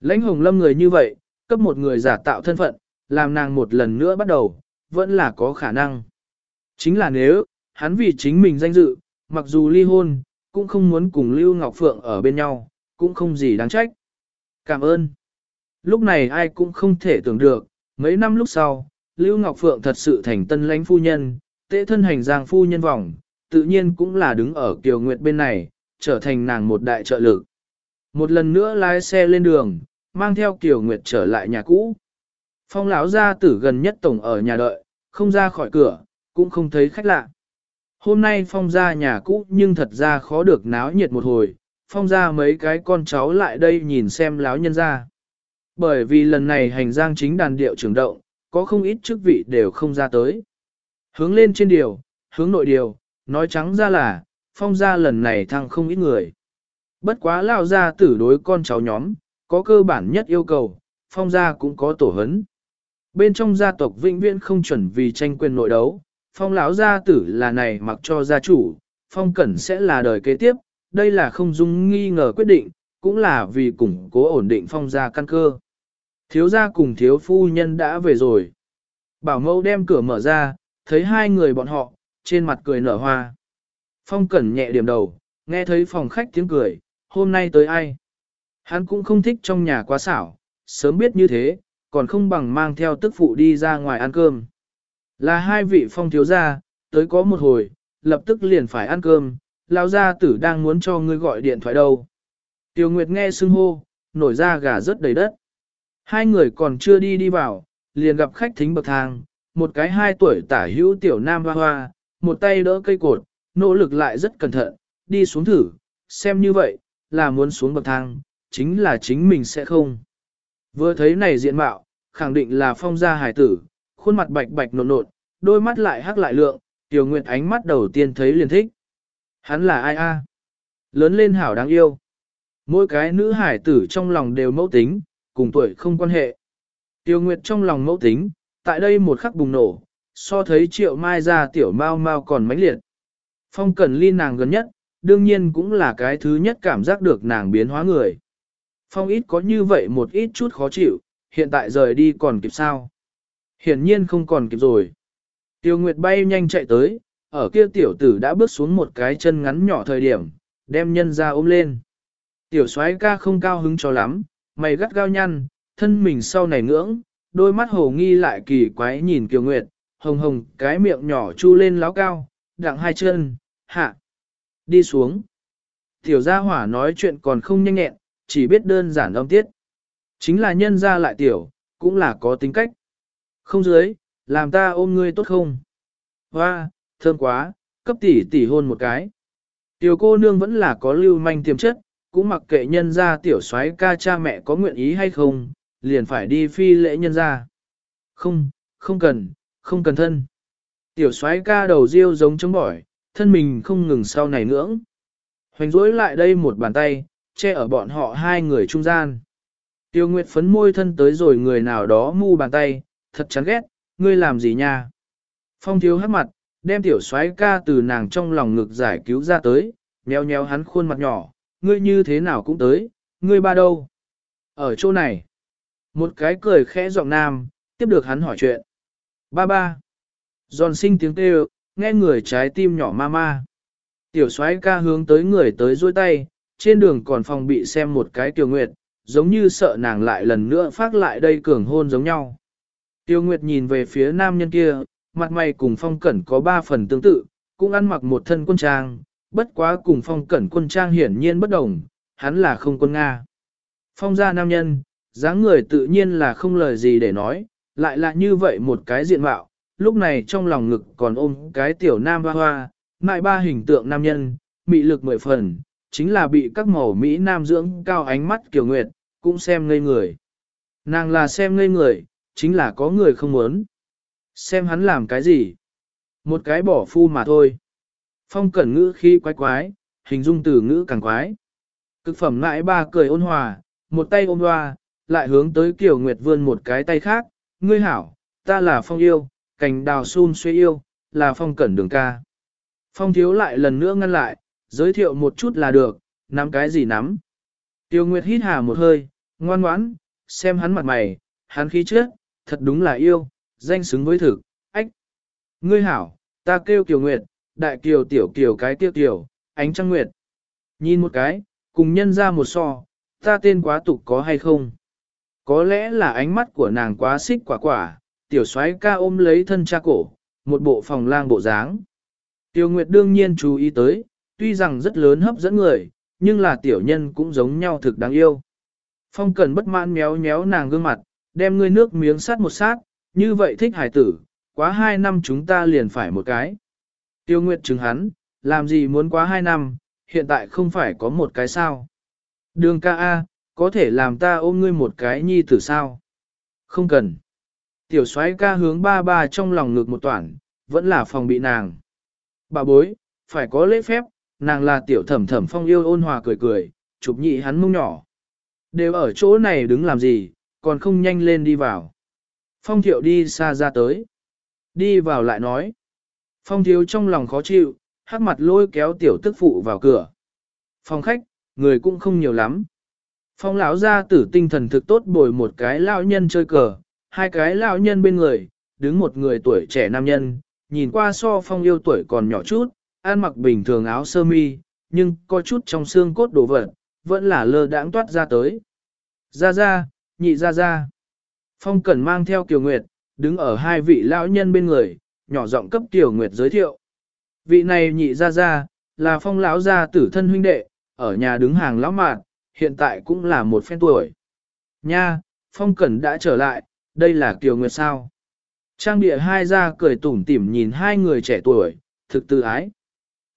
Lãnh hồng lâm người như vậy, cấp một người giả tạo thân phận, làm nàng một lần nữa bắt đầu, vẫn là có khả năng. Chính là nếu, hắn vì chính mình danh dự, mặc dù ly hôn, cũng không muốn cùng Lưu Ngọc Phượng ở bên nhau, cũng không gì đáng trách. Cảm ơn. Lúc này ai cũng không thể tưởng được, mấy năm lúc sau, Lưu Ngọc Phượng thật sự thành tân lãnh phu nhân, tế thân hành giang phu nhân vòng, tự nhiên cũng là đứng ở Kiều Nguyệt bên này, trở thành nàng một đại trợ lực. Một lần nữa lái xe lên đường, mang theo Kiều Nguyệt trở lại nhà cũ. Phong lão gia tử gần nhất tổng ở nhà đợi, không ra khỏi cửa, cũng không thấy khách lạ. Hôm nay phong ra nhà cũ nhưng thật ra khó được náo nhiệt một hồi, phong ra mấy cái con cháu lại đây nhìn xem láo nhân ra. Bởi vì lần này hành giang chính đàn điệu trưởng động, có không ít chức vị đều không ra tới. Hướng lên trên điều, hướng nội điều, nói trắng ra là, phong ra lần này thăng không ít người. Bất quá lao ra tử đối con cháu nhóm, có cơ bản nhất yêu cầu, phong gia cũng có tổ hấn. Bên trong gia tộc vĩnh viễn không chuẩn vì tranh quyền nội đấu, phong lão gia tử là này mặc cho gia chủ, phong cẩn sẽ là đời kế tiếp, đây là không dung nghi ngờ quyết định, cũng là vì củng cố ổn định phong gia căn cơ. Thiếu gia cùng thiếu phu nhân đã về rồi. Bảo mẫu đem cửa mở ra, thấy hai người bọn họ, trên mặt cười nở hoa. Phong cẩn nhẹ điểm đầu, nghe thấy phòng khách tiếng cười, hôm nay tới ai? Hắn cũng không thích trong nhà quá xảo, sớm biết như thế, còn không bằng mang theo tức phụ đi ra ngoài ăn cơm. Là hai vị phong thiếu gia, tới có một hồi, lập tức liền phải ăn cơm, lão gia tử đang muốn cho ngươi gọi điện thoại đâu. Tiêu Nguyệt nghe xưng hô, nổi ra gà rất đầy đất. Hai người còn chưa đi đi vào, liền gặp khách thính bậc thang, một cái hai tuổi tả hữu tiểu nam hoa hoa, một tay đỡ cây cột, nỗ lực lại rất cẩn thận, đi xuống thử, xem như vậy, là muốn xuống bậc thang, chính là chính mình sẽ không. Vừa thấy này diện mạo, khẳng định là phong gia hải tử, khuôn mặt bạch bạch nộn nộn, đôi mắt lại hắc lại lượng, tiểu nguyệt ánh mắt đầu tiên thấy liền thích. Hắn là ai a? Lớn lên hảo đáng yêu. Mỗi cái nữ hải tử trong lòng đều mẫu tính, cùng tuổi không quan hệ. Tiêu Nguyệt trong lòng mẫu tính, tại đây một khắc bùng nổ, so thấy triệu mai ra tiểu mau mau còn mãnh liệt. Phong Cẩn Ly nàng gần nhất, đương nhiên cũng là cái thứ nhất cảm giác được nàng biến hóa người. Phong ít có như vậy một ít chút khó chịu, hiện tại rời đi còn kịp sao? Hiển nhiên không còn kịp rồi. Tiêu Nguyệt bay nhanh chạy tới, ở kia tiểu tử đã bước xuống một cái chân ngắn nhỏ thời điểm, đem nhân ra ôm lên. Tiểu soái ca không cao hứng cho lắm, mày gắt gao nhăn, thân mình sau này ngưỡng, đôi mắt hồ nghi lại kỳ quái nhìn Kiều Nguyệt, hồng hồng cái miệng nhỏ chu lên láo cao, đặng hai chân, hạ, đi xuống. Tiểu gia hỏa nói chuyện còn không nhanh nhẹn, chỉ biết đơn giản âm tiết. Chính là nhân ra lại tiểu, cũng là có tính cách. Không dưới, làm ta ôm ngươi tốt không? Hoa, thơm quá, cấp tỷ tỷ hôn một cái. Tiểu cô nương vẫn là có lưu manh tiềm chất, cũng mặc kệ nhân ra tiểu soái ca cha mẹ có nguyện ý hay không, liền phải đi phi lễ nhân ra. Không, không cần, không cần thân. Tiểu soái ca đầu riêu giống chống bỏi, thân mình không ngừng sau này ngưỡng. Hoành rối lại đây một bàn tay, che ở bọn họ hai người trung gian. Tiêu Nguyệt phấn môi thân tới rồi người nào đó mu bàn tay, thật chán ghét, ngươi làm gì nha? Phong thiếu hát mặt, đem tiểu soái ca từ nàng trong lòng ngực giải cứu ra tới, nheo nheo hắn khuôn mặt nhỏ, ngươi như thế nào cũng tới, ngươi ba đâu? Ở chỗ này. Một cái cười khẽ giọng nam, tiếp được hắn hỏi chuyện. Ba ba. Giòn sinh tiếng kêu, nghe người trái tim nhỏ ma ma. Tiểu soái ca hướng tới người tới dôi tay, trên đường còn phòng bị xem một cái tiểu nguyệt, giống như sợ nàng lại lần nữa phát lại đây cường hôn giống nhau. Tiêu Nguyệt nhìn về phía nam nhân kia, mặt mày cùng phong cẩn có ba phần tương tự, cũng ăn mặc một thân quân trang, bất quá cùng phong cẩn quân trang hiển nhiên bất đồng, hắn là không quân Nga. Phong gia nam nhân, dáng người tự nhiên là không lời gì để nói, lại là như vậy một cái diện mạo, lúc này trong lòng ngực còn ôm cái tiểu nam hoa hoa, mại ba hình tượng nam nhân, mị lực mười phần, chính là bị các màu Mỹ nam dưỡng cao ánh mắt kiểu nguyệt, cũng xem ngây người. Nàng là xem ngây người, chính là có người không muốn. Xem hắn làm cái gì? Một cái bỏ phu mà thôi. Phong cẩn ngữ khi quái quái, hình dung từ ngữ càng quái. Cực phẩm lại ba cười ôn hòa, một tay ôm hoa, lại hướng tới Kiều Nguyệt vươn một cái tay khác. Ngươi hảo, ta là Phong yêu, cành đào xun xuê yêu, là Phong cẩn đường ca. Phong thiếu lại lần nữa ngăn lại, giới thiệu một chút là được, nắm cái gì nắm. Tiêu Nguyệt hít hà một hơi, ngoan ngoãn, xem hắn mặt mày, hắn khí trước, thật đúng là yêu, danh xứng với thực, ách. Ngươi hảo, ta kêu Kiều Nguyệt, đại kiều tiểu kiều cái tiêu tiểu, ánh trăng nguyệt. Nhìn một cái, cùng nhân ra một so, ta tên quá tục có hay không? Có lẽ là ánh mắt của nàng quá xích quả quả, tiểu soái ca ôm lấy thân cha cổ, một bộ phòng lang bộ dáng. Tiêu Nguyệt đương nhiên chú ý tới, tuy rằng rất lớn hấp dẫn người, nhưng là tiểu nhân cũng giống nhau thực đáng yêu. Phong Cẩn bất mãn méo méo nàng gương mặt, đem ngươi nước miếng sát một sát, như vậy thích hải tử, quá hai năm chúng ta liền phải một cái. Tiêu Nguyệt chứng hắn, làm gì muốn quá hai năm, hiện tại không phải có một cái sao. Đường ca A, có thể làm ta ôm ngươi một cái nhi tử sao? Không cần. Tiểu soái ca hướng ba ba trong lòng ngực một toản, vẫn là phòng bị nàng. Bà bối, phải có lễ phép, nàng là tiểu thẩm thẩm phong yêu ôn hòa cười cười, chụp nhị hắn mông nhỏ. Đều ở chỗ này đứng làm gì, còn không nhanh lên đi vào. Phong thiệu đi xa ra tới. Đi vào lại nói. Phong thiếu trong lòng khó chịu, hắc mặt lôi kéo tiểu tức phụ vào cửa. Phòng khách, người cũng không nhiều lắm. Phong lão ra tử tinh thần thực tốt bồi một cái lão nhân chơi cờ, hai cái lão nhân bên người, đứng một người tuổi trẻ nam nhân, nhìn qua so phong yêu tuổi còn nhỏ chút, ăn mặc bình thường áo sơ mi, nhưng có chút trong xương cốt đồ vật, vẫn là lơ đãng toát ra tới. Ra ra, nhị ra ra. Phong Cẩn mang theo Kiều Nguyệt, đứng ở hai vị lão nhân bên người, nhỏ giọng cấp Kiều Nguyệt giới thiệu. Vị này nhị ra ra, là phong lão gia tử thân huynh đệ, ở nhà đứng hàng lão mạn, hiện tại cũng là một phen tuổi. Nha, phong cẩn đã trở lại, đây là Kiều Nguyệt sao. Trang địa hai ra cười tủm tỉm nhìn hai người trẻ tuổi, thực tự ái.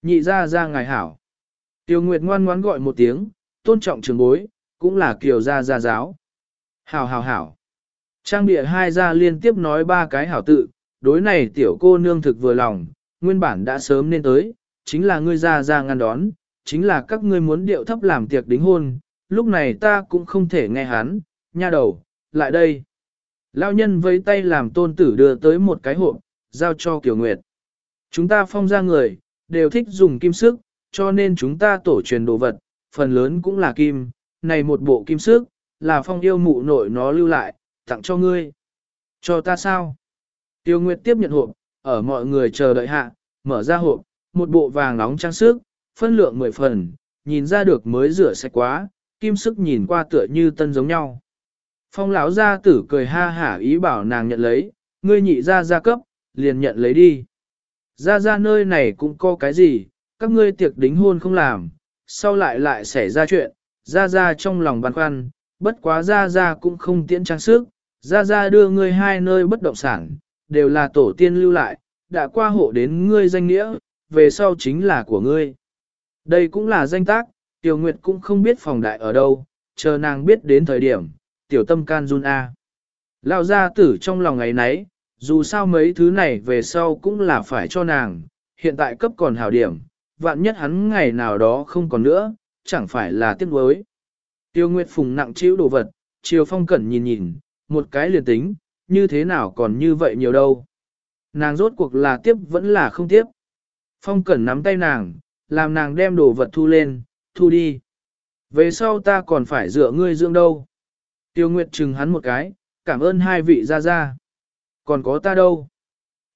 Nhị ra ra ngài hảo. Tiêu Nguyệt ngoan ngoãn gọi một tiếng, tôn trọng trường bối, cũng là Kiều gia gia giáo. Hảo hảo hảo. Trang địa hai gia liên tiếp nói ba cái hảo tự, đối này tiểu cô nương thực vừa lòng, nguyên bản đã sớm nên tới, chính là ngươi gia gia ngăn đón, chính là các ngươi muốn điệu thấp làm tiệc đính hôn, lúc này ta cũng không thể nghe hắn, nha đầu, lại đây. Lão nhân với tay làm tôn tử đưa tới một cái hộp, giao cho Kiều Nguyệt. Chúng ta phong ra người, đều thích dùng kim sức, cho nên chúng ta tổ truyền đồ vật, phần lớn cũng là kim, này một bộ kim sức, là phong yêu mụ nội nó lưu lại, tặng cho ngươi. Cho ta sao? Tiêu Nguyệt tiếp nhận hộp, ở mọi người chờ đợi hạ, mở ra hộp, một bộ vàng nóng trang sức, phân lượng 10 phần, nhìn ra được mới rửa sạch quá, kim sức nhìn qua tựa như tân giống nhau. Phong lão gia tử cười ha hả ý bảo nàng nhận lấy, ngươi nhị ra gia cấp, liền nhận lấy đi. Ra ra nơi này cũng có cái gì, các ngươi tiệc đính hôn không làm, sau lại lại xảy ra chuyện, ra ra trong lòng băn khoăn, bất quá ra ra cũng không tiễn trang sức, ra ra đưa ngươi hai nơi bất động sản, đều là tổ tiên lưu lại, đã qua hộ đến ngươi danh nghĩa, về sau chính là của ngươi. Đây cũng là danh tác, Tiểu Nguyệt cũng không biết phòng đại ở đâu, chờ nàng biết đến thời điểm, tiểu tâm can run A. Lão gia tử trong lòng ngày nấy, dù sao mấy thứ này về sau cũng là phải cho nàng, hiện tại cấp còn hảo điểm, vạn nhất hắn ngày nào đó không còn nữa, chẳng phải là tiếc nuối. Tiêu Nguyệt Phùng nặng chịu đồ vật, Triều Phong Cẩn nhìn nhìn, một cái liền tính, như thế nào còn như vậy nhiều đâu. Nàng rốt cuộc là tiếp vẫn là không tiếp. Phong Cẩn nắm tay nàng, làm nàng đem đồ vật thu lên, thu đi. Về sau ta còn phải dựa ngươi dưỡng đâu. Tiêu Nguyệt chừng hắn một cái, cảm ơn hai vị ra ra. Còn có ta đâu.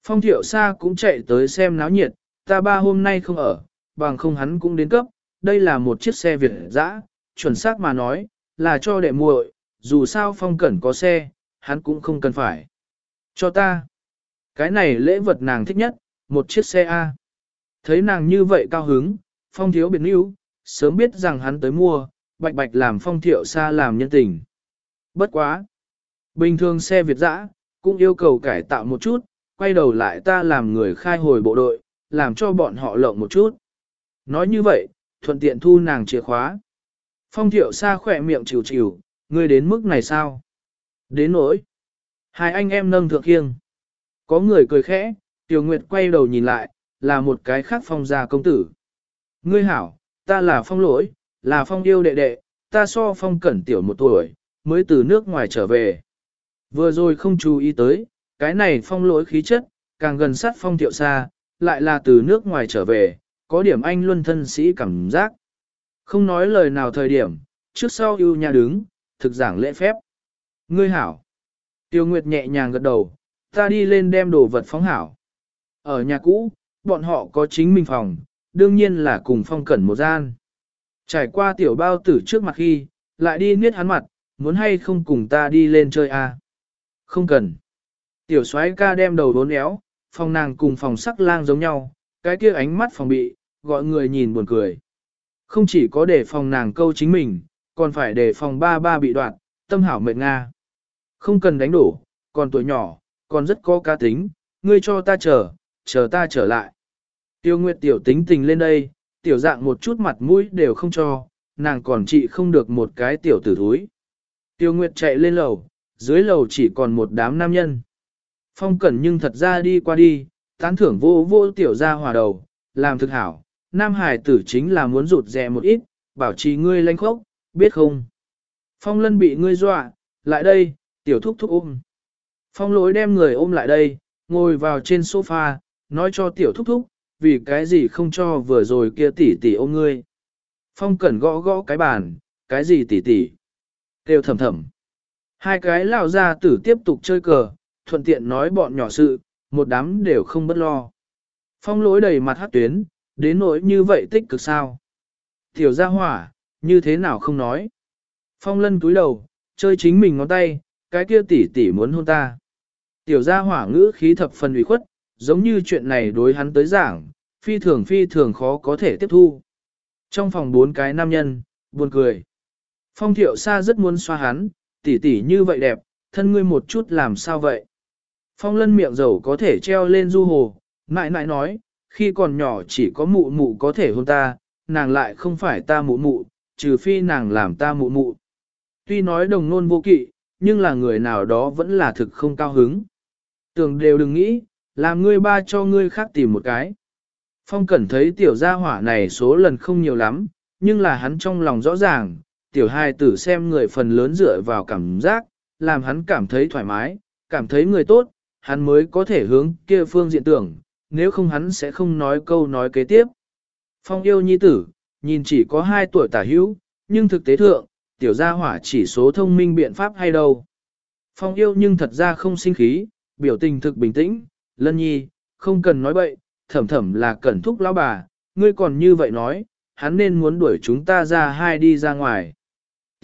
Phong thiệu xa cũng chạy tới xem náo nhiệt, ta ba hôm nay không ở, bằng không hắn cũng đến cấp. Đây là một chiếc xe Việt dã, chuẩn xác mà nói, là cho đệ muội, dù sao phong cẩn có xe, hắn cũng không cần phải. Cho ta. Cái này lễ vật nàng thích nhất, một chiếc xe A. Thấy nàng như vậy cao hứng, phong thiếu biệt níu, sớm biết rằng hắn tới mua, bạch bạch làm phong thiệu xa làm nhân tình. Bất quá. Bình thường xe Việt dã cũng yêu cầu cải tạo một chút, quay đầu lại ta làm người khai hồi bộ đội, làm cho bọn họ lộng một chút. Nói như vậy, thuận tiện thu nàng chìa khóa. Phong thiệu xa khỏe miệng chịu chịu, ngươi đến mức này sao? Đến nỗi. Hai anh em nâng thượng khiêng. Có người cười khẽ, Tiểu Nguyệt quay đầu nhìn lại, là một cái khác phong gia công tử. Ngươi hảo, ta là phong lỗi, là phong yêu đệ đệ, ta so phong cẩn tiểu một tuổi, mới từ nước ngoài trở về. Vừa rồi không chú ý tới, cái này phong lỗi khí chất, càng gần sát phong thiệu xa, lại là từ nước ngoài trở về, có điểm anh luân thân sĩ cảm giác. Không nói lời nào thời điểm, trước sau yêu nhà đứng, thực giảng lễ phép. Ngươi hảo. Tiêu Nguyệt nhẹ nhàng gật đầu, ta đi lên đem đồ vật phóng hảo. Ở nhà cũ, bọn họ có chính mình phòng, đương nhiên là cùng phong cẩn một gian. Trải qua tiểu bao tử trước mặt khi, lại đi niết hắn mặt, muốn hay không cùng ta đi lên chơi à? Không cần. Tiểu soái ca đem đầu đốn éo, phòng nàng cùng phòng sắc lang giống nhau, cái kia ánh mắt phòng bị, gọi người nhìn buồn cười. Không chỉ có để phòng nàng câu chính mình, còn phải để phòng ba ba bị đoạn, tâm hảo mệt nga. Không cần đánh đổ, còn tuổi nhỏ, còn rất có cá tính, ngươi cho ta chờ, chờ ta trở lại. Tiêu Nguyệt tiểu tính tình lên đây, tiểu dạng một chút mặt mũi đều không cho, nàng còn trị không được một cái tiểu tử thúi. Tiêu Nguyệt chạy lên lầu, dưới lầu chỉ còn một đám nam nhân. Phong cẩn nhưng thật ra đi qua đi, tán thưởng vô vô tiểu ra hòa đầu, làm thực hảo, nam hải tử chính là muốn rụt rè một ít, bảo trì ngươi lanh khốc, biết không? Phong lân bị ngươi dọa, lại đây, tiểu thúc thúc ôm. Phong lối đem người ôm lại đây, ngồi vào trên sofa, nói cho tiểu thúc thúc, vì cái gì không cho vừa rồi kia tỷ tỷ ôm ngươi. Phong cẩn gõ gõ cái bàn, cái gì tỷ tỷ? Kêu thầm thầm. Hai cái lão ra tử tiếp tục chơi cờ, thuận tiện nói bọn nhỏ sự, một đám đều không bất lo. Phong lối đầy mặt hát tuyến, đến nỗi như vậy tích cực sao. Tiểu gia hỏa, như thế nào không nói. Phong lân cúi đầu, chơi chính mình ngón tay, cái kia tỷ tỷ muốn hôn ta. Tiểu gia hỏa ngữ khí thập phần ủy khuất, giống như chuyện này đối hắn tới giảng, phi thường phi thường khó có thể tiếp thu. Trong phòng bốn cái nam nhân, buồn cười. Phong thiệu xa rất muốn xoa hắn, tỷ tỷ như vậy đẹp, thân ngươi một chút làm sao vậy? Phong lân miệng dầu có thể treo lên du hồ, Nại nại nói, khi còn nhỏ chỉ có mụ mụ có thể hôn ta, nàng lại không phải ta mụ mụ, trừ phi nàng làm ta mụ mụ. Tuy nói đồng nôn vô kỵ, nhưng là người nào đó vẫn là thực không cao hứng. Tưởng đều đừng nghĩ, làm ngươi ba cho ngươi khác tìm một cái. Phong Cẩn thấy tiểu gia hỏa này số lần không nhiều lắm, nhưng là hắn trong lòng rõ ràng, tiểu hai tử xem người phần lớn dựa vào cảm giác, làm hắn cảm thấy thoải mái, cảm thấy người tốt, hắn mới có thể hướng kia phương diện tưởng, nếu không hắn sẽ không nói câu nói kế tiếp. Phong yêu nhi tử, nhìn chỉ có 2 tuổi tả hữu, nhưng thực tế thượng, tiểu gia hỏa chỉ số thông minh biện pháp hay đâu. Phong yêu nhưng thật ra không sinh khí, biểu tình thực bình tĩnh, lân nhi, không cần nói bậy, thẩm thẩm là cẩn thúc lão bà, ngươi còn như vậy nói, hắn nên muốn đuổi chúng ta ra hai đi ra ngoài.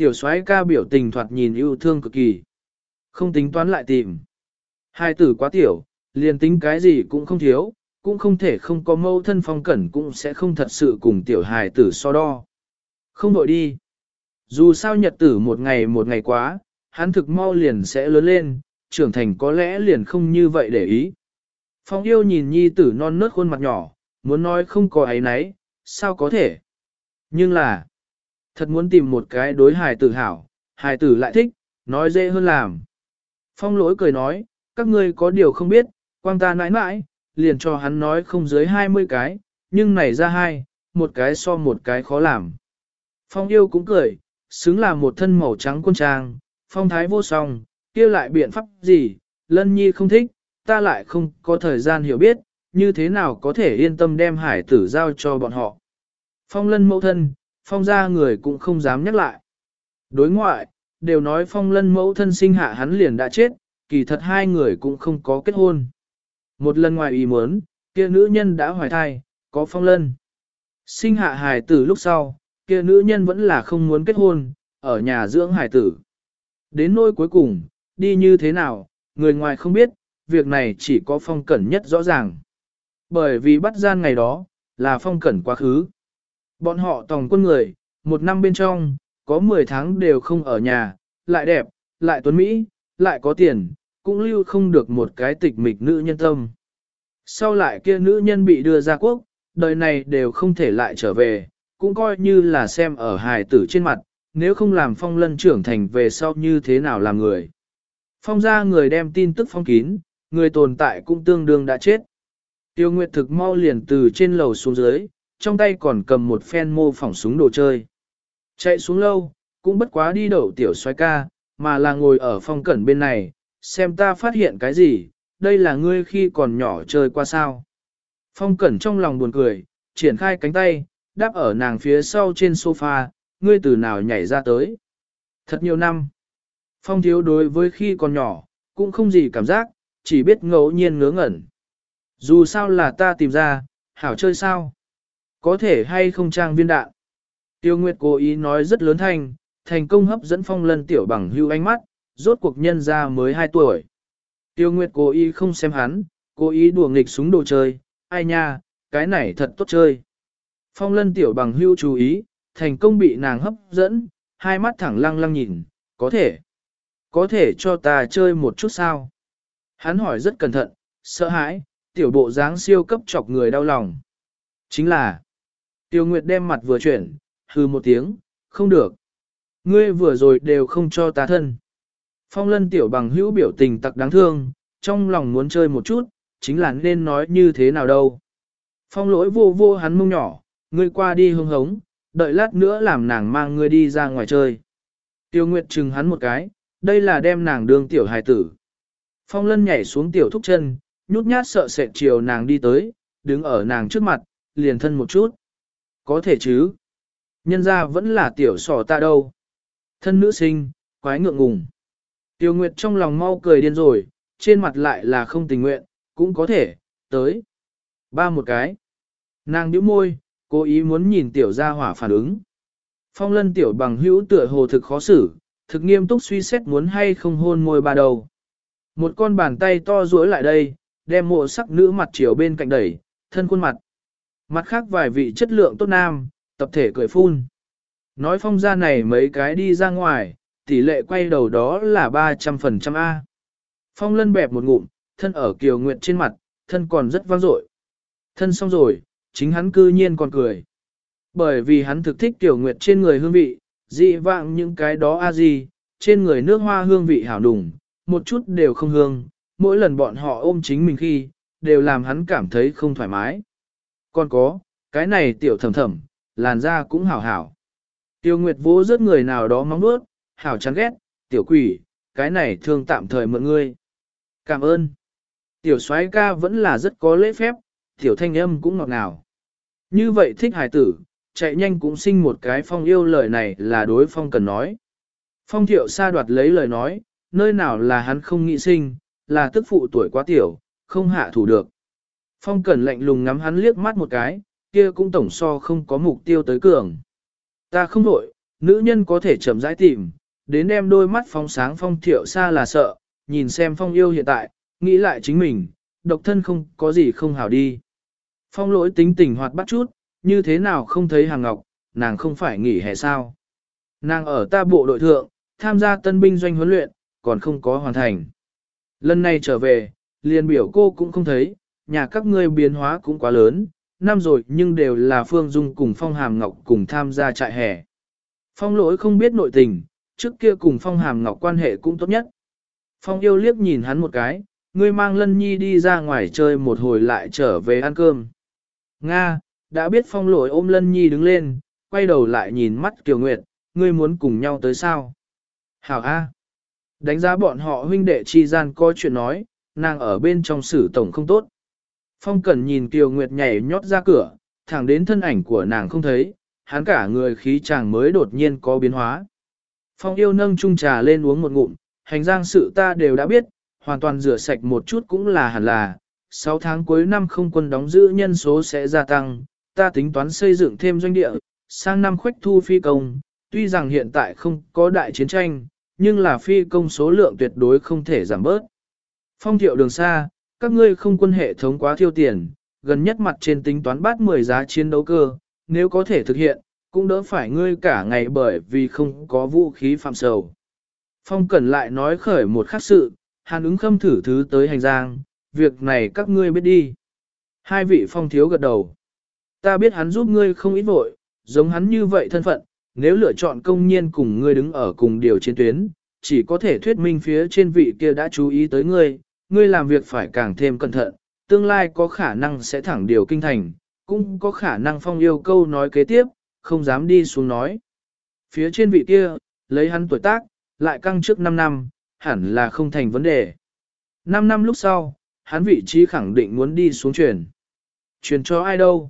Tiểu soái ca biểu tình thoạt nhìn yêu thương cực kỳ. Không tính toán lại tìm. Hai tử quá tiểu, liền tính cái gì cũng không thiếu, cũng không thể không có mâu thân phong cẩn cũng sẽ không thật sự cùng tiểu hài tử so đo. Không đội đi. Dù sao nhật tử một ngày một ngày quá, hắn thực mau liền sẽ lớn lên, trưởng thành có lẽ liền không như vậy để ý. Phong yêu nhìn nhi tử non nớt khuôn mặt nhỏ, muốn nói không có ấy nấy, sao có thể. Nhưng là, thật muốn tìm một cái đối hài tử hảo, hài tử lại thích, nói dễ hơn làm. Phong lỗi cười nói, các ngươi có điều không biết, quang ta nãi nãi, liền cho hắn nói không dưới 20 cái, nhưng này ra hai, một cái so một cái khó làm. Phong yêu cũng cười, xứng là một thân màu trắng quân trang, phong thái vô song, kia lại biện pháp gì, lân nhi không thích, ta lại không có thời gian hiểu biết, như thế nào có thể yên tâm đem hải tử giao cho bọn họ. Phong lân mẫu thân, phong ra người cũng không dám nhắc lại. Đối ngoại, đều nói phong lân mẫu thân sinh hạ hắn liền đã chết, kỳ thật hai người cũng không có kết hôn. Một lần ngoài ý muốn, kia nữ nhân đã hoài thai, có phong lân. Sinh hạ hài tử lúc sau, kia nữ nhân vẫn là không muốn kết hôn, ở nhà dưỡng hài tử. Đến nỗi cuối cùng, đi như thế nào, người ngoài không biết, việc này chỉ có phong cẩn nhất rõ ràng. Bởi vì bắt gian ngày đó, là phong cẩn quá khứ. Bọn họ tòng quân người, một năm bên trong, có 10 tháng đều không ở nhà, lại đẹp, lại tuấn Mỹ, lại có tiền, cũng lưu không được một cái tịch mịch nữ nhân tâm. Sau lại kia nữ nhân bị đưa ra quốc, đời này đều không thể lại trở về, cũng coi như là xem ở hài tử trên mặt, nếu không làm phong lân trưởng thành về sau như thế nào làm người. Phong ra người đem tin tức phong kín, người tồn tại cũng tương đương đã chết. Tiêu Nguyệt thực mau liền từ trên lầu xuống dưới, trong tay còn cầm một phen mô phỏng súng đồ chơi. Chạy xuống lâu, cũng bất quá đi đậu tiểu xoay ca, mà là ngồi ở phong cẩn bên này, xem ta phát hiện cái gì, đây là ngươi khi còn nhỏ chơi qua sao. Phong cẩn trong lòng buồn cười, triển khai cánh tay, đáp ở nàng phía sau trên sofa, ngươi từ nào nhảy ra tới. Thật nhiều năm. Phong thiếu đối với khi còn nhỏ, cũng không gì cảm giác, chỉ biết ngẫu nhiên ngớ ngẩn. Dù sao là ta tìm ra, hảo chơi sao? Có thể hay không trang viên đạn? Tiêu Nguyệt cố ý nói rất lớn thanh, thành công hấp dẫn phong lân tiểu bằng hưu ánh mắt, rốt cuộc nhân ra mới 2 tuổi. Tiêu Nguyệt cố ý không xem hắn, cố ý đùa nghịch súng đồ chơi, ai nha, cái này thật tốt chơi. Phong lân tiểu bằng hưu chú ý, thành công bị nàng hấp dẫn, hai mắt thẳng lăng lăng nhìn, có thể. Có thể cho ta chơi một chút sao? Hắn hỏi rất cẩn thận, sợ hãi, tiểu bộ dáng siêu cấp chọc người đau lòng. Chính là, Tiêu Nguyệt đem mặt vừa chuyển, hư một tiếng, không được. Ngươi vừa rồi đều không cho ta thân. Phong lân tiểu bằng hữu biểu tình tặc đáng thương, trong lòng muốn chơi một chút, chính là nên nói như thế nào đâu. Phong lỗi vô vô hắn mông nhỏ, ngươi qua đi hưng hống, đợi lát nữa làm nàng mang ngươi đi ra ngoài chơi. Tiêu Nguyệt chừng hắn một cái, đây là đem nàng đương tiểu hài tử. Phong lân nhảy xuống tiểu thúc chân, nhút nhát sợ sệt chiều nàng đi tới, đứng ở nàng trước mặt, liền thân một chút. Có thể chứ. Nhân ra vẫn là tiểu sỏ ta đâu. Thân nữ sinh, quái ngượng ngùng. Tiêu Nguyệt trong lòng mau cười điên rồi, trên mặt lại là không tình nguyện, cũng có thể, tới. Ba một cái. Nàng nhíu môi, cố ý muốn nhìn tiểu gia hỏa phản ứng. Phong lân tiểu bằng hữu tựa hồ thực khó xử, thực nghiêm túc suy xét muốn hay không hôn môi ba đầu. Một con bàn tay to duỗi lại đây, đem mộ sắc nữ mặt chiều bên cạnh đẩy, thân khuôn mặt. Mặt khác vài vị chất lượng tốt nam, tập thể cười phun. Nói phong ra này mấy cái đi ra ngoài, tỷ lệ quay đầu đó là 300% A. Phong lân bẹp một ngụm, thân ở kiều nguyệt trên mặt, thân còn rất vang dội. Thân xong rồi, chính hắn cư nhiên còn cười. Bởi vì hắn thực thích kiều nguyệt trên người hương vị, dị vạng những cái đó a gì, trên người nước hoa hương vị hảo đùng, một chút đều không hương, mỗi lần bọn họ ôm chính mình khi, đều làm hắn cảm thấy không thoải mái. Còn có, cái này tiểu thầm thầm, làn da cũng hảo hảo. Tiêu Nguyệt vỗ rớt người nào đó móng nuốt, hảo chán ghét, tiểu quỷ, cái này thương tạm thời mượn ngươi. Cảm ơn. Tiểu soái ca vẫn là rất có lễ phép, tiểu thanh âm cũng ngọt ngào. Như vậy thích hài tử, chạy nhanh cũng sinh một cái phong yêu lời này là đối phong cần nói. Phong thiệu sa đoạt lấy lời nói, nơi nào là hắn không nghĩ sinh, là tức phụ tuổi quá tiểu, không hạ thủ được. Phong cẩn lạnh lùng ngắm hắn liếc mắt một cái, kia cũng tổng so không có mục tiêu tới cường. Ta không đổi, nữ nhân có thể chậm rãi tìm, đến đem đôi mắt phóng sáng phong thiệu xa là sợ, nhìn xem phong yêu hiện tại, nghĩ lại chính mình, độc thân không có gì không hảo đi. Phong lỗi tính tình hoạt bắt chút, như thế nào không thấy hàng ngọc, nàng không phải nghỉ hè sao. Nàng ở ta bộ đội thượng, tham gia tân binh doanh huấn luyện, còn không có hoàn thành. Lần này trở về, liền biểu cô cũng không thấy, nhà các ngươi biến hóa cũng quá lớn, năm rồi nhưng đều là Phương Dung cùng Phong Hàm Ngọc cùng tham gia trại hè. Phong lỗi không biết nội tình, trước kia cùng Phong Hàm Ngọc quan hệ cũng tốt nhất. Phong yêu liếc nhìn hắn một cái, ngươi mang Lân Nhi đi ra ngoài chơi một hồi lại trở về ăn cơm. Nga, đã biết Phong lỗi ôm Lân Nhi đứng lên, quay đầu lại nhìn mắt Kiều Nguyệt, ngươi muốn cùng nhau tới sao? Hảo A. Đánh giá bọn họ huynh đệ chi gian có chuyện nói, nàng ở bên trong sử tổng không tốt. Phong Cẩn nhìn Kiều Nguyệt nhảy nhót ra cửa, thẳng đến thân ảnh của nàng không thấy, hắn cả người khí chàng mới đột nhiên có biến hóa. Phong yêu nâng chung trà lên uống một ngụm, hành giang sự ta đều đã biết, hoàn toàn rửa sạch một chút cũng là hẳn là. 6 tháng cuối năm không quân đóng giữ nhân số sẽ gia tăng, ta tính toán xây dựng thêm doanh địa, sang năm khuếch thu phi công, tuy rằng hiện tại không có đại chiến tranh, nhưng là phi công số lượng tuyệt đối không thể giảm bớt. Phong thiệu đường xa, các ngươi không quân hệ thống quá thiêu tiền, gần nhất mặt trên tính toán bát 10 giá chiến đấu cơ, nếu có thể thực hiện, cũng đỡ phải ngươi cả ngày bởi vì không có vũ khí phạm sầu. Phong Cẩn lại nói khởi một khắc sự, hàn ứng khâm thử thứ tới hành giang, việc này các ngươi biết đi. Hai vị phong thiếu gật đầu. Ta biết hắn giúp ngươi không ít vội, giống hắn như vậy thân phận, nếu lựa chọn công nhiên cùng ngươi đứng ở cùng điều chiến tuyến, chỉ có thể thuyết minh phía trên vị kia đã chú ý tới ngươi, ngươi làm việc phải càng thêm cẩn thận, tương lai có khả năng sẽ thẳng điều kinh thành, cũng có khả năng phong yêu câu nói kế tiếp, không dám đi xuống nói. Phía trên vị kia, lấy hắn tuổi tác, lại căng trước 5 năm, hẳn là không thành vấn đề. 5 năm lúc sau, hắn vị trí khẳng định muốn đi xuống truyền. Truyền cho ai đâu?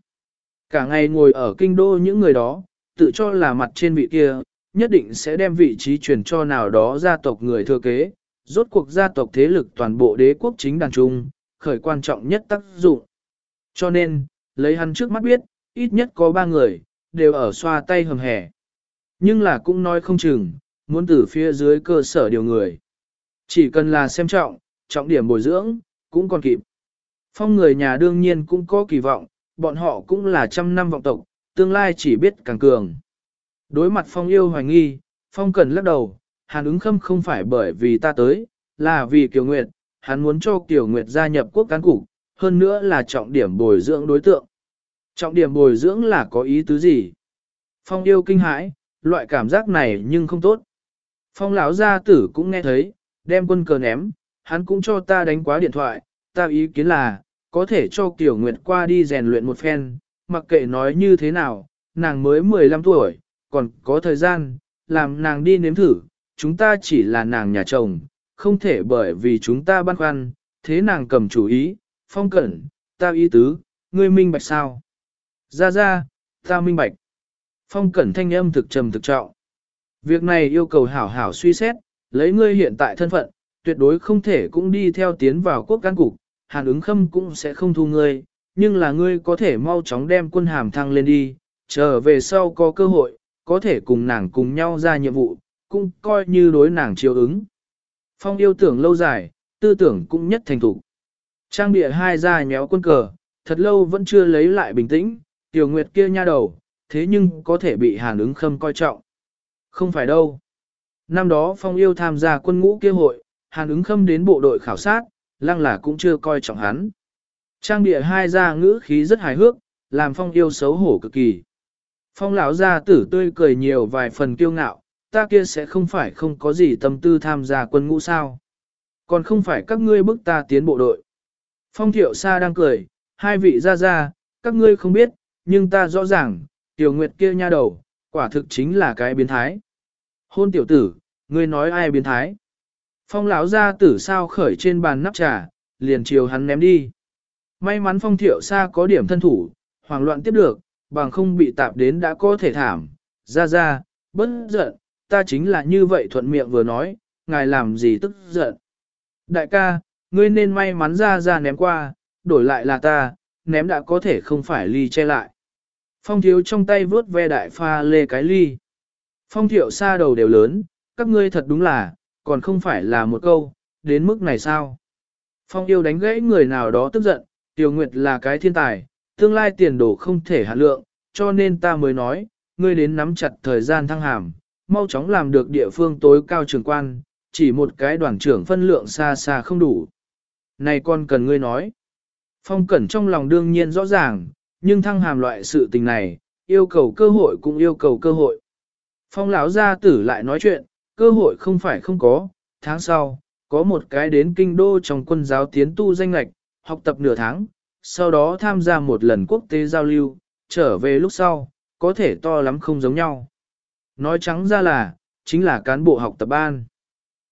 Cả ngày ngồi ở kinh đô những người đó, tự cho là mặt trên vị kia, nhất định sẽ đem vị trí truyền cho nào đó gia tộc người thừa kế, rốt cuộc gia tộc thế lực toàn bộ đế quốc chính đàn trung, khởi quan trọng nhất tác dụng. Cho nên, lấy hắn trước mắt biết, ít nhất có ba người, đều ở xoa tay hầm hẻ. Nhưng là cũng nói không chừng, muốn từ phía dưới cơ sở điều người. Chỉ cần là xem trọng, trọng điểm bồi dưỡng, cũng còn kịp. Phong người nhà đương nhiên cũng có kỳ vọng, bọn họ cũng là trăm năm vọng tộc, tương lai chỉ biết càng cường. Đối mặt Phong yêu hoài nghi, Phong cần lắc đầu, hàn ứng khâm không phải bởi vì ta tới, là vì Kiều Nguyệt, hắn muốn cho Kiều Nguyệt gia nhập quốc cán cục, hơn nữa là trọng điểm bồi dưỡng đối tượng. Trọng điểm bồi dưỡng là có ý tứ gì? Phong yêu kinh hãi, loại cảm giác này nhưng không tốt. Phong lão gia tử cũng nghe thấy, đem quân cờ ném, hắn cũng cho ta đánh quá điện thoại, ta ý kiến là, có thể cho Kiều Nguyệt qua đi rèn luyện một phen, mặc kệ nói như thế nào, nàng mới 15 tuổi, còn có thời gian, làm nàng đi nếm thử, chúng ta chỉ là nàng nhà chồng, không thể bởi vì chúng ta băn khoăn, thế nàng cầm chủ ý, phong cẩn, ta ý tứ, ngươi minh bạch sao? Ra ra, ta minh bạch. Phong cẩn thanh âm thực trầm thực trọng. Việc này yêu cầu hảo hảo suy xét, lấy ngươi hiện tại thân phận, tuyệt đối không thể cũng đi theo tiến vào quốc can cục, hàn ứng khâm cũng sẽ không thu ngươi, nhưng là ngươi có thể mau chóng đem quân hàm thăng lên đi, trở về sau có cơ hội, có thể cùng nàng cùng nhau ra nhiệm vụ, cũng coi như đối nàng chiều ứng. Phong yêu tưởng lâu dài, tư tưởng cũng nhất thành thủ. Trang địa hai ra nhéo quân cờ, thật lâu vẫn chưa lấy lại bình tĩnh, tiểu nguyệt kia nha đầu, thế nhưng có thể bị hàn ứng khâm coi trọng. Không phải đâu. Năm đó Phong yêu tham gia quân ngũ kia hội, hàn ứng khâm đến bộ đội khảo sát, lăng là cũng chưa coi trọng hắn. Trang địa hai ra ngữ khí rất hài hước, làm Phong yêu xấu hổ cực kỳ. Phong lão gia tử tươi cười nhiều vài phần kiêu ngạo, ta kia sẽ không phải không có gì tâm tư tham gia quân ngũ sao. Còn không phải các ngươi bức ta tiến bộ đội. Phong thiệu sa đang cười, hai vị ra ra, các ngươi không biết, nhưng ta rõ ràng, tiểu nguyệt kia nha đầu, quả thực chính là cái biến thái. Hôn tiểu tử, ngươi nói ai biến thái? Phong lão gia tử sao khởi trên bàn nắp trà, liền chiều hắn ném đi. May mắn phong thiệu sa có điểm thân thủ, hoảng loạn tiếp được, bằng không bị tạp đến đã có thể thảm. Ra ra, bất giận, ta chính là như vậy thuận miệng vừa nói, ngài làm gì tức giận. Đại ca, ngươi nên may mắn ra ra ném qua, đổi lại là ta, ném đã có thể không phải ly che lại. Phong thiếu trong tay vớt ve đại pha lê cái ly. Phong thiệu xa đầu đều lớn, các ngươi thật đúng là, còn không phải là một câu, đến mức này sao? Phong yêu đánh gãy người nào đó tức giận, Tiểu Nguyệt là cái thiên tài, tương lai tiền đồ không thể hạn lượng, cho nên ta mới nói, ngươi đến nắm chặt thời gian thăng hàm, mau chóng làm được địa phương tối cao trường quan, chỉ một cái đoàn trưởng phân lượng xa xa không đủ. Này con cần ngươi nói. Phong cẩn trong lòng đương nhiên rõ ràng, nhưng thăng hàm loại sự tình này, yêu cầu cơ hội cũng yêu cầu cơ hội. Phong lão gia tử lại nói chuyện, cơ hội không phải không có, tháng sau, có một cái đến kinh đô trong quân giáo tiến tu danh lạch, học tập nửa tháng, sau đó tham gia một lần quốc tế giao lưu, trở về lúc sau, có thể to lắm không giống nhau. Nói trắng ra là, chính là cán bộ học tập ban.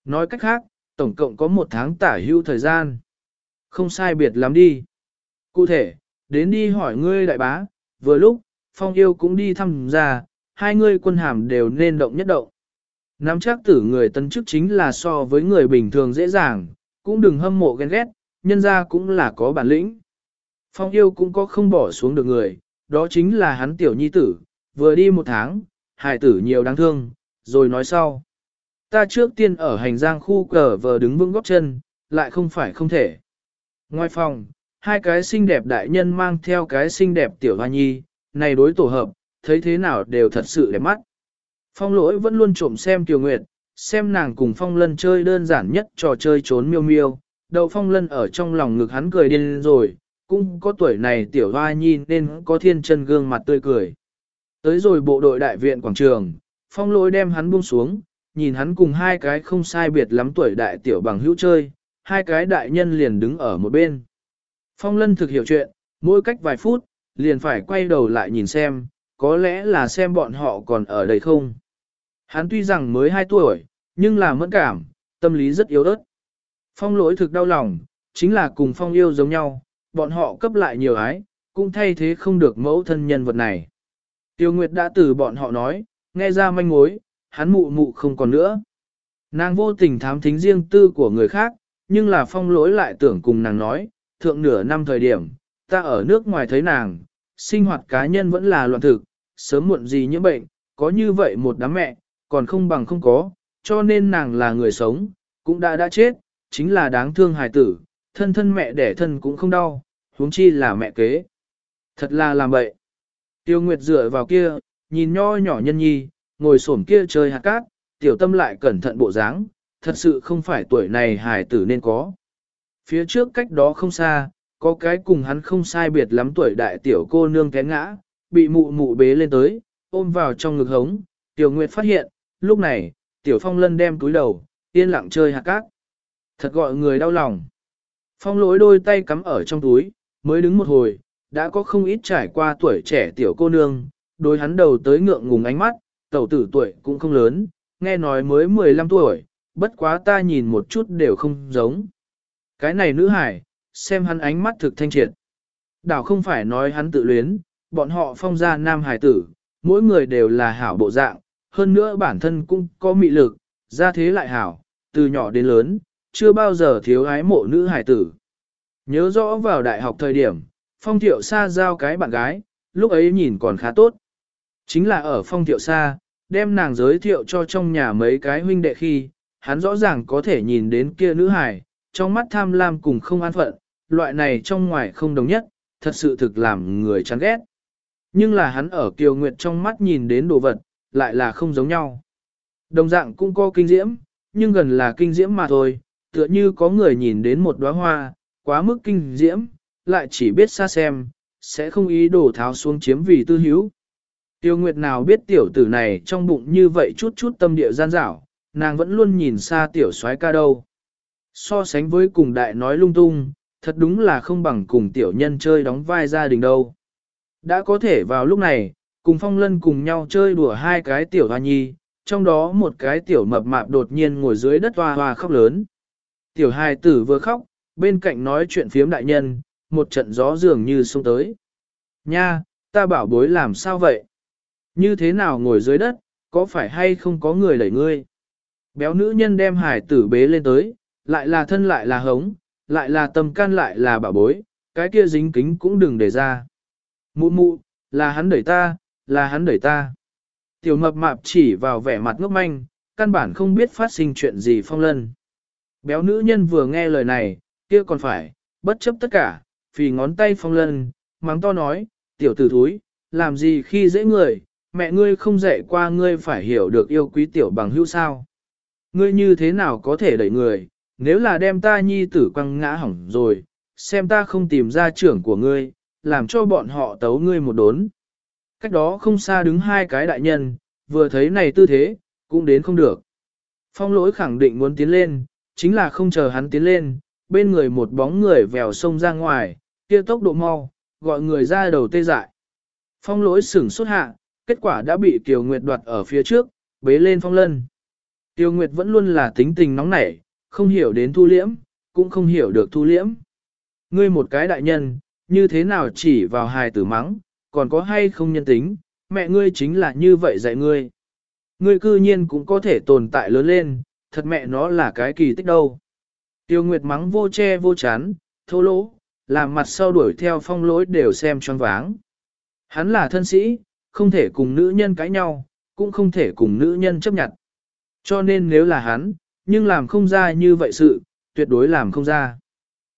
Nói cách khác, tổng cộng có một tháng tả hưu thời gian. Không sai biệt lắm đi. Cụ thể, đến đi hỏi ngươi đại bá, vừa lúc, phong yêu cũng đi thăm ra, hai ngươi quân hàm đều nên động nhất động. Nắm chắc tử người tân chức chính là so với người bình thường dễ dàng, cũng đừng hâm mộ ghen ghét, nhân ra cũng là có bản lĩnh. Phong yêu cũng có không bỏ xuống được người, đó chính là hắn tiểu nhi tử, vừa đi một tháng, hài tử nhiều đáng thương, rồi nói sau. Ta trước tiên ở hành giang khu cờ vờ đứng vững góc chân, lại không phải không thể. Ngoài phòng, hai cái xinh đẹp đại nhân mang theo cái xinh đẹp tiểu hoa nhi, này đối tổ hợp, thấy thế nào đều thật sự đẹp mắt. Phong lỗi vẫn luôn trộm xem Kiều Nguyệt, xem nàng cùng Phong Lân chơi đơn giản nhất trò chơi trốn miêu miêu. Đậu Phong Lân ở trong lòng ngực hắn cười điên rồi, cũng có tuổi này tiểu hoa nhi nên có thiên chân gương mặt tươi cười. Tới rồi bộ đội đại viện quảng trường, Phong lỗi đem hắn buông xuống, nhìn hắn cùng hai cái không sai biệt lắm tuổi đại tiểu bằng hữu chơi, hai cái đại nhân liền đứng ở một bên. Phong Lân thực hiểu chuyện, mỗi cách vài phút, liền phải quay đầu lại nhìn xem, có lẽ là xem bọn họ còn ở đây không. Hắn tuy rằng mới 2 tuổi, nhưng là mẫn cảm, tâm lý rất yếu ớt. Phong lỗi thực đau lòng, chính là cùng phong yêu giống nhau, bọn họ cấp lại nhiều ái, cũng thay thế không được mẫu thân nhân vật này. Tiêu Nguyệt đã từ bọn họ nói, nghe ra manh mối, hắn mụ mụ không còn nữa. Nàng vô tình thám thính riêng tư của người khác, nhưng là phong lỗi lại tưởng cùng nàng nói, thượng nửa năm thời điểm, ta ở nước ngoài thấy nàng, sinh hoạt cá nhân vẫn là loạn thực, sớm muộn gì nhiễm bệnh, có như vậy một đám mẹ, còn không bằng không có, cho nên nàng là người sống, cũng đã đã chết, chính là đáng thương hài tử, thân thân mẹ đẻ thân cũng không đau, huống chi là mẹ kế. Thật là làm bậy. Tiêu Nguyệt dựa vào kia, nhìn nho nhỏ nhân nhi, ngồi xổm kia chơi hạt cát, tiểu tâm lại cẩn thận bộ dáng, thật sự không phải tuổi này hài tử nên có. Phía trước cách đó không xa, có cái cùng hắn không sai biệt lắm tuổi đại tiểu cô nương té ngã, bị mụ mụ bế lên tới, ôm vào trong ngực hống, tiểu nguyệt phát hiện, lúc này, tiểu phong lân đem túi đầu, yên lặng chơi hạt cát. Thật gọi người đau lòng. Phong lỗi đôi tay cắm ở trong túi, mới đứng một hồi, đã có không ít trải qua tuổi trẻ tiểu cô nương, đối hắn đầu tới ngượng ngùng ánh mắt, tẩu tử tuổi cũng không lớn, nghe nói mới 15 tuổi, bất quá ta nhìn một chút đều không giống. Cái này nữ hải, xem hắn ánh mắt thực thanh triệt. Đảo không phải nói hắn tự luyến, bọn họ phong ra nam hải tử, mỗi người đều là hảo bộ dạng, hơn nữa bản thân cũng có mị lực, ra thế lại hảo, từ nhỏ đến lớn, chưa bao giờ thiếu ái mộ nữ hải tử. Nhớ rõ vào đại học thời điểm, phong thiệu xa giao cái bạn gái, lúc ấy nhìn còn khá tốt. Chính là ở phong thiệu xa, đem nàng giới thiệu cho trong nhà mấy cái huynh đệ khi, hắn rõ ràng có thể nhìn đến kia nữ hài, trong mắt tham lam cùng không an phận, loại này trong ngoài không đồng nhất, thật sự thực làm người chán ghét. Nhưng là hắn ở Kiều Nguyệt trong mắt nhìn đến đồ vật, lại là không giống nhau. Đồng dạng cũng có kinh diễm, nhưng gần là kinh diễm mà thôi, tựa như có người nhìn đến một đóa hoa, quá mức kinh diễm, lại chỉ biết xa xem, sẽ không ý đồ tháo xuống chiếm vì tư hữu. Tiêu Nguyệt nào biết tiểu tử này trong bụng như vậy chút chút tâm địa gian dảo, nàng vẫn luôn nhìn xa tiểu soái ca đâu. So sánh với cùng đại nói lung tung, thật đúng là không bằng cùng tiểu nhân chơi đóng vai gia đình đâu. Đã có thể vào lúc này, cùng phong lân cùng nhau chơi đùa hai cái tiểu hoa nhi, trong đó một cái tiểu mập mạp đột nhiên ngồi dưới đất hoa hoa khóc lớn. Tiểu hài tử vừa khóc, bên cạnh nói chuyện phiếm đại nhân, một trận gió dường như xông tới. Nha, ta bảo bối làm sao vậy? Như thế nào ngồi dưới đất, có phải hay không có người đẩy ngươi? Béo nữ nhân đem hải tử bế lên tới, lại là thân lại là hống, lại là tâm can lại là bảo bối, cái kia dính kính cũng đừng để ra. Mụ mụ, là hắn đẩy ta, là hắn đẩy ta. Tiểu mập mạp chỉ vào vẻ mặt ngốc manh, căn bản không biết phát sinh chuyện gì phong lân. Béo nữ nhân vừa nghe lời này, kia còn phải, bất chấp tất cả, vì ngón tay phong lân, mắng to nói, tiểu tử thúi, làm gì khi dễ người, mẹ ngươi không dạy qua ngươi phải hiểu được yêu quý tiểu bằng hữu sao. Ngươi như thế nào có thể đẩy người, nếu là đem ta nhi tử quăng ngã hỏng rồi, xem ta không tìm ra trưởng của ngươi, làm cho bọn họ tấu ngươi một đốn. Cách đó không xa đứng hai cái đại nhân, vừa thấy này tư thế, cũng đến không được. Phong lỗi khẳng định muốn tiến lên, chính là không chờ hắn tiến lên, bên người một bóng người vèo sông ra ngoài, kia tốc độ mau, gọi người ra đầu tê dại. Phong lỗi sửng xuất hạ, kết quả đã bị Kiều Nguyệt đoạt ở phía trước, bế lên phong lân. Tiêu Nguyệt vẫn luôn là tính tình nóng nảy, không hiểu đến thu liễm, cũng không hiểu được thu liễm. Ngươi một cái đại nhân, như thế nào chỉ vào hài tử mắng, còn có hay không nhân tính, mẹ ngươi chính là như vậy dạy ngươi. Ngươi cư nhiên cũng có thể tồn tại lớn lên, thật mẹ nó là cái kỳ tích đâu. Tiêu Nguyệt mắng vô che vô chán, thô lỗ, làm mặt sau đuổi theo phong lỗi đều xem choáng váng. Hắn là thân sĩ, không thể cùng nữ nhân cãi nhau, cũng không thể cùng nữ nhân chấp nhận. Cho nên nếu là hắn, nhưng làm không ra như vậy sự, tuyệt đối làm không ra.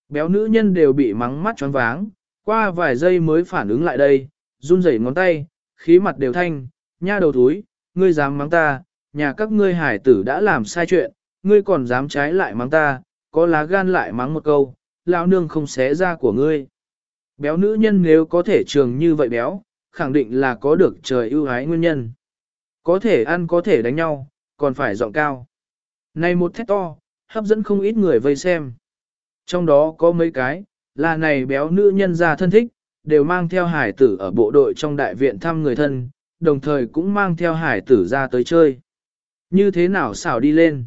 Béo nữ nhân đều bị mắng mắt choáng váng, qua vài giây mới phản ứng lại đây, run rẩy ngón tay, khí mặt đều thanh, nha đầu thúi, ngươi dám mắng ta, nhà các ngươi hải tử đã làm sai chuyện, ngươi còn dám trái lại mắng ta, có lá gan lại mắng một câu, lão nương không xé ra của ngươi. Béo nữ nhân nếu có thể trường như vậy béo, khẳng định là có được trời ưu ái nguyên nhân. Có thể ăn có thể đánh nhau, còn phải giọng cao. Này một thét to, hấp dẫn không ít người vây xem. Trong đó có mấy cái, là này béo nữ nhân ra thân thích, đều mang theo hải tử ở bộ đội trong đại viện thăm người thân, đồng thời cũng mang theo hải tử ra tới chơi. Như thế nào xảo đi lên?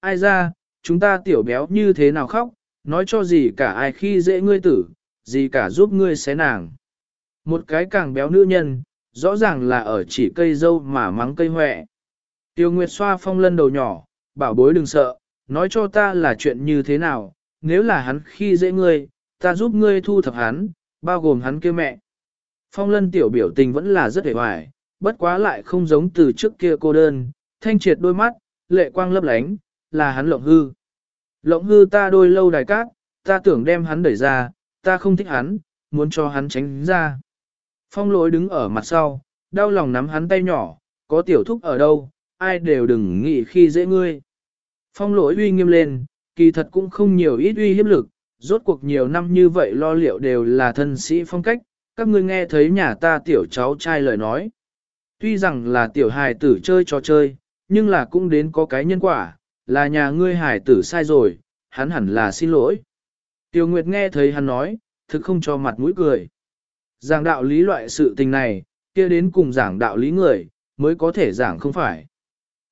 Ai ra, chúng ta tiểu béo như thế nào khóc, nói cho gì cả ai khi dễ ngươi tử, gì cả giúp ngươi xé nàng. Một cái càng béo nữ nhân, rõ ràng là ở chỉ cây dâu mà mắng cây hoẹ. Tiêu Nguyệt xoa phong lân đầu nhỏ, bảo bối đừng sợ, nói cho ta là chuyện như thế nào, nếu là hắn khi dễ ngươi, ta giúp ngươi thu thập hắn, bao gồm hắn kêu mẹ. Phong lân tiểu biểu tình vẫn là rất hề hoài, bất quá lại không giống từ trước kia cô đơn, thanh triệt đôi mắt, lệ quang lấp lánh, là hắn lộng hư. Lộng hư ta đôi lâu đài cát, ta tưởng đem hắn đẩy ra, ta không thích hắn, muốn cho hắn tránh ra. Phong lỗi đứng ở mặt sau, đau lòng nắm hắn tay nhỏ, có tiểu thúc ở đâu, ai đều đừng nghĩ khi dễ ngươi. Phong lỗi uy nghiêm lên, kỳ thật cũng không nhiều ít uy hiếp lực, rốt cuộc nhiều năm như vậy lo liệu đều là thân sĩ phong cách, các ngươi nghe thấy nhà ta tiểu cháu trai lời nói. Tuy rằng là tiểu hài tử chơi trò chơi, nhưng là cũng đến có cái nhân quả, là nhà ngươi hải tử sai rồi, hắn hẳn là xin lỗi. Tiểu Nguyệt nghe thấy hắn nói, thực không cho mặt mũi cười. Giảng đạo lý loại sự tình này, kia đến cùng giảng đạo lý người, mới có thể giảng không phải.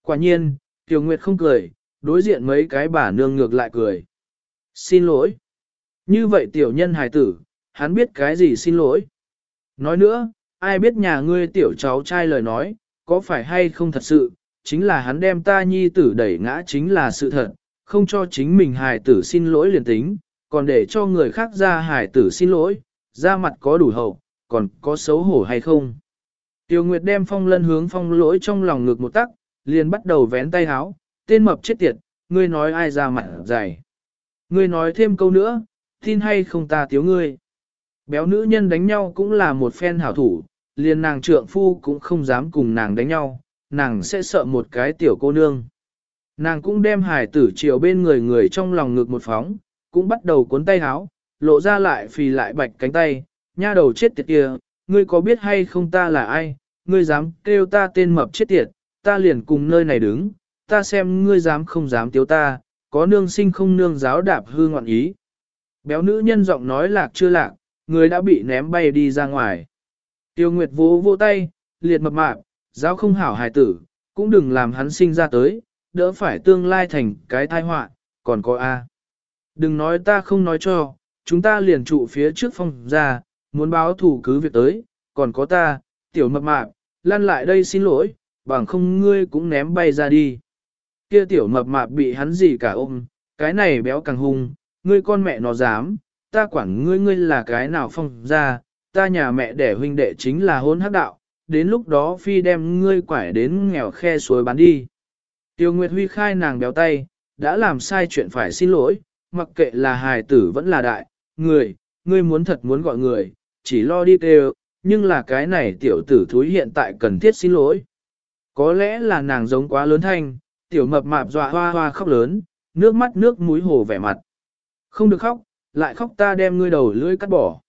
Quả nhiên, Tiểu Nguyệt không cười, đối diện mấy cái bà nương ngược lại cười. Xin lỗi. Như vậy tiểu nhân hài tử, hắn biết cái gì xin lỗi. Nói nữa, ai biết nhà ngươi tiểu cháu trai lời nói, có phải hay không thật sự, chính là hắn đem ta nhi tử đẩy ngã chính là sự thật, không cho chính mình hài tử xin lỗi liền tính, còn để cho người khác ra hài tử xin lỗi, ra mặt có đủ hậu, còn có xấu hổ hay không. Tiêu Nguyệt đem phong lân hướng phong lỗi trong lòng ngực một tắc, liền bắt đầu vén tay háo, tên mập chết tiệt, ngươi nói ai ra mặt dày. Ngươi nói thêm câu nữa, tin hay không ta tiếu ngươi. Béo nữ nhân đánh nhau cũng là một phen hảo thủ, liền nàng trượng phu cũng không dám cùng nàng đánh nhau, nàng sẽ sợ một cái tiểu cô nương. Nàng cũng đem hải tử chiều bên người người trong lòng ngực một phóng, cũng bắt đầu cuốn tay háo, lộ ra lại phì lại bạch cánh tay, nha đầu chết tiệt kia, ngươi có biết hay không ta là ai, ngươi dám kêu ta tên mập chết tiệt, ta liền cùng nơi này đứng, ta xem ngươi dám không dám tiếu ta, có nương sinh không nương giáo đạp hư ngoạn ý. Béo nữ nhân giọng nói lạc chưa lạc, người đã bị ném bay đi ra ngoài. Tiêu Nguyệt vỗ vỗ tay, liệt mập mạp, giáo không hảo hài tử, cũng đừng làm hắn sinh ra tới, đỡ phải tương lai thành cái tai họa, còn có A. Đừng nói ta không nói cho, chúng ta liền trụ phía trước phòng ra, muốn báo thủ cứ việc tới, còn có ta, tiểu mập mạp, lăn lại đây xin lỗi, bằng không ngươi cũng ném bay ra đi. Kia tiểu mập mạp bị hắn gì cả ôm, cái này béo càng hung, ngươi con mẹ nó dám, ta quản ngươi ngươi là cái nào phong ra, ta nhà mẹ đẻ huynh đệ chính là hôn hắc đạo, đến lúc đó phi đem ngươi quải đến nghèo khe suối bán đi. Tiêu Nguyệt Huy khai nàng béo tay, đã làm sai chuyện phải xin lỗi, mặc kệ là hài tử vẫn là đại, người, ngươi muốn thật muốn gọi người, chỉ lo đi kêu, nhưng là cái này tiểu tử thúi hiện tại cần thiết xin lỗi. Có lẽ là nàng giống quá lớn thanh, tiểu mập mạp dọa hoa hoa khóc lớn, nước mắt nước mũi hồ vẻ mặt. Không được khóc, lại khóc ta đem ngươi đầu lưỡi cắt bỏ.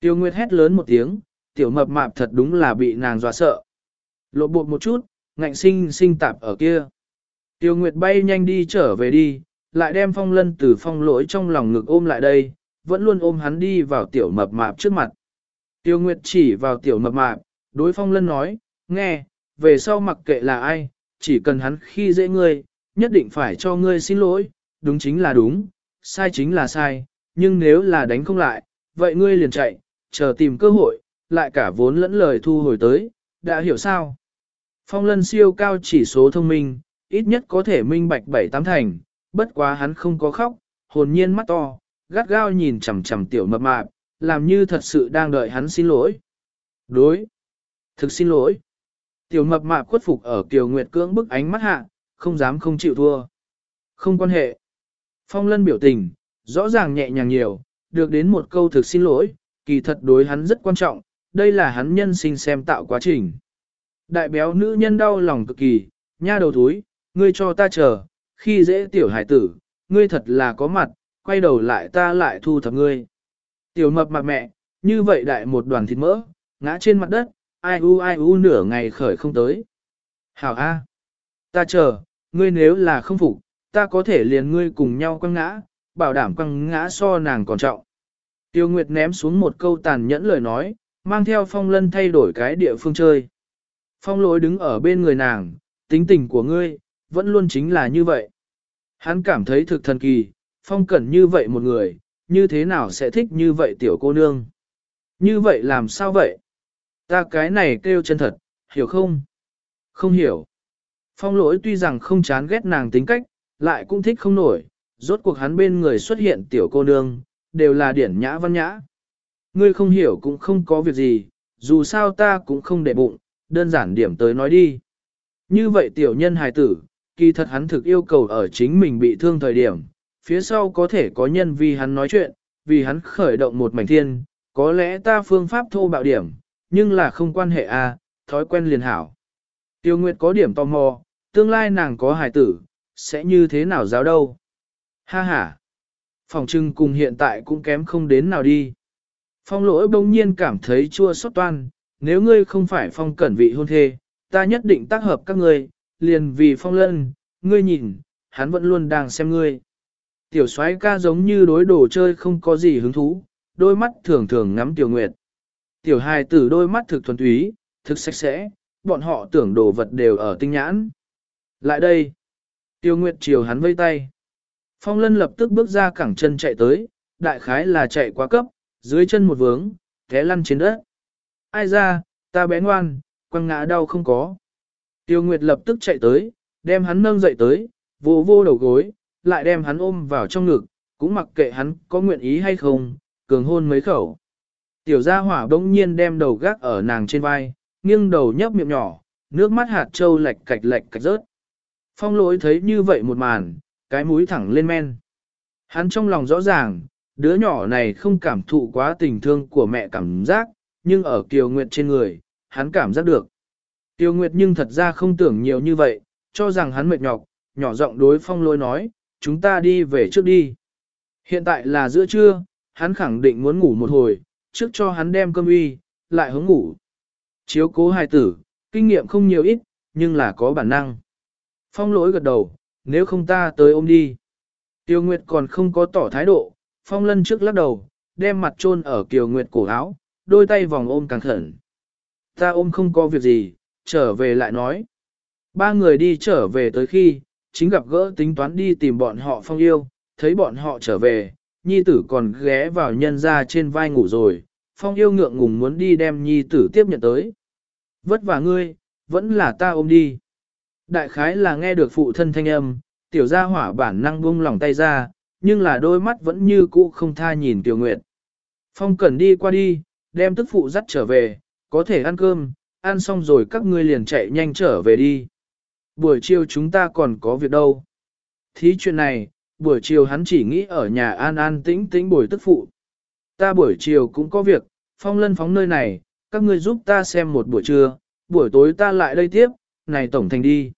Tiêu Nguyệt hét lớn một tiếng, tiểu mập mạp thật đúng là bị nàng dọa sợ. Lộ bộ một chút, ngạnh sinh sinh tạp ở kia. Tiêu Nguyệt bay nhanh đi trở về đi, lại đem phong lân từ phong lỗi trong lòng ngực ôm lại đây, vẫn luôn ôm hắn đi vào tiểu mập mạp trước mặt. Tiêu Nguyệt chỉ vào tiểu mập mạp, đối phong lân nói, nghe, về sau mặc kệ là ai, chỉ cần hắn khi dễ ngươi, nhất định phải cho ngươi xin lỗi, đúng chính là đúng, sai chính là sai, nhưng nếu là đánh không lại, vậy ngươi liền chạy, chờ tìm cơ hội, lại cả vốn lẫn lời thu hồi tới, đã hiểu sao? Phong lân siêu cao chỉ số thông minh, ít nhất có thể minh bạch bảy tám thành, bất quá hắn không có khóc, hồn nhiên mắt to, gắt gao nhìn chằm chằm tiểu mập mạp, làm như thật sự đang đợi hắn xin lỗi. Đối. Thực xin lỗi. Tiểu mập mạp khuất phục ở Kiều Nguyệt cưỡng bức ánh mắt hạ, không dám không chịu thua. Không quan hệ. Phong lân biểu tình, rõ ràng nhẹ nhàng nhiều, được đến một câu thực xin lỗi, kỳ thật đối hắn rất quan trọng, đây là hắn nhân sinh xem tạo quá trình. Đại béo nữ nhân đau lòng cực kỳ, nha đầu túi, ngươi cho ta chờ, khi dễ tiểu hải tử, ngươi thật là có mặt, quay đầu lại ta lại thu thập ngươi. Tiểu mập mặt mẹ, như vậy đại một đoàn thịt mỡ, ngã trên mặt đất, ai u ai u nửa ngày khởi không tới. Hảo A. Ta chờ, ngươi nếu là không phục, ta có thể liền ngươi cùng nhau quăng ngã, bảo đảm quăng ngã so nàng còn trọng. Tiêu Nguyệt ném xuống một câu tàn nhẫn lời nói, mang theo phong lân thay đổi cái địa phương chơi. Phong lối đứng ở bên người nàng, tính tình của ngươi, vẫn luôn chính là như vậy. Hắn cảm thấy thực thần kỳ, phong cẩn như vậy một người, như thế nào sẽ thích như vậy tiểu cô nương? Như vậy làm sao vậy? Ta cái này kêu chân thật, hiểu không? Không hiểu. Phong lỗi tuy rằng không chán ghét nàng tính cách, lại cũng thích không nổi, rốt cuộc hắn bên người xuất hiện tiểu cô nương, đều là điển nhã văn nhã. Ngươi không hiểu cũng không có việc gì, dù sao ta cũng không để bụng, đơn giản điểm tới nói đi. Như vậy tiểu nhân hài tử, kỳ thật hắn thực yêu cầu ở chính mình bị thương thời điểm, phía sau có thể có nhân vì hắn nói chuyện, vì hắn khởi động một mảnh thiên, có lẽ ta phương pháp thô bạo điểm, nhưng là không quan hệ a, à, thói quen liền hảo. Tiêu Nguyệt có điểm tò mò, tương lai nàng có hài tử, sẽ như thế nào giáo đâu? Ha ha! Phòng trưng cùng hiện tại cũng kém không đến nào đi. Phong lỗi bỗng nhiên cảm thấy chua xót toan, nếu ngươi không phải phong cẩn vị hôn thê, ta nhất định tác hợp các ngươi, liền vì phong lân, ngươi nhìn, hắn vẫn luôn đang xem ngươi. Tiểu soái ca giống như đối đồ chơi không có gì hứng thú, đôi mắt thường thường ngắm tiểu nguyệt. Tiểu hài tử đôi mắt thực thuần túy, thực sạch sẽ, bọn họ tưởng đồ vật đều ở tinh nhãn. Lại đây. Tiểu Nguyệt chiều hắn vây tay. Phong lân lập tức bước ra cẳng chân chạy tới, đại khái là chạy quá cấp, dưới chân một vướng, té lăn trên đất. Ai ra, ta bé ngoan, quăng ngã đau không có. Tiêu Nguyệt lập tức chạy tới, đem hắn nâng dậy tới, vô vô đầu gối, lại đem hắn ôm vào trong ngực, cũng mặc kệ hắn có nguyện ý hay không, cường hôn mấy khẩu. Tiểu gia hỏa bỗng nhiên đem đầu gác ở nàng trên vai, nghiêng đầu nhấp miệng nhỏ, nước mắt hạt trâu lệch cạch lệch cạch rớt. Phong lỗi thấy như vậy một màn, cái mũi thẳng lên men. Hắn trong lòng rõ ràng, đứa nhỏ này không cảm thụ quá tình thương của mẹ cảm giác, nhưng ở Kiều Nguyệt trên người, hắn cảm giác được. Kiều Nguyệt nhưng thật ra không tưởng nhiều như vậy, cho rằng hắn mệt nhọc, nhỏ giọng đối phong lỗi nói, chúng ta đi về trước đi. Hiện tại là giữa trưa, hắn khẳng định muốn ngủ một hồi, trước cho hắn đem cơm uy, lại hướng ngủ. Chiếu cố hài tử, kinh nghiệm không nhiều ít, nhưng là có bản năng. Phong lỗi gật đầu, nếu không ta tới ôm đi. Tiêu Nguyệt còn không có tỏ thái độ, Phong lân trước lắc đầu, đem mặt chôn ở Kiều Nguyệt cổ áo, đôi tay vòng ôm càng khẩn. Ta ôm không có việc gì, trở về lại nói. Ba người đi trở về tới khi, chính gặp gỡ tính toán đi tìm bọn họ phong yêu, thấy bọn họ trở về, nhi tử còn ghé vào nhân ra trên vai ngủ rồi, phong yêu ngượng ngùng muốn đi đem nhi tử tiếp nhận tới. Vất vả ngươi, vẫn là ta ôm đi. Đại khái là nghe được phụ thân thanh âm, tiểu gia hỏa bản năng buông lòng tay ra, nhưng là đôi mắt vẫn như cũ không tha nhìn tiểu nguyệt. Phong cần đi qua đi, đem tức phụ dắt trở về, có thể ăn cơm, ăn xong rồi các ngươi liền chạy nhanh trở về đi. Buổi chiều chúng ta còn có việc đâu. Thí chuyện này, buổi chiều hắn chỉ nghĩ ở nhà an an tĩnh tĩnh buổi tức phụ. Ta buổi chiều cũng có việc, phong lân phóng nơi này, các ngươi giúp ta xem một buổi trưa, buổi tối ta lại đây tiếp, này tổng thành đi.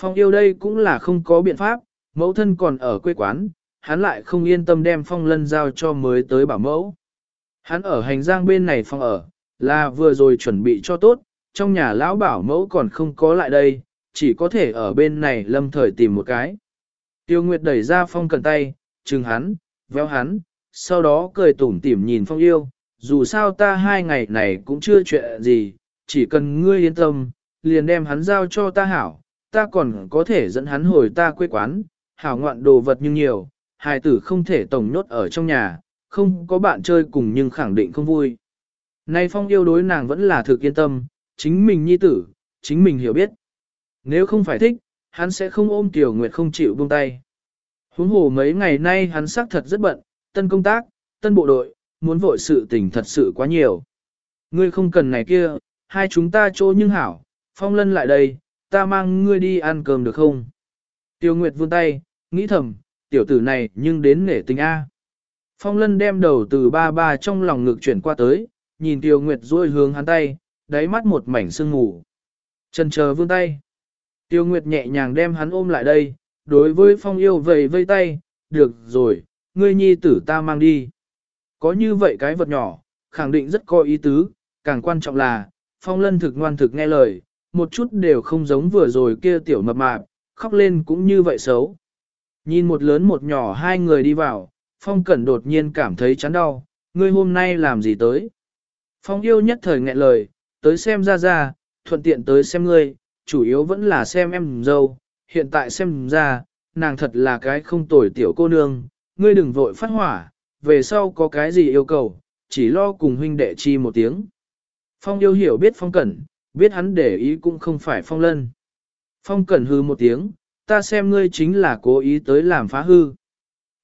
Phong yêu đây cũng là không có biện pháp, mẫu thân còn ở quê quán, hắn lại không yên tâm đem phong lân giao cho mới tới bảo mẫu. Hắn ở hành giang bên này phong ở, là vừa rồi chuẩn bị cho tốt, trong nhà lão bảo mẫu còn không có lại đây, chỉ có thể ở bên này lâm thời tìm một cái. Tiêu Nguyệt đẩy ra phong cần tay, chừng hắn, véo hắn, sau đó cười tủm tỉm nhìn phong yêu, dù sao ta hai ngày này cũng chưa chuyện gì, chỉ cần ngươi yên tâm, liền đem hắn giao cho ta hảo, ta còn có thể dẫn hắn hồi ta quê quán, hảo ngoạn đồ vật nhưng nhiều, hài tử không thể tổng nhốt ở trong nhà, không có bạn chơi cùng nhưng khẳng định không vui. Nay phong yêu đối nàng vẫn là thực yên tâm, chính mình nhi tử, chính mình hiểu biết. Nếu không phải thích, hắn sẽ không ôm Tiểu Nguyệt không chịu buông tay. Huống hồ mấy ngày nay hắn xác thật rất bận, tân công tác, tân bộ đội, muốn vội sự tình thật sự quá nhiều. Ngươi không cần này kia, hai chúng ta chỗ nhưng hảo, phong lân lại đây, ta mang ngươi đi ăn cơm được không? Tiêu Nguyệt vươn tay, nghĩ thầm, tiểu tử này nhưng đến nể tình A. Phong lân đem đầu từ ba ba trong lòng ngực chuyển qua tới, nhìn Tiêu Nguyệt duỗi hướng hắn tay, đáy mắt một mảnh sương ngủ. Chân chờ vươn tay. Tiêu Nguyệt nhẹ nhàng đem hắn ôm lại đây, đối với phong yêu vầy vây tay, được rồi, ngươi nhi tử ta mang đi. Có như vậy cái vật nhỏ, khẳng định rất có ý tứ, càng quan trọng là, phong lân thực ngoan thực nghe lời, một chút đều không giống vừa rồi kia tiểu mập mạp, khóc lên cũng như vậy xấu. Nhìn một lớn một nhỏ hai người đi vào, phong cẩn đột nhiên cảm thấy chán đau, ngươi hôm nay làm gì tới. Phong yêu nhất thời nghẹn lời, tới xem ra ra, thuận tiện tới xem ngươi, chủ yếu vẫn là xem em dâu, hiện tại xem ra, nàng thật là cái không tồi tiểu cô nương, ngươi đừng vội phát hỏa, về sau có cái gì yêu cầu, chỉ lo cùng huynh đệ chi một tiếng. Phong yêu hiểu biết phong cẩn, biết hắn để ý cũng không phải phong lân. Phong cẩn hư một tiếng, ta xem ngươi chính là cố ý tới làm phá hư.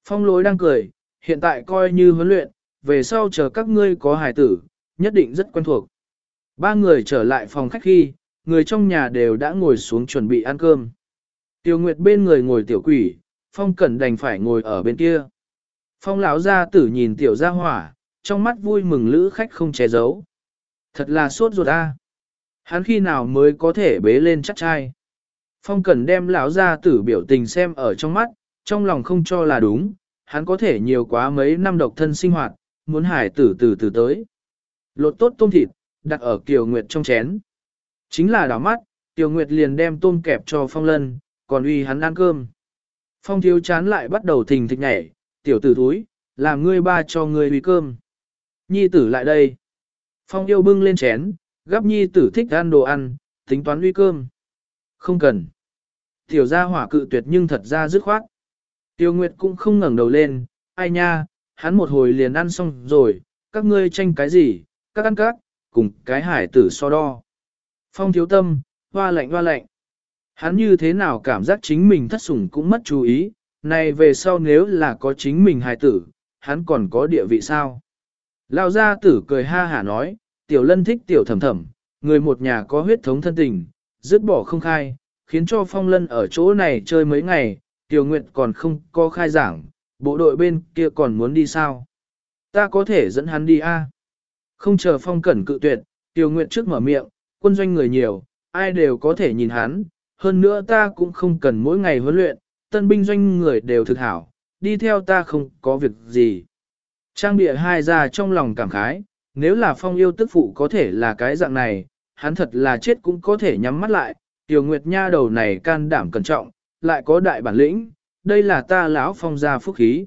Phong lối đang cười, hiện tại coi như huấn luyện, về sau chờ các ngươi có hài tử, nhất định rất quen thuộc. Ba người trở lại phòng khách khi, người trong nhà đều đã ngồi xuống chuẩn bị ăn cơm. Tiêu Nguyệt bên người ngồi tiểu quỷ, Phong Cẩn đành phải ngồi ở bên kia. Phong lão gia tử nhìn tiểu gia hỏa, trong mắt vui mừng lữ khách không che giấu. Thật là sốt ruột a. Hắn khi nào mới có thể bế lên chắc trai. Phong Cẩn đem lão gia tử biểu tình xem ở trong mắt, trong lòng không cho là đúng, hắn có thể nhiều quá mấy năm độc thân sinh hoạt, muốn hải tử từ từ tới. Lột tốt tôm thịt, đặt ở Kiều Nguyệt trong chén. Chính là đảo mắt, Kiều Nguyệt liền đem tôm kẹp cho Phong Lân, còn uy hắn ăn cơm. Phong thiếu chán lại bắt đầu thình thịch nhảy, tiểu tử thúi, làm ngươi ba cho ngươi uy cơm. Nhi tử lại đây. Phong yêu bưng lên chén, gắp nhi tử thích ăn đồ ăn, tính toán uy cơm. Không cần. Tiểu gia hỏa cự tuyệt nhưng thật ra dứt khoát. Tiêu Nguyệt cũng không ngẩng đầu lên, ai nha, hắn một hồi liền ăn xong rồi, các ngươi tranh cái gì, các ăn các, cùng cái hải tử so đo. Phong thiếu tâm, hoa lạnh hoa lạnh. Hắn như thế nào cảm giác chính mình thất sủng cũng mất chú ý, này về sau nếu là có chính mình hài tử, hắn còn có địa vị sao? Lão gia tử cười ha hả nói, tiểu lân thích tiểu thầm thầm, người một nhà có huyết thống thân tình, dứt bỏ không khai, khiến cho phong lân ở chỗ này chơi mấy ngày, tiểu nguyện còn không có khai giảng, bộ đội bên kia còn muốn đi sao? Ta có thể dẫn hắn đi a? Không chờ phong cẩn cự tuyệt, tiểu nguyện trước mở miệng, quân doanh người nhiều, ai đều có thể nhìn hắn, hơn nữa ta cũng không cần mỗi ngày huấn luyện, tân binh doanh người đều thực hảo, đi theo ta không có việc gì. Trang bịa hai ra trong lòng cảm khái, nếu là phong yêu tức phụ có thể là cái dạng này, hắn thật là chết cũng có thể nhắm mắt lại, tiểu nguyệt nha đầu này can đảm cẩn trọng, lại có đại bản lĩnh, đây là ta lão phong gia phúc khí.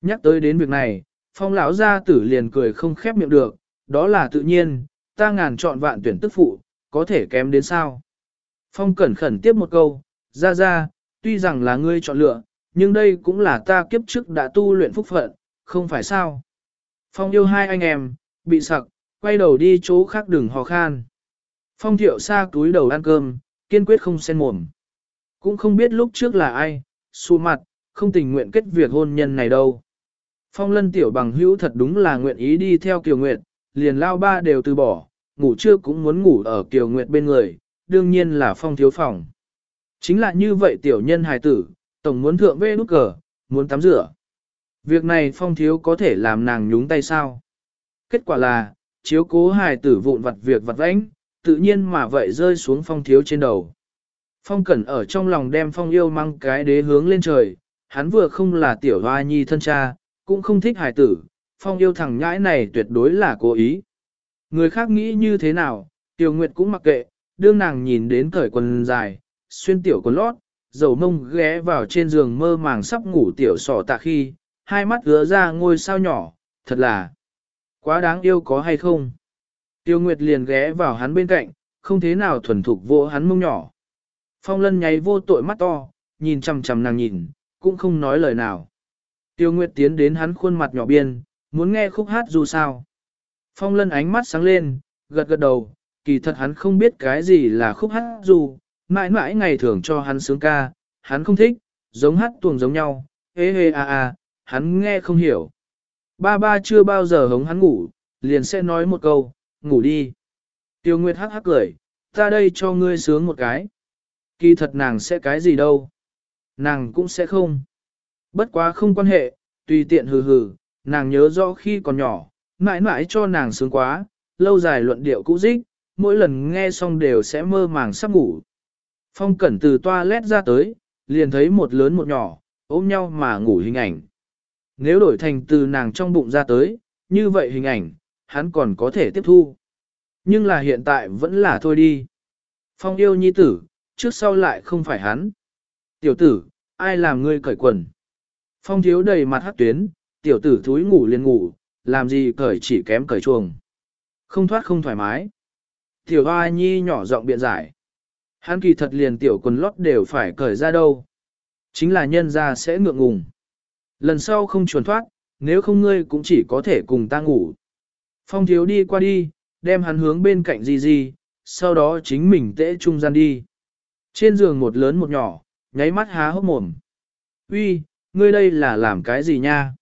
Nhắc tới đến việc này, phong lão gia tử liền cười không khép miệng được, đó là tự nhiên, ta ngàn chọn vạn tuyển tức phụ, có thể kém đến sao. Phong cẩn khẩn tiếp một câu, ra ra, tuy rằng là ngươi chọn lựa, nhưng đây cũng là ta kiếp trước đã tu luyện phúc phận, không phải sao. Phong yêu hai anh em, bị sặc, quay đầu đi chỗ khác đừng hò khan. Phong thiệu xa túi đầu ăn cơm, kiên quyết không xen mồm. Cũng không biết lúc trước là ai, xù mặt, không tình nguyện kết việc hôn nhân này đâu. Phong lân tiểu bằng hữu thật đúng là nguyện ý đi theo kiều nguyện, liền lao ba đều từ bỏ, ngủ trưa cũng muốn ngủ ở kiều nguyện bên người, đương nhiên là phong thiếu phòng. Chính là như vậy tiểu nhân hài tử, tổng muốn thượng vê nút cờ, muốn tắm rửa. Việc này phong thiếu có thể làm nàng nhúng tay sao? Kết quả là, chiếu cố hài tử vụn vặt việc vặt vãnh, tự nhiên mà vậy rơi xuống phong thiếu trên đầu. Phong cẩn ở trong lòng đem phong yêu mang cái đế hướng lên trời, hắn vừa không là tiểu hoa nhi thân cha, cũng không thích hài tử, phong yêu thằng nhãi này tuyệt đối là cố ý. Người khác nghĩ như thế nào, tiểu nguyệt cũng mặc kệ, đương nàng nhìn đến cởi quần dài, xuyên tiểu quần lót, dầu mông ghé vào trên giường mơ màng sắp ngủ tiểu sỏ tạ khi, hai mắt gỡ ra ngôi sao nhỏ, thật là quá đáng yêu có hay không. Tiêu Nguyệt liền ghé vào hắn bên cạnh, không thế nào thuần thục vô hắn mông nhỏ. Phong lân nháy vô tội mắt to, nhìn chằm chằm nàng nhìn, cũng không nói lời nào. Tiêu Nguyệt tiến đến hắn khuôn mặt nhỏ biên, muốn nghe khúc hát dù sao. Phong lân ánh mắt sáng lên, gật gật đầu, kỳ thật hắn không biết cái gì là khúc hát dù, mãi mãi ngày thường cho hắn sướng ca, hắn không thích, giống hát tuồng giống nhau, hê hê a a, hắn nghe không hiểu. Ba ba chưa bao giờ hống hắn ngủ, liền sẽ nói một câu, ngủ đi. Tiêu Nguyệt hắc hắc cười, ta đây cho ngươi sướng một cái. Kỳ thật nàng sẽ cái gì đâu. Nàng cũng sẽ không. Bất quá không quan hệ, tùy tiện hừ hừ, nàng nhớ rõ khi còn nhỏ, mãi mãi cho nàng sướng quá, lâu dài luận điệu cũ dích, mỗi lần nghe xong đều sẽ mơ màng sắp ngủ. Phong cẩn từ toilet ra tới, liền thấy một lớn một nhỏ, ôm nhau mà ngủ hình ảnh. Nếu đổi thành từ nàng trong bụng ra tới, như vậy hình ảnh, hắn còn có thể tiếp thu. Nhưng là hiện tại vẫn là thôi đi. Phong yêu nhi tử, trước sau lại không phải hắn. Tiểu tử, ai làm ngươi cởi quần? Phong thiếu đầy mặt hát tuyến, tiểu tử thúi ngủ liền ngủ, làm gì cởi chỉ kém cởi chuồng. Không thoát không thoải mái. Tiểu hoa nhi nhỏ giọng biện giải. Hắn kỳ thật liền tiểu quần lót đều phải cởi ra đâu. Chính là nhân ra sẽ ngượng ngùng. Lần sau không chuồn thoát, nếu không ngươi cũng chỉ có thể cùng ta ngủ. Phong thiếu đi qua đi, đem hắn hướng bên cạnh gì gì, sau đó chính mình tễ trung gian đi. Trên giường một lớn một nhỏ, nháy mắt há hốc mồm. Uy, ngươi đây là làm cái gì nha?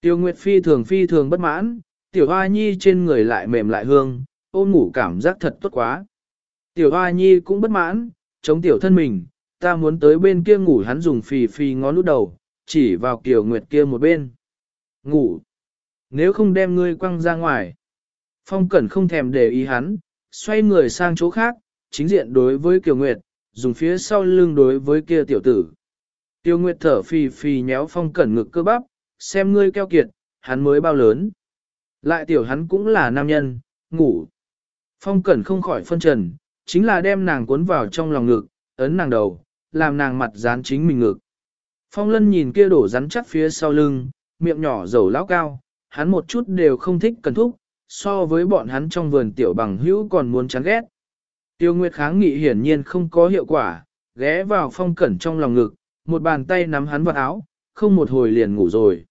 Tiêu Nguyệt phi thường phi thường bất mãn, tiểu hoa nhi trên người lại mềm lại hương, ôm ngủ cảm giác thật tốt quá. Tiểu hoa nhi cũng bất mãn, chống tiểu thân mình, ta muốn tới bên kia ngủ hắn dùng phì phì ngón lút đầu, chỉ vào Tiểu Nguyệt kia một bên. Ngủ. Nếu không đem ngươi quăng ra ngoài. Phong Cẩn không thèm để ý hắn, xoay người sang chỗ khác, chính diện đối với Kiều Nguyệt, dùng phía sau lưng đối với kia tiểu tử. Tiêu Nguyệt thở phì phì nhéo Phong Cẩn ngực cơ bắp, xem ngươi keo kiệt, hắn mới bao lớn. Lại tiểu hắn cũng là nam nhân, ngủ. Phong Cẩn không khỏi phân trần, chính là đem nàng cuốn vào trong lòng ngực, ấn nàng đầu, làm nàng mặt dán chính mình ngực. Phong Lân nhìn kia đổ rắn chắc phía sau lưng, miệng nhỏ dầu lão cao, hắn một chút đều không thích cần thúc, so với bọn hắn trong vườn tiểu bằng hữu còn muốn chán ghét. Tiêu Nguyệt kháng nghị hiển nhiên không có hiệu quả, ghé vào Phong Cẩn trong lòng ngực, một bàn tay nắm hắn vào áo, không một hồi liền ngủ rồi.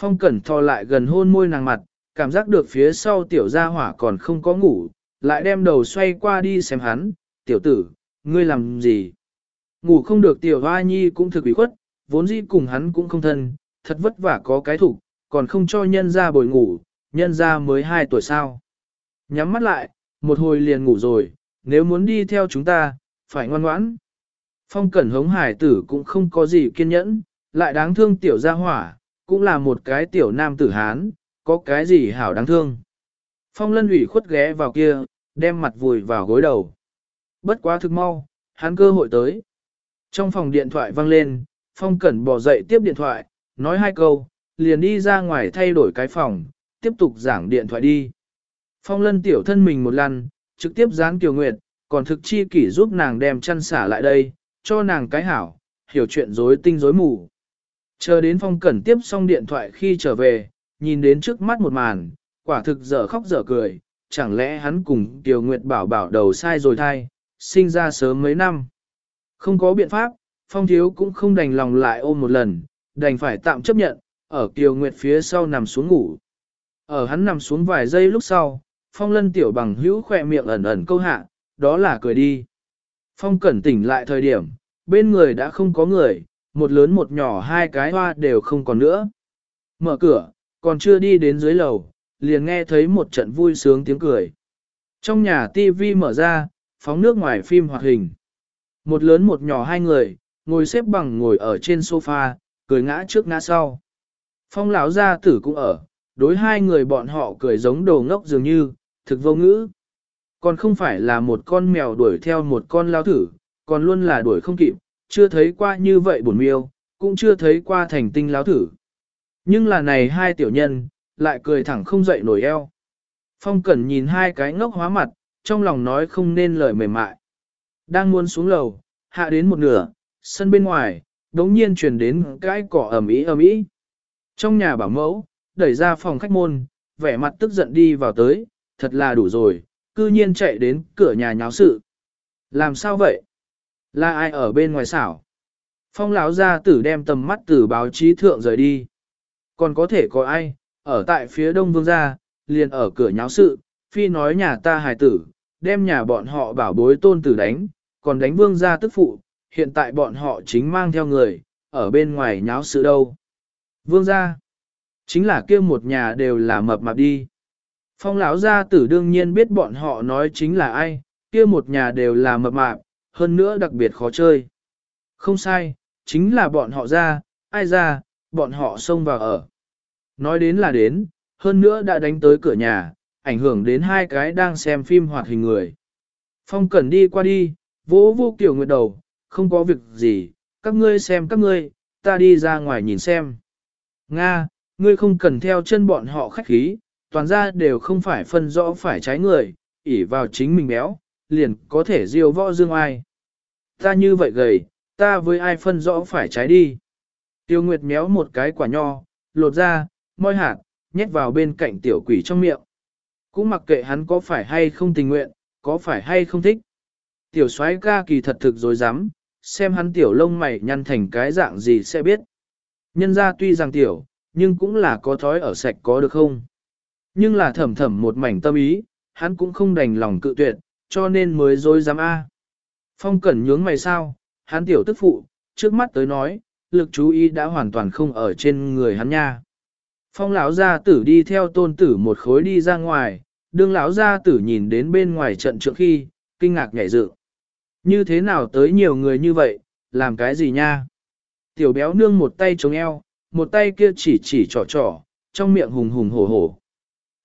Phong Cẩn thò lại gần hôn môi nàng mặt, cảm giác được phía sau tiểu gia hỏa còn không có ngủ, lại đem đầu xoay qua đi xem hắn, tiểu tử, ngươi làm gì? Ngủ không được tiểu hoa nhi cũng thực ủy khuất, vốn dĩ cùng hắn cũng không thân, thật vất vả có cái thủ, còn không cho nhân ra bồi ngủ, nhân ra mới 2 tuổi sao. Nhắm mắt lại, một hồi liền ngủ rồi, nếu muốn đi theo chúng ta, phải ngoan ngoãn. Phong cẩn hống hải tử cũng không có gì kiên nhẫn, lại đáng thương tiểu gia hỏa, cũng là một cái tiểu nam tử Hán, có cái gì hảo đáng thương. Phong lân ủy khuất ghé vào kia, đem mặt vùi vào gối đầu. Bất quá thực mau, hắn cơ hội tới. Trong phòng điện thoại vang lên, Phong Cẩn bỏ dậy tiếp điện thoại, nói hai câu, liền đi ra ngoài thay đổi cái phòng, tiếp tục giảng điện thoại đi. Phong lân tiểu thân mình một lần, trực tiếp dán Kiều Nguyệt, còn thực chi kỷ giúp nàng đem chăn xả lại đây, cho nàng cái hảo, hiểu chuyện rối tinh rối mù. Chờ đến Phong Cẩn tiếp xong điện thoại khi trở về, nhìn đến trước mắt một màn, quả thực dở khóc dở cười, chẳng lẽ hắn cùng Kiều Nguyệt bảo bảo đầu sai rồi thai, sinh ra sớm mấy năm. Không có biện pháp, Phong Thiếu cũng không đành lòng lại ôm một lần, đành phải tạm chấp nhận, ở Kiều Nguyệt phía sau nằm xuống ngủ. Ở hắn nằm xuống vài giây lúc sau, Phong Lân tiểu bằng hữu khỏe miệng ẩn ẩn câu hạ, đó là cười đi. Phong cẩn tỉnh lại thời điểm, bên người đã không có người, một lớn một nhỏ hai cái hoa đều không còn nữa. Mở cửa, còn chưa đi đến dưới lầu, liền nghe thấy một trận vui sướng tiếng cười. Trong nhà TV mở ra, phóng nước ngoài phim hoạt hình. Một lớn một nhỏ hai người, ngồi xếp bằng ngồi ở trên sofa, cười ngã trước ngã sau. Phong lão gia tử cũng ở, đối hai người bọn họ cười giống đồ ngốc dường như, thực vô ngữ. Còn không phải là một con mèo đuổi theo một con lao thử, còn luôn là đuổi không kịp, chưa thấy qua như vậy buồn miêu, cũng chưa thấy qua thành tinh lao thử. Nhưng là này hai tiểu nhân, lại cười thẳng không dậy nổi eo. Phong Cẩn nhìn hai cái ngốc hóa mặt, trong lòng nói không nên lời mềm mại. Đang muốn xuống lầu, hạ đến một nửa, sân bên ngoài, đống nhiên truyền đến cái cỏ ẩm ý ẩm ý. Trong nhà bảo mẫu, đẩy ra phòng khách môn, vẻ mặt tức giận đi vào tới, thật là đủ rồi, cư nhiên chạy đến cửa nhà nháo sự. Làm sao vậy? Là ai ở bên ngoài xảo? Phong lão gia tử đem tầm mắt từ báo chí thượng rời đi. Còn có thể có ai, ở tại phía đông vương gia, liền ở cửa nháo sự, phi nói nhà ta hài tử, đem nhà bọn họ bảo bối tôn tử đánh, còn đánh vương gia tức phụ, hiện tại bọn họ chính mang theo người, ở bên ngoài nháo sự đâu. Vương gia, chính là kia một nhà đều là mập mạp đi. Phong lão gia tử đương nhiên biết bọn họ nói chính là ai, kia một nhà đều là mập mạp, hơn nữa đặc biệt khó chơi. Không sai, chính là bọn họ ra, ai ra, bọn họ xông vào ở. Nói đến là đến, hơn nữa đã đánh tới cửa nhà, ảnh hưởng đến hai cái đang xem phim hoạt hình người. Phong Cẩn đi qua đi, vỗ vô kiểu nguyệt đầu, không có việc gì, các ngươi xem các ngươi, ta đi ra ngoài nhìn xem. Nga, ngươi không cần theo chân bọn họ khách khí, toàn ra đều không phải phân rõ phải trái người, ỉ vào chính mình béo, liền có thể diêu võ dương ai. Ta như vậy gầy, ta với ai phân rõ phải trái đi. Tiêu Nguyệt méo một cái quả nho, lột ra, moi hạt, nhét vào bên cạnh tiểu quỷ trong miệng. Cũng mặc kệ hắn có phải hay không tình nguyện, có phải hay không thích. Tiểu soái ca kỳ thật thực dối rắm xem hắn tiểu lông mày nhăn thành cái dạng gì sẽ biết. Nhân ra tuy rằng tiểu, nhưng cũng là có thói ở sạch có được không? Nhưng là thầm thầm một mảnh tâm ý, hắn cũng không đành lòng cự tuyệt, cho nên mới dối dám A. Phong cẩn nhướng mày sao, hắn tiểu tức phụ, trước mắt tới nói, lực chú ý đã hoàn toàn không ở trên người hắn nha. Phong lão gia tử đi theo tôn tử một khối đi ra ngoài, đương lão gia tử nhìn đến bên ngoài trận trước khi, kinh ngạc nhảy dựng. Như thế nào tới nhiều người như vậy, làm cái gì nha? Tiểu béo nương một tay chống eo, một tay kia chỉ chỉ trò trò, trong miệng hùng hùng hổ hổ.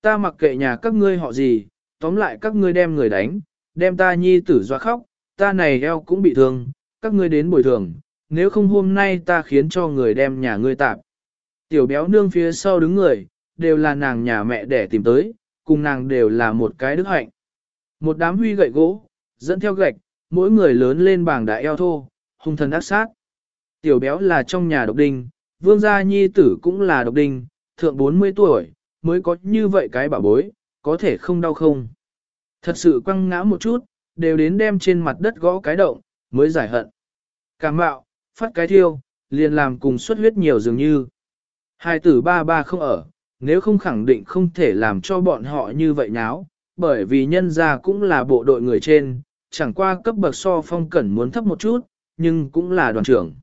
Ta mặc kệ nhà các ngươi họ gì, tóm lại các ngươi đem người đánh, đem ta nhi tử doa khóc, ta này eo cũng bị thương, các ngươi đến bồi thường, nếu không hôm nay ta khiến cho người đem nhà ngươi tạp. Tiểu béo nương phía sau đứng người, đều là nàng nhà mẹ để tìm tới, cùng nàng đều là một cái đức hạnh. Một đám huy gậy gỗ, dẫn theo gạch, mỗi người lớn lên bảng đại eo thô, hung thần ác sát. Tiểu béo là trong nhà độc đinh, vương gia nhi tử cũng là độc đinh, thượng 40 tuổi, mới có như vậy cái bảo bối, có thể không đau không. Thật sự quăng ngã một chút, đều đến đem trên mặt đất gõ cái động, mới giải hận. Cảm bạo, phát cái thiêu, liền làm cùng xuất huyết nhiều dường như. Hai tử ba ba không ở, nếu không khẳng định không thể làm cho bọn họ như vậy nháo, bởi vì nhân gia cũng là bộ đội người trên, chẳng qua cấp bậc so phong cẩn muốn thấp một chút, nhưng cũng là đoàn trưởng.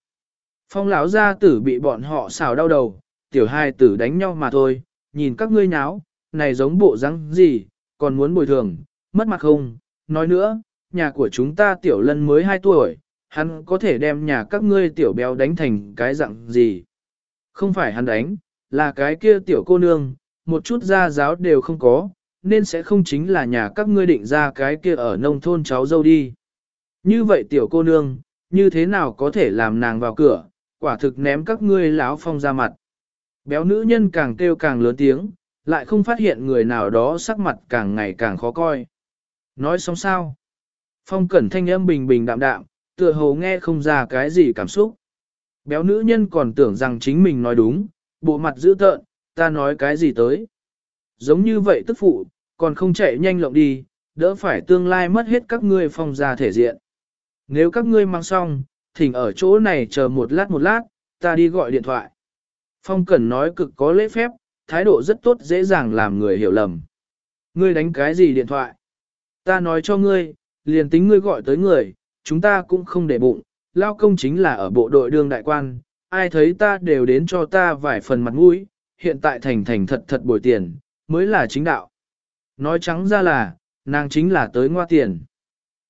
Phong lão gia tử bị bọn họ xào đau đầu, tiểu hai tử đánh nhau mà thôi, nhìn các ngươi nháo, này giống bộ răng gì, còn muốn bồi thường, mất mặt không, nói nữa, nhà của chúng ta tiểu lân mới 2 tuổi, hắn có thể đem nhà các ngươi tiểu béo đánh thành cái dạng gì. Không phải hắn đánh, là cái kia tiểu cô nương, một chút gia giáo đều không có, nên sẽ không chính là nhà các ngươi định ra cái kia ở nông thôn cháu dâu đi. Như vậy tiểu cô nương, như thế nào có thể làm nàng vào cửa, quả thực ném các ngươi láo phong ra mặt. Béo nữ nhân càng kêu càng lớn tiếng, lại không phát hiện người nào đó sắc mặt càng ngày càng khó coi. Nói xong sao? Phong cẩn thanh âm bình bình đạm đạm, tựa hồ nghe không ra cái gì cảm xúc. Béo nữ nhân còn tưởng rằng chính mình nói đúng, bộ mặt dữ tợn, ta nói cái gì tới. Giống như vậy tức phụ, còn không chạy nhanh lộng đi, đỡ phải tương lai mất hết các ngươi phong ra thể diện. Nếu các ngươi mang xong, thỉnh ở chỗ này chờ một lát một lát, ta đi gọi điện thoại. Phong Cẩn nói cực có lễ phép, thái độ rất tốt dễ dàng làm người hiểu lầm. Ngươi đánh cái gì điện thoại? Ta nói cho ngươi, liền tính ngươi gọi tới người, chúng ta cũng không để bụng, lao công chính là ở bộ đội đương đại quan, ai thấy ta đều đến cho ta vài phần mặt mũi, hiện tại thành thành thật thật bồi tiền, mới là chính đạo. Nói trắng ra là, nàng chính là tới ngoa tiền.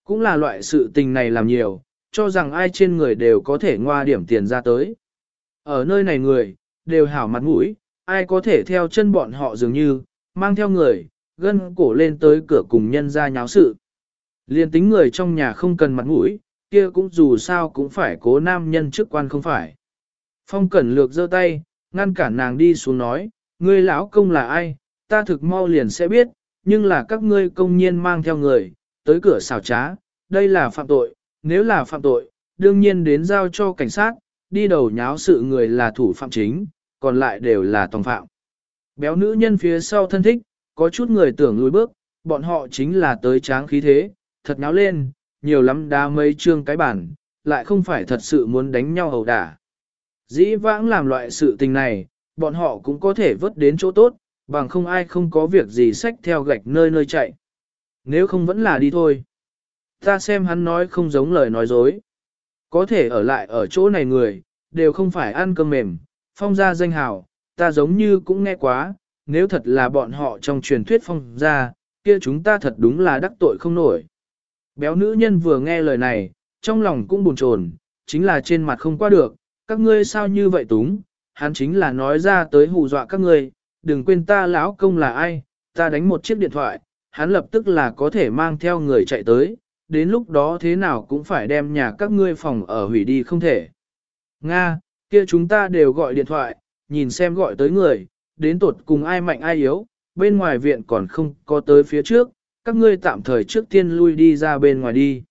Cũng là loại sự tình này làm nhiều, cho rằng ai trên người đều có thể ngoa điểm tiền ra tới. Ở nơi này người, đều hảo mặt mũi, ai có thể theo chân bọn họ dường như, mang theo người, gân cổ lên tới cửa cùng nhân ra nháo sự. Liên tính người trong nhà không cần mặt mũi, kia cũng dù sao cũng phải cố nam nhân chức quan không phải. Phong cẩn lược giơ tay, ngăn cản nàng đi xuống nói, ngươi lão công là ai, ta thực mau liền sẽ biết, nhưng là các ngươi công nhiên mang theo người, tới cửa xào trá, đây là phạm tội, nếu là phạm tội, đương nhiên đến giao cho cảnh sát, đi đầu nháo sự người là thủ phạm chính, còn lại đều là tòng phạm. Béo nữ nhân phía sau thân thích, có chút người tưởng lùi bước, bọn họ chính là tới tráng khí thế, thật nháo lên, nhiều lắm đá mấy trương cái bản, lại không phải thật sự muốn đánh nhau hầu đả. Dĩ vãng làm loại sự tình này, bọn họ cũng có thể vớt đến chỗ tốt, bằng không ai không có việc gì xách theo gạch nơi nơi chạy. Nếu không vẫn là đi thôi. Ta xem hắn nói không giống lời nói dối. Có thể ở lại ở chỗ này người, đều không phải ăn cơm mềm, phong gia danh hào, ta giống như cũng nghe quá, nếu thật là bọn họ trong truyền thuyết phong gia, kia chúng ta thật đúng là đắc tội không nổi. Béo nữ nhân vừa nghe lời này, trong lòng cũng buồn chồn, chính là trên mặt không qua được, các ngươi sao như vậy túng, hắn chính là nói ra tới hù dọa các ngươi, đừng quên ta lão công là ai, ta đánh một chiếc điện thoại, hắn lập tức là có thể mang theo người chạy tới, đến lúc đó thế nào cũng phải đem nhà các ngươi phòng ở hủy đi không thể. Nga, kia chúng ta đều gọi điện thoại, nhìn xem gọi tới người, đến tột cùng ai mạnh ai yếu, bên ngoài viện còn không có tới phía trước, các ngươi tạm thời trước tiên lui đi ra bên ngoài đi.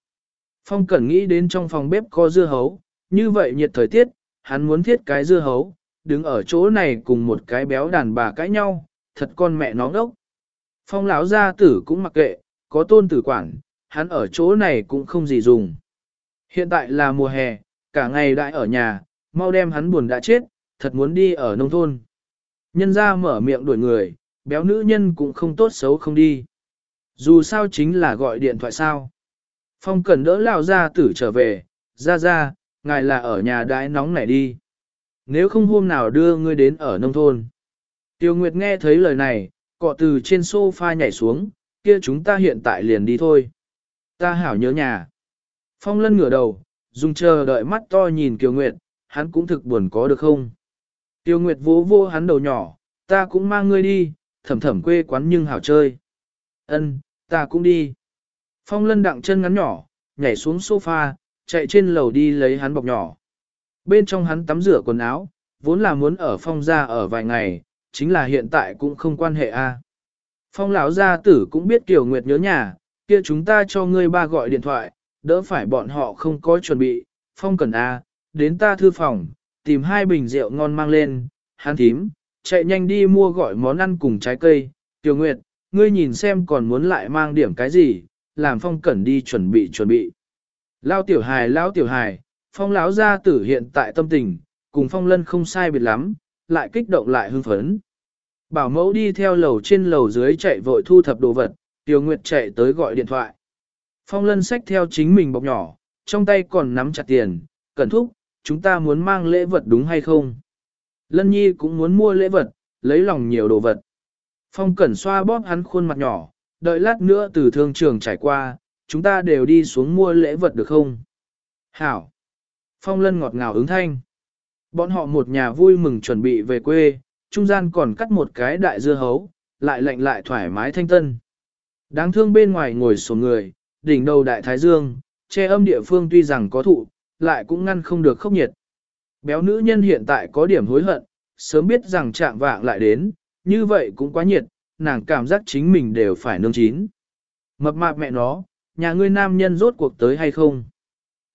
Phong Cẩn nghĩ đến trong phòng bếp có dưa hấu, như vậy nhiệt thời tiết, hắn muốn thiết cái dưa hấu, đứng ở chỗ này cùng một cái béo đàn bà cãi nhau, thật con mẹ nó đốc. Phong lão gia tử cũng mặc kệ, có tôn tử quản, hắn ở chỗ này cũng không gì dùng. Hiện tại là mùa hè, cả ngày đại ở nhà, mau đem hắn buồn đã chết, thật muốn đi ở nông thôn. Nhân ra mở miệng đuổi người, béo nữ nhân cũng không tốt xấu không đi. Dù sao chính là gọi điện thoại sao. Phong Cẩn đỡ lao ra tử trở về, ra ra, ngài là ở nhà đái nóng này đi. Nếu không hôm nào đưa ngươi đến ở nông thôn. Tiêu Nguyệt nghe thấy lời này, cọ từ trên sofa nhảy xuống, kia chúng ta hiện tại liền đi thôi. Ta hảo nhớ nhà. Phong lân ngửa đầu, dùng chờ đợi mắt to nhìn Kiều Nguyệt, hắn cũng thực buồn có được không? Tiêu Nguyệt vỗ vô hắn đầu nhỏ, ta cũng mang ngươi đi, thẩm thẩm quê quán nhưng hảo chơi. Ân, ta cũng đi. Phong lân đặng chân ngắn nhỏ, nhảy xuống sofa, chạy trên lầu đi lấy hắn bọc nhỏ. Bên trong hắn tắm rửa quần áo, vốn là muốn ở phong ra ở vài ngày, chính là hiện tại cũng không quan hệ a. Phong lão gia tử cũng biết Kiều Nguyệt nhớ nhà, kia chúng ta cho ngươi ba gọi điện thoại, đỡ phải bọn họ không có chuẩn bị. Phong cần a, đến ta thư phòng, tìm hai bình rượu ngon mang lên, hắn thím, chạy nhanh đi mua gọi món ăn cùng trái cây. Tiểu Nguyệt, ngươi nhìn xem còn muốn lại mang điểm cái gì, làm phong cẩn đi chuẩn bị chuẩn bị. Lao tiểu hài lao tiểu hài, phong lão gia tử hiện tại tâm tình, cùng phong lân không sai biệt lắm, lại kích động lại hưng phấn. Bảo mẫu đi theo lầu trên lầu dưới chạy vội thu thập đồ vật, Tiểu Nguyệt chạy tới gọi điện thoại. Phong lân xách theo chính mình bọc nhỏ, trong tay còn nắm chặt tiền, cẩn thúc, chúng ta muốn mang lễ vật đúng hay không? Lân nhi cũng muốn mua lễ vật, lấy lòng nhiều đồ vật. Phong cẩn xoa bóp hắn khuôn mặt nhỏ, đợi lát nữa từ thương trường trải qua, chúng ta đều đi xuống mua lễ vật được không? Hảo! Phong lân ngọt ngào ứng thanh. Bọn họ một nhà vui mừng chuẩn bị về quê, trung gian còn cắt một cái đại dưa hấu, lại lạnh lại thoải mái thanh tân. Đáng thương bên ngoài ngồi sổ người, đỉnh đầu đại thái dương, che âm địa phương tuy rằng có thụ, lại cũng ngăn không được khốc nhiệt. Béo nữ nhân hiện tại có điểm hối hận, sớm biết rằng trạng vạng lại đến, như vậy cũng quá nhiệt, nàng cảm giác chính mình đều phải nương chín. Mập mạp mẹ nó, nhà ngươi nam nhân rốt cuộc tới hay không?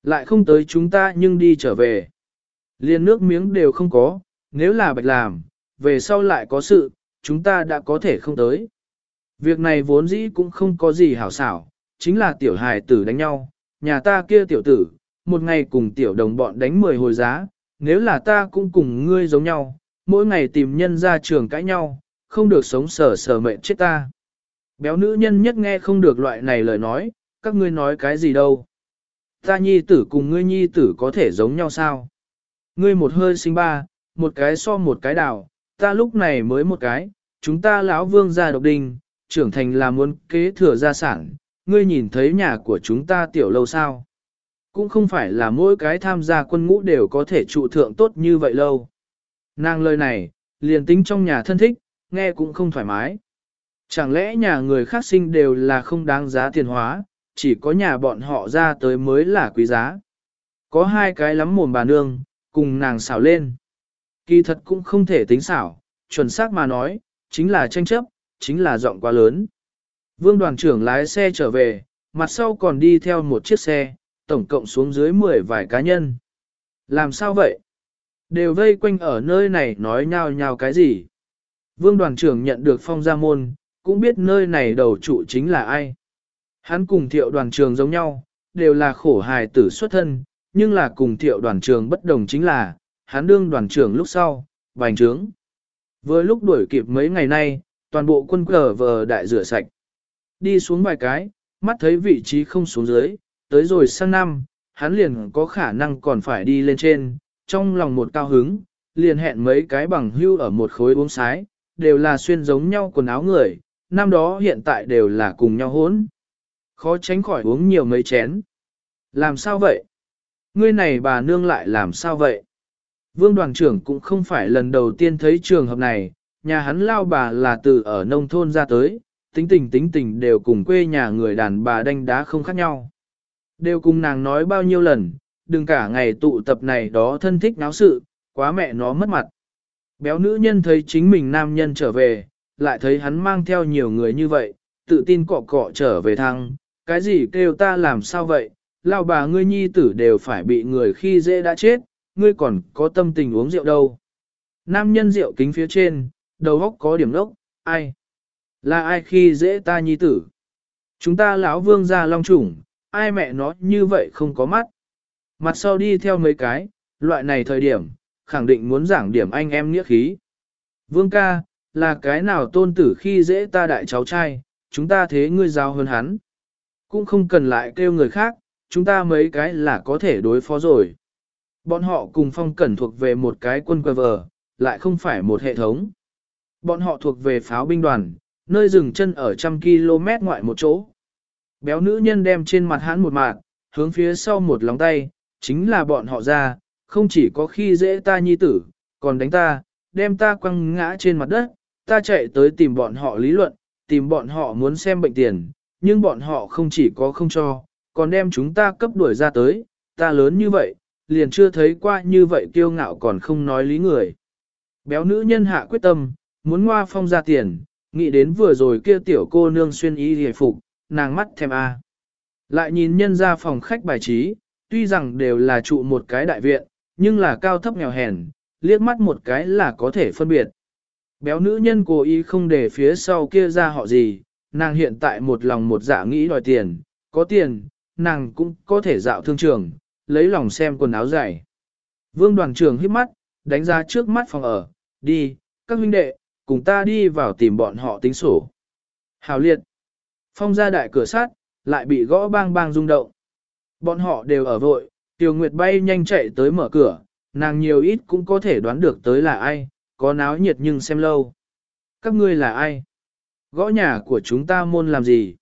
Lại không tới chúng ta nhưng đi trở về. Liên nước miếng đều không có, nếu là bạch làm, về sau lại có sự, chúng ta đã có thể không tới. Việc này vốn dĩ cũng không có gì hảo xảo, chính là tiểu hài tử đánh nhau, nhà ta kia tiểu tử, một ngày cùng tiểu đồng bọn đánh 10 hồi giá, nếu là ta cũng cùng ngươi giống nhau, mỗi ngày tìm nhân ra trường cãi nhau, không được sống sờ sờ mệnh chết ta. Béo nữ nhân nhất nghe không được loại này lời nói, các ngươi nói cái gì đâu. Ta nhi tử cùng ngươi nhi tử có thể giống nhau sao? Ngươi một hơi sinh ba, một cái so một cái đào, ta lúc này mới một cái, chúng ta lão vương gia độc đình, trưởng thành là muốn kế thừa gia sản, ngươi nhìn thấy nhà của chúng ta tiểu lâu sao. Cũng không phải là mỗi cái tham gia quân ngũ đều có thể trụ thượng tốt như vậy lâu. Nàng lời này, liền tính trong nhà thân thích, nghe cũng không thoải mái. Chẳng lẽ nhà người khác sinh đều là không đáng giá tiền hóa, chỉ có nhà bọn họ ra tới mới là quý giá. Có hai cái lắm mồm bà nương, cùng nàng xảo lên. Kỳ thật cũng không thể tính xảo, chuẩn xác mà nói, chính là tranh chấp, chính là giọng quá lớn. Vương đoàn trưởng lái xe trở về, mặt sau còn đi theo một chiếc xe, tổng cộng xuống dưới 10 vài cá nhân. Làm sao vậy? Đều vây quanh ở nơi này nói nhau nhau cái gì? Vương đoàn trưởng nhận được phong gia môn, cũng biết nơi này đầu trụ chính là ai. Hắn cùng thiệu đoàn trường giống nhau, đều là khổ hài tử xuất thân, nhưng là cùng thiệu đoàn trường bất đồng chính là, hắn đương đoàn trưởng lúc sau, bành trướng. Với lúc đuổi kịp mấy ngày nay, toàn bộ quân cờ vờ đại rửa sạch. Đi xuống vài cái, mắt thấy vị trí không xuống dưới, tới rồi sang năm, hắn liền có khả năng còn phải đi lên trên, trong lòng một cao hứng, liền hẹn mấy cái bằng hưu ở một khối uống sái, đều là xuyên giống nhau quần áo người, năm đó hiện tại đều là cùng nhau hốn. Khó tránh khỏi uống nhiều mấy chén. Làm sao vậy? Ngươi này bà nương lại làm sao vậy? Vương đoàn trưởng cũng không phải lần đầu tiên thấy trường hợp này, nhà hắn lao bà là từ ở nông thôn ra tới, tính tình tính tình đều cùng quê nhà người đàn bà đánh đá không khác nhau. Đều cùng nàng nói bao nhiêu lần, đừng cả ngày tụ tập này đó thân thích náo sự, quá mẹ nó mất mặt. Béo nữ nhân thấy chính mình nam nhân trở về, lại thấy hắn mang theo nhiều người như vậy, tự tin cọ cọ trở về thăng, cái gì kêu ta làm sao vậy, lao bà ngươi nhi tử đều phải bị người khi dễ đã chết, ngươi còn có tâm tình uống rượu đâu. Nam nhân rượu kính phía trên, đầu óc có điểm lốc, ai? Là ai khi dễ ta nhi tử? Chúng ta lão vương gia long chủng, ai mẹ nó như vậy không có mắt. Mặt sau đi theo mấy cái, loại này thời điểm, khẳng định muốn giảng điểm anh em nghĩa khí. Vương ca, là cái nào tôn tử khi dễ ta đại cháu trai, chúng ta thế ngươi giao hơn hắn. cũng không cần lại kêu người khác, chúng ta mấy cái là có thể đối phó rồi. Bọn họ cùng phong cẩn thuộc về một cái quân quờ vờ, lại không phải một hệ thống. Bọn họ thuộc về pháo binh đoàn, nơi dừng chân ở trăm km ngoại một chỗ. Béo nữ nhân đem trên mặt hắn một mạt, hướng phía sau một lòng tay, chính là bọn họ ra, không chỉ có khi dễ ta nhi tử, còn đánh ta, đem ta quăng ngã trên mặt đất, ta chạy tới tìm bọn họ lý luận, tìm bọn họ muốn xem bệnh tiền, nhưng bọn họ không chỉ có không cho, còn đem chúng ta cấp đuổi ra tới, ta lớn như vậy, liền chưa thấy qua như vậy kiêu ngạo còn không nói lý người. Béo nữ nhân hạ quyết tâm, muốn ngoa phong ra tiền, nghĩ đến vừa rồi kia tiểu cô nương xuyên y hề phục, nàng mắt thèm a. Lại nhìn nhân ra phòng khách bài trí, tuy rằng đều là trụ một cái đại viện, nhưng là cao thấp nghèo hèn, liếc mắt một cái là có thể phân biệt. Béo nữ nhân cố ý không để phía sau kia ra họ gì, nàng hiện tại một lòng một dạ nghĩ đòi tiền, có tiền, nàng cũng có thể dạo thương trường, lấy lòng xem quần áo dày. Vương đoàn trưởng hít mắt, đánh ra trước mắt phòng ở, đi, các huynh đệ, cùng ta đi vào tìm bọn họ tính sổ. Hào liệt, phong ra đại cửa sát, lại bị gõ bang bang rung động. Bọn họ đều ở vội, Tiêu Nguyệt bay nhanh chạy tới mở cửa, nàng nhiều ít cũng có thể đoán được tới là ai, có náo nhiệt nhưng xem lâu. Các ngươi là ai? Gõ nhà của chúng ta môn làm gì?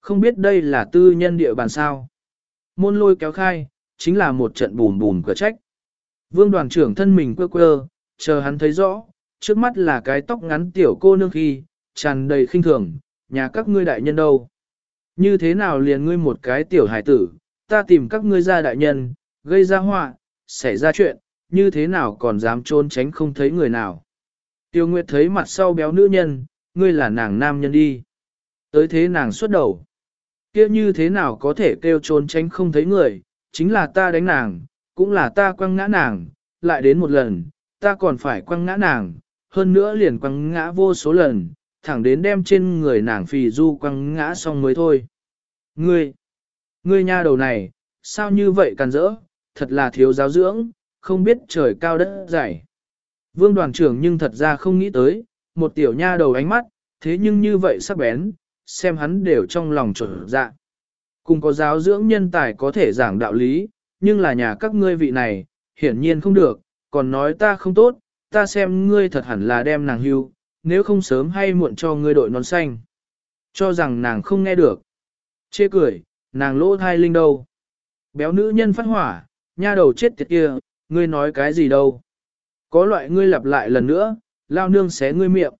Không biết đây là tư nhân địa bàn sao? Môn lôi kéo khai, chính là một trận bùn bùn cửa trách. Vương đoàn trưởng thân mình quơ quơ, chờ hắn thấy rõ, trước mắt là cái tóc ngắn tiểu cô nương khi, tràn đầy khinh thường, nhà các ngươi đại nhân đâu. Như thế nào liền ngươi một cái tiểu hải tử, ta tìm các ngươi ra đại nhân, gây ra họa, xảy ra chuyện, như thế nào còn dám trốn tránh không thấy người nào. Tiêu Nguyệt thấy mặt sau béo nữ nhân, ngươi là nàng nam nhân đi. Tới thế nàng xuất đầu. kia như thế nào có thể kêu trốn tránh không thấy người, chính là ta đánh nàng, cũng là ta quăng ngã nàng, lại đến một lần, ta còn phải quăng ngã nàng, hơn nữa liền quăng ngã vô số lần, thẳng đến đem trên người nàng phì du quăng ngã xong mới thôi. Ngươi, ngươi nha đầu này, sao như vậy càn rỡ, thật là thiếu giáo dưỡng, không biết trời cao đất dày. Vương đoàn trưởng nhưng thật ra không nghĩ tới, một tiểu nha đầu ánh mắt, thế nhưng như vậy sắc bén, xem hắn đều trong lòng trở dạ. Cùng có giáo dưỡng nhân tài có thể giảng đạo lý, nhưng là nhà các ngươi vị này, hiển nhiên không được, còn nói ta không tốt, ta xem ngươi thật hẳn là đem nàng hưu, nếu không sớm hay muộn cho ngươi đội nón xanh. Cho rằng nàng không nghe được. Chê cười, nàng lỗ thai linh đâu. Béo nữ nhân phát hỏa, nha đầu chết tiệt kia, ngươi nói cái gì đâu. Có loại ngươi lặp lại lần nữa, lao nương xé ngươi miệng.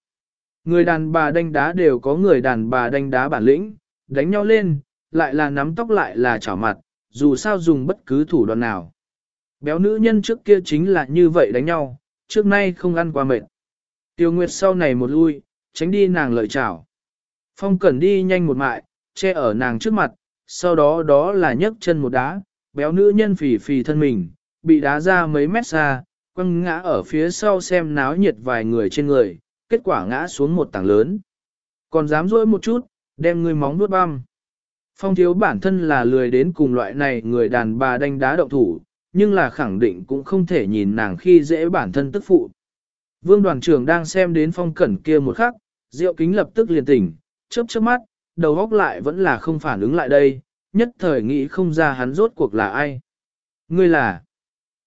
Người đàn bà đánh đá đều có người đàn bà đánh đá bản lĩnh, đánh nhau lên, lại là nắm tóc lại là chảo mặt, dù sao dùng bất cứ thủ đoạn nào. Béo nữ nhân trước kia chính là như vậy đánh nhau, trước nay không ăn qua mệt. Tiêu Nguyệt sau này một lui, tránh đi nàng lợi chảo. Phong Cẩn đi nhanh một mại, che ở nàng trước mặt, sau đó đó là nhấc chân một đá, béo nữ nhân phì phì thân mình, bị đá ra mấy mét xa, quăng ngã ở phía sau xem náo nhiệt vài người trên người, kết quả ngã xuống một tảng lớn. Còn dám dỗi một chút, đem người móng nuốt băm. Phong thiếu bản thân là lười đến cùng loại này người đàn bà đánh đá động thủ, nhưng là khẳng định cũng không thể nhìn nàng khi dễ bản thân tức phụ. Vương đoàn trưởng đang xem đến phong cẩn kia một khắc, rượu kính lập tức liền tỉnh, chớp chớp mắt, đầu góc lại vẫn là không phản ứng lại đây, nhất thời nghĩ không ra hắn rốt cuộc là ai. Ngươi là,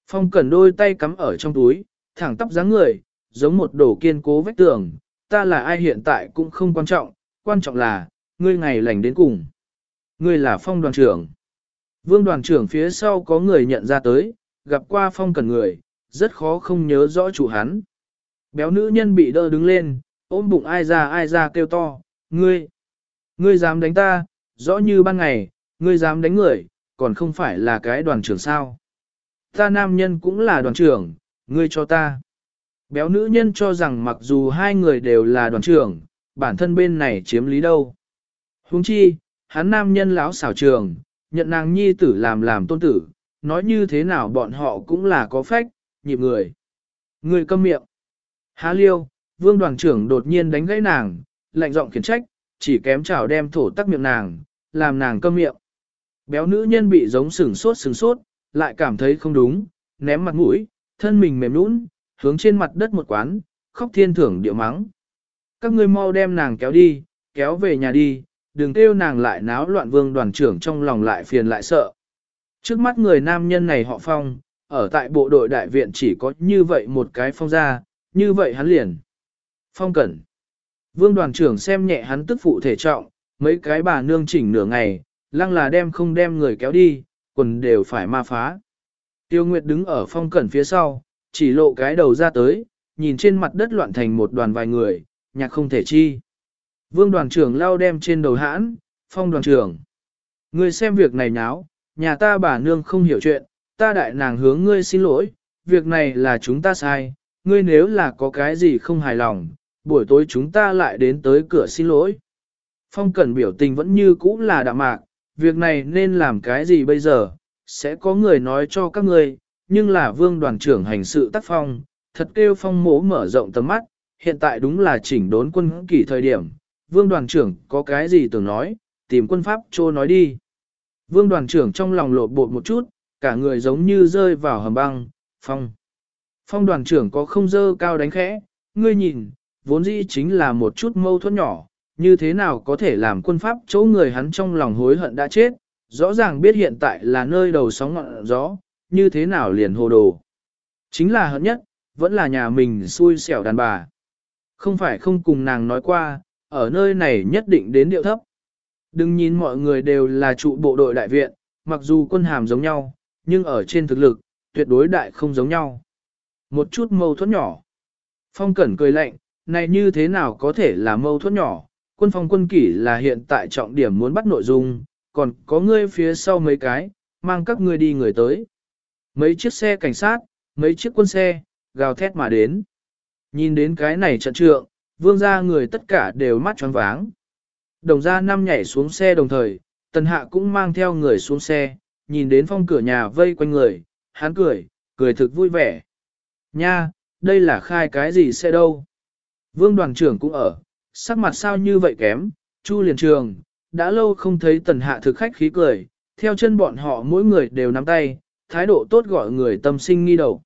phong cẩn đôi tay cắm ở trong túi, thẳng tóc dáng người, giống một đồ kiên cố vách tường, ta là ai hiện tại cũng không quan trọng, quan trọng là, ngươi ngày lành đến cùng. Ngươi là phong đoàn trưởng. Vương đoàn trưởng phía sau có người nhận ra tới, gặp qua phong cần người, rất khó không nhớ rõ chủ hắn. Béo nữ nhân bị đỡ đứng lên, ôm bụng ai ra ai ra kêu to, ngươi, ngươi dám đánh ta, rõ như ban ngày, ngươi dám đánh người, còn không phải là cái đoàn trưởng sao. Ta nam nhân cũng là đoàn trưởng, ngươi cho ta. Béo nữ nhân cho rằng mặc dù hai người đều là đoàn trưởng, bản thân bên này chiếm lý đâu. Huống chi, hắn nam nhân lão xảo trường, nhận nàng nhi tử làm làm tôn tử, nói như thế nào bọn họ cũng là có phách, nhịp người. Người câm miệng. Há liêu, vương đoàn trưởng đột nhiên đánh gãy nàng, lạnh giọng khiển trách, chỉ kém chảo đem thổ tắc miệng nàng, làm nàng câm miệng. Béo nữ nhân bị giống sừng sốt sừng sốt, lại cảm thấy không đúng, ném mặt mũi, thân mình mềm nũng, hướng trên mặt đất một quán, khóc thiên thưởng điệu mắng. Các ngươi mau đem nàng kéo đi, kéo về nhà đi, đừng kêu nàng lại náo loạn vương đoàn trưởng trong lòng lại phiền lại sợ. Trước mắt người nam nhân này họ phong, ở tại bộ đội đại viện chỉ có như vậy một cái phong ra, như vậy hắn liền. Phong cẩn. Vương đoàn trưởng xem nhẹ hắn tức phụ thể trọng, mấy cái bà nương chỉnh nửa ngày, lăng là đem không đem người kéo đi, quần đều phải ma phá. Tiêu Nguyệt đứng ở phong cẩn phía sau, chỉ lộ cái đầu ra tới, nhìn trên mặt đất loạn thành một đoàn vài người, nhạc không thể chi. Vương đoàn trưởng lao đem trên đầu hãn, phong đoàn trưởng. Ngươi xem việc này nháo, nhà ta bà nương không hiểu chuyện, ta đại nàng hướng ngươi xin lỗi, việc này là chúng ta sai, ngươi nếu là có cái gì không hài lòng, buổi tối chúng ta lại đến tới cửa xin lỗi. Phong Cẩn biểu tình vẫn như cũ là đạm mạc, việc này nên làm cái gì bây giờ, sẽ có người nói cho các ngươi, nhưng là vương đoàn trưởng hành sự tác phong, thật kêu phong mố mở rộng tầm mắt, hiện tại đúng là chỉnh đốn quân kỷ thời điểm, vương đoàn trưởng có cái gì tưởng nói, tìm quân pháp trô nói đi. Vương đoàn trưởng trong lòng lột bột một chút, cả người giống như rơi vào hầm băng, phong. Phong đoàn trưởng có không dơ cao đánh khẽ, ngươi nhìn, vốn dĩ chính là một chút mâu thuẫn nhỏ, như thế nào có thể làm quân pháp chỗ người hắn trong lòng hối hận đã chết, rõ ràng biết hiện tại là nơi đầu sóng ngọn gió, như thế nào liền hồ đồ. Chính là hận nhất, vẫn là nhà mình xui xẻo đàn bà. Không phải không cùng nàng nói qua, ở nơi này nhất định đến điệu thấp. Đừng nhìn mọi người đều là trụ bộ đội đại viện, mặc dù quân hàm giống nhau, nhưng ở trên thực lực, tuyệt đối đại không giống nhau. Một chút mâu thuẫn nhỏ. Phong Cẩn cười lạnh, này như thế nào có thể là mâu thuẫn nhỏ, quân phong quân kỷ là hiện tại trọng điểm muốn bắt nội dung, còn có ngươi phía sau mấy cái, mang các ngươi đi người tới. Mấy chiếc xe cảnh sát, mấy chiếc quân xe, gào thét mà đến. Nhìn đến cái này trận trượng, vương gia người tất cả đều mắt tròn váng. Đồng gia năm nhảy xuống xe đồng thời, tần hạ cũng mang theo người xuống xe, nhìn đến phong cửa nhà vây quanh người, hắn cười, cười thực vui vẻ. Nha, đây là khai cái gì xe đâu? Vương đoàn trưởng cũng ở, sắc mặt sao như vậy kém, chu liền trường, đã lâu không thấy tần hạ thực khách khí cười, theo chân bọn họ mỗi người đều nắm tay, thái độ tốt gọi người tâm sinh nghi đầu.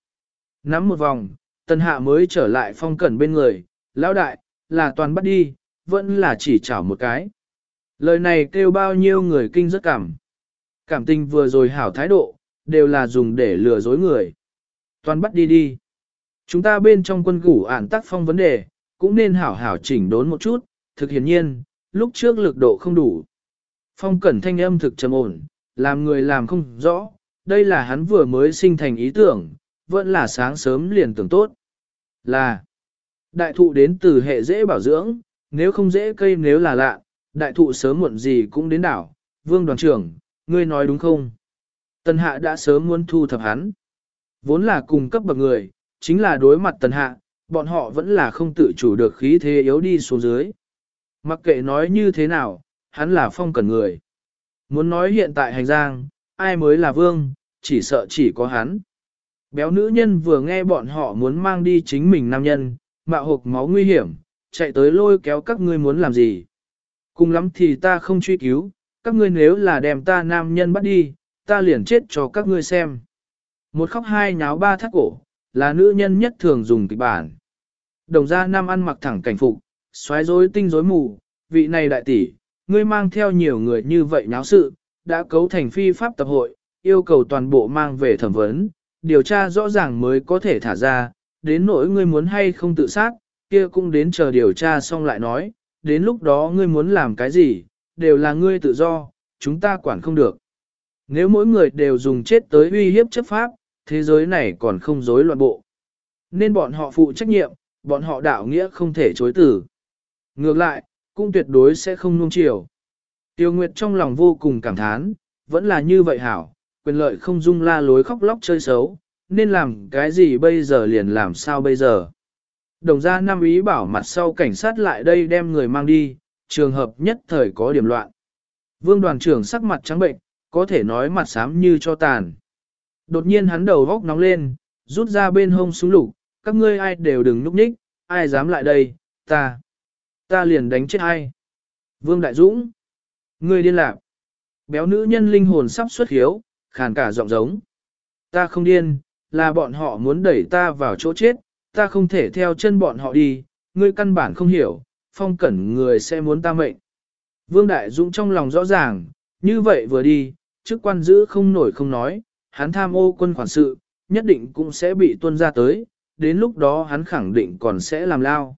Nắm một vòng, tần hạ mới trở lại phong cẩn bên người, lão đại, là toàn bắt đi, vẫn là chỉ chảo một cái. Lời này kêu bao nhiêu người kinh rất cảm. Cảm tình vừa rồi hảo thái độ, đều là dùng để lừa dối người. Toàn bắt đi đi. Chúng ta bên trong quân củ ản tác phong vấn đề, cũng nên hảo hảo chỉnh đốn một chút, thực hiển nhiên, lúc trước lực độ không đủ. Phong cẩn thanh âm thực trầm ổn, làm người làm không rõ, đây là hắn vừa mới sinh thành ý tưởng, vẫn là sáng sớm liền tưởng tốt. Là, đại thụ đến từ hệ dễ bảo dưỡng, nếu không dễ cây nếu là lạ, đại thụ sớm muộn gì cũng đến đảo. Vương đoàn trưởng, ngươi nói đúng không? Tần hạ đã sớm muốn thu thập hắn. Vốn là cùng cấp bậc người, chính là đối mặt tần hạ, bọn họ vẫn là không tự chủ được khí thế yếu đi xuống dưới. Mặc kệ nói như thế nào, hắn là phong cần người. Muốn nói hiện tại hành giang, ai mới là vương, chỉ sợ chỉ có hắn. Béo nữ nhân vừa nghe bọn họ muốn mang đi chính mình nam nhân, mạo hộp máu nguy hiểm, chạy tới lôi kéo các ngươi muốn làm gì. Cùng lắm thì ta không truy cứu, các ngươi nếu là đem ta nam nhân bắt đi, ta liền chết cho các ngươi xem. Một khóc hai nháo ba thắt cổ, là nữ nhân nhất thường dùng kịch bản. Đồng gia nam ăn mặc thẳng cảnh phục, xoáy rối tinh rối mù, vị này đại tỷ, ngươi mang theo nhiều người như vậy nháo sự, đã cấu thành phi pháp tập hội, yêu cầu toàn bộ mang về thẩm vấn, điều tra rõ ràng mới có thể thả ra, đến nỗi ngươi muốn hay không tự sát, kia cũng đến chờ điều tra xong lại nói, đến lúc đó ngươi muốn làm cái gì, đều là ngươi tự do, chúng ta quản không được. Nếu mỗi người đều dùng chết tới uy hiếp chấp pháp, thế giới này còn không rối loạn bộ. Nên bọn họ phụ trách nhiệm, bọn họ đạo nghĩa không thể chối tử. Ngược lại, cũng tuyệt đối sẽ không nuông chiều. Tiêu Nguyệt trong lòng vô cùng cảm thán, vẫn là như vậy hảo, quyền lợi không dung la lối khóc lóc chơi xấu, nên làm cái gì bây giờ liền làm sao bây giờ. Đồng gia năm ý bảo mặt sau cảnh sát lại đây đem người mang đi, trường hợp nhất thời có điểm loạn. Vương đoàn trưởng sắc mặt trắng bệnh, có thể nói mặt xám như cho tàn. Đột nhiên hắn đầu góc nóng lên, rút ra bên hông súng lục, các ngươi ai đều đừng núp nhích, ai dám lại đây, ta, ta liền đánh chết ai. Vương Đại Dũng, ngươi điên lạc. Béo nữ nhân linh hồn sắp xuất hiếu, khàn cả giọng giống. Ta không điên, là bọn họ muốn đẩy ta vào chỗ chết, ta không thể theo chân bọn họ đi, ngươi căn bản không hiểu, phong cẩn người sẽ muốn ta mệnh. Vương Đại Dũng trong lòng rõ ràng, như vậy vừa đi, chức quan giữ không nổi không nói, hắn tham ô quân khoản sự, nhất định cũng sẽ bị tuân ra tới, đến lúc đó hắn khẳng định còn sẽ làm lao.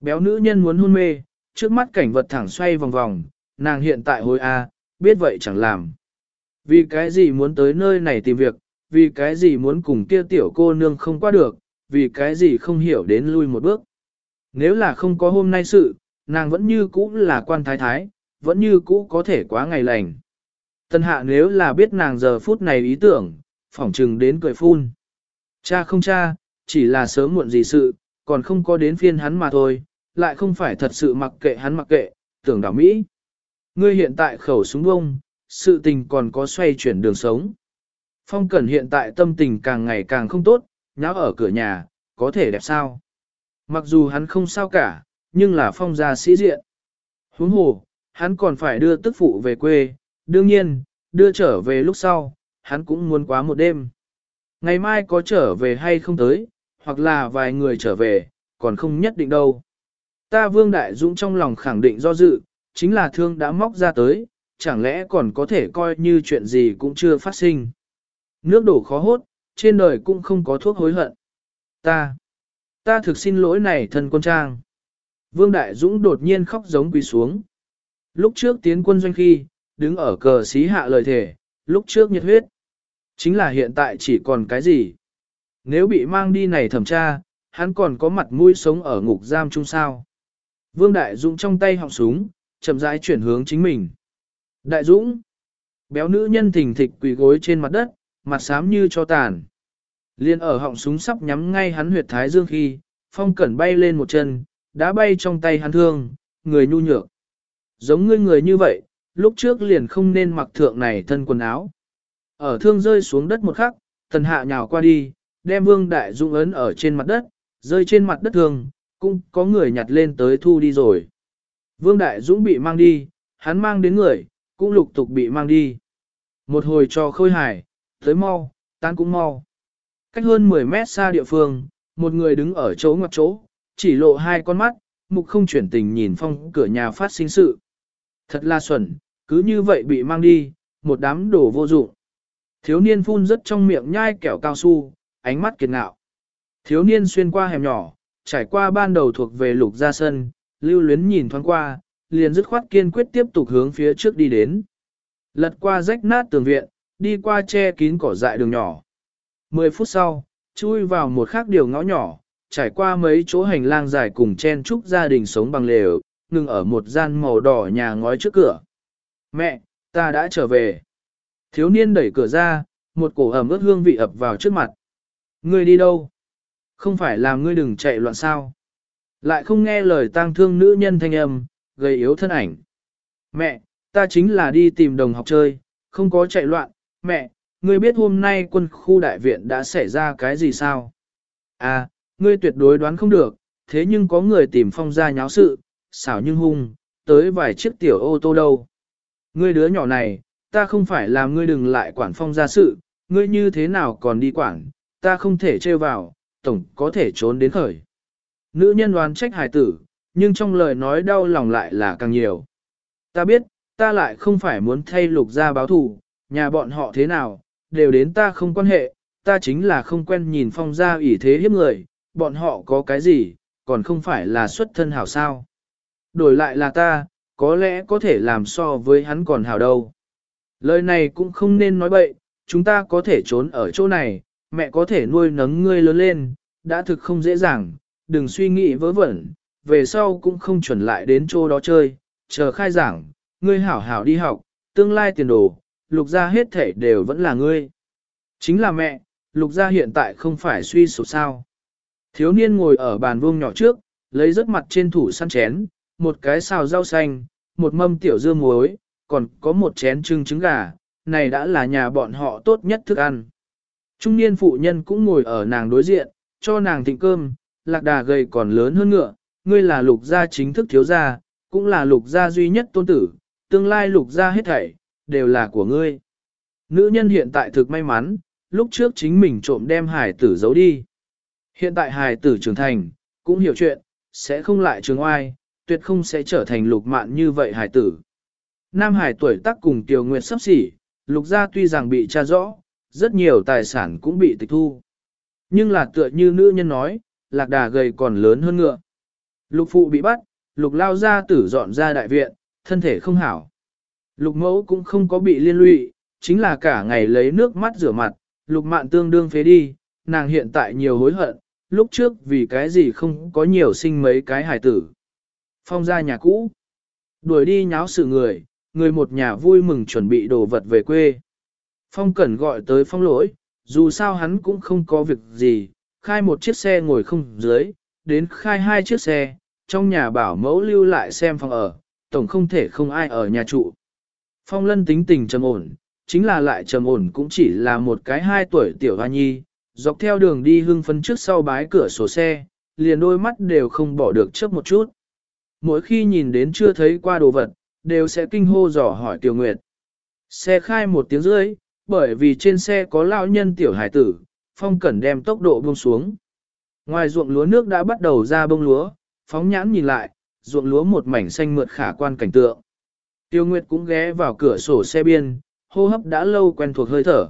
Béo nữ nhân muốn hôn mê, trước mắt cảnh vật thẳng xoay vòng vòng, nàng hiện tại hồi A, biết vậy chẳng làm. Vì cái gì muốn tới nơi này tìm việc, vì cái gì muốn cùng kia tiểu cô nương không qua được, vì cái gì không hiểu đến lui một bước. Nếu là không có hôm nay sự, nàng vẫn như cũ là quan thái thái, vẫn như cũ có thể quá ngày lành. Tân hạ nếu là biết nàng giờ phút này ý tưởng, phỏng trừng đến cười phun. Cha không cha, chỉ là sớm muộn gì sự, còn không có đến phiên hắn mà thôi, lại không phải thật sự mặc kệ hắn mặc kệ, tưởng đảo Mỹ. Ngươi hiện tại khẩu súng bông, sự tình còn có xoay chuyển đường sống. Phong Cẩn hiện tại tâm tình càng ngày càng không tốt, nháo ở cửa nhà, có thể đẹp sao. Mặc dù hắn không sao cả, nhưng là phong gia sĩ diện. Huống hồ, hắn còn phải đưa tức phụ về quê, đương nhiên, đưa trở về lúc sau, hắn cũng muốn quá một đêm. Ngày mai có trở về hay không tới, hoặc là vài người trở về, còn không nhất định đâu. Ta Vương Đại Dũng trong lòng khẳng định do dự, chính là thương đã móc ra tới, chẳng lẽ còn có thể coi như chuyện gì cũng chưa phát sinh. Nước đổ khó hốt, trên đời cũng không có thuốc hối hận. Ta, ta thực xin lỗi này thân quân trang. Vương Đại Dũng đột nhiên khóc giống quỳ xuống. Lúc trước tiến quân doanh khi, đứng ở cờ xí hạ lời thể, lúc trước nhiệt huyết. Chính là hiện tại chỉ còn cái gì? Nếu bị mang đi này thẩm tra, hắn còn có mặt mũi sống ở ngục giam chung sao. Vương Đại Dũng trong tay họng súng, chậm rãi chuyển hướng chính mình. Đại Dũng, béo nữ nhân thình thịch quỳ gối trên mặt đất, mặt xám như cho tàn. Liên ở họng súng sắp nhắm ngay hắn huyệt thái dương khi, phong cẩn bay lên một chân, đã bay trong tay hắn thương, người nhu nhược. Giống ngươi người như vậy, lúc trước liền không nên mặc thượng này thân quần áo. Ở thương rơi xuống đất một khắc, thần hạ nhào qua đi, đem vương đại Dung ấn ở trên mặt đất, rơi trên mặt đất thương, cũng có người nhặt lên tới thu đi rồi. Vương đại dũng bị mang đi, hắn mang đến người, cũng lục tục bị mang đi. Một hồi cho khôi hải, tới mau, tan cũng mau. Cách hơn 10 mét xa địa phương, một người đứng ở chỗ ngoặt chỗ, chỉ lộ hai con mắt, mục không chuyển tình nhìn phong cửa nhà phát sinh sự. Thật là xuẩn, cứ như vậy bị mang đi, một đám đồ vô dụng. Thiếu niên phun rất trong miệng nhai kẹo cao su, ánh mắt kiệt ngạo. Thiếu niên xuyên qua hẻm nhỏ, trải qua ban đầu thuộc về lục gia sân, lưu luyến nhìn thoáng qua, liền dứt khoát kiên quyết tiếp tục hướng phía trước đi đến. Lật qua rách nát tường viện, đi qua che kín cỏ dại đường nhỏ. Mười phút sau, chui vào một khác điều ngõ nhỏ, trải qua mấy chỗ hành lang dài cùng chen chúc gia đình sống bằng lều, ngừng ở một gian màu đỏ nhà ngói trước cửa. Mẹ, ta đã trở về. Thiếu niên đẩy cửa ra, một cổ ẩm ướt hương vị ập vào trước mặt. Ngươi đi đâu? Không phải là ngươi đừng chạy loạn sao? Lại không nghe lời tang thương nữ nhân thanh âm, gây yếu thân ảnh. Mẹ, ta chính là đi tìm đồng học chơi, không có chạy loạn. Mẹ, ngươi biết hôm nay quân khu đại viện đã xảy ra cái gì sao? À, ngươi tuyệt đối đoán không được, thế nhưng có người tìm phong ra nháo sự, xảo nhưng hung, tới vài chiếc tiểu ô tô đâu. Ngươi đứa nhỏ này, ta không phải làm ngươi đừng lại quản phong ra sự, ngươi như thế nào còn đi quản, ta không thể trêu vào, tổng có thể trốn đến khởi. Nữ nhân đoán trách hài tử, nhưng trong lời nói đau lòng lại là càng nhiều. Ta biết, ta lại không phải muốn thay lục ra báo thù, nhà bọn họ thế nào, đều đến ta không quan hệ, ta chính là không quen nhìn phong gia ủy thế hiếp người, bọn họ có cái gì, còn không phải là xuất thân hảo sao. Đổi lại là ta, có lẽ có thể làm so với hắn còn hảo đâu. Lời này cũng không nên nói bậy, chúng ta có thể trốn ở chỗ này, mẹ có thể nuôi nấng ngươi lớn lên, đã thực không dễ dàng, đừng suy nghĩ vớ vẩn, về sau cũng không chuẩn lại đến chỗ đó chơi, chờ khai giảng, ngươi hảo hảo đi học, tương lai tiền đồ, lục gia hết thể đều vẫn là ngươi. Chính là mẹ, lục gia hiện tại không phải suy sụp sao. Thiếu niên ngồi ở bàn vuông nhỏ trước, lấy rớt mặt trên thủ săn chén, một cái xào rau xanh, một mâm tiểu dưa muối, còn có một chén trưng trứng gà, này đã là nhà bọn họ tốt nhất thức ăn. Trung niên phụ nhân cũng ngồi ở nàng đối diện, cho nàng thịnh cơm, lạc đà gầy còn lớn hơn ngựa, ngươi là lục gia chính thức thiếu gia, cũng là lục gia duy nhất tôn tử, tương lai lục gia hết thảy, đều là của ngươi. Nữ nhân hiện tại thực may mắn, lúc trước chính mình trộm đem hải tử giấu đi. Hiện tại hải tử trưởng thành, cũng hiểu chuyện, sẽ không lại trường oai, tuyệt không sẽ trở thành lục mạn như vậy hải tử. Nam Hải tuổi tác cùng Tiểu Nguyệt sắp xỉ, lục gia tuy rằng bị tra rõ, rất nhiều tài sản cũng bị tịch thu. Nhưng là tựa như nữ nhân nói, lạc đà gầy còn lớn hơn ngựa. Lục phụ bị bắt, lục lao ra tử dọn ra đại viện, thân thể không hảo. Lục mẫu cũng không có bị liên lụy, chính là cả ngày lấy nước mắt rửa mặt, lục mạn tương đương phế đi, nàng hiện tại nhiều hối hận, lúc trước vì cái gì không có nhiều sinh mấy cái hài tử. Phong ra nhà cũ, đuổi đi nháo sự người, người một nhà vui mừng chuẩn bị đồ vật về quê. Phong Cẩn gọi tới phong lỗi, dù sao hắn cũng không có việc gì, khai một chiếc xe ngồi không dưới, đến khai hai chiếc xe, trong nhà bảo mẫu lưu lại xem phòng ở, tổng không thể không ai ở nhà trụ. Phong lân tính tình trầm ổn, chính là lại trầm ổn cũng chỉ là một cái hai tuổi tiểu hoa nhi, dọc theo đường đi hưng phấn trước sau bái cửa sổ xe, liền đôi mắt đều không bỏ được trước một chút. Mỗi khi nhìn đến chưa thấy qua đồ vật, đều sẽ kinh hô dò hỏi Tiểu Nguyệt. Xe khai một tiếng rưỡi, bởi vì trên xe có lão nhân tiểu hải tử, Phong Cẩn đem tốc độ buông xuống. Ngoài ruộng lúa nước đã bắt đầu ra bông lúa, phóng nhãn nhìn lại, ruộng lúa một mảnh xanh mượt khả quan cảnh tượng. Tiêu Nguyệt cũng ghé vào cửa sổ xe biên, hô hấp đã lâu quen thuộc hơi thở.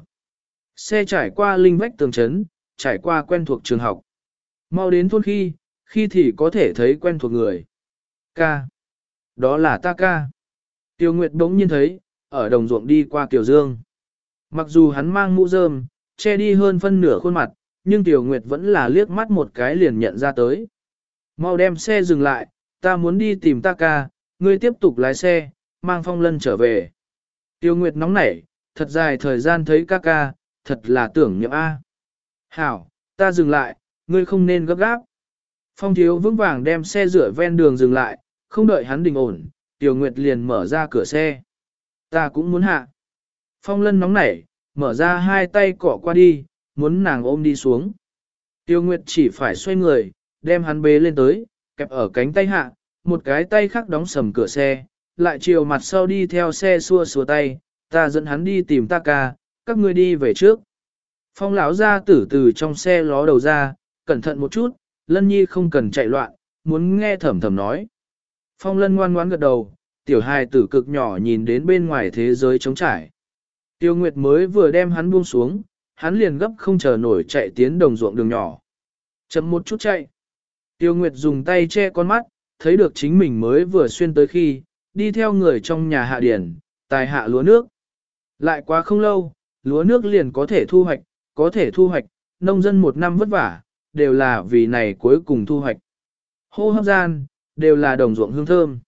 Xe trải qua linh vách tường trấn, trải qua quen thuộc trường học. Mau đến thôn khi, khi thì có thể thấy quen thuộc người. Ca. Đó là ta ca. Tiêu Nguyệt đống nhiên thấy, ở đồng ruộng đi qua tiểu Dương. Mặc dù hắn mang mũ rơm, che đi hơn phân nửa khuôn mặt, nhưng Tiểu Nguyệt vẫn là liếc mắt một cái liền nhận ra tới. Mau đem xe dừng lại, ta muốn đi tìm ta ca, ngươi tiếp tục lái xe, mang phong lân trở về. Tiêu Nguyệt nóng nảy, thật dài thời gian thấy ca ca, thật là tưởng niệm A. Hảo, ta dừng lại, ngươi không nên gấp gáp. Phong thiếu vững vàng đem xe rửa ven đường dừng lại, không đợi hắn đình ổn, Tiêu Nguyệt liền mở ra cửa xe. Ta cũng muốn hạ. Phong lân nóng nảy, mở ra hai tay cỏ qua đi, muốn nàng ôm đi xuống. Tiêu Nguyệt chỉ phải xoay người, đem hắn bế lên tới, kẹp ở cánh tay hạ, một cái tay khác đóng sầm cửa xe, lại chiều mặt sau đi theo xe xua xua tay, ta dẫn hắn đi tìm ta ca, các ngươi đi về trước. Phong lão ra tử từ trong xe ló đầu ra, cẩn thận một chút, lân nhi không cần chạy loạn, muốn nghe thầm thầm nói. Phong lân ngoan ngoãn gật đầu, tiểu hài tử cực nhỏ nhìn đến bên ngoài thế giới trống trải. Tiêu Nguyệt mới vừa đem hắn buông xuống, hắn liền gấp không chờ nổi chạy tiến đồng ruộng đường nhỏ. Chậm một chút chạy. Tiêu Nguyệt dùng tay che con mắt, thấy được chính mình mới vừa xuyên tới khi, đi theo người trong nhà hạ điển, tài hạ lúa nước. Lại quá không lâu, lúa nước liền có thể thu hoạch, có thể thu hoạch, nông dân một năm vất vả, đều là vì này cuối cùng thu hoạch. Hô hấp gian, đều là đồng ruộng hương thơm.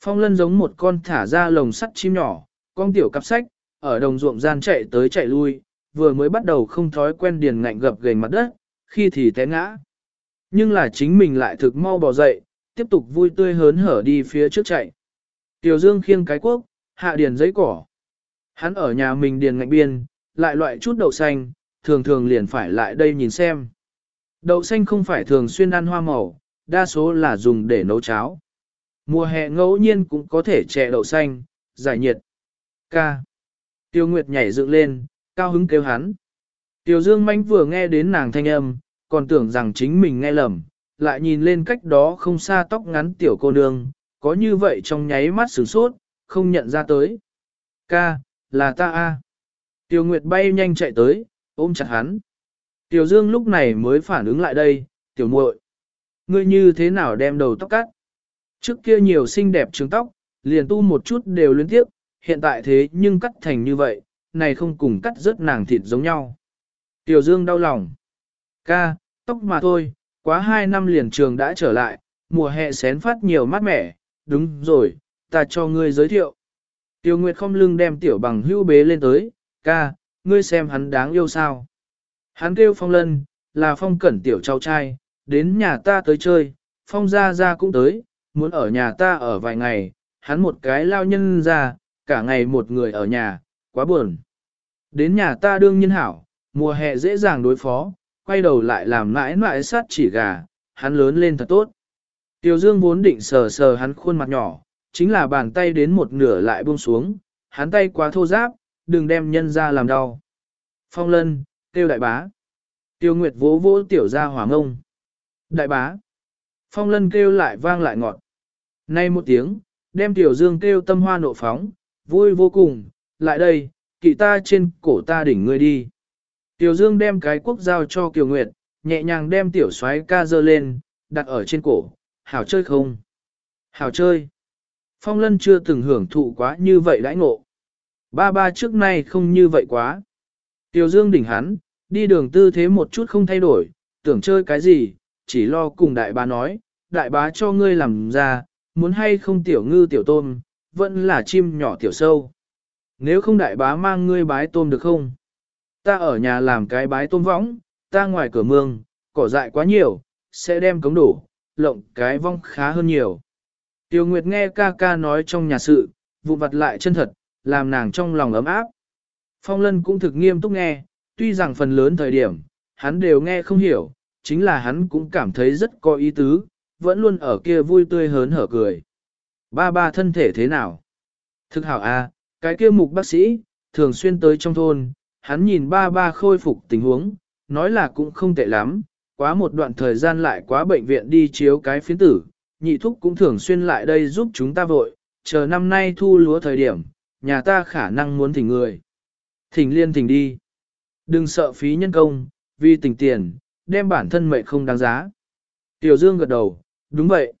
Phong lân giống một con thả ra lồng sắt chim nhỏ, con tiểu cặp sách, ở đồng ruộng gian chạy tới chạy lui, vừa mới bắt đầu không thói quen điền ngạnh gập gềnh mặt đất, khi thì té ngã. Nhưng là chính mình lại thực mau bò dậy, tiếp tục vui tươi hớn hở đi phía trước chạy. Tiểu Dương khiêng cái quốc, hạ điền giấy cỏ. Hắn ở nhà mình điền ngạnh biên, lại loại chút đậu xanh, thường thường liền phải lại đây nhìn xem. Đậu xanh không phải thường xuyên ăn hoa màu, đa số là dùng để nấu cháo. Mùa hè ngẫu nhiên cũng có thể chè đậu xanh, giải nhiệt. Ca. Tiêu Nguyệt nhảy dựng lên, cao hứng kêu hắn. Tiêu Dương Mánh vừa nghe đến nàng thanh âm, còn tưởng rằng chính mình nghe lầm, lại nhìn lên cách đó không xa tóc ngắn tiểu cô nương, có như vậy trong nháy mắt sửng sốt, không nhận ra tới. Ca, là ta a. Tiêu Nguyệt bay nhanh chạy tới, ôm chặt hắn. Tiểu Dương lúc này mới phản ứng lại đây, tiểu muội, ngươi như thế nào đem đầu tóc cắt? Trước kia nhiều xinh đẹp trường tóc, liền tu một chút đều liên tiếp, hiện tại thế nhưng cắt thành như vậy, này không cùng cắt rất nàng thịt giống nhau. Tiểu Dương đau lòng. Ca, tóc mà thôi, quá hai năm liền trường đã trở lại, mùa hè xén phát nhiều mát mẻ, đúng rồi, ta cho ngươi giới thiệu. Tiêu Nguyệt không lưng đem tiểu bằng hưu bế lên tới, ca, ngươi xem hắn đáng yêu sao. Hắn kêu phong lân, là phong cẩn tiểu cháu trai, đến nhà ta tới chơi, phong ra ra cũng tới, muốn ở nhà ta ở vài ngày, hắn một cái lao nhân ra, cả ngày một người ở nhà, quá buồn. Đến nhà ta đương nhiên hảo, mùa hè dễ dàng đối phó, quay đầu lại làm mãi mãi sát chỉ gà, hắn lớn lên thật tốt. Tiểu Dương vốn định sờ sờ hắn khuôn mặt nhỏ, chính là bàn tay đến một nửa lại buông xuống, hắn tay quá thô giáp, đừng đem nhân ra làm đau. Phong lân, Tiêu đại bá. Tiêu Nguyệt vỗ vỗ tiểu ra hỏa ngông. Đại bá. Phong lân kêu lại vang lại ngọt. Nay một tiếng, đem tiểu dương kêu tâm hoa nộ phóng, vui vô cùng, lại đây, kỵ ta trên cổ ta đỉnh ngươi đi. Tiểu Dương đem cái quốc giao cho Kiều Nguyệt, nhẹ nhàng đem tiểu soái ca dơ lên, đặt ở trên cổ, hảo chơi không? Hảo chơi. Phong Lân chưa từng hưởng thụ quá như vậy đãi ngộ. Ba ba trước nay không như vậy quá. Tiểu Dương đỉnh hắn, đi đường tư thế một chút không thay đổi, tưởng chơi cái gì, chỉ lo cùng đại bá nói, đại bá cho ngươi làm ra, muốn hay không tiểu ngư tiểu tôm, vẫn là chim nhỏ tiểu sâu. Nếu không đại bá mang ngươi bái tôm được không? Ta ở nhà làm cái bái tôm võng, ta ngoài cửa mương, cỏ dại quá nhiều, sẽ đem cống đổ, lộng cái vong khá hơn nhiều. Tiêu Nguyệt nghe ca ca nói trong nhà sự, vụ vặt lại chân thật, làm nàng trong lòng ấm áp. Phong Lân cũng thực nghiêm túc nghe, tuy rằng phần lớn thời điểm, hắn đều nghe không hiểu, chính là hắn cũng cảm thấy rất có ý tứ, vẫn luôn ở kia vui tươi hớn hở cười. Ba ba thân thể thế nào? Thực hảo a, à, cái kia mục bác sĩ, thường xuyên tới trong thôn, hắn nhìn ba ba khôi phục tình huống, nói là cũng không tệ lắm, quá một đoạn thời gian lại quá bệnh viện đi chiếu cái phiến tử, nhị thúc cũng thường xuyên lại đây giúp chúng ta vội, chờ năm nay thu lúa thời điểm, nhà ta khả năng muốn thỉnh người. Thỉnh liên thỉnh đi. Đừng sợ phí nhân công, vì tỉnh tiền, đem bản thân mệnh không đáng giá. Tiểu Dương gật đầu, đúng vậy.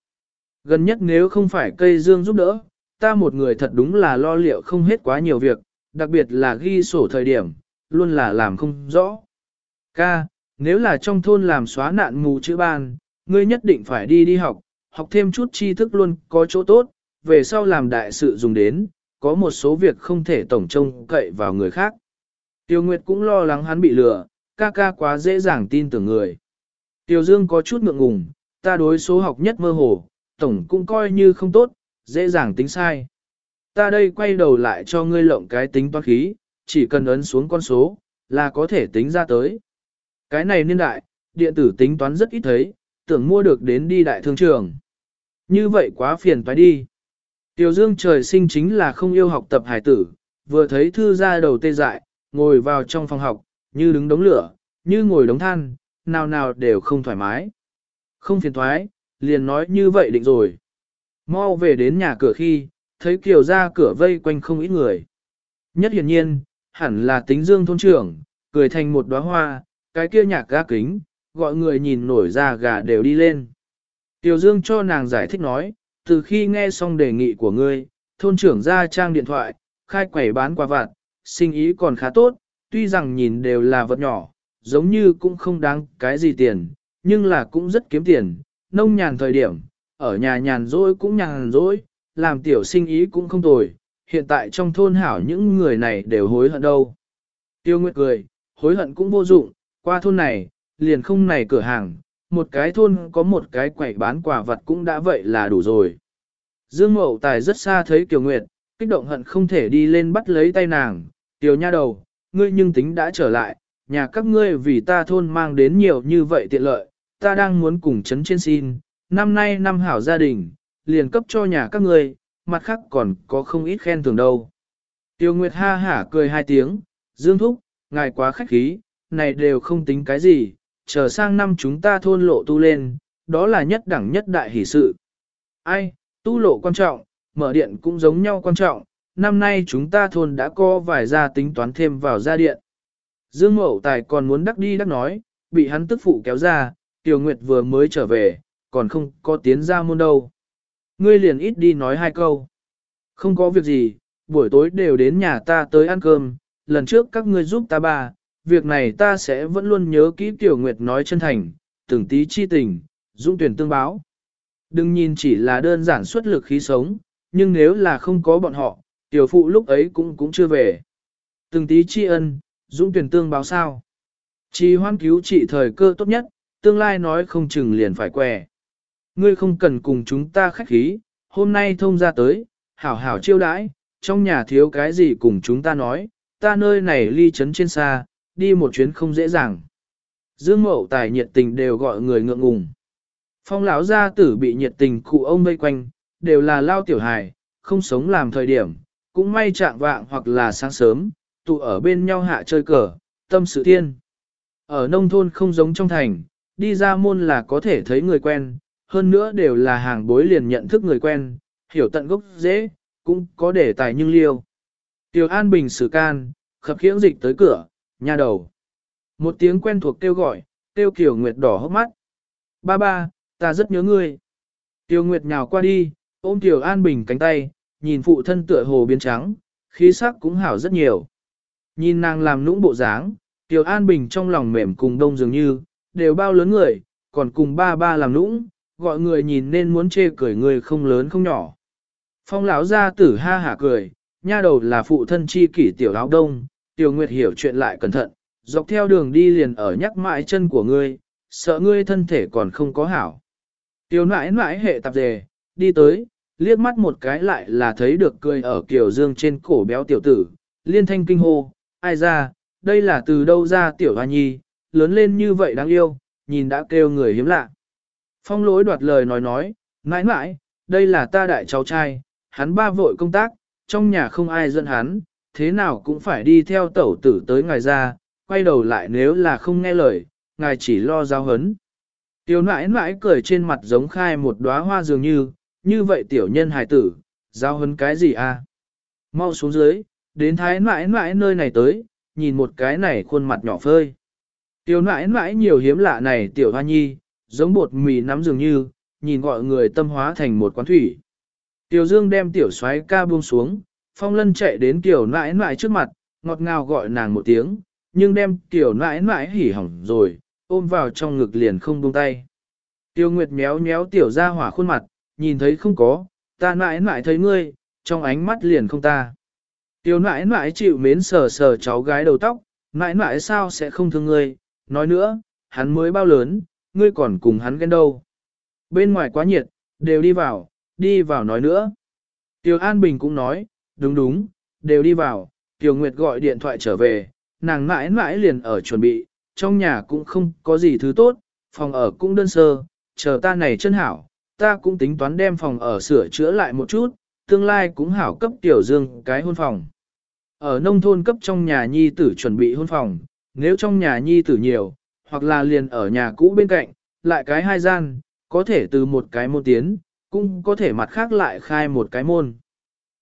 Gần nhất nếu không phải cây Dương giúp đỡ, ta một người thật đúng là lo liệu không hết quá nhiều việc, đặc biệt là ghi sổ thời điểm, luôn là làm không rõ. Ca, nếu là trong thôn làm xóa nạn mù chữ ban, ngươi nhất định phải đi đi học, học thêm chút tri thức luôn có chỗ tốt, về sau làm đại sự dùng đến, có một số việc không thể tổng trông cậy vào người khác. Tiêu Nguyệt cũng lo lắng hắn bị lừa, ca ca quá dễ dàng tin tưởng người. Tiêu Dương có chút ngượng ngùng, ta đối số học nhất mơ hồ, tổng cũng coi như không tốt, dễ dàng tính sai. Ta đây quay đầu lại cho ngươi lộng cái tính toán khí, chỉ cần ấn xuống con số, là có thể tính ra tới. Cái này niên đại, điện tử tính toán rất ít thấy, tưởng mua được đến đi đại thương trường. Như vậy quá phiền toái đi. Tiểu Dương trời sinh chính là không yêu học tập hải tử, vừa thấy thư ra đầu tê dại, ngồi vào trong phòng học, như đứng đống lửa, như ngồi đống than, nào nào đều không thoải mái. Không phiền thoái, liền nói như vậy định rồi. Mau về đến nhà cửa khi, thấy Kiều ra cửa vây quanh không ít người. Nhất hiển nhiên, hẳn là tính dương thôn trưởng, cười thành một đóa hoa, cái kia nhạc ga kính, gọi người nhìn nổi ra gà đều đi lên. Tiểu Dương cho nàng giải thích nói, từ khi nghe xong đề nghị của ngươi, thôn trưởng ra trang điện thoại, khai quẩy bán quà vặt, sinh ý còn khá tốt, tuy rằng nhìn đều là vật nhỏ, giống như cũng không đáng cái gì tiền, nhưng là cũng rất kiếm tiền, nông nhàn thời điểm, ở nhà nhàn rỗi cũng nhàn rỗi, làm tiểu sinh ý cũng không tồi, hiện tại trong thôn hảo những người này đều hối hận đâu. Tiêu Nguyệt cười, hối hận cũng vô dụng, qua thôn này, liền không này cửa hàng, một cái thôn có một cái quẩy bán quà vật cũng đã vậy là đủ rồi. Dương Mậu Tài rất xa thấy Kiều Nguyệt, kích động hận không thể đi lên bắt lấy tay nàng, Tiểu nha đầu, ngươi nhưng tính đã trở lại, nhà các ngươi vì ta thôn mang đến nhiều như vậy tiện lợi, ta đang muốn cùng chấn trên xin, năm nay năm hảo gia đình, liền cấp cho nhà các ngươi, mặt khác còn có không ít khen thưởng đâu. Tiêu Nguyệt ha hả cười hai tiếng, Dương Thúc, ngài quá khách khí, này đều không tính cái gì, chờ sang năm chúng ta thôn lộ tu lên, đó là nhất đẳng nhất đại hỷ sự. Ai, tu lộ quan trọng, mở điện cũng giống nhau quan trọng, năm nay chúng ta thôn đã có vài gia tính toán thêm vào gia điện. Dương Mậu Tài còn muốn đắc đi đắc nói, bị hắn tức phụ kéo ra, Tiểu Nguyệt vừa mới trở về, còn không có tiến ra môn đâu. Ngươi liền ít đi nói hai câu. Không có việc gì, buổi tối đều đến nhà ta tới ăn cơm, lần trước các ngươi giúp ta ba, việc này ta sẽ vẫn luôn nhớ kỹ Tiểu Nguyệt nói chân thành, từng tí chi tình, dũng tuyển tương báo. Đừng nhìn chỉ là đơn giản xuất lực khí sống, nhưng nếu là không có bọn họ, tiểu phụ lúc ấy cũng cũng chưa về. Từng tí tri ân, dũng tuyển tương báo sao. Chỉ hoan cứu trị thời cơ tốt nhất, tương lai nói không chừng liền phải què. Ngươi không cần cùng chúng ta khách khí, hôm nay thông ra tới, hảo hảo chiêu đãi, trong nhà thiếu cái gì cùng chúng ta nói, ta nơi này ly chấn trên xa, đi một chuyến không dễ dàng. Dương mậu tài nhiệt tình đều gọi người ngượng ngùng. Phong lão gia tử bị nhiệt tình cụ ông vây quanh, đều là lao tiểu hài, không sống làm thời điểm, cũng may trạng vạng hoặc là sáng sớm, tụ ở bên nhau hạ chơi cờ, tâm sự thiên. Ở nông thôn không giống trong thành, đi ra môn là có thể thấy người quen, hơn nữa đều là hàng bối liền nhận thức người quen, hiểu tận gốc dễ, cũng có để tài nhưng liêu. Tiểu An Bình xử can, khập khiễng dịch tới cửa, nha đầu. Một tiếng quen thuộc kêu gọi, kêu Kiều Nguyệt đỏ hốc mắt. Ba ba, ta rất nhớ ngươi. Tiêu Nguyệt nhào qua đi, ôm Tiểu An Bình cánh tay, nhìn phụ thân tựa hồ biến trắng, khí sắc cũng hảo rất nhiều. Nhìn nàng làm nũng bộ dáng, Tiểu An Bình trong lòng mềm cùng đông dường như, đều bao lớn người, còn cùng ba ba làm nũng, gọi người nhìn nên muốn chê cười người không lớn không nhỏ. Phong lão ra tử ha hả cười, nha đầu là phụ thân chi kỷ tiểu áo đông, tiểu nguyệt hiểu chuyện lại cẩn thận, dọc theo đường đi liền ở nhắc mãi chân của ngươi, sợ ngươi thân thể còn không có hảo. Tiểu nãi nãi hệ tạp dề, đi tới, liếc mắt một cái lại là thấy được cười ở kiểu dương trên cổ béo tiểu tử, liên thanh kinh hô, ai ra, đây là từ đâu ra tiểu hoa nhi, lớn lên như vậy đáng yêu, nhìn đã kêu người hiếm lạ. Phong lỗi đoạt lời nói nói, nãi nãi, đây là ta đại cháu trai, hắn ba vội công tác, trong nhà không ai dẫn hắn, thế nào cũng phải đi theo tẩu tử tới ngài ra, quay đầu lại nếu là không nghe lời, ngài chỉ lo giao hấn. Tiểu nãi nãi cười trên mặt giống khai một đóa hoa dường như, như vậy tiểu nhân hài tử, giao hấn cái gì à? Mau xuống dưới, đến thái nãi nãi nơi này tới, nhìn một cái này khuôn mặt nhỏ phơi. Tiểu nãi nãi nhiều hiếm lạ này tiểu hoa nhi, giống bột mì nắm dường như, nhìn gọi người tâm hóa thành một quán thủy. Tiểu Dương đem tiểu xoáy ca buông xuống, phong lân chạy đến tiểu nãi nãi trước mặt, ngọt ngào gọi nàng một tiếng, nhưng đem tiểu nãi nãi hỉ hỏng rồi, ôm vào trong ngực liền không buông tay. Tiêu Nguyệt méo méo tiểu ra hỏa khuôn mặt, nhìn thấy không có, ta nãi nãi thấy ngươi, trong ánh mắt liền không ta. Tiểu nãi nãi chịu mến sờ sờ cháu gái đầu tóc, nãi nãi sao sẽ không thương ngươi, nói nữa, hắn mới bao lớn, ngươi còn cùng hắn ghen đâu. Bên ngoài quá nhiệt, đều đi vào, đi vào nói nữa. Tiêu An Bình cũng nói, đúng đúng, đều đi vào, Tiểu Nguyệt gọi điện thoại trở về, nàng mãi mãi liền ở chuẩn bị, trong nhà cũng không có gì thứ tốt, phòng ở cũng đơn sơ, chờ ta này chân hảo, ta cũng tính toán đem phòng ở sửa chữa lại một chút, tương lai cũng hảo cấp Tiểu Dương cái hôn phòng. Ở nông thôn cấp trong nhà nhi tử chuẩn bị hôn phòng, nếu trong nhà nhi tử nhiều, hoặc là liền ở nhà cũ bên cạnh, lại cái hai gian, có thể từ một cái môn tiến, cũng có thể mặt khác lại khai một cái môn.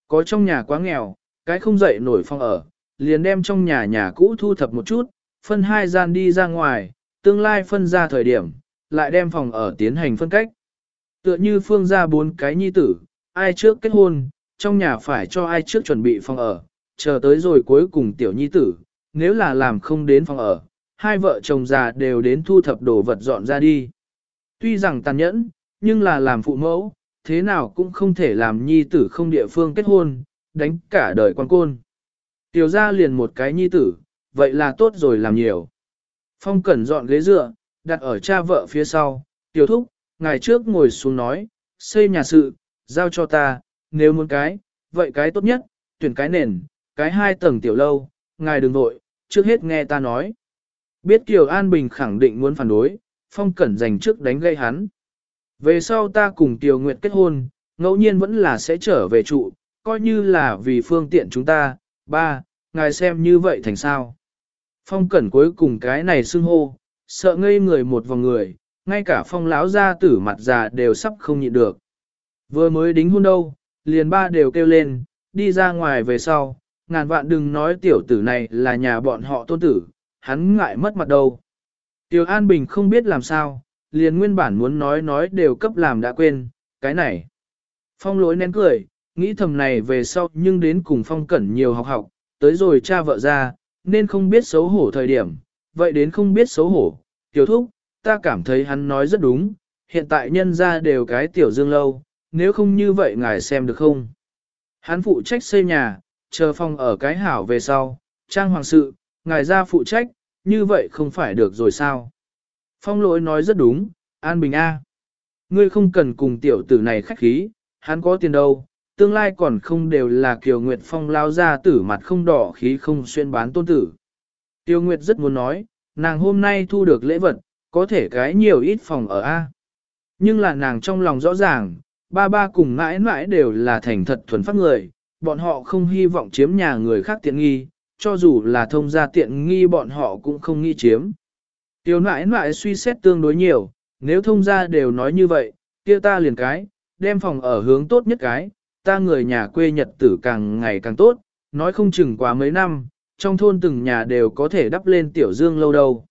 Có trong nhà quá nghèo, cái không dậy nổi phòng ở, liền đem trong nhà nhà cũ thu thập một chút, phân hai gian đi ra ngoài, tương lai phân ra thời điểm, lại đem phòng ở tiến hành phân cách. Tựa như phương ra bốn cái nhi tử, ai trước kết hôn, trong nhà phải cho ai trước chuẩn bị phòng ở, chờ tới rồi cuối cùng tiểu nhi tử, nếu là làm không đến phòng ở, hai vợ chồng già đều đến thu thập đồ vật dọn ra đi. Tuy rằng tàn nhẫn, nhưng là làm phụ mẫu, thế nào cũng không thể làm nhi tử không địa phương kết hôn, đánh cả đời quan côn. Tiểu ra liền một cái nhi tử, vậy là tốt rồi làm nhiều. Phong cẩn dọn ghế dựa, đặt ở cha vợ phía sau, tiểu thúc, ngày trước ngồi xuống nói, xây nhà sự, giao cho ta, nếu muốn cái, vậy cái tốt nhất, tuyển cái nền, cái hai tầng tiểu lâu, ngài đừng vội, trước hết nghe ta nói. Biết Kiều An Bình khẳng định muốn phản đối, Phong Cẩn dành trước đánh gây hắn. Về sau ta cùng Tiểu Nguyệt kết hôn, ngẫu nhiên vẫn là sẽ trở về trụ, coi như là vì phương tiện chúng ta, ba, ngài xem như vậy thành sao. Phong Cẩn cuối cùng cái này xưng hô, sợ ngây người một vòng người, ngay cả phong lão gia tử mặt già đều sắp không nhịn được. Vừa mới đính hôn đâu, liền ba đều kêu lên, đi ra ngoài về sau, ngàn vạn đừng nói tiểu tử này là nhà bọn họ tôn tử, hắn ngại mất mặt đâu. Tiểu An Bình không biết làm sao, liền nguyên bản muốn nói nói đều cấp làm đã quên, cái này. Phong lỗi nén cười, nghĩ thầm này về sau nhưng đến cùng phong cẩn nhiều học học, tới rồi cha vợ ra, nên không biết xấu hổ thời điểm, vậy đến không biết xấu hổ. Tiểu thúc, ta cảm thấy hắn nói rất đúng, hiện tại nhân ra đều cái tiểu dương lâu, nếu không như vậy ngài xem được không? Hắn phụ trách xây nhà, chờ phong ở cái hảo về sau, trang hoàng sự, ngài ra phụ trách, như vậy không phải được rồi sao? Phong lỗi nói rất đúng, An Bình A. Ngươi không cần cùng tiểu tử này khách khí, hắn có tiền đâu, tương lai còn không đều là Kiều Nguyệt Phong lao ra tử mặt không đỏ khí không xuyên bán tôn tử. Tiêu Nguyệt rất muốn nói, nàng hôm nay thu được lễ vật, có thể cái nhiều ít phòng ở A. Nhưng là nàng trong lòng rõ ràng, ba ba cùng mãi mãi đều là thành thật thuần phát người, bọn họ không hy vọng chiếm nhà người khác tiện nghi, cho dù là thông gia tiện nghi bọn họ cũng không nghi chiếm. Tiểu nãi nãi suy xét tương đối nhiều, nếu thông gia đều nói như vậy, kia ta liền cái, đem phòng ở hướng tốt nhất cái, ta người nhà quê nhật tử càng ngày càng tốt, nói không chừng quá mấy năm, trong thôn từng nhà đều có thể đắp lên tiểu dương lâu đâu.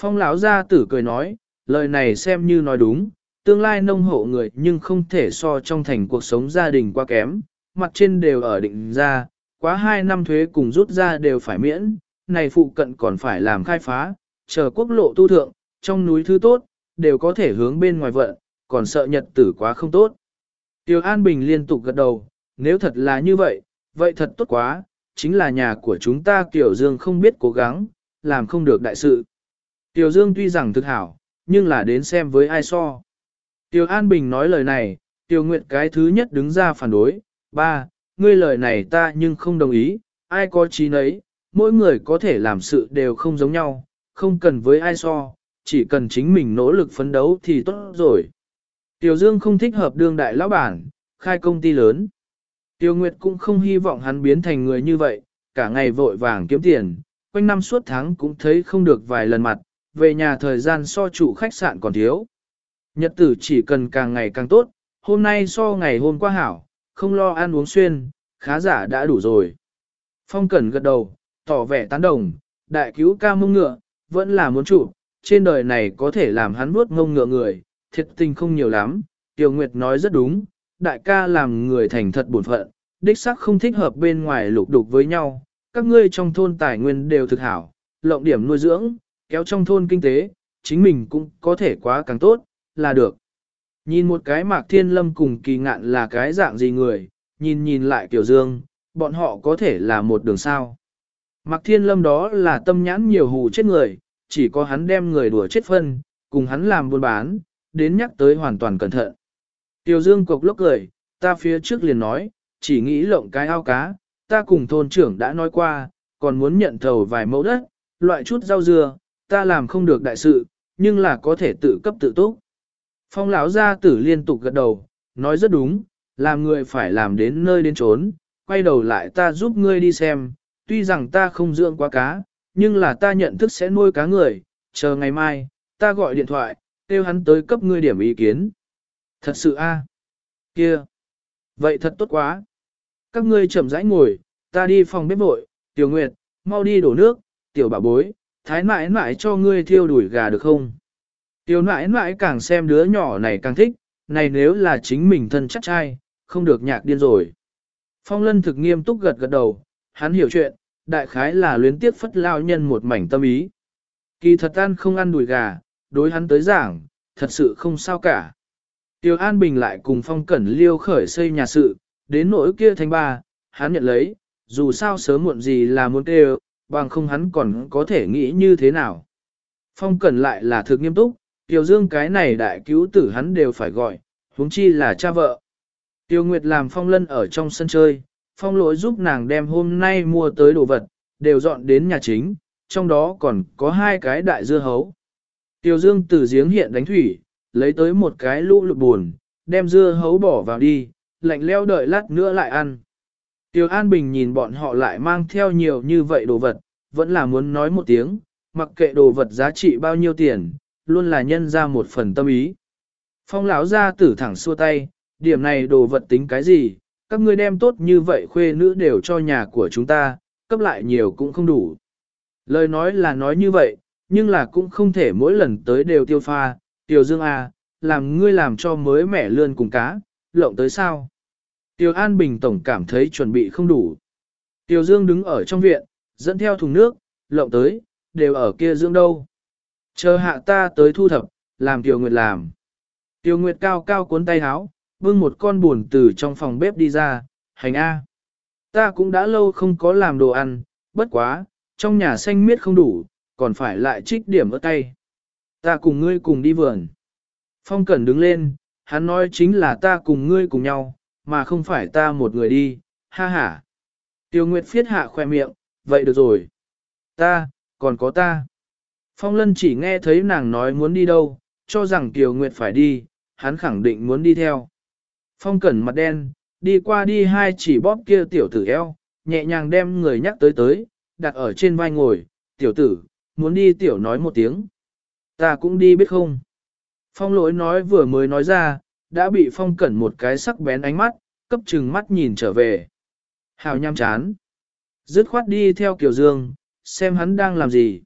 Phong lão gia tử cười nói, lời này xem như nói đúng, tương lai nông hộ người nhưng không thể so trong thành cuộc sống gia đình quá kém, mặt trên đều ở định ra, quá 2 năm thuế cùng rút ra đều phải miễn, này phụ cận còn phải làm khai phá, chờ quốc lộ tu thượng, trong núi thứ tốt, đều có thể hướng bên ngoài vận, còn sợ nhật tử quá không tốt. Tiêu An Bình liên tục gật đầu, nếu thật là như vậy, vậy thật tốt quá, chính là nhà của chúng ta Tiểu Dương không biết cố gắng, làm không được đại sự. Tiểu Dương tuy rằng thực hảo, nhưng là đến xem với ai so. Tiêu An Bình nói lời này, Tiêu Nguyệt cái thứ nhất đứng ra phản đối, ba, ngươi lời này ta nhưng không đồng ý, ai có trí nấy, mỗi người có thể làm sự đều không giống nhau, không cần với ai so, chỉ cần chính mình nỗ lực phấn đấu thì tốt rồi. Tiểu Dương không thích hợp đương đại lão bản, khai công ty lớn. Tiêu Nguyệt cũng không hy vọng hắn biến thành người như vậy, cả ngày vội vàng kiếm tiền, quanh năm suốt tháng cũng thấy không được vài lần mặt, về nhà thời gian so chủ khách sạn còn thiếu. Nhật tử chỉ cần càng ngày càng tốt, hôm nay so ngày hôm qua hảo, không lo ăn uống xuyên, khá giả đã đủ rồi. Phong Cẩn gật đầu, tỏ vẻ tán đồng, đại cứu ca mông ngựa, vẫn là muốn chủ, trên đời này có thể làm hắn vuốt ngông ngựa người, thiệt tình không nhiều lắm. Tiêu Nguyệt nói rất đúng, đại ca làm người thành thật bổn phận, đích xác không thích hợp bên ngoài lục đục với nhau, các ngươi trong thôn tài nguyên đều thực hảo, lộng điểm nuôi dưỡng, kéo trong thôn kinh tế, chính mình cũng có thể quá càng tốt, là được. Nhìn một cái mạc thiên lâm cùng kỳ ngạn là cái dạng gì người, nhìn nhìn lại tiểu dương, bọn họ có thể là một đường sao. Mạc thiên lâm đó là tâm nhãn nhiều hù chết người, chỉ có hắn đem người đùa chết phân, cùng hắn làm buôn bán, đến nhắc tới hoàn toàn cẩn thận. Tiểu dương cục lốc cười, ta phía trước liền nói, chỉ nghĩ lộng cái ao cá, ta cùng thôn trưởng đã nói qua, còn muốn nhận thầu vài mẫu đất, loại chút rau dưa, ta làm không được đại sự, nhưng là có thể tự cấp tự túc. Phong lão gia tử liên tục gật đầu, nói rất đúng, làm người phải làm đến nơi đến chốn, quay đầu lại ta giúp ngươi đi xem, tuy rằng ta không dưỡng quá cá, nhưng là ta nhận thức sẽ nuôi cá người, chờ ngày mai, ta gọi điện thoại, kêu hắn tới cấp ngươi điểm ý kiến. Thật sự a, kia, vậy thật tốt quá. Các ngươi chậm rãi ngồi, ta đi phòng bếp vội, tiểu nguyệt, mau đi đổ nước, tiểu bà bối, thái mãi mãi cho ngươi thiêu đuổi gà được không? Tiểu nãi nãi càng xem đứa nhỏ này càng thích, này nếu là chính mình thân chắc trai, không được nhạc điên rồi. Phong lân thực nghiêm túc gật gật đầu, hắn hiểu chuyện, đại khái là luyến tiếc phất lao nhân một mảnh tâm ý. Kỳ thật ăn không ăn đùi gà, đối hắn tới giảng, thật sự không sao cả. Tiêu An Bình lại cùng Phong Cẩn Liêu khởi xây nhà sự, đến nỗi kia thành ba, hắn nhận lấy, dù sao sớm muộn gì là muốn kêu, bằng không hắn còn có thể nghĩ như thế nào. Phong Cẩn lại là thực nghiêm túc, Tiêu Dương cái này đại cứu tử hắn đều phải gọi, huống chi là cha vợ. Tiêu Nguyệt làm phong lân ở trong sân chơi, phong lỗi giúp nàng đem hôm nay mua tới đồ vật, đều dọn đến nhà chính, trong đó còn có hai cái đại dưa hấu. Tiêu Dương từ giếng hiện đánh thủy, lấy tới một cái lũ lụt buồn, đem dưa hấu bỏ vào đi, lạnh leo đợi lát nữa lại ăn. Tiêu An Bình nhìn bọn họ lại mang theo nhiều như vậy đồ vật, vẫn là muốn nói một tiếng, mặc kệ đồ vật giá trị bao nhiêu tiền, luôn là nhân ra một phần tâm ý. Phong lão ra tử thẳng xua tay, điểm này đồ vật tính cái gì, các ngươi đem tốt như vậy khuê nữ đều cho nhà của chúng ta, cấp lại nhiều cũng không đủ. Lời nói là nói như vậy, nhưng là cũng không thể mỗi lần tới đều tiêu pha, tiểu dương à, làm ngươi làm cho mới mẻ lươn cùng cá, lộng tới sao. Tiêu An Bình Tổng cảm thấy chuẩn bị không đủ. Tiêu Dương đứng ở trong viện, dẫn theo thùng nước, lộng tới, đều ở kia Dương đâu. Chờ hạ ta tới thu thập, làm Tiêu Nguyệt làm. Tiêu Nguyệt cao cao cuốn tay háo, vương một con buồn từ trong phòng bếp đi ra, hành A. Ta cũng đã lâu không có làm đồ ăn, bất quá, trong nhà xanh miết không đủ, còn phải lại trích điểm ở tay. Ta cùng ngươi cùng đi vườn. Phong Cẩn đứng lên, hắn nói chính là ta cùng ngươi cùng nhau, mà không phải ta một người đi, ha ha. Tiêu Nguyệt phiết hạ khoe miệng, vậy được rồi. Ta, còn có ta. Phong Lân chỉ nghe thấy nàng nói muốn đi đâu, cho rằng Tiêu Nguyệt phải đi, hắn khẳng định muốn đi theo. Phong Cẩn mặt đen, đi qua đi hai chỉ bóp kia tiểu tử eo, nhẹ nhàng đem người nhắc tới tới, đặt ở trên vai ngồi, tiểu tử, muốn đi tiểu nói một tiếng. Ta cũng đi biết không. Phong lỗi nói vừa mới nói ra, đã bị phong cẩn một cái sắc bén ánh mắt, cấp chừng mắt nhìn trở về. Hào nham chán. Dứt khoát đi theo Kiều Dương, xem hắn đang làm gì.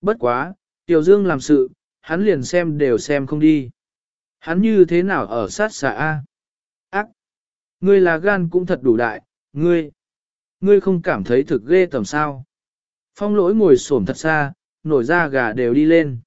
Bất quá, Kiều Dương làm sự, hắn liền xem đều xem không đi. Hắn như thế nào ở sát xạ A? Ngươi là gan cũng thật đủ đại, ngươi! Ngươi không cảm thấy thực ghê tầm sao? Phong lỗi ngồi xổm thật xa, nổi da gà đều đi lên.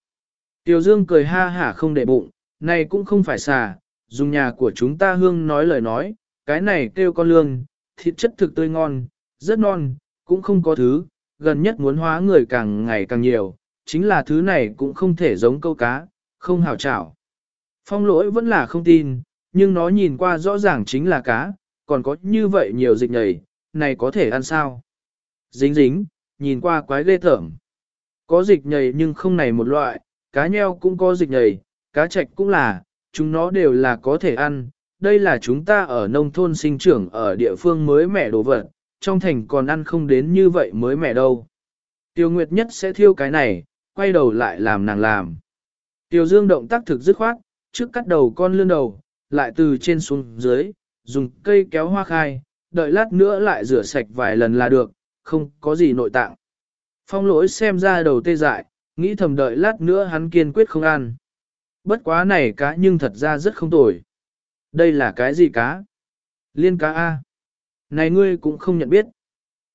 Tiểu Dương cười ha hả không để bụng, này cũng không phải xà, dùng nhà của chúng ta hương nói lời nói, cái này kêu con lương, thịt chất thực tươi ngon, rất non, cũng không có thứ, gần nhất muốn hóa người càng ngày càng nhiều, chính là thứ này cũng không thể giống câu cá, không hào chảo. Phong lỗi vẫn là không tin, nhưng nó nhìn qua rõ ràng chính là cá, còn có như vậy nhiều dịch nhầy, này có thể ăn sao? Dính dính, nhìn qua quái ghê tởm. Có dịch nhầy nhưng không này một loại, cá nheo cũng có dịch nhầy, cá trạch cũng là, chúng nó đều là có thể ăn. Đây là chúng ta ở nông thôn sinh trưởng ở địa phương mới mẻ đồ vật, trong thành còn ăn không đến như vậy mới mẻ đâu. Tiêu Nguyệt nhất sẽ thiêu cái này, quay đầu lại làm nàng làm. Tiêu Dương động tác thực dứt khoát, trước cắt đầu con lươn đầu, lại từ trên xuống dưới, dùng cây kéo hoa khai, đợi lát nữa lại rửa sạch vài lần là được, không có gì nội tạng. Phong lỗi xem ra đầu tê dại, nghĩ thầm đợi lát nữa hắn kiên quyết không ăn. Bất quá này cá nhưng thật ra rất không tồi. Đây là cái gì cá? Liên cá A. Này ngươi cũng không nhận biết.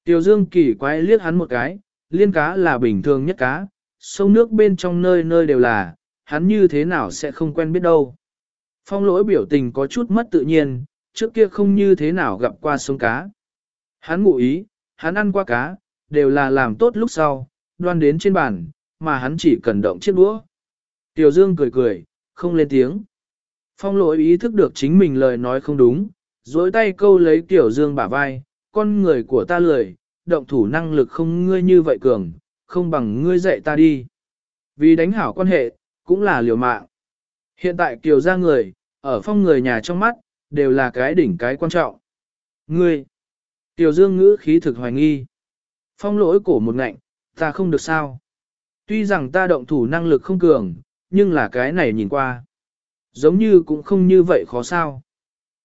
Tiểu Dương kỳ quái liếc hắn một cái, liên cá là bình thường nhất cá, sông nước bên trong nơi nơi đều là, hắn như thế nào sẽ không quen biết đâu. Phong lỗi biểu tình có chút mất tự nhiên, trước kia không như thế nào gặp qua sông cá. Hắn ngụ ý, hắn ăn qua cá, đều là làm tốt lúc sau, đoan đến trên bàn, mà hắn chỉ cần động chiếc đũa. Tiểu Dương cười cười, không lên tiếng. Phong lỗi ý thức được chính mình lời nói không đúng, dối tay câu lấy Tiểu Dương bả vai, con người của ta lười, động thủ năng lực không ngươi như vậy cường, không bằng ngươi dạy ta đi. Vì đánh hảo quan hệ, cũng là liều mạng. Hiện tại Kiều ra người, ở phong người nhà trong mắt, đều là cái đỉnh cái quan trọng. Ngươi, Tiểu Dương ngữ khí thực hoài nghi. Phong lỗi cổ một ngạnh, ta không được sao. Tuy rằng ta động thủ năng lực không cường, nhưng là cái này nhìn qua. Giống như cũng không như vậy khó sao.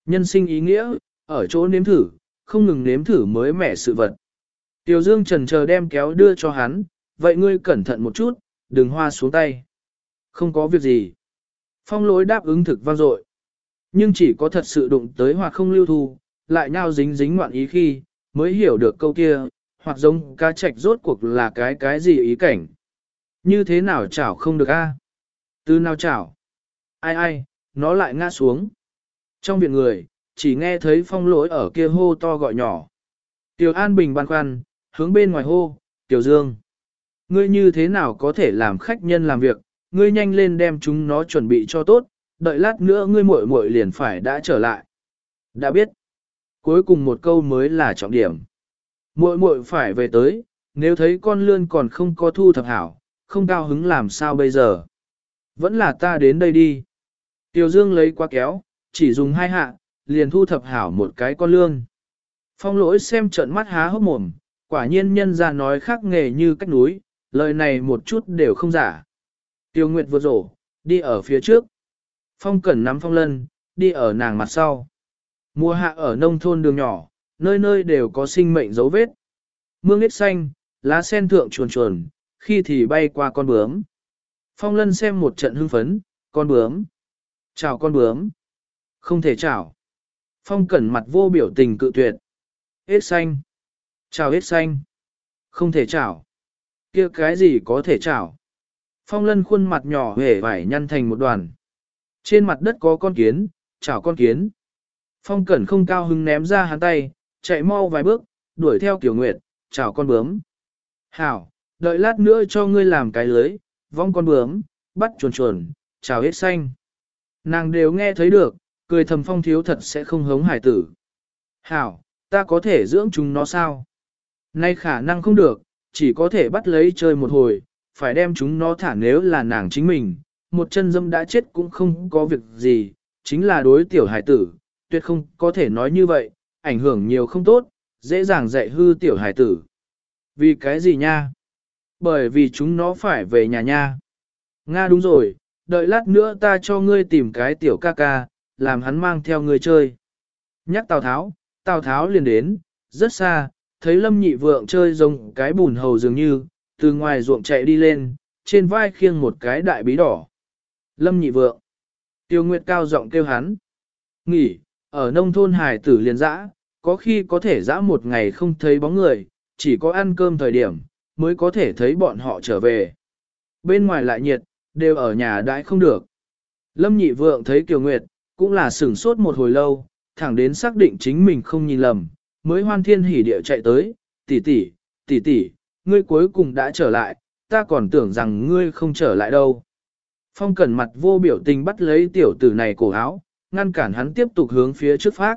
Nhân sinh ý nghĩa, ở chỗ nếm thử, không ngừng nếm thử mới mẻ sự vật. Tiểu Dương trần chờ đem kéo đưa cho hắn, vậy ngươi cẩn thận một chút, đừng hoa xuống tay. Không có việc gì. Phong lối đáp ứng thực vang dội. Nhưng chỉ có thật sự đụng tới hoặc không lưu thu, lại nhao dính dính ngoạn ý khi, mới hiểu được câu kia, hoặc giống cá trạch rốt cuộc là cái cái gì ý cảnh. Như thế nào chảo không được a? Từ nào chảo? Ai ai, nó lại ngã xuống. Trong viện người, chỉ nghe thấy phong lỗi ở kia hô to gọi nhỏ. Tiểu An Bình băn khoăn, hướng bên ngoài hô, Tiểu Dương. Ngươi như thế nào có thể làm khách nhân làm việc, ngươi nhanh lên đem chúng nó chuẩn bị cho tốt, đợi lát nữa ngươi muội muội liền phải đã trở lại. Đã biết. Cuối cùng một câu mới là trọng điểm. Muội muội phải về tới, nếu thấy con lươn còn không có thu thập hảo, không cao hứng làm sao bây giờ. Vẫn là ta đến đây đi. Tiểu Dương lấy qua kéo, chỉ dùng hai hạ, liền thu thập hảo một cái con lương. Phong lỗi xem trận mắt há hốc mồm, quả nhiên nhân ra nói khác nghề như cách núi, lời này một chút đều không giả. Tiêu Nguyệt vừa rổ, đi ở phía trước. Phong Cẩn nắm phong lân, đi ở nàng mặt sau. Mùa hạ ở nông thôn đường nhỏ, nơi nơi đều có sinh mệnh dấu vết. Mương ít xanh, lá sen thượng chuồn chuồn, khi thì bay qua con bướm. Phong lân xem một trận hưng phấn, con bướm. Chào con bướm. Không thể chào. Phong cẩn mặt vô biểu tình cự tuyệt. Hết xanh. Chào hết xanh. Không thể chào. kia cái gì có thể chào. Phong lân khuôn mặt nhỏ hề vải nhăn thành một đoàn. Trên mặt đất có con kiến, chào con kiến. Phong cẩn không cao hứng ném ra hắn tay, chạy mau vài bước, đuổi theo Tiểu Nguyệt, chào con bướm. Hảo, đợi lát nữa cho ngươi làm cái lưới, vong con bướm, bắt chuồn chuồn, chào hết xanh. Nàng đều nghe thấy được, cười thầm phong thiếu thật sẽ không hống hải tử. Hảo, ta có thể dưỡng chúng nó sao? Nay khả năng không được, chỉ có thể bắt lấy chơi một hồi, phải đem chúng nó thả nếu là nàng chính mình, một chân dâm đã chết cũng không có việc gì, chính là đối tiểu hải tử, tuyệt không có thể nói như vậy, ảnh hưởng nhiều không tốt, dễ dàng dạy hư tiểu hải tử. Vì cái gì nha? Bởi vì chúng nó phải về nhà nha. Nga đúng rồi, đợi lát nữa ta cho ngươi tìm cái tiểu ca ca, làm hắn mang theo ngươi chơi. Nhắc Tào Tháo, Tào Tháo liền đến, rất xa, thấy lâm nhị vượng chơi giống cái bùn hầu dường như, từ ngoài ruộng chạy đi lên, trên vai khiêng một cái đại bí đỏ. Lâm nhị vượng. Tiêu Nguyệt cao giọng kêu hắn. Nghỉ, ở nông thôn hải tử liền dã, có khi có thể dã một ngày không thấy bóng người, chỉ có ăn cơm thời điểm, mới có thể thấy bọn họ trở về. Bên ngoài lại nhiệt, đều ở nhà đãi không được. Lâm nhị vượng thấy Kiều Nguyệt, cũng là sửng sốt một hồi lâu, thẳng đến xác định chính mình không nhìn lầm, mới hoan thiên hỉ địa chạy tới, tỷ tỷ, tỷ tỷ, ngươi cuối cùng đã trở lại, ta còn tưởng rằng ngươi không trở lại đâu. Phong cẩn mặt vô biểu tình bắt lấy tiểu tử này cổ áo, ngăn cản hắn tiếp tục hướng phía trước phát.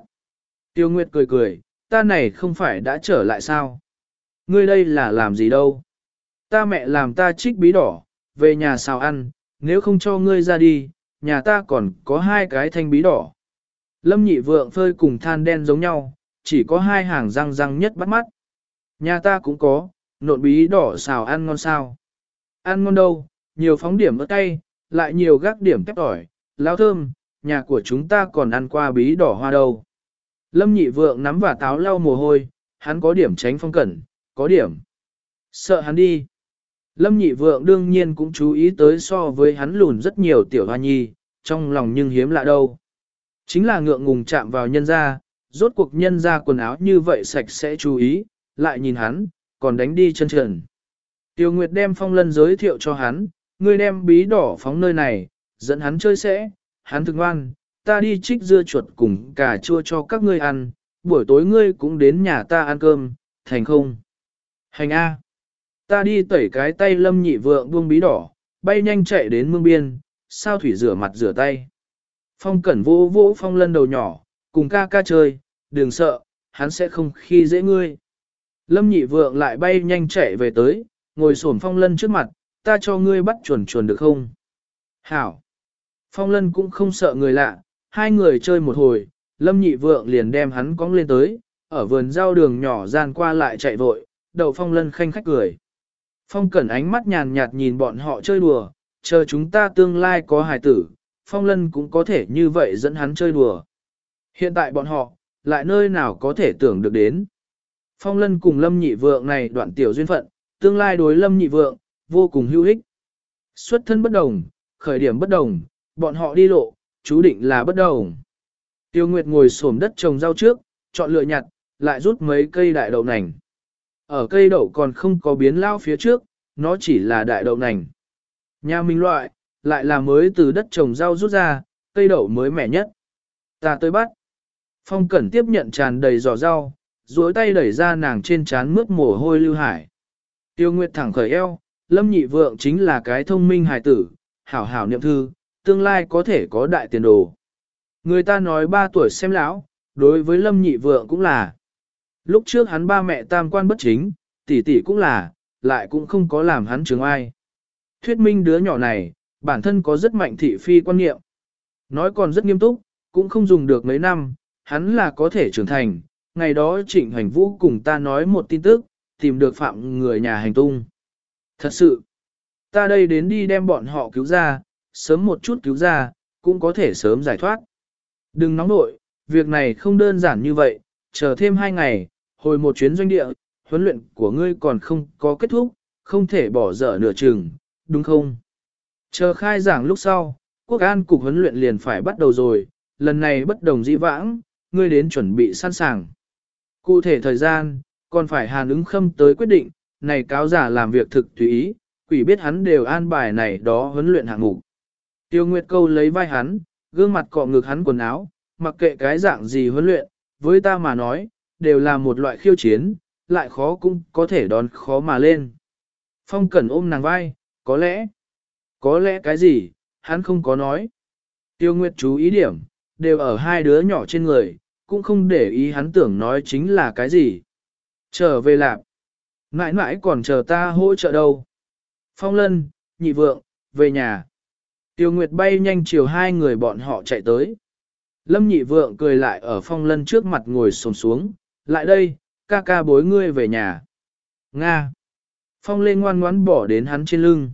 Tiêu Nguyệt cười cười, ta này không phải đã trở lại sao? Ngươi đây là làm gì đâu? Ta mẹ làm ta trích bí đỏ, về nhà xào ăn, nếu không cho ngươi ra đi, nhà ta còn có hai cái thanh bí đỏ. Lâm nhị vượng phơi cùng than đen giống nhau, chỉ có hai hàng răng răng nhất bắt mắt. Nhà ta cũng có, nộn bí đỏ xào ăn ngon sao. Ăn ngon đâu, nhiều phóng điểm ớt cay, lại nhiều gác điểm tép tỏi, lao thơm, nhà của chúng ta còn ăn qua bí đỏ hoa đâu. Lâm nhị vượng nắm và táo lau mồ hôi, hắn có điểm tránh phong cẩn, có điểm. Sợ hắn đi. Lâm nhị vượng đương nhiên cũng chú ý tới so với hắn lùn rất nhiều tiểu hoa nhi, trong lòng nhưng hiếm lạ đâu. Chính là ngượng ngùng chạm vào nhân ra, rốt cuộc nhân ra quần áo như vậy sạch sẽ chú ý, lại nhìn hắn, còn đánh đi chân trần. Tiêu Nguyệt đem phong lân giới thiệu cho hắn, ngươi đem bí đỏ phóng nơi này, dẫn hắn chơi sẽ, hắn thực ngoan, ta đi trích dưa chuột cùng cà chua cho các ngươi ăn, buổi tối ngươi cũng đến nhà ta ăn cơm, thành không? Hành A. Ta đi tẩy cái tay lâm nhị vượng buông bí đỏ, bay nhanh chạy đến mương biên, sao thủy rửa mặt rửa tay. Phong cẩn vỗ vỗ phong lân đầu nhỏ, cùng ca ca chơi, đừng sợ, hắn sẽ không khi dễ ngươi. Lâm nhị vượng lại bay nhanh chạy về tới, ngồi xổm phong lân trước mặt, ta cho ngươi bắt chuồn chuồn được không? Hảo! Phong lân cũng không sợ người lạ, hai người chơi một hồi, lâm nhị vượng liền đem hắn cong lên tới, ở vườn rau đường nhỏ gian qua lại chạy vội, đầu phong lân khanh khách cười. Phong cẩn ánh mắt nhàn nhạt nhìn bọn họ chơi đùa, chờ chúng ta tương lai có hài tử, phong lân cũng có thể như vậy dẫn hắn chơi đùa. Hiện tại bọn họ, lại nơi nào có thể tưởng được đến. Phong lân cùng lâm nhị vượng này đoạn tiểu duyên phận, tương lai đối lâm nhị vượng, vô cùng hữu ích. Xuất thân bất đồng, khởi điểm bất đồng, bọn họ đi lộ, chú định là bất đồng. Tiêu Nguyệt ngồi xổm đất trồng rau trước, chọn lựa nhặt, lại rút mấy cây đại đậu nành. Ở cây đậu còn không có biến lao phía trước, nó chỉ là đại đậu nành. Nhà mình loại, lại là mới từ đất trồng rau rút ra, cây đậu mới mẻ nhất. Ta tới bắt. Phong Cẩn tiếp nhận tràn đầy giò rau, duỗi tay đẩy ra nàng trên trán mướt mồ hôi lưu hải. Tiêu Nguyệt thẳng khởi eo, Lâm Nhị Vượng chính là cái thông minh hài tử, hảo hảo niệm thư, tương lai có thể có đại tiền đồ. Người ta nói ba tuổi xem lão, đối với Lâm Nhị Vượng cũng là. Lúc trước hắn ba mẹ tam quan bất chính, tỷ tỷ cũng là, lại cũng không có làm hắn chứng ai. Thuyết minh đứa nhỏ này, bản thân có rất mạnh thị phi quan niệm. Nói còn rất nghiêm túc, cũng không dùng được mấy năm, hắn là có thể trưởng thành. Ngày đó Trịnh Hoành Vũ cùng ta nói một tin tức, tìm được phạm người nhà hành tung. Thật sự, ta đây đến đi đem bọn họ cứu ra, sớm một chút cứu ra, cũng có thể sớm giải thoát. Đừng nóng nội, việc này không đơn giản như vậy, chờ thêm hai ngày, hồi một chuyến doanh địa, huấn luyện của ngươi còn không có kết thúc, không thể bỏ dở nửa chừng, đúng không? Chờ khai giảng lúc sau, quốc an cục huấn luyện liền phải bắt đầu rồi, lần này bất đồng dĩ vãng, ngươi đến chuẩn bị sẵn sàng. Cụ thể thời gian, còn phải hàn ứng khâm tới quyết định, này cáo giả làm việc thực tùy ý, quỷ biết hắn đều an bài này đó huấn luyện hạng mục. Tiêu Nguyệt Câu lấy vai hắn, gương mặt cọ ngực hắn quần áo, mặc kệ cái dạng gì huấn luyện, với ta mà nói, đều là một loại khiêu chiến, lại khó cũng có thể đón khó mà lên. Phong Cẩn ôm nàng vai, có lẽ, có lẽ cái gì, hắn không có nói. Tiêu Nguyệt chú ý điểm, đều ở hai đứa nhỏ trên người, cũng không để ý hắn tưởng nói chính là cái gì. Trở về lạp. Mãi mãi còn chờ ta hỗ trợ đâu. Phong lân, nhị vượng, về nhà. Tiêu Nguyệt bay nhanh chiều hai người bọn họ chạy tới. Lâm nhị vượng cười lại ở phong lân trước mặt ngồi sồn xuống, lại đây, ca ca bối ngươi về nhà. Nga. Phong lê ngoan ngoãn bỏ đến hắn trên lưng.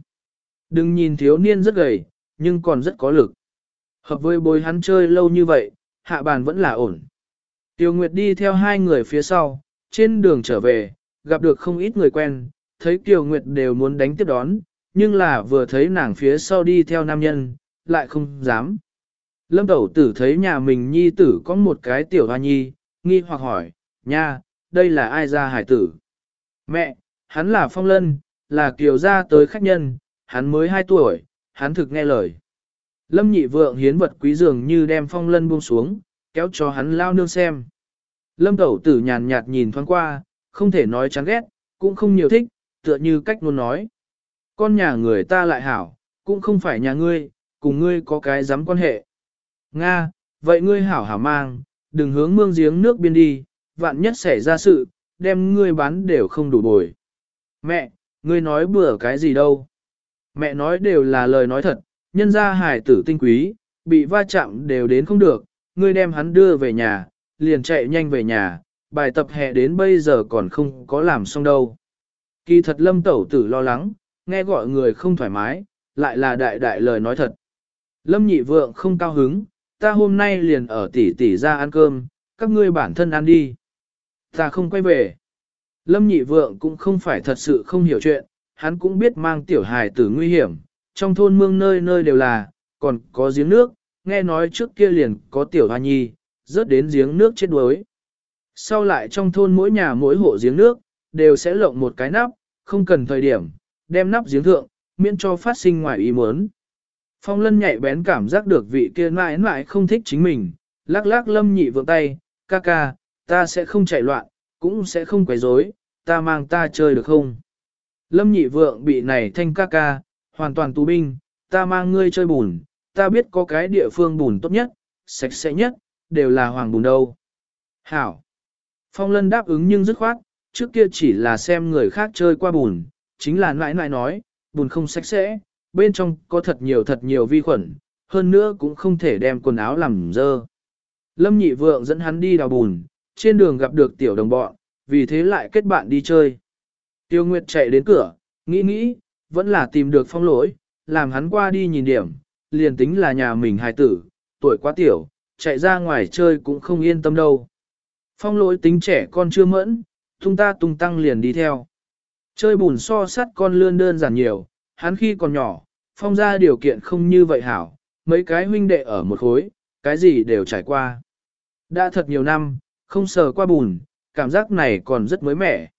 Đừng nhìn thiếu niên rất gầy, nhưng còn rất có lực. Hợp với bối hắn chơi lâu như vậy, hạ bàn vẫn là ổn. Tiêu Nguyệt đi theo hai người phía sau, trên đường trở về, gặp được không ít người quen, thấy Kiều Nguyệt đều muốn đánh tiếp đón, nhưng là vừa thấy nàng phía sau đi theo nam nhân, lại không dám. Lâm Tẩu Tử thấy nhà mình nhi tử có một cái tiểu hoa nhi, nghi hoặc hỏi, nha, đây là ai ra hải tử? Mẹ, hắn là Phong Lân, là Kiều gia tới khách nhân, hắn mới 2 tuổi, hắn thực nghe lời. Lâm nhị vượng hiến vật quý dường như đem Phong Lân buông xuống, kéo cho hắn lao nương xem. Lâm Tẩu Tử nhàn nhạt nhìn thoáng qua, không thể nói chán ghét, cũng không nhiều thích, tựa như cách luôn nói. Con nhà người ta lại hảo, cũng không phải nhà ngươi, cùng ngươi có cái dám quan hệ. Nga, vậy ngươi hảo hảo mang, đừng hướng mương giếng nước biên đi, vạn nhất xảy ra sự, đem ngươi bán đều không đủ bồi. Mẹ, ngươi nói bừa cái gì đâu. Mẹ nói đều là lời nói thật, nhân gia hải tử tinh quý, bị va chạm đều đến không được, ngươi đem hắn đưa về nhà, liền chạy nhanh về nhà, bài tập hè đến bây giờ còn không có làm xong đâu. Kỳ thật lâm tẩu tử lo lắng, nghe gọi người không thoải mái, lại là đại đại lời nói thật. Lâm nhị vượng không cao hứng, ta hôm nay liền ở tỷ tỷ ra ăn cơm, các ngươi bản thân ăn đi. Ta không quay về. Lâm nhị vượng cũng không phải thật sự không hiểu chuyện, hắn cũng biết mang tiểu hài tử nguy hiểm, trong thôn mương nơi nơi đều là, còn có giếng nước, nghe nói trước kia liền có tiểu hoa nhi, rớt đến giếng nước chết đuối. Sau lại trong thôn mỗi nhà mỗi hộ giếng nước, đều sẽ lộng một cái nắp, không cần thời điểm, đem nắp giếng thượng, miễn cho phát sinh ngoài ý muốn. Phong lân nhạy bén cảm giác được vị kia mãi mãi không thích chính mình, lắc lắc lâm nhị vượng tay, ca ca, ta sẽ không chạy loạn, cũng sẽ không quấy rối, ta mang ta chơi được không? Lâm nhị vượng bị này thanh ca ca, hoàn toàn tù binh, ta mang ngươi chơi bùn, ta biết có cái địa phương bùn tốt nhất, sạch sẽ nhất, đều là hoàng bùn đâu. Hảo. Phong lân đáp ứng nhưng dứt khoát, trước kia chỉ là xem người khác chơi qua bùn, chính là nãi nãi nói, bùn không sạch sẽ, bên trong có thật nhiều thật nhiều vi khuẩn, hơn nữa cũng không thể đem quần áo làm dơ. Lâm nhị vượng dẫn hắn đi đào bùn, trên đường gặp được tiểu đồng bọn, vì thế lại kết bạn đi chơi. Tiêu Nguyệt chạy đến cửa, nghĩ nghĩ, vẫn là tìm được phong lỗi, làm hắn qua đi nhìn điểm, liền tính là nhà mình hài tử, tuổi quá tiểu, chạy ra ngoài chơi cũng không yên tâm đâu. Phong lỗi tính trẻ con chưa mẫn, tung ta tung tăng liền đi theo. Chơi bùn so sắt con lươn đơn giản nhiều, hắn khi còn nhỏ, phong ra điều kiện không như vậy hảo, mấy cái huynh đệ ở một khối, cái gì đều trải qua. Đã thật nhiều năm, không sờ qua bùn, cảm giác này còn rất mới mẻ.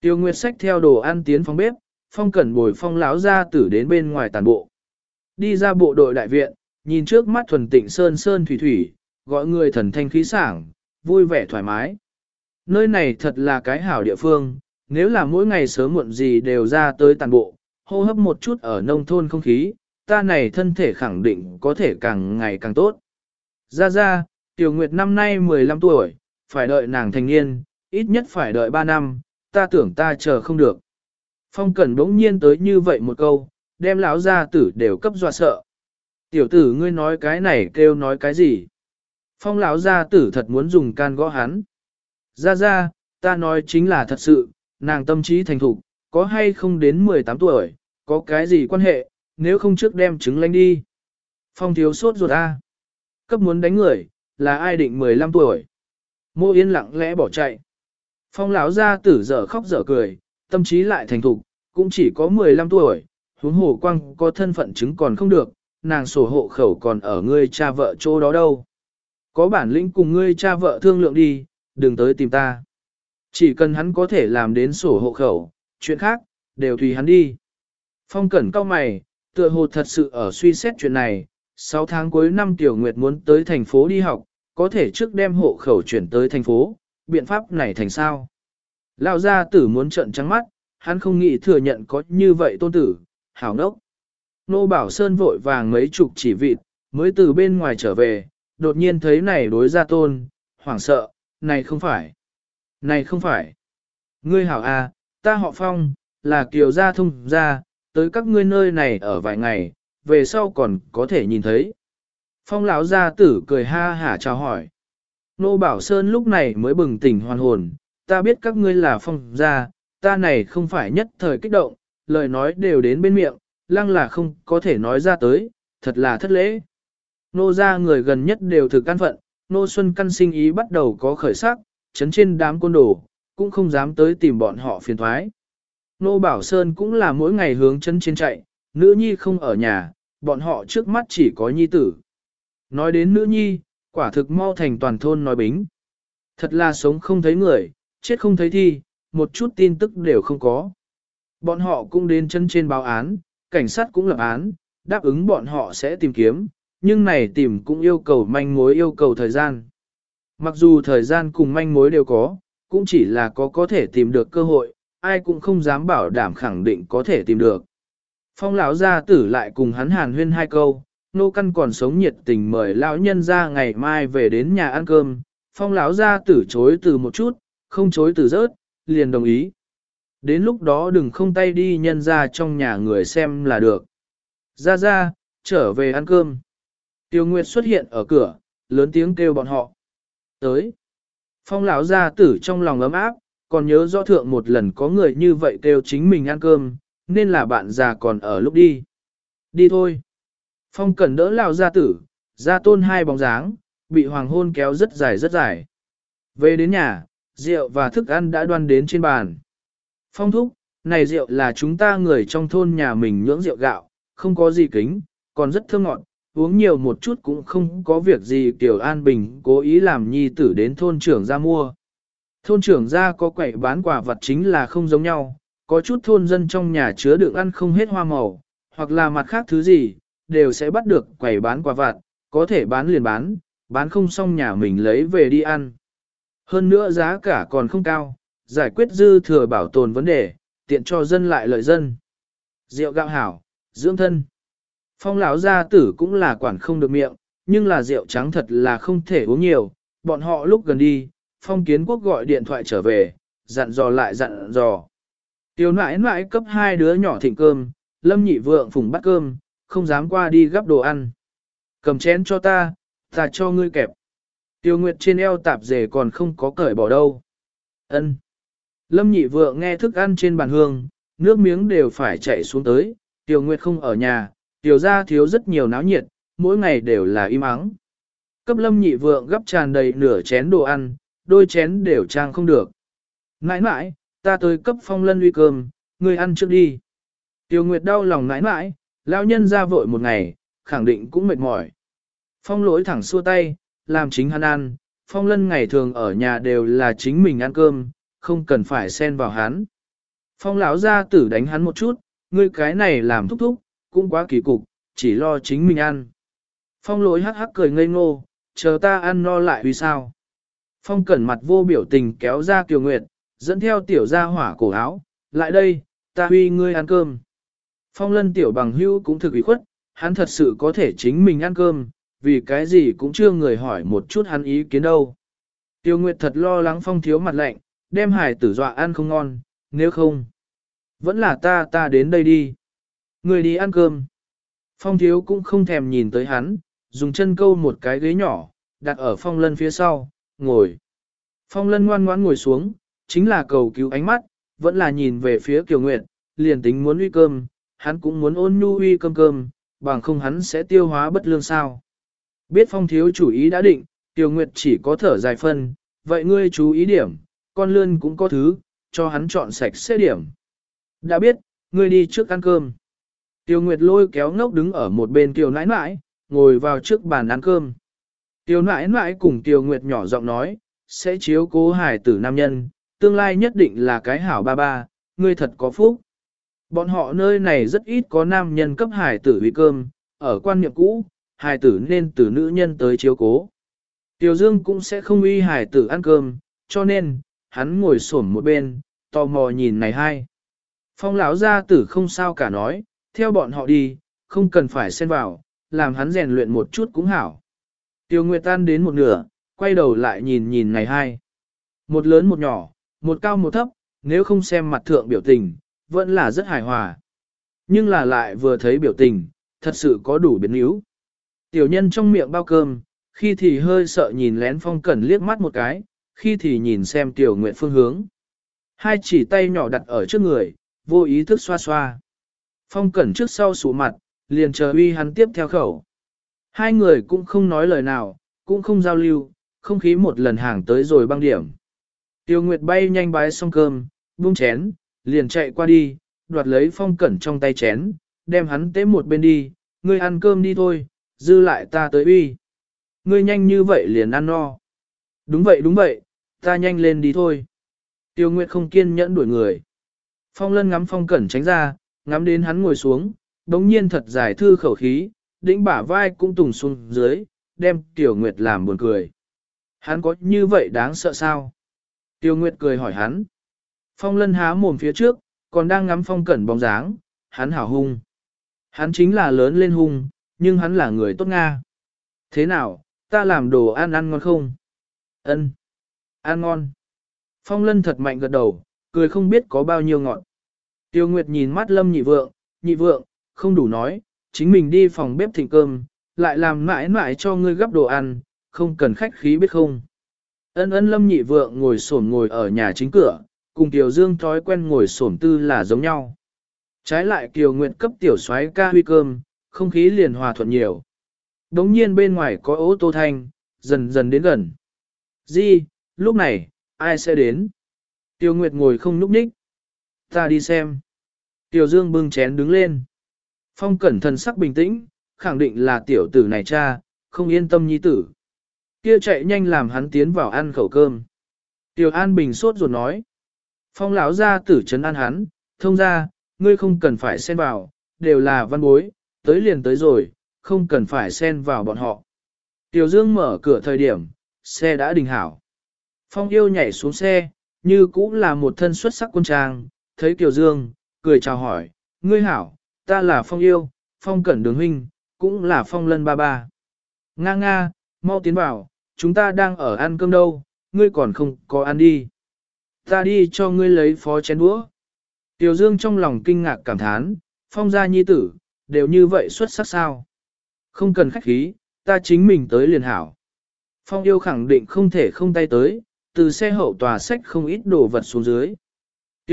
Tiêu Nguyệt sách theo đồ ăn tiến phòng bếp, phong cẩn bồi phong láo ra tử đến bên ngoài tàn bộ. Đi ra bộ đội đại viện, nhìn trước mắt thuần tịnh sơn sơn thủy thủy, gọi người thần thanh khí sảng, vui vẻ thoải mái. Nơi này thật là cái hảo địa phương, nếu là mỗi ngày sớm muộn gì đều ra tới tàn bộ, hô hấp một chút ở nông thôn không khí, ta này thân thể khẳng định có thể càng ngày càng tốt. Ra ra, Tiểu Nguyệt năm nay 15 tuổi, phải đợi nàng thành niên, ít nhất phải đợi 3 năm, ta tưởng ta chờ không được. Phong Cẩn đống nhiên tới như vậy một câu, đem lão gia tử đều cấp dọa sợ. Tiểu tử ngươi nói cái này kêu nói cái gì? Phong lão gia tử thật muốn dùng can gõ hắn. Ra ra, ta nói chính là thật sự, nàng tâm trí thành thục, có hay không đến 18 tuổi, có cái gì quan hệ, nếu không trước đem trứng lánh đi. Phong thiếu sốt ruột a. Cấp muốn đánh người, là ai định 15 tuổi. Mô yên lặng lẽ bỏ chạy. Phong lão gia tử dở khóc dở cười, tâm trí lại thành thục, cũng chỉ có 15 tuổi, huống hồ quang có thân phận chứng còn không được, nàng sổ hộ khẩu còn ở ngươi cha vợ chỗ đó đâu. Có bản lĩnh cùng ngươi cha vợ thương lượng đi, đừng tới tìm ta. Chỉ cần hắn có thể làm đến sổ hộ khẩu, chuyện khác, đều tùy hắn đi. Phong cẩn cao mày, tựa hồ thật sự ở suy xét chuyện này, 6 tháng cuối năm Tiểu Nguyệt muốn tới thành phố đi học, có thể trước đem hộ khẩu chuyển tới thành phố, biện pháp này thành sao? Lão gia tử muốn trận trắng mắt, hắn không nghĩ thừa nhận có như vậy tôn tử, hảo nốc. Nô Bảo Sơn vội vàng mấy chục chỉ vịt, mới từ bên ngoài trở về, đột nhiên thấy này đối gia tôn, hoảng sợ, này không phải, này không phải. Ngươi hảo à, ta họ phong, là kiều gia thông gia, tới các ngươi nơi này ở vài ngày, về sau còn có thể nhìn thấy. Phong lão gia tử cười ha hả chào hỏi. Nô Bảo Sơn lúc này mới bừng tỉnh hoàn hồn, ta biết các ngươi là phong gia, ta này không phải nhất thời kích động, lời nói đều đến bên miệng, lăng là không có thể nói ra tới, thật là thất lễ. Nô gia người gần nhất đều thực căn phận, nô xuân căn sinh ý bắt đầu có khởi sắc, chấn trên đám côn đồ, cũng không dám tới tìm bọn họ phiền thoái. Nô Bảo Sơn cũng là mỗi ngày hướng chân trên chạy, nữ nhi không ở nhà, bọn họ trước mắt chỉ có nhi tử. Nói đến nữ nhi, quả thực mau thành toàn thôn nói bính. Thật là sống không thấy người, chết không thấy thi, một chút tin tức đều không có. Bọn họ cũng đến chân trên báo án, cảnh sát cũng lập án, đáp ứng bọn họ sẽ tìm kiếm, nhưng này tìm cũng yêu cầu manh mối yêu cầu thời gian. Mặc dù thời gian cùng manh mối đều có, cũng chỉ là có có thể tìm được cơ hội, ai cũng không dám bảo đảm khẳng định có thể tìm được. Phong lão gia tử lại cùng hắn hàn huyên hai câu, nô căn còn sống nhiệt tình mời lão nhân ra ngày mai về đến nhà ăn cơm. Phong lão gia tử chối từ một chút, không chối từ rớt, liền đồng ý. Đến lúc đó đừng không tay đi nhân ra trong nhà người xem là được. Ra ra, trở về ăn cơm. Tiêu Nguyệt xuất hiện ở cửa, lớn tiếng kêu bọn họ. Tới. Phong lão gia tử trong lòng ấm áp, còn nhớ rõ thượng một lần có người như vậy kêu chính mình ăn cơm, nên là bạn già còn ở lúc đi. Đi thôi. Phong cần đỡ lão gia tử, gia tôn hai bóng dáng, bị hoàng hôn kéo rất dài rất dài. Về đến nhà, rượu và thức ăn đã đoan đến trên bàn. Phong thúc, này rượu là chúng ta người trong thôn nhà mình nhưỡng rượu gạo, không có gì kính, còn rất thơm ngọt, uống nhiều một chút cũng không có việc gì Tiểu An Bình cố ý làm nhi tử đến thôn trưởng ra mua. Thôn trưởng ra có quậy bán quả vật chính là không giống nhau, có chút thôn dân trong nhà chứa đựng ăn không hết hoa màu, hoặc là mặt khác thứ gì, đều sẽ bắt được quầy bán quả vặt, có thể bán liền bán, bán không xong nhà mình lấy về đi ăn. Hơn nữa giá cả còn không cao, giải quyết dư thừa bảo tồn vấn đề, tiện cho dân lại lợi dân. Rượu gạo hảo, dưỡng thân. Phong lão gia tử cũng là quản không được miệng, nhưng là rượu trắng thật là không thể uống nhiều. Bọn họ lúc gần đi, phong kiến quốc gọi điện thoại trở về, dặn dò lại dặn dò. Tiêu nãi nãi cấp hai đứa nhỏ thịnh cơm, lâm nhị vượng phùng bắt cơm, không dám qua đi gắp đồ ăn. Cầm chén cho ta, ta cho ngươi kẹp. Tiêu Nguyệt trên eo tạp dề còn không có cởi bỏ đâu. Ân. Lâm nhị vượng nghe thức ăn trên bàn hương, nước miếng đều phải chảy xuống tới, Tiêu Nguyệt không ở nhà, Tiểu gia thiếu rất nhiều náo nhiệt, mỗi ngày đều là im ắng. Cấp lâm nhị vượng gấp tràn đầy nửa chén đồ ăn, đôi chén đều trang không được. Nãi nãi, ta tới cấp phong lân uy cơm, ngươi ăn trước đi. Tiểu Nguyệt đau lòng nãi nãi, lão nhân ra vội một ngày, khẳng định cũng mệt mỏi. Phong lỗi thẳng xua tay, làm chính hắn ăn, phong lân ngày thường ở nhà đều là chính mình ăn cơm, không cần phải xen vào hắn. Phong lão ra tử đánh hắn một chút, ngươi cái này làm thúc thúc, cũng quá kỳ cục, chỉ lo chính mình ăn. Phong lỗi hắc hắc cười ngây ngô, chờ ta ăn no lại vì sao. Phong cẩn mặt vô biểu tình kéo ra kiều nguyệt, dẫn theo tiểu ra hỏa cổ áo, lại đây, ta huy ngươi ăn cơm. Phong lân tiểu bằng hưu cũng thực ý khuất, hắn thật sự có thể chính mình ăn cơm, vì cái gì cũng chưa người hỏi một chút hắn ý kiến đâu. Tiêu Nguyệt thật lo lắng phong thiếu mặt lạnh, đem hải tử dọa ăn không ngon, nếu không. Vẫn là ta ta đến đây đi. Người đi ăn cơm. Phong thiếu cũng không thèm nhìn tới hắn, dùng chân câu một cái ghế nhỏ, đặt ở phong lân phía sau, ngồi. Phong lân ngoan ngoãn ngồi xuống, chính là cầu cứu ánh mắt, vẫn là nhìn về phía Kiều Nguyệt, liền tính muốn uy cơm, hắn cũng muốn ôn nhu uy cơm cơm, bằng không hắn sẽ tiêu hóa bất lương sao. Biết phong thiếu chủ ý đã định, Tiêu Nguyệt chỉ có thở dài phân, vậy ngươi chú ý điểm, con lươn cũng có thứ, cho hắn chọn sạch sẽ điểm. Đã biết, ngươi đi trước ăn cơm. Tiêu Nguyệt lôi kéo ngốc đứng ở một bên Tiêu nãi nãi, ngồi vào trước bàn ăn cơm. Tiêu nãi nãi cùng Tiêu Nguyệt nhỏ giọng nói, sẽ chiếu cố hải tử nam nhân, tương lai nhất định là cái hảo ba ba, ngươi thật có phúc. Bọn họ nơi này rất ít có nam nhân cấp hải tử uy cơm, ở quan niệm cũ, hải tử nên từ nữ nhân tới chiếu cố. Tiêu Dương cũng sẽ không uy hải tử ăn cơm, cho nên, hắn ngồi xổm một bên, tò mò nhìn này hai. Phong lão gia tử không sao cả nói, theo bọn họ đi, không cần phải xen vào, làm hắn rèn luyện một chút cũng hảo. Tiêu Nguyệt tan đến một nửa, quay đầu lại nhìn nhìn này hai. Một lớn một nhỏ, một cao một thấp, nếu không xem mặt thượng biểu tình, vẫn là rất hài hòa. Nhưng là lại vừa thấy biểu tình, thật sự có đủ biến yếu. Tiểu nhân trong miệng bao cơm, khi thì hơi sợ nhìn lén phong cẩn liếc mắt một cái, khi thì nhìn xem tiểu nguyện phương hướng. Hai chỉ tay nhỏ đặt ở trước người, vô ý thức xoa xoa. Phong cẩn trước sau sụ mặt, liền chờ uy hắn tiếp theo khẩu. Hai người cũng không nói lời nào, cũng không giao lưu, không khí một lần hàng tới rồi băng điểm. Tiêu Nguyệt bay nhanh bái xong cơm, buông chén, liền chạy qua đi, đoạt lấy phong cẩn trong tay chén, đem hắn tế một bên đi, ngươi ăn cơm đi thôi, dư lại ta tới uy. Ngươi nhanh như vậy liền ăn no. Đúng vậy đúng vậy, ta nhanh lên đi thôi. Tiêu Nguyệt không kiên nhẫn đuổi người. Phong lân ngắm phong cẩn tránh ra, ngắm đến hắn ngồi xuống, đống nhiên thật dài thư khẩu khí, đĩnh bả vai cũng tùng xuống dưới, đem Tiểu Nguyệt làm buồn cười. Hắn có như vậy đáng sợ sao? Tiểu Nguyệt cười hỏi hắn. Phong lân há mồm phía trước, còn đang ngắm phong cẩn bóng dáng, hắn hảo hung. Hắn chính là lớn lên hung, nhưng hắn là người tốt Nga. Thế nào, ta làm đồ ăn ăn ngon không? Ân, Ăn ngon. Phong lân thật mạnh gật đầu, cười không biết có bao nhiêu ngọn. Tiêu Nguyệt nhìn mắt lâm nhị vượng, nhị vượng, không đủ nói, chính mình đi phòng bếp thịnh cơm, lại làm mãi mãi cho ngươi gấp đồ ăn, không cần khách khí biết không. Ân ân lâm nhị vượng ngồi sổn ngồi ở nhà chính cửa, cùng Tiểu Dương thói quen ngồi sổn tư là giống nhau. Trái lại Kiều Nguyệt cấp tiểu soái ca huy cơm, không khí liền hòa thuận nhiều. Đống nhiên bên ngoài có ô tô thanh, dần dần đến gần. Di, lúc này, ai sẽ đến? Tiêu Nguyệt ngồi không núp ních. Ta đi xem. Tiểu Dương bưng chén đứng lên. Phong cẩn thận sắc bình tĩnh, khẳng định là tiểu tử này cha, không yên tâm nhi tử. Kia chạy nhanh làm hắn tiến vào ăn khẩu cơm. Tiểu An Bình sốt ruột nói. Phong lão ra tử trấn an hắn, thông ra, ngươi không cần phải xen vào, đều là văn bối, tới liền tới rồi, không cần phải xen vào bọn họ. Tiểu Dương mở cửa thời điểm, xe đã đình hảo. Phong yêu nhảy xuống xe, như cũng là một thân xuất sắc quân trang, thấy Kiều Dương, cười chào hỏi, ngươi hảo, ta là Phong yêu, Phong cẩn đường huynh, cũng là Phong lân ba ba. Nga nga, mau tiến vào, chúng ta đang ở ăn cơm đâu, ngươi còn không có ăn đi. Ta đi cho ngươi lấy phó chén đũa. Tiểu Dương trong lòng kinh ngạc cảm thán, Phong gia nhi tử, đều như vậy xuất sắc sao. Không cần khách khí, ta chính mình tới liền hảo. Phong yêu khẳng định không thể không tay tới, từ xe hậu tòa sách không ít đồ vật xuống dưới.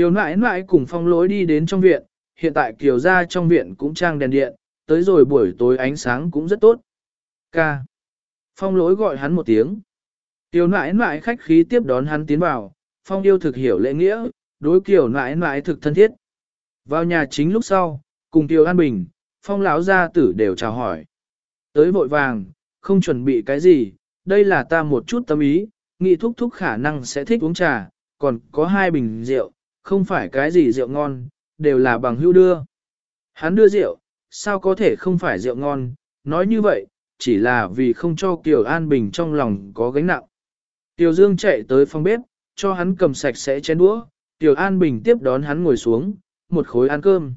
Tiểu nãi nãi cùng phong lối đi đến trong viện, hiện tại kiều ra trong viện cũng trang đèn điện, tới rồi buổi tối ánh sáng cũng rất tốt. Ca. Phong lối gọi hắn một tiếng. Tiểu nãi nãi khách khí tiếp đón hắn tiến vào, phong yêu thực hiểu lễ nghĩa, đối kiều nãi nãi thực thân thiết. Vào nhà chính lúc sau, cùng Tiêu An Bình, phong lão gia tử đều chào hỏi. Tới vội vàng, không chuẩn bị cái gì, đây là ta một chút tâm ý, nghị thúc thúc khả năng sẽ thích uống trà, còn có hai bình rượu, không phải cái gì rượu ngon, đều là bằng hữu đưa. Hắn đưa rượu, sao có thể không phải rượu ngon, nói như vậy, chỉ là vì không cho Kiều An Bình trong lòng có gánh nặng. Tiểu Dương chạy tới phòng bếp, cho hắn cầm sạch sẽ chén đũa, Tiểu An Bình tiếp đón hắn ngồi xuống, một khối ăn cơm.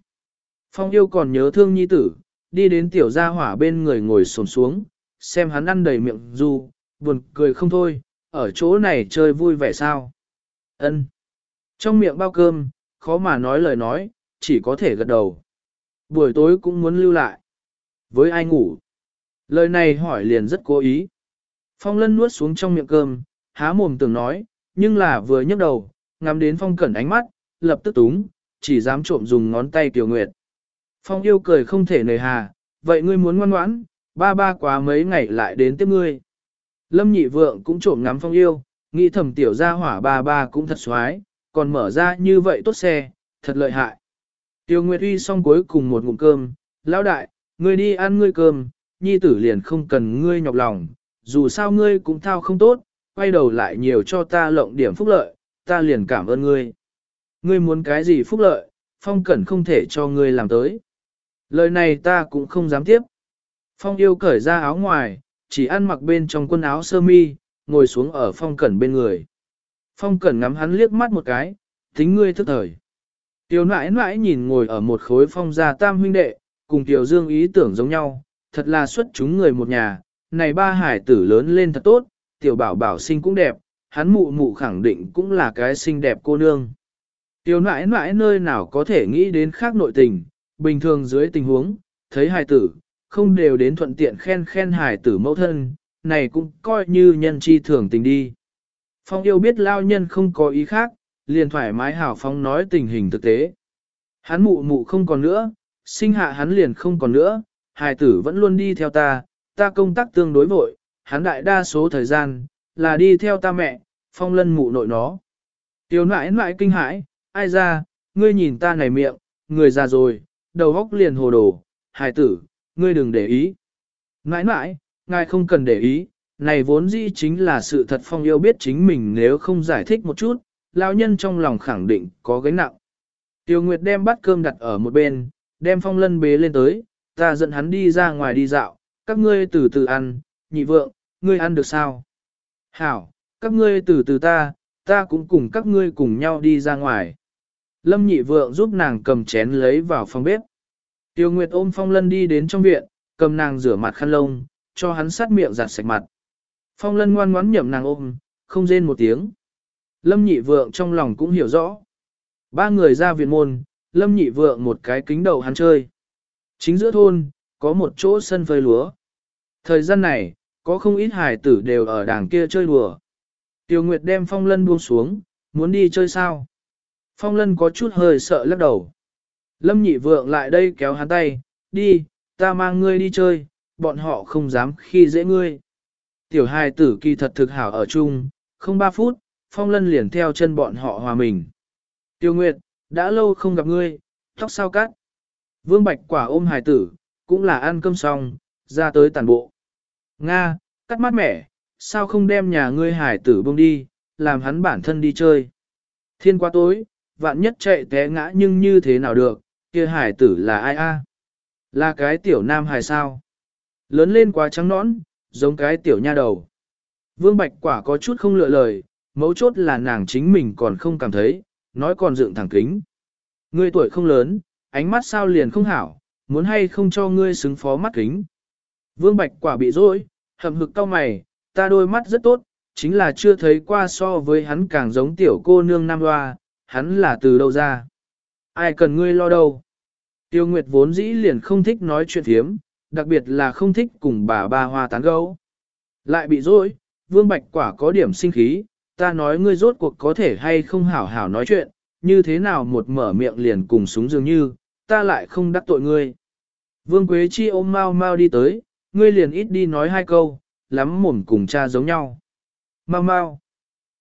Phong yêu còn nhớ thương nhi tử, đi đến tiểu gia hỏa bên người ngồi xổm xuống, xem hắn ăn đầy miệng du, buồn cười không thôi, ở chỗ này chơi vui vẻ sao. Ân. Trong miệng bao cơm, khó mà nói lời nói, chỉ có thể gật đầu. Buổi tối cũng muốn lưu lại. Với ai ngủ? Lời này hỏi liền rất cố ý. Phong lân nuốt xuống trong miệng cơm, há mồm tưởng nói, nhưng là vừa nhấc đầu, ngắm đến phong cẩn ánh mắt, lập tức túng, chỉ dám trộm dùng ngón tay tiểu nguyệt. Phong yêu cười không thể nề hà, vậy ngươi muốn ngoan ngoãn, ba ba quá mấy ngày lại đến tiếp ngươi. Lâm nhị vượng cũng trộm ngắm phong yêu, nghĩ thầm tiểu gia hỏa ba ba cũng thật xoái, còn mở ra như vậy tốt xe, thật lợi hại. Tiêu Nguyệt Uy xong cuối cùng một ngụm cơm, lão đại, ngươi đi ăn ngươi cơm, nhi tử liền không cần ngươi nhọc lòng, dù sao ngươi cũng thao không tốt, quay đầu lại nhiều cho ta lộng điểm phúc lợi, ta liền cảm ơn ngươi. Ngươi muốn cái gì phúc lợi, phong cẩn không thể cho ngươi làm tới. Lời này ta cũng không dám tiếp. Phong yêu cởi ra áo ngoài, chỉ ăn mặc bên trong quần áo sơ mi, ngồi xuống ở phong cẩn bên người. Phong cẩn ngắm hắn liếc mắt một cái, tính ngươi thức thời. Tiểu nãi nãi nhìn ngồi ở một khối phong gia tam huynh đệ, cùng tiểu dương ý tưởng giống nhau, thật là xuất chúng người một nhà, này ba hải tử lớn lên thật tốt, tiểu bảo bảo sinh cũng đẹp, hắn mụ mụ khẳng định cũng là cái xinh đẹp cô nương. Tiểu nãi nãi nơi nào có thể nghĩ đến khác nội tình, bình thường dưới tình huống, thấy hải tử, không đều đến thuận tiện khen khen hải tử mẫu thân, này cũng coi như nhân chi thường tình đi. Phong yêu biết lao nhân không có ý khác, liền thoải mái hảo phong nói tình hình thực tế. Hắn mụ mụ không còn nữa, sinh hạ hắn liền không còn nữa, hài tử vẫn luôn đi theo ta, ta công tác tương đối vội, hắn đại đa số thời gian, là đi theo ta mẹ, phong lân mụ nội nó. Tiểu nãi nãi kinh hãi, ai ra, ngươi nhìn ta này miệng, người già rồi, đầu góc liền hồ đồ, hài tử, ngươi đừng để ý. Nãi nãi, ngài không cần để ý, này vốn dĩ chính là sự thật phong yêu biết chính mình nếu không giải thích một chút, lão nhân trong lòng khẳng định có gánh nặng. Tiêu Nguyệt đem bát cơm đặt ở một bên, đem phong lân bế lên tới, ta dẫn hắn đi ra ngoài đi dạo, các ngươi từ từ ăn, nhị vượng, ngươi ăn được sao? Hảo, các ngươi từ từ ta, ta cũng cùng các ngươi cùng nhau đi ra ngoài. Lâm nhị vượng giúp nàng cầm chén lấy vào phòng bếp. Tiêu Nguyệt ôm Phong Lân đi đến trong viện, cầm nàng rửa mặt khăn lông, cho hắn sát miệng giặt sạch mặt. Phong Lân ngoan ngoãn nhậm nàng ôm, không rên một tiếng. Lâm nhị vượng trong lòng cũng hiểu rõ. Ba người ra viện môn, Lâm nhị vượng một cái kính đầu hắn chơi. Chính giữa thôn, có một chỗ sân phơi lúa. Thời gian này, có không ít hài tử đều ở đàng kia chơi đùa. Tiêu Nguyệt đem Phong Lân buông xuống, muốn đi chơi sao? Phong Lân có chút hơi sợ lắc đầu. Lâm nhị vượng lại đây kéo hắn tay, đi, ta mang ngươi đi chơi, bọn họ không dám khi dễ ngươi. Tiểu hài tử kỳ thật thực hảo ở chung, không ba phút, Phong Lân liền theo chân bọn họ hòa mình. Tiêu Nguyệt, đã lâu không gặp ngươi, tóc sao cắt. Vương Bạch quả ôm hài tử, cũng là ăn cơm xong, ra tới tàn bộ. Nga, cắt mắt mẻ, sao không đem nhà ngươi hải tử bông đi, làm hắn bản thân đi chơi. Thiên qua tối, vạn nhất chạy té ngã nhưng như thế nào được, kia hải tử là ai a? Là cái tiểu nam hải sao? Lớn lên quá trắng nõn, giống cái tiểu nha đầu. Vương Bạch quả có chút không lựa lời, mấu chốt là nàng chính mình còn không cảm thấy, nói còn dựng thẳng kính. Ngươi tuổi không lớn, ánh mắt sao liền không hảo, muốn hay không cho ngươi xứng phó mắt kính. Vương Bạch quả bị dối, hầm hực cau mày, ta đôi mắt rất tốt, chính là chưa thấy qua so với hắn càng giống tiểu cô nương nam hoa, hắn là từ đâu ra. Ai cần ngươi lo đâu. Tiêu Nguyệt vốn dĩ liền không thích nói chuyện thiếm, đặc biệt là không thích cùng bà ba hoa tán gấu. Lại bị dối, Vương Bạch quả có điểm sinh khí, ta nói ngươi rốt cuộc có thể hay không hảo hảo nói chuyện, như thế nào một mở miệng liền cùng súng dường như, ta lại không đắc tội ngươi. Vương Quế Chi ôm mau mau đi tới, ngươi liền ít đi nói hai câu, lắm mồm cùng cha giống nhau. Mau mau.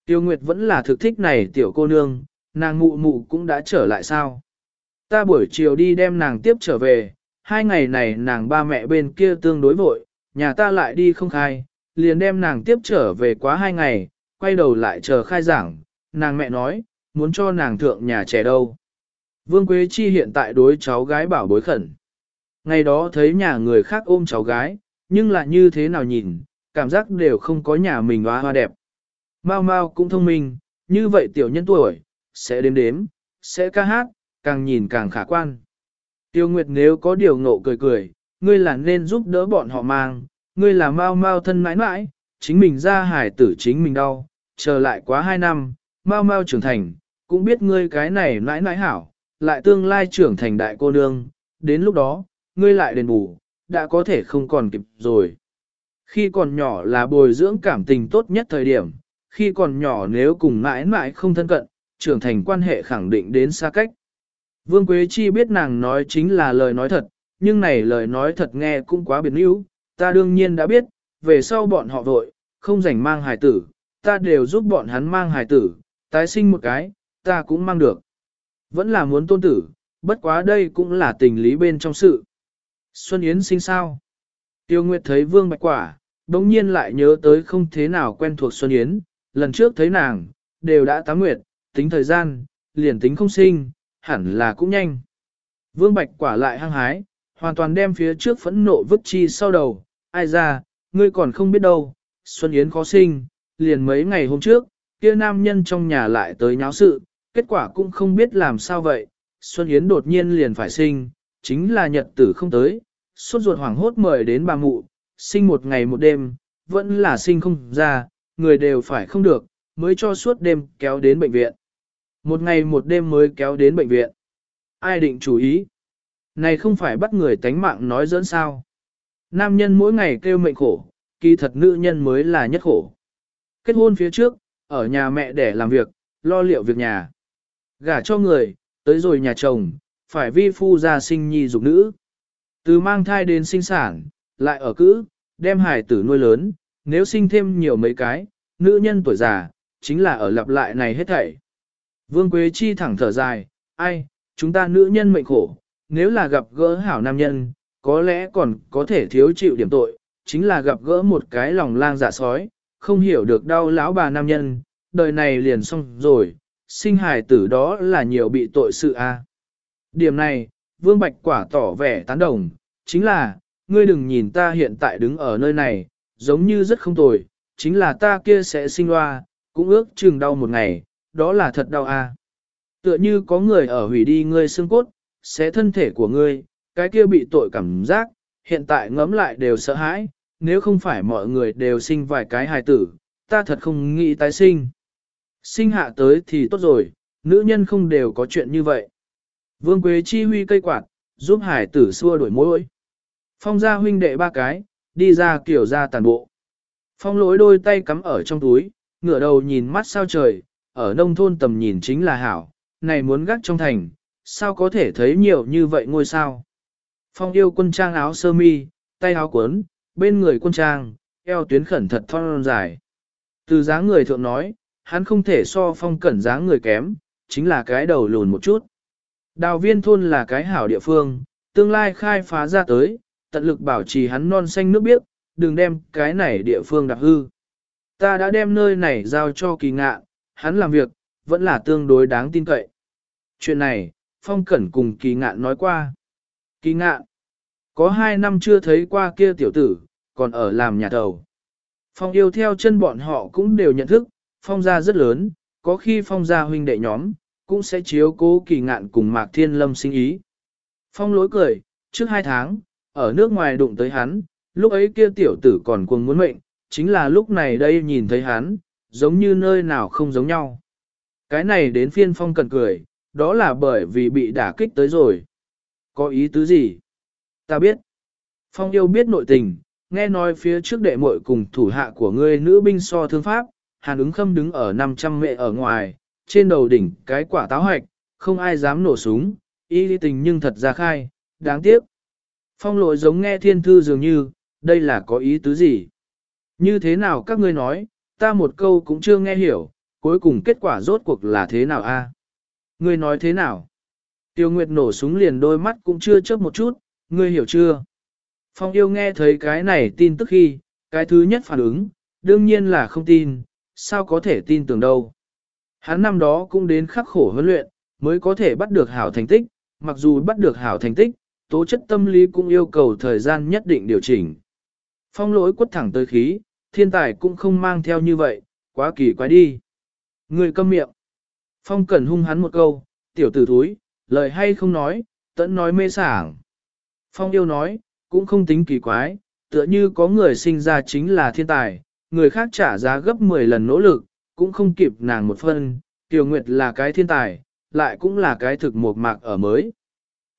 Tiêu Nguyệt vẫn là thực thích này tiểu cô nương, nàng mụ mụ cũng đã trở lại sao. Ta buổi chiều đi đem nàng tiếp trở về, hai ngày này nàng ba mẹ bên kia tương đối vội, nhà ta lại đi không khai, liền đem nàng tiếp trở về quá hai ngày, quay đầu lại chờ khai giảng, nàng mẹ nói, muốn cho nàng thượng nhà trẻ đâu. Vương Quế Chi hiện tại đối cháu gái bảo bối khẩn. Ngày đó thấy nhà người khác ôm cháu gái, nhưng là như thế nào nhìn, cảm giác đều không có nhà mình hoa hoa đẹp. Mao Mao cũng thông minh, như vậy tiểu nhân tuổi, sẽ đếm đếm, sẽ ca hát, càng nhìn càng khả quan. Tiêu Nguyệt nếu có điều ngộ cười cười, ngươi là nên giúp đỡ bọn họ mang, ngươi là Mao Mao thân mãi mãi, chính mình ra hải tử chính mình đau, chờ lại quá hai năm, Mao Mao trưởng thành, cũng biết ngươi cái này mãi mãi hảo, lại tương lai trưởng thành đại cô nương, đến lúc đó, ngươi lại đền bù, đã có thể không còn kịp rồi. Khi còn nhỏ là bồi dưỡng cảm tình tốt nhất thời điểm, khi còn nhỏ nếu cùng mãi mãi không thân cận, trưởng thành quan hệ khẳng định đến xa cách. Vương Quế Chi biết nàng nói chính là lời nói thật, nhưng này lời nói thật nghe cũng quá biệt níu, ta đương nhiên đã biết, về sau bọn họ vội, không rảnh mang hài tử, ta đều giúp bọn hắn mang hài tử, tái sinh một cái, ta cũng mang được. Vẫn là muốn tôn tử, bất quá đây cũng là tình lý bên trong sự. Xuân Yến sinh sao? Tiêu Nguyệt thấy Vương Bạch Quả, đống nhiên lại nhớ tới không thế nào quen thuộc Xuân Yến, lần trước thấy nàng, đều đã tá nguyệt, tính thời gian, liền tính không sinh, hẳn là cũng nhanh. Vương Bạch Quả lại hăng hái, hoàn toàn đem phía trước phẫn nộ vứt chi sau đầu, ai ra, ngươi còn không biết đâu, Xuân Yến khó sinh, liền mấy ngày hôm trước, kia nam nhân trong nhà lại tới nháo sự, kết quả cũng không biết làm sao vậy, Xuân Yến đột nhiên liền phải sinh, chính là nhật tử không tới, suốt ruột hoảng hốt mời đến bà mụ, sinh một ngày một đêm, vẫn là sinh không ra, người đều phải không được, mới cho suốt đêm kéo đến bệnh viện. Một ngày một đêm mới kéo đến bệnh viện. Ai định chú ý? Này không phải bắt người tánh mạng nói dẫn sao. Nam nhân mỗi ngày kêu mệnh khổ, kỳ thật nữ nhân mới là nhất khổ. Kết hôn phía trước, ở nhà mẹ để làm việc, lo liệu việc nhà. Gả cho người, tới rồi nhà chồng, phải vi phu ra sinh nhi dục nữ. Từ mang thai đến sinh sản, lại ở cữ, đem hài tử nuôi lớn, nếu sinh thêm nhiều mấy cái, nữ nhân tuổi già, chính là ở lặp lại này hết thảy. Vương Quế Chi thẳng thở dài, ai, chúng ta nữ nhân mệnh khổ, nếu là gặp gỡ hảo nam nhân, có lẽ còn có thể thiếu chịu điểm tội, chính là gặp gỡ một cái lòng lang dạ sói, không hiểu được đau lão bà nam nhân, đời này liền xong rồi, sinh hài tử đó là nhiều bị tội sự a. Điểm này, Vương Bạch quả tỏ vẻ tán đồng, chính là, ngươi đừng nhìn ta hiện tại đứng ở nơi này, giống như rất không tồi, chính là ta kia sẽ sinh loa, cũng ước chừng đau một ngày, đó là thật đau à? Tựa như có người ở hủy đi ngươi xương cốt, xé thân thể của ngươi, cái kia bị tội cảm giác, hiện tại ngẫm lại đều sợ hãi, nếu không phải mọi người đều sinh vài cái hài tử, ta thật không nghĩ tái sinh. Sinh hạ tới thì tốt rồi, nữ nhân không đều có chuyện như vậy. Vương Quế chi huy cây quạt, giúp hải tử xua đuổi mối. Phong ra huynh đệ ba cái, đi ra kiểu ra tàn bộ. Phong lỗi đôi tay cắm ở trong túi, ngửa đầu nhìn mắt sao trời, ở nông thôn tầm nhìn chính là hảo, này muốn gác trong thành, sao có thể thấy nhiều như vậy ngôi sao. Phong yêu quân trang áo sơ mi, tay áo cuốn, bên người quân trang, eo tuyến khẩn thật thon dài. Từ dáng người thượng nói, hắn không thể so phong cẩn dáng người kém, chính là cái đầu lùn một chút. Đào viên thôn là cái hảo địa phương, tương lai khai phá ra tới, tận lực bảo trì hắn non xanh nước biếc, đừng đem cái này địa phương đặc hư. Ta đã đem nơi này giao cho kỳ ngạ, hắn làm việc, vẫn là tương đối đáng tin cậy. Chuyện này, Phong Cẩn cùng kỳ ngạn nói qua. Kỳ ngạn, có hai năm chưa thấy qua kia tiểu tử, còn ở làm nhà thầu. Phong yêu theo chân bọn họ cũng đều nhận thức, Phong gia rất lớn, có khi Phong gia huynh đệ nhóm, cũng sẽ chiếu cố kỳ ngạn cùng Mạc Thiên Lâm sinh ý. Phong lối cười, trước hai tháng, ở nước ngoài đụng tới hắn, lúc ấy kia tiểu tử còn cuồng muốn mệnh, chính là lúc này đây nhìn thấy hắn, giống như nơi nào không giống nhau. Cái này đến phiên Phong cần cười, đó là bởi vì bị đả kích tới rồi. Có ý tứ gì? Ta biết. Phong yêu biết nội tình, nghe nói phía trước đệ muội cùng thủ hạ của ngươi nữ binh so thương pháp, hàn ứng khâm đứng ở 500 mệ ở ngoài, trên đầu đỉnh cái quả táo hoạch, không ai dám nổ súng, y lý tình nhưng thật ra khai, đáng tiếc. Phong lội giống nghe thiên thư dường như, đây là có ý tứ gì? Như thế nào các ngươi nói, ta một câu cũng chưa nghe hiểu, cuối cùng kết quả rốt cuộc là thế nào a? Ngươi nói thế nào? Tiêu Nguyệt nổ súng liền đôi mắt cũng chưa chớp một chút, ngươi hiểu chưa? Phong yêu nghe thấy cái này tin tức khi, cái thứ nhất phản ứng, đương nhiên là không tin, sao có thể tin tưởng đâu. Hắn năm đó cũng đến khắc khổ huấn luyện, mới có thể bắt được hảo thành tích, mặc dù bắt được hảo thành tích, tố chất tâm lý cũng yêu cầu thời gian nhất định điều chỉnh. Phong lỗi quất thẳng tới khí, thiên tài cũng không mang theo như vậy, quá kỳ quái đi. Người câm miệng. Phong Cẩn hung hắn một câu, tiểu tử thúi, lời hay không nói, tẫn nói mê sảng. Phong yêu nói, cũng không tính kỳ quái, tựa như có người sinh ra chính là thiên tài, người khác trả giá gấp 10 lần nỗ lực, cũng không kịp nàng một phân, Tiểu Nguyệt là cái thiên tài, lại cũng là cái thực một mạc ở mới.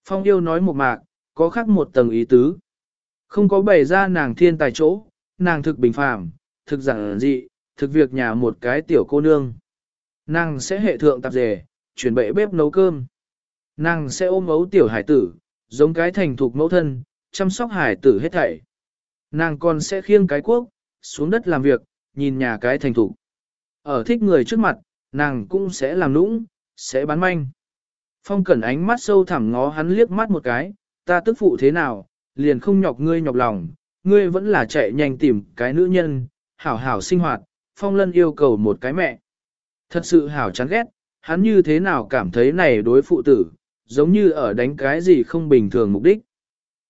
Phong yêu nói một mạc, có khác một tầng ý tứ. Không có bày ra nàng thiên tài chỗ, nàng thực bình phàm, thực giản dị, thực việc nhà một cái tiểu cô nương. Nàng sẽ hệ thượng tạp dề, chuyển bệ bếp nấu cơm. Nàng sẽ ôm ấu tiểu hải tử, giống cái thành thục mẫu thân, chăm sóc hải tử hết thảy. Nàng còn sẽ khiêng cái quốc, xuống đất làm việc, nhìn nhà cái thành thục. Ở thích người trước mặt, nàng cũng sẽ làm nũng, sẽ bán manh. Phong cẩn ánh mắt sâu thẳm ngó hắn liếc mắt một cái, ta tức phụ thế nào, liền không nhọc ngươi nhọc lòng, ngươi vẫn là chạy nhanh tìm cái nữ nhân, hảo hảo sinh hoạt, phong lân yêu cầu một cái mẹ. Thật sự hảo chán ghét, hắn như thế nào cảm thấy này đối phụ tử, giống như ở đánh cái gì không bình thường mục đích.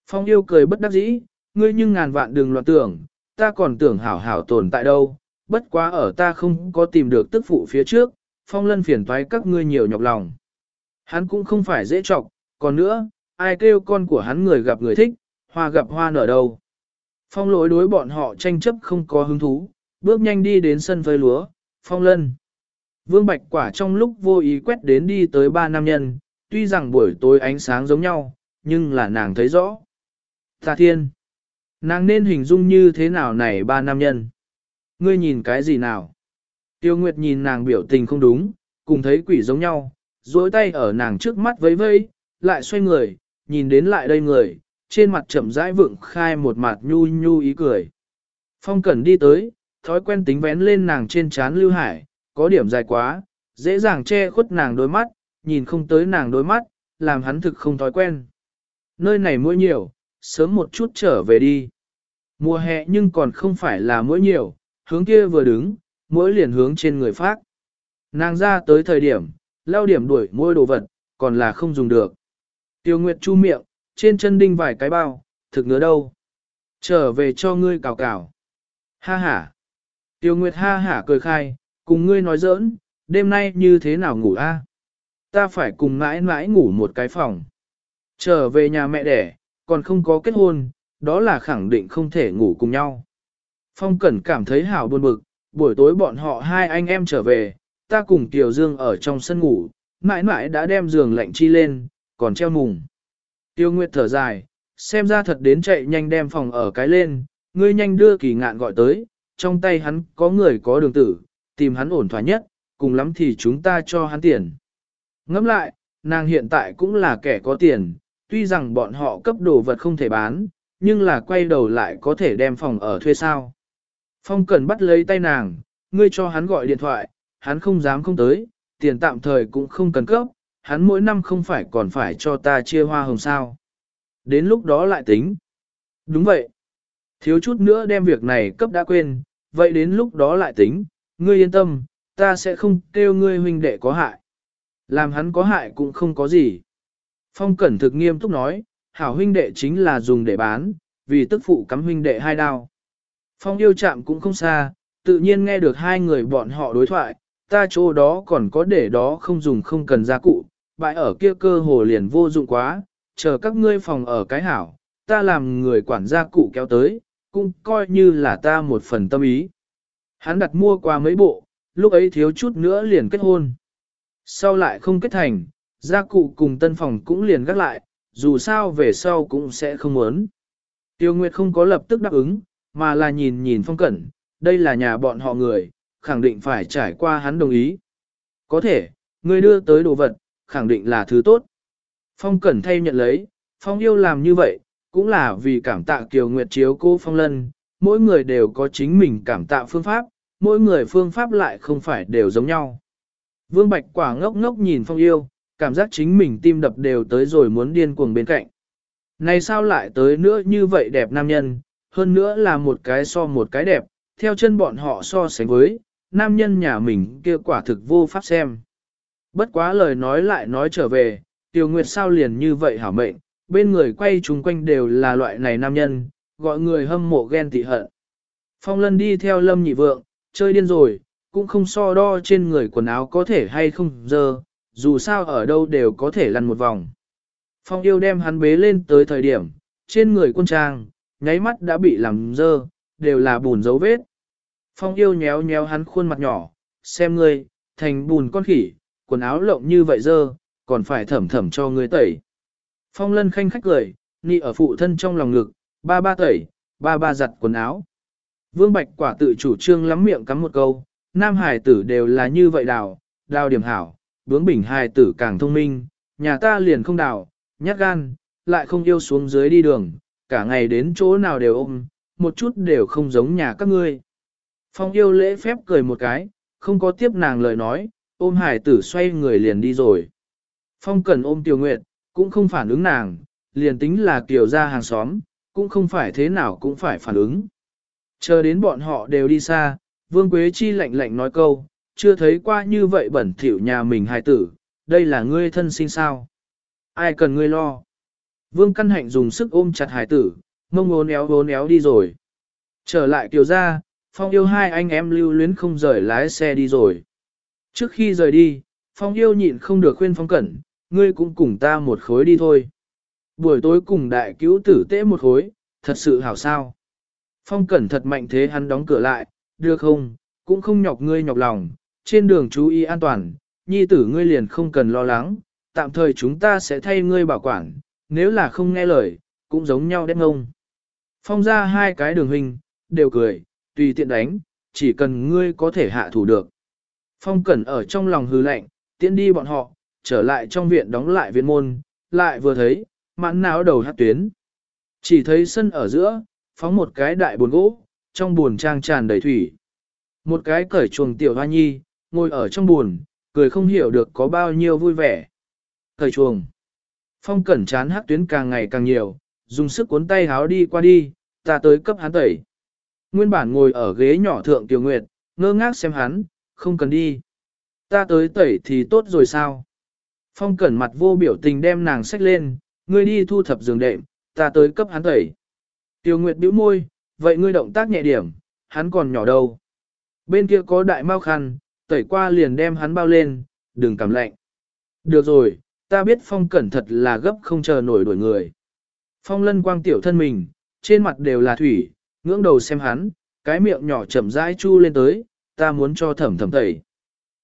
Phong yêu cười bất đắc dĩ, ngươi nhưng ngàn vạn đừng loạn tưởng, ta còn tưởng hảo hảo tồn tại đâu, bất quá ở ta không có tìm được tức phụ phía trước, phong lân phiền toái các ngươi nhiều nhọc lòng. Hắn cũng không phải dễ chọc, còn nữa, ai kêu con của hắn người gặp người thích, hoa gặp hoa nở đâu. Phong lỗi đối bọn họ tranh chấp không có hứng thú, bước nhanh đi đến sân phơi lúa, phong lân. Vương Bạch Quả trong lúc vô ý quét đến đi tới ba nam nhân, tuy rằng buổi tối ánh sáng giống nhau, nhưng là nàng thấy rõ. Tà thiên, nàng nên hình dung như thế nào này ba nam nhân? Ngươi nhìn cái gì nào? Tiêu Nguyệt nhìn nàng biểu tình không đúng, cùng thấy quỷ giống nhau, duỗi tay ở nàng trước mắt vẫy vẫy, lại xoay người, nhìn đến lại đây người, trên mặt chậm rãi vượng khai một mặt nhu nhu ý cười. Phong Cẩn đi tới, thói quen tính vén lên nàng trên trán lưu hải, có điểm dài quá, dễ dàng che khuất nàng đôi mắt, nhìn không tới nàng đôi mắt, làm hắn thực không thói quen. Nơi này mũi nhiều, sớm một chút trở về đi. Mùa hè nhưng còn không phải là mũi nhiều, hướng kia vừa đứng, mũi liền hướng trên người phát. Nàng ra tới thời điểm, lao điểm đuổi môi đồ vật, còn là không dùng được. Tiêu Nguyệt chu miệng, trên chân đinh vài cái bao, thực ngứa đâu. Trở về cho ngươi cào cào. Ha ha. Tiêu Nguyệt ha hả cười khai, cùng ngươi nói giỡn, đêm nay như thế nào ngủ a? Ta phải cùng mãi mãi ngủ một cái phòng. Trở về nhà mẹ đẻ, còn không có kết hôn, đó là khẳng định không thể ngủ cùng nhau. Phong Cẩn cảm thấy hảo buồn bực, buổi tối bọn họ hai anh em trở về, ta cùng Tiểu Dương ở trong sân ngủ, mãi mãi đã đem giường lạnh chi lên, còn treo mùng. Tiêu Nguyệt thở dài, xem ra thật đến chạy nhanh đem phòng ở cái lên, ngươi nhanh đưa kỳ ngạn gọi tới, trong tay hắn có người có đường tử, tìm hắn ổn thỏa nhất, cùng lắm thì chúng ta cho hắn tiền. Ngẫm lại, nàng hiện tại cũng là kẻ có tiền, tuy rằng bọn họ cấp đồ vật không thể bán, nhưng là quay đầu lại có thể đem phòng ở thuê sao. Phong Cần bắt lấy tay nàng, ngươi cho hắn gọi điện thoại, hắn không dám không tới, tiền tạm thời cũng không cần cấp, hắn mỗi năm không phải còn phải cho ta chia hoa hồng sao. Đến lúc đó lại tính. Đúng vậy. Thiếu chút nữa đem việc này cấp đã quên, vậy đến lúc đó lại tính, ngươi yên tâm, ta sẽ không kêu ngươi huynh đệ có hại. Làm hắn có hại cũng không có gì. Phong Cẩn thực nghiêm túc nói, hảo huynh đệ chính là dùng để bán, vì tức phụ cắm huynh đệ hai đao. Phong yêu chạm cũng không xa, tự nhiên nghe được hai người bọn họ đối thoại, ta chỗ đó còn có để đó không dùng không cần gia cụ, bãi ở kia cơ hồ liền vô dụng quá, chờ các ngươi phòng ở cái hảo, ta làm người quản gia cụ kéo tới, cũng coi như là ta một phần tâm ý. Hắn đặt mua qua mấy bộ, lúc ấy thiếu chút nữa liền kết hôn. Sau lại không kết thành, gia cụ cùng tân phòng cũng liền gác lại, dù sao về sau cũng sẽ không muốn. Tiêu Nguyệt không có lập tức đáp ứng, mà là nhìn nhìn phong cẩn, đây là nhà bọn họ người, khẳng định phải trải qua hắn đồng ý. Có thể, người đưa tới đồ vật, khẳng định là thứ tốt. Phong cẩn thay nhận lấy, phong yêu làm như vậy, cũng là vì cảm tạ Kiều Nguyệt chiếu cô phong lân, mỗi người đều có chính mình cảm tạ phương pháp, mỗi người phương pháp lại không phải đều giống nhau. Vương Bạch quả ngốc ngốc nhìn phong yêu, cảm giác chính mình tim đập đều tới rồi muốn điên cuồng bên cạnh. Này sao lại tới nữa như vậy đẹp nam nhân, hơn nữa là một cái so một cái đẹp, theo chân bọn họ so sánh với, nam nhân nhà mình kia quả thực vô pháp xem. Bất quá lời nói lại nói trở về, Tiêu Nguyệt sao liền như vậy hảo mệnh, bên người quay chung quanh đều là loại này nam nhân, gọi người hâm mộ ghen tị hận. Phong Lân đi theo Lâm Nhị Vượng, chơi điên rồi, cũng không so đo trên người quần áo có thể hay không dơ, dù sao ở đâu đều có thể lăn một vòng. Phong yêu đem hắn bế lên tới thời điểm, trên người quân trang, nháy mắt đã bị làm dơ, đều là bùn dấu vết. Phong yêu nhéo nhéo hắn khuôn mặt nhỏ, xem ngươi, thành bùn con khỉ, quần áo lộng như vậy dơ, còn phải thẩm thẩm cho ngươi tẩy. Phong lân khanh khách cười, nị ở phụ thân trong lòng ngực, ba ba tẩy, ba ba giặt quần áo. Vương Bạch quả tự chủ trương lắm miệng cắm một câu, nam hải tử đều là như vậy đào, đào điểm hảo, bướng bình hải tử càng thông minh, nhà ta liền không đào, nhát gan, lại không yêu xuống dưới đi đường, cả ngày đến chỗ nào đều ôm, một chút đều không giống nhà các ngươi. Phong yêu lễ phép cười một cái, không có tiếp nàng lời nói, ôm hải tử xoay người liền đi rồi. Phong cần ôm Tiểu Nguyệt, cũng không phản ứng nàng, liền tính là Kiều ra hàng xóm, cũng không phải thế nào cũng phải phản ứng. Chờ đến bọn họ đều đi xa, Vương Quế Chi lạnh lạnh nói câu, chưa thấy qua như vậy bẩn thỉu nhà mình hài tử, đây là ngươi thân sinh sao. Ai cần ngươi lo. Vương Căn Hạnh dùng sức ôm chặt hài tử, mông ốn éo ốn éo đi rồi. Trở lại Kiều ra, Phong yêu hai anh em lưu luyến không rời lái xe đi rồi. Trước khi rời đi, Phong yêu nhịn không được khuyên Phong Cẩn, ngươi cũng cùng ta một khối đi thôi. Buổi tối cùng đại cứu tử tế một khối, thật sự hảo sao. Phong Cẩn thật mạnh thế hắn đóng cửa lại, được không, cũng không nhọc ngươi nhọc lòng, trên đường chú ý an toàn, nhi tử ngươi liền không cần lo lắng, tạm thời chúng ta sẽ thay ngươi bảo quản, nếu là không nghe lời, cũng giống nhau đét ngông. Phong ra hai cái đường hình, đều cười, tùy tiện đánh, chỉ cần ngươi có thể hạ thủ được. Phong Cẩn ở trong lòng hư lạnh, tiễn đi bọn họ, trở lại trong viện đóng lại viện môn, lại vừa thấy, mãn náo đầu hát tuyến. Chỉ thấy sân ở giữa, phóng một cái đại buồn gỗ, trong buồn trang tràn đầy thủy. Một cái cởi chuồng tiểu hoa nhi, ngồi ở trong buồn, cười không hiểu được có bao nhiêu vui vẻ. Thời chuồng. Phong cẩn chán hát tuyến càng ngày càng nhiều, dùng sức cuốn tay háo đi qua đi, ta tới cấp hắn tẩy. Nguyên bản ngồi ở ghế nhỏ thượng tiểu nguyệt, ngơ ngác xem hắn, không cần đi. Ta tới tẩy thì tốt rồi sao? Phong cẩn mặt vô biểu tình đem nàng xách lên, ngươi đi thu thập giường đệm, ta tới cấp hắn tẩy. Tiểu Nguyệt bĩu môi, vậy ngươi động tác nhẹ điểm, hắn còn nhỏ đâu. Bên kia có đại mau khăn, tẩy qua liền đem hắn bao lên, đừng cảm lạnh. Được rồi, ta biết Phong cẩn thật là gấp không chờ nổi đuổi người. Phong lân quang tiểu thân mình, trên mặt đều là thủy, ngưỡng đầu xem hắn, cái miệng nhỏ chậm rãi chu lên tới, ta muốn cho thẩm thẩm tẩy.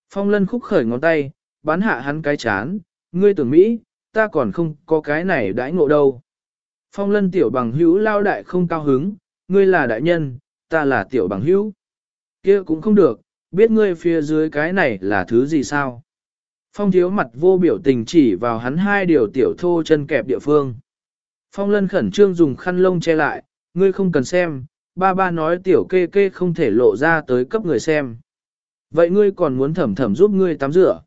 Phong lân khúc khởi ngón tay, bắn hạ hắn cái chán, ngươi tưởng Mỹ, ta còn không có cái này đãi ngộ đâu. Phong lân tiểu bằng hữu lao đại không cao hứng, ngươi là đại nhân, ta là tiểu bằng hữu. kia cũng không được, biết ngươi phía dưới cái này là thứ gì sao. Phong thiếu mặt vô biểu tình chỉ vào hắn hai điều tiểu thô chân kẹp địa phương. Phong lân khẩn trương dùng khăn lông che lại, ngươi không cần xem, ba ba nói tiểu kê kê không thể lộ ra tới cấp người xem. Vậy ngươi còn muốn thẩm thẩm giúp ngươi tắm rửa.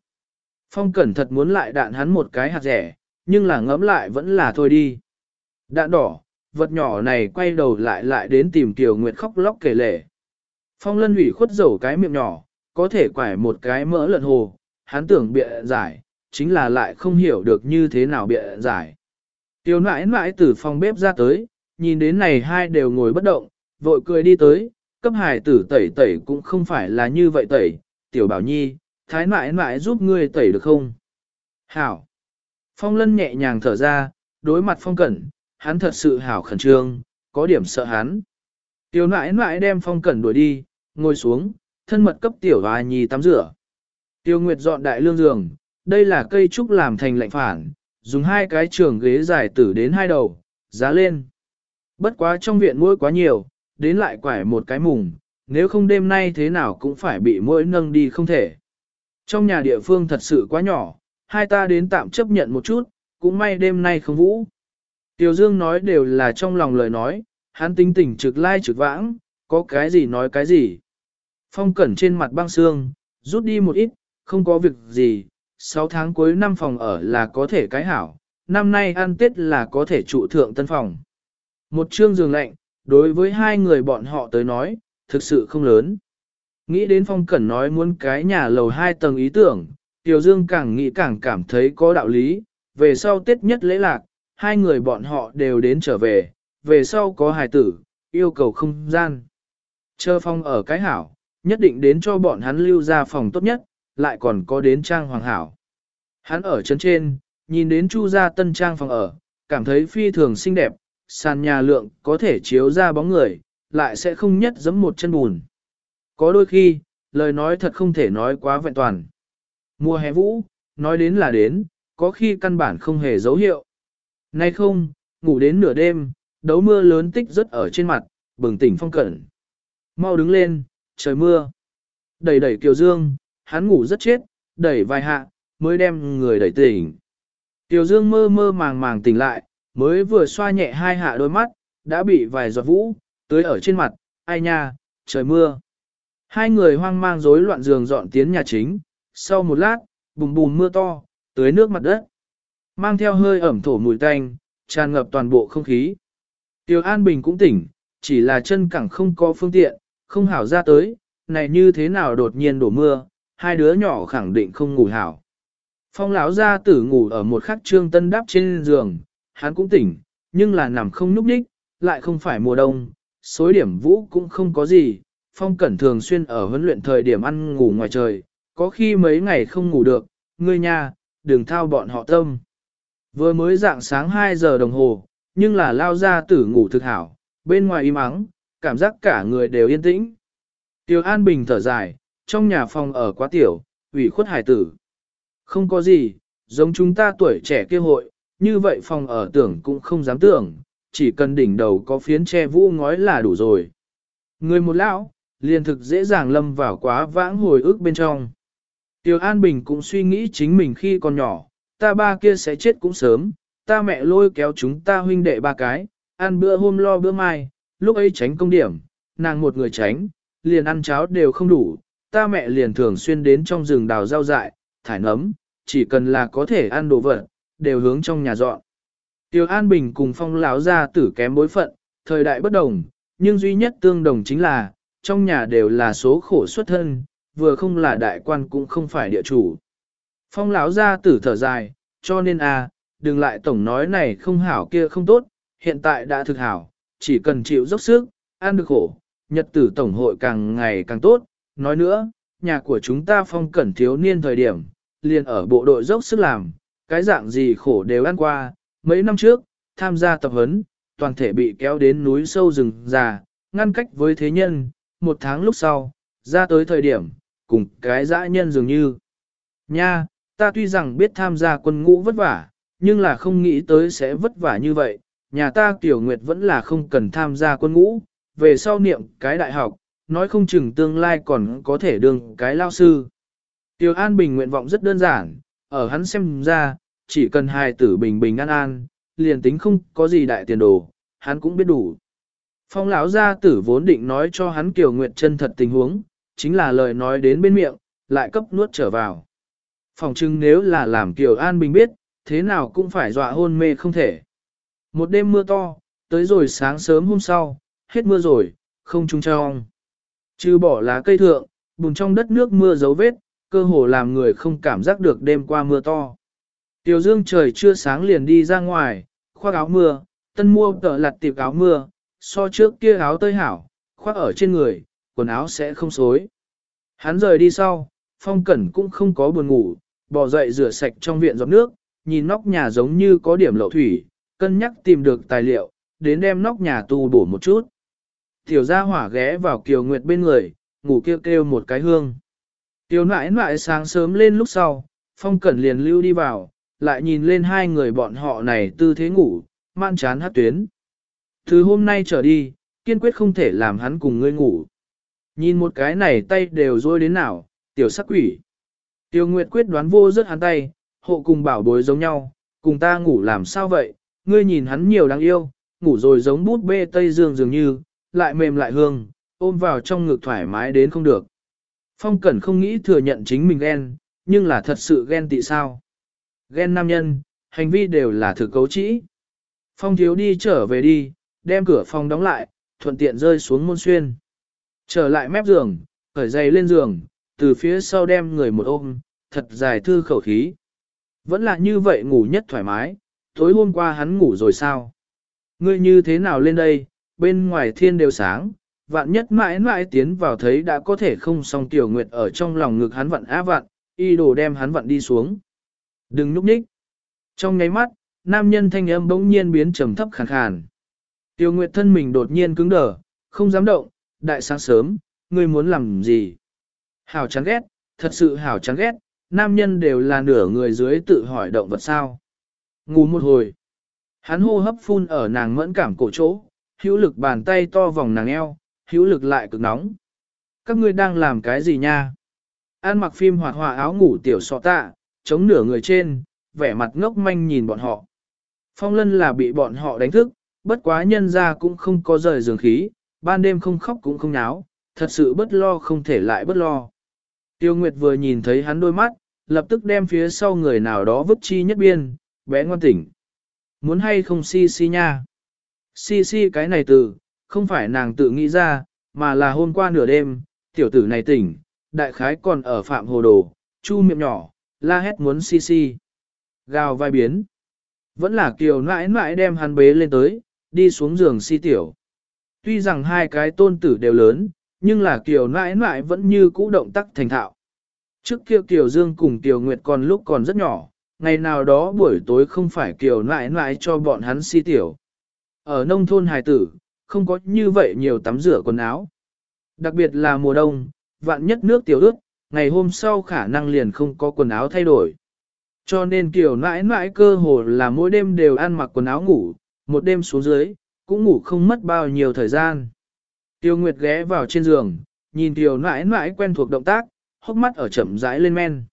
Phong cẩn thật muốn lại đạn hắn một cái hạt rẻ, nhưng là ngẫm lại vẫn là thôi đi. Đạn đỏ, vật nhỏ này quay đầu lại lại đến tìm tiểu Nguyệt khóc lóc kể lể. Phong lân hủy khuất dầu cái miệng nhỏ, có thể quải một cái mỡ lợn hồ, hắn tưởng bịa giải, chính là lại không hiểu được như thế nào bịa giải. Tiểu nãi nãi từ phòng bếp ra tới, nhìn đến này hai đều ngồi bất động, vội cười đi tới, cấp hải tử tẩy tẩy cũng không phải là như vậy tẩy, tiểu bảo nhi, thái mãi mãi giúp ngươi tẩy được không? Hảo! Phong lân nhẹ nhàng thở ra, đối mặt phong cẩn, hắn thật sự hảo khẩn trương, có điểm sợ hắn. Tiểu nãi nãi đem phong cẩn đuổi đi, ngồi xuống, thân mật cấp tiểu hòa nhi tắm rửa. Tiêu Nguyệt dọn đại lương giường, đây là cây trúc làm thành lạnh phản, dùng hai cái trường ghế dài tử đến hai đầu, giá lên. Bất quá trong viện mũi quá nhiều, đến lại quải một cái mùng, nếu không đêm nay thế nào cũng phải bị mũi nâng đi không thể. Trong nhà địa phương thật sự quá nhỏ, hai ta đến tạm chấp nhận một chút, cũng may đêm nay không vũ. Tiểu Dương nói đều là trong lòng lời nói, hắn tính tình trực lai trực vãng, có cái gì nói cái gì. Phong cẩn trên mặt băng xương, rút đi một ít, không có việc gì, 6 tháng cuối năm phòng ở là có thể cái hảo, năm nay ăn Tết là có thể trụ thượng tân phòng. Một chương giường lạnh, đối với hai người bọn họ tới nói, thực sự không lớn. Nghĩ đến phong cẩn nói muốn cái nhà lầu hai tầng ý tưởng, Tiểu Dương càng nghĩ càng cảm thấy có đạo lý, về sau Tết nhất lễ lạc, hai người bọn họ đều đến trở về, về sau có hài tử, yêu cầu không gian. Chờ phong ở cái hảo, nhất định đến cho bọn hắn lưu ra phòng tốt nhất, lại còn có đến trang hoàng hảo. Hắn ở chân trên, nhìn đến chu gia tân trang phòng ở, cảm thấy phi thường xinh đẹp, sàn nhà lượng có thể chiếu ra bóng người, lại sẽ không nhất giẫm một chân bùn. Có đôi khi, lời nói thật không thể nói quá vẹn toàn. Mùa hè vũ, nói đến là đến, có khi căn bản không hề dấu hiệu. Nay không, ngủ đến nửa đêm, đấu mưa lớn tích rất ở trên mặt, bừng tỉnh phong cẩn. Mau đứng lên, trời mưa. Đẩy đẩy Kiều Dương, hắn ngủ rất chết, đẩy vài hạ, mới đem người đẩy tỉnh. Tiểu Dương mơ mơ màng màng tỉnh lại, mới vừa xoa nhẹ hai hạ đôi mắt, đã bị vài giọt vũ, tưới ở trên mặt, ai nha, trời mưa. Hai người hoang mang rối loạn giường dọn tiến nhà chính, sau một lát, bùm bùm mưa to, tưới nước mặt đất. Mang theo hơi ẩm thổ mùi tanh, tràn ngập toàn bộ không khí. Tiêu An Bình cũng tỉnh, chỉ là chân cẳng không có phương tiện, không hảo ra tới, này như thế nào đột nhiên đổ mưa, hai đứa nhỏ khẳng định không ngủ hảo. Phong lão gia tử ngủ ở một khắc trương tân đắp trên giường, hắn cũng tỉnh, nhưng là nằm không núp đích, lại không phải mùa đông, xối điểm vũ cũng không có gì. Phong cẩn thường xuyên ở huấn luyện thời điểm ăn ngủ ngoài trời, có khi mấy ngày không ngủ được, ngươi nha, đừng thao bọn họ tâm. Vừa mới dạng sáng 2 giờ đồng hồ, nhưng là lao ra tử ngủ thực hảo, bên ngoài im ắng, cảm giác cả người đều yên tĩnh. Tiêu An Bình thở dài, trong nhà phòng ở quá tiểu, ủy khuất hải tử. Không có gì, giống chúng ta tuổi trẻ kia hội, như vậy phòng ở tưởng cũng không dám tưởng, chỉ cần đỉnh đầu có phiến che vũ ngói là đủ rồi. Người một lão, liền thực dễ dàng lâm vào quá vãng hồi ức bên trong. tiểu An Bình cũng suy nghĩ chính mình khi còn nhỏ, ta ba kia sẽ chết cũng sớm, ta mẹ lôi kéo chúng ta huynh đệ ba cái, ăn bữa hôm lo bữa mai, lúc ấy tránh công điểm, nàng một người tránh, liền ăn cháo đều không đủ, ta mẹ liền thường xuyên đến trong rừng đào rau dại, thải nấm, chỉ cần là có thể ăn đồ vật, đều hướng trong nhà dọn. Tiêu An Bình cùng phong lão gia tử kém bối phận, thời đại bất đồng, nhưng duy nhất tương đồng chính là, trong nhà đều là số khổ xuất thân, vừa không là đại quan cũng không phải địa chủ. Phong lão gia tử thở dài, cho nên a, à, đừng lại tổng nói này không hảo kia không tốt, hiện tại đã thực hảo, chỉ cần chịu dốc sức, ăn được khổ, nhật tử tổng hội càng ngày càng tốt. Nói nữa, nhà của chúng ta phong cẩn thiếu niên thời điểm, liền ở bộ đội dốc sức làm, cái dạng gì khổ đều ăn qua, mấy năm trước, tham gia tập huấn, toàn thể bị kéo đến núi sâu rừng già, ngăn cách với thế nhân, một tháng lúc sau, ra tới thời điểm, cùng cái dã nhân dường như. Nha, ta tuy rằng biết tham gia quân ngũ vất vả, nhưng là không nghĩ tới sẽ vất vả như vậy, nhà ta tiểu nguyệt vẫn là không cần tham gia quân ngũ, về sau niệm cái đại học, nói không chừng tương lai còn có thể đương cái lao sư. Tiểu An Bình nguyện vọng rất đơn giản, ở hắn xem ra, chỉ cần hài tử bình bình an an, liền tính không có gì đại tiền đồ, hắn cũng biết đủ. Phong lão gia tử vốn định nói cho hắn Kiều Nguyệt chân thật tình huống, chính là lời nói đến bên miệng, lại cấp nuốt trở vào. Phòng trưng nếu là làm Kiều An Bình biết, thế nào cũng phải dọa hôn mê không thể. Một đêm mưa to, tới rồi sáng sớm hôm sau, hết mưa rồi, không trung trong. Chứ bỏ lá cây thượng, bùn trong đất nước mưa dấu vết, cơ hồ làm người không cảm giác được đêm qua mưa to. Tiểu dương trời chưa sáng liền đi ra ngoài, khoác áo mưa, tân mua tờ lặt tiệp áo mưa, so trước kia áo tơi hảo, khoác ở trên người, quần áo sẽ không xối. Hắn rời đi sau, phong cẩn cũng không có buồn ngủ, bò dậy rửa sạch trong viện giọt nước, nhìn nóc nhà giống như có điểm lậu thủy, cân nhắc tìm được tài liệu, đến đem nóc nhà tu bổ một chút. Tiểu gia hỏa ghé vào Kiều Nguyệt bên người, ngủ kêu kêu một cái hương. Tiểu nãi nãi sáng sớm lên lúc sau, phong cẩn liền lưu đi vào, lại nhìn lên hai người bọn họ này tư thế ngủ, man chán hát tuyến. Từ hôm nay trở đi, kiên quyết không thể làm hắn cùng ngươi ngủ. Nhìn một cái này tay đều rôi đến nào, tiểu sắc quỷ. Tiểu Nguyệt quyết đoán vô rất hắn tay, hộ cùng bảo bối giống nhau, cùng ta ngủ làm sao vậy, ngươi nhìn hắn nhiều đáng yêu, ngủ rồi giống bút bê Tây Dương dường như, lại mềm lại hương, ôm vào trong ngực thoải mái đến không được. Phong Cẩn không nghĩ thừa nhận chính mình ghen, nhưng là thật sự ghen tị sao. Ghen nam nhân, hành vi đều là thực cấu trĩ. Phong thiếu đi trở về đi, đem cửa phòng đóng lại, thuận tiện rơi xuống môn xuyên. Trở lại mép giường, khởi giày lên giường, từ phía sau đem người một ôm, thật dài thư khẩu khí. Vẫn là như vậy ngủ nhất thoải mái, tối hôm qua hắn ngủ rồi sao? Ngươi như thế nào lên đây, bên ngoài thiên đều sáng, vạn nhất mãi mãi tiến vào thấy đã có thể không xong tiểu nguyệt ở trong lòng ngực hắn vặn á vặn, y đồ đem hắn vặn đi xuống. Đừng núp nhích. Trong nháy mắt, nam nhân thanh âm bỗng nhiên biến trầm thấp khàn khàn. Tiểu Nguyệt thân mình đột nhiên cứng đờ, không dám động, đại sáng sớm, ngươi muốn làm gì? Hảo chán ghét, thật sự hảo chán ghét, nam nhân đều là nửa người dưới tự hỏi động vật sao. Ngủ một hồi, hắn hô hấp phun ở nàng mẫn cảm cổ chỗ, hữu lực bàn tay to vòng nàng eo, hữu lực lại cực nóng. Các ngươi đang làm cái gì nha? An mặc phim hoạt họa áo ngủ tiểu sọ tạ, chống nửa người trên, vẻ mặt ngốc manh nhìn bọn họ. Phong lân là bị bọn họ đánh thức, bất quá nhân ra cũng không có rời giường khí, ban đêm không khóc cũng không náo, thật sự bất lo không thể lại bất lo. Tiêu Nguyệt vừa nhìn thấy hắn đôi mắt, lập tức đem phía sau người nào đó vứt chi nhất biên, bé ngoan tỉnh. Muốn hay không si si nha? Si si cái này từ, không phải nàng tự nghĩ ra, mà là hôm qua nửa đêm, tiểu tử này tỉnh, đại khái còn ở phạm hồ đồ, chu miệng nhỏ, la hét muốn si si. Gào vai biến. Vẫn là kiều nãi nãi đem hắn bế lên tới, đi xuống giường si tiểu. Tuy rằng hai cái tôn tử đều lớn, nhưng là kiều nãi nãi vẫn như cũ động tác thành thạo. Trước kia Kiều Dương cùng Kiều Nguyệt còn lúc còn rất nhỏ, ngày nào đó buổi tối không phải Kiều nãi nãi cho bọn hắn si tiểu. Ở nông thôn hài tử, không có như vậy nhiều tắm rửa quần áo. Đặc biệt là mùa đông, vạn nhất nước tiểu ướt, ngày hôm sau khả năng liền không có quần áo thay đổi. Cho nên kiểu nãi nãi cơ hồ là mỗi đêm đều ăn mặc quần áo ngủ, một đêm xuống dưới, cũng ngủ không mất bao nhiêu thời gian. Tiêu Nguyệt ghé vào trên giường, nhìn Kiều nãi nãi quen thuộc động tác, hốc mắt ở chậm rãi lên men.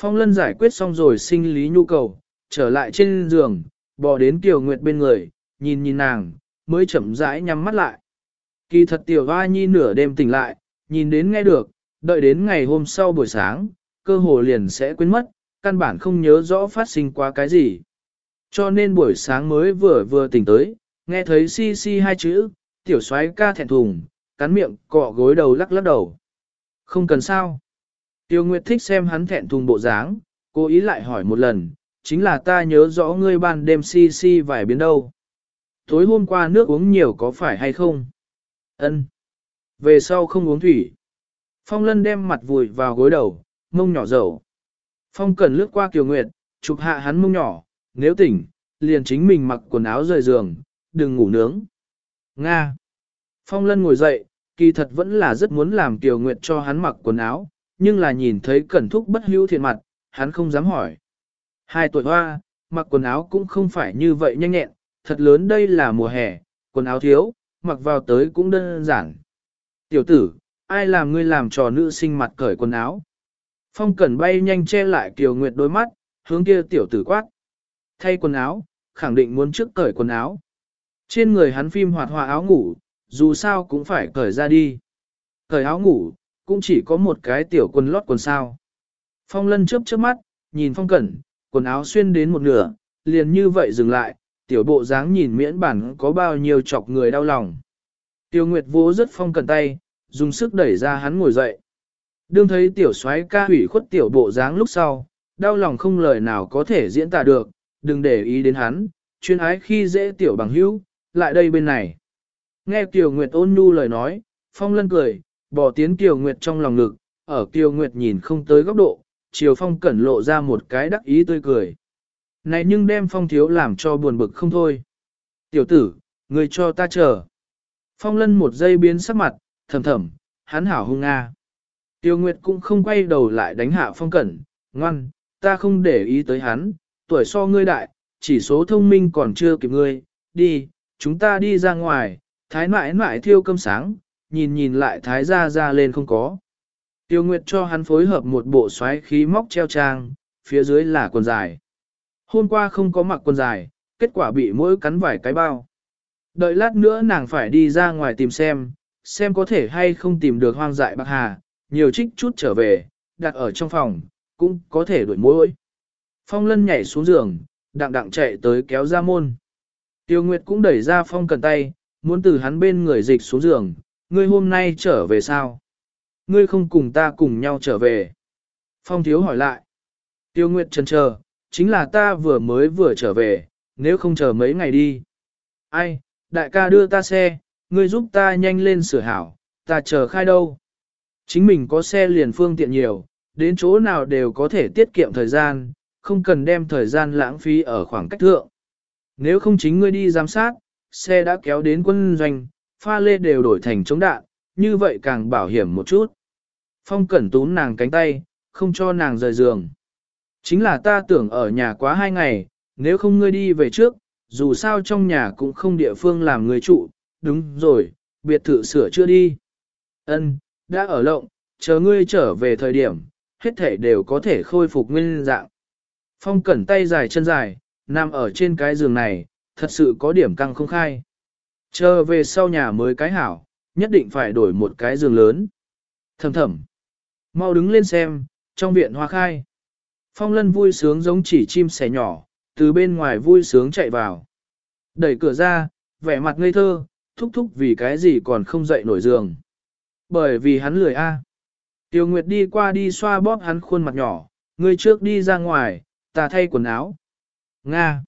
Phong lân giải quyết xong rồi sinh lý nhu cầu, trở lại trên giường, bò đến Tiểu Nguyệt bên người, nhìn nhìn nàng, mới chậm rãi nhắm mắt lại. Kỳ thật Tiểu Hoa Nhi nửa đêm tỉnh lại, nhìn đến nghe được, đợi đến ngày hôm sau buổi sáng, cơ hồ liền sẽ quên mất, căn bản không nhớ rõ phát sinh qua cái gì. Cho nên buổi sáng mới vừa vừa tỉnh tới, nghe thấy si si hai chữ, tiểu soái ca thẹn thùng, cắn miệng, cọ gối đầu lắc lắc đầu. Không cần sao. Tiêu Nguyệt thích xem hắn thẹn thùng bộ dáng, cố ý lại hỏi một lần, chính là ta nhớ rõ ngươi ban đêm si si vài biến đâu. Tối hôm qua nước uống nhiều có phải hay không? Ân. Về sau không uống thủy. Phong lân đem mặt vùi vào gối đầu, mông nhỏ dầu. Phong cần lướt qua Kiều Nguyệt, chụp hạ hắn mông nhỏ, nếu tỉnh, liền chính mình mặc quần áo rời giường, đừng ngủ nướng. Nga. Phong lân ngồi dậy, kỳ thật vẫn là rất muốn làm Kiều Nguyệt cho hắn mặc quần áo, nhưng là nhìn thấy cẩn thúc bất hữu thiện mặt, hắn không dám hỏi. Hai tuổi hoa, mặc quần áo cũng không phải như vậy nhanh nhẹn, thật lớn đây là mùa hè, quần áo thiếu, mặc vào tới cũng đơn giản. Tiểu tử, ai làm ngươi làm trò nữ sinh mặt cởi quần áo? Phong cẩn bay nhanh che lại Kiều Nguyệt đôi mắt, hướng kia tiểu tử quát. Thay quần áo, khẳng định muốn trước cởi quần áo. Trên người hắn phim hoạt hòa áo ngủ, dù sao cũng phải cởi ra đi. Cởi áo ngủ, cũng chỉ có một cái tiểu quần lót quần sao. Phong lân chớp chớp mắt, nhìn phong cẩn, quần áo xuyên đến một nửa, liền như vậy dừng lại, tiểu bộ dáng nhìn miễn bản có bao nhiêu chọc người đau lòng. Tiêu Nguyệt vỗ rất phong cẩn tay, dùng sức đẩy ra hắn ngồi dậy. Đương thấy tiểu soái ca hủy khuất tiểu bộ dáng lúc sau, đau lòng không lời nào có thể diễn tả được, đừng để ý đến hắn, chuyên ái khi dễ tiểu bằng hữu, lại đây bên này. Nghe Kiều Nguyệt ôn nhu lời nói, Phong Lân cười, bỏ tiến Kiều Nguyệt trong lòng ngực, ở Kiều Nguyệt nhìn không tới góc độ, Triều Phong cẩn lộ ra một cái đắc ý tươi cười. Này nhưng đem Phong thiếu làm cho buồn bực không thôi. Tiểu tử, người cho ta chờ. Phong Lân một giây biến sắc mặt, thầm thầm, hắn hảo hung nga. Tiêu Nguyệt cũng không quay đầu lại đánh hạ Phong Cẩn, ngoan, ta không để ý tới hắn, tuổi so ngươi đại, chỉ số thông minh còn chưa kịp ngươi, đi, chúng ta đi ra ngoài, thái mãi mãi thiêu cơm sáng, nhìn nhìn lại thái ra ra lên không có. Tiêu Nguyệt cho hắn phối hợp một bộ xoáy khí móc treo trang, phía dưới là quần dài. Hôm qua không có mặc quần dài, kết quả bị mỗi cắn vài cái bao. Đợi lát nữa nàng phải đi ra ngoài tìm xem, xem có thể hay không tìm được hoang dại bạc hà, nhiều trích chút trở về, đặt ở trong phòng, cũng có thể đuổi mối. Phong lân nhảy xuống giường, đặng đặng chạy tới kéo ra môn. Tiêu Nguyệt cũng đẩy ra phong cần tay, muốn từ hắn bên người dịch xuống giường, ngươi hôm nay trở về sao? Ngươi không cùng ta cùng nhau trở về. Phong thiếu hỏi lại. Tiêu Nguyệt chần chờ, chính là ta vừa mới vừa trở về, nếu không chờ mấy ngày đi. Ai, đại ca đưa ta xe, ngươi giúp ta nhanh lên sửa hảo, ta chờ khai đâu. Chính mình có xe liền phương tiện nhiều, đến chỗ nào đều có thể tiết kiệm thời gian, không cần đem thời gian lãng phí ở khoảng cách thượng. Nếu không chính ngươi đi giám sát, xe đã kéo đến quân doanh, pha lê đều đổi thành chống đạn, như vậy càng bảo hiểm một chút. Phong cẩn tún nàng cánh tay, không cho nàng rời giường. Chính là ta tưởng ở nhà quá hai ngày, nếu không ngươi đi về trước, dù sao trong nhà cũng không địa phương làm người trụ, đúng rồi, biệt thự sửa chưa đi. Ân, đã ở lộng, chờ ngươi trở về thời điểm, hết thể đều có thể khôi phục nguyên dạng. Phong cẩn tay dài chân dài, nằm ở trên cái giường này, thật sự có điểm căng không khai. Chờ về sau nhà mới cái hảo, nhất định phải đổi một cái giường lớn. Thầm thầm. Mau đứng lên xem, trong viện hoa khai. Phong lân vui sướng giống chỉ chim sẻ nhỏ, từ bên ngoài vui sướng chạy vào. Đẩy cửa ra, vẻ mặt ngây thơ, thúc thúc vì cái gì còn không dậy nổi giường. Bởi vì hắn lười a. Tiêu Nguyệt đi qua đi xoa bóp hắn khuôn mặt nhỏ, người trước đi ra ngoài, ta thay quần áo. Nga.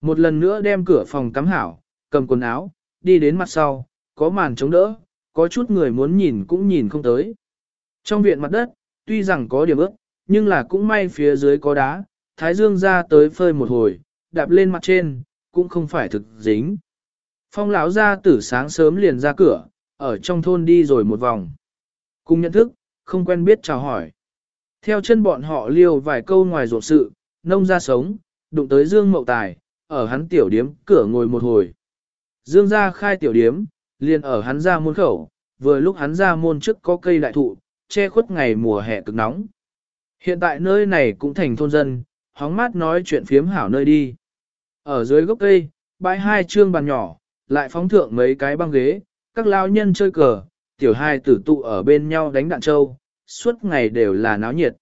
Một lần nữa đem cửa phòng cắm hảo, cầm quần áo, đi đến mặt sau, có màn chống đỡ, có chút người muốn nhìn cũng nhìn không tới. Trong viện mặt đất, tuy rằng có điểm ước nhưng là cũng may phía dưới có đá, thái dương ra tới phơi một hồi, đạp lên mặt trên, cũng không phải thực dính. Phong lão ra tử sáng sớm liền ra cửa, ở trong thôn đi rồi một vòng. Cùng nhận thức, không quen biết chào hỏi. Theo chân bọn họ liêu vài câu ngoài ruột sự, nông ra sống, đụng tới Dương Mậu Tài, ở hắn tiểu điếm cửa ngồi một hồi. Dương ra khai tiểu điếm, liền ở hắn ra môn khẩu, vừa lúc hắn ra môn trước có cây đại thụ, che khuất ngày mùa hè cực nóng. Hiện tại nơi này cũng thành thôn dân, hóng mát nói chuyện phiếm hảo nơi đi. Ở dưới gốc cây, bãi hai trương bàn nhỏ, lại phóng thượng mấy cái băng ghế, các lao nhân chơi cờ, tiểu hai tử tụ ở bên nhau đánh đạn trâu, suốt ngày đều là náo nhiệt.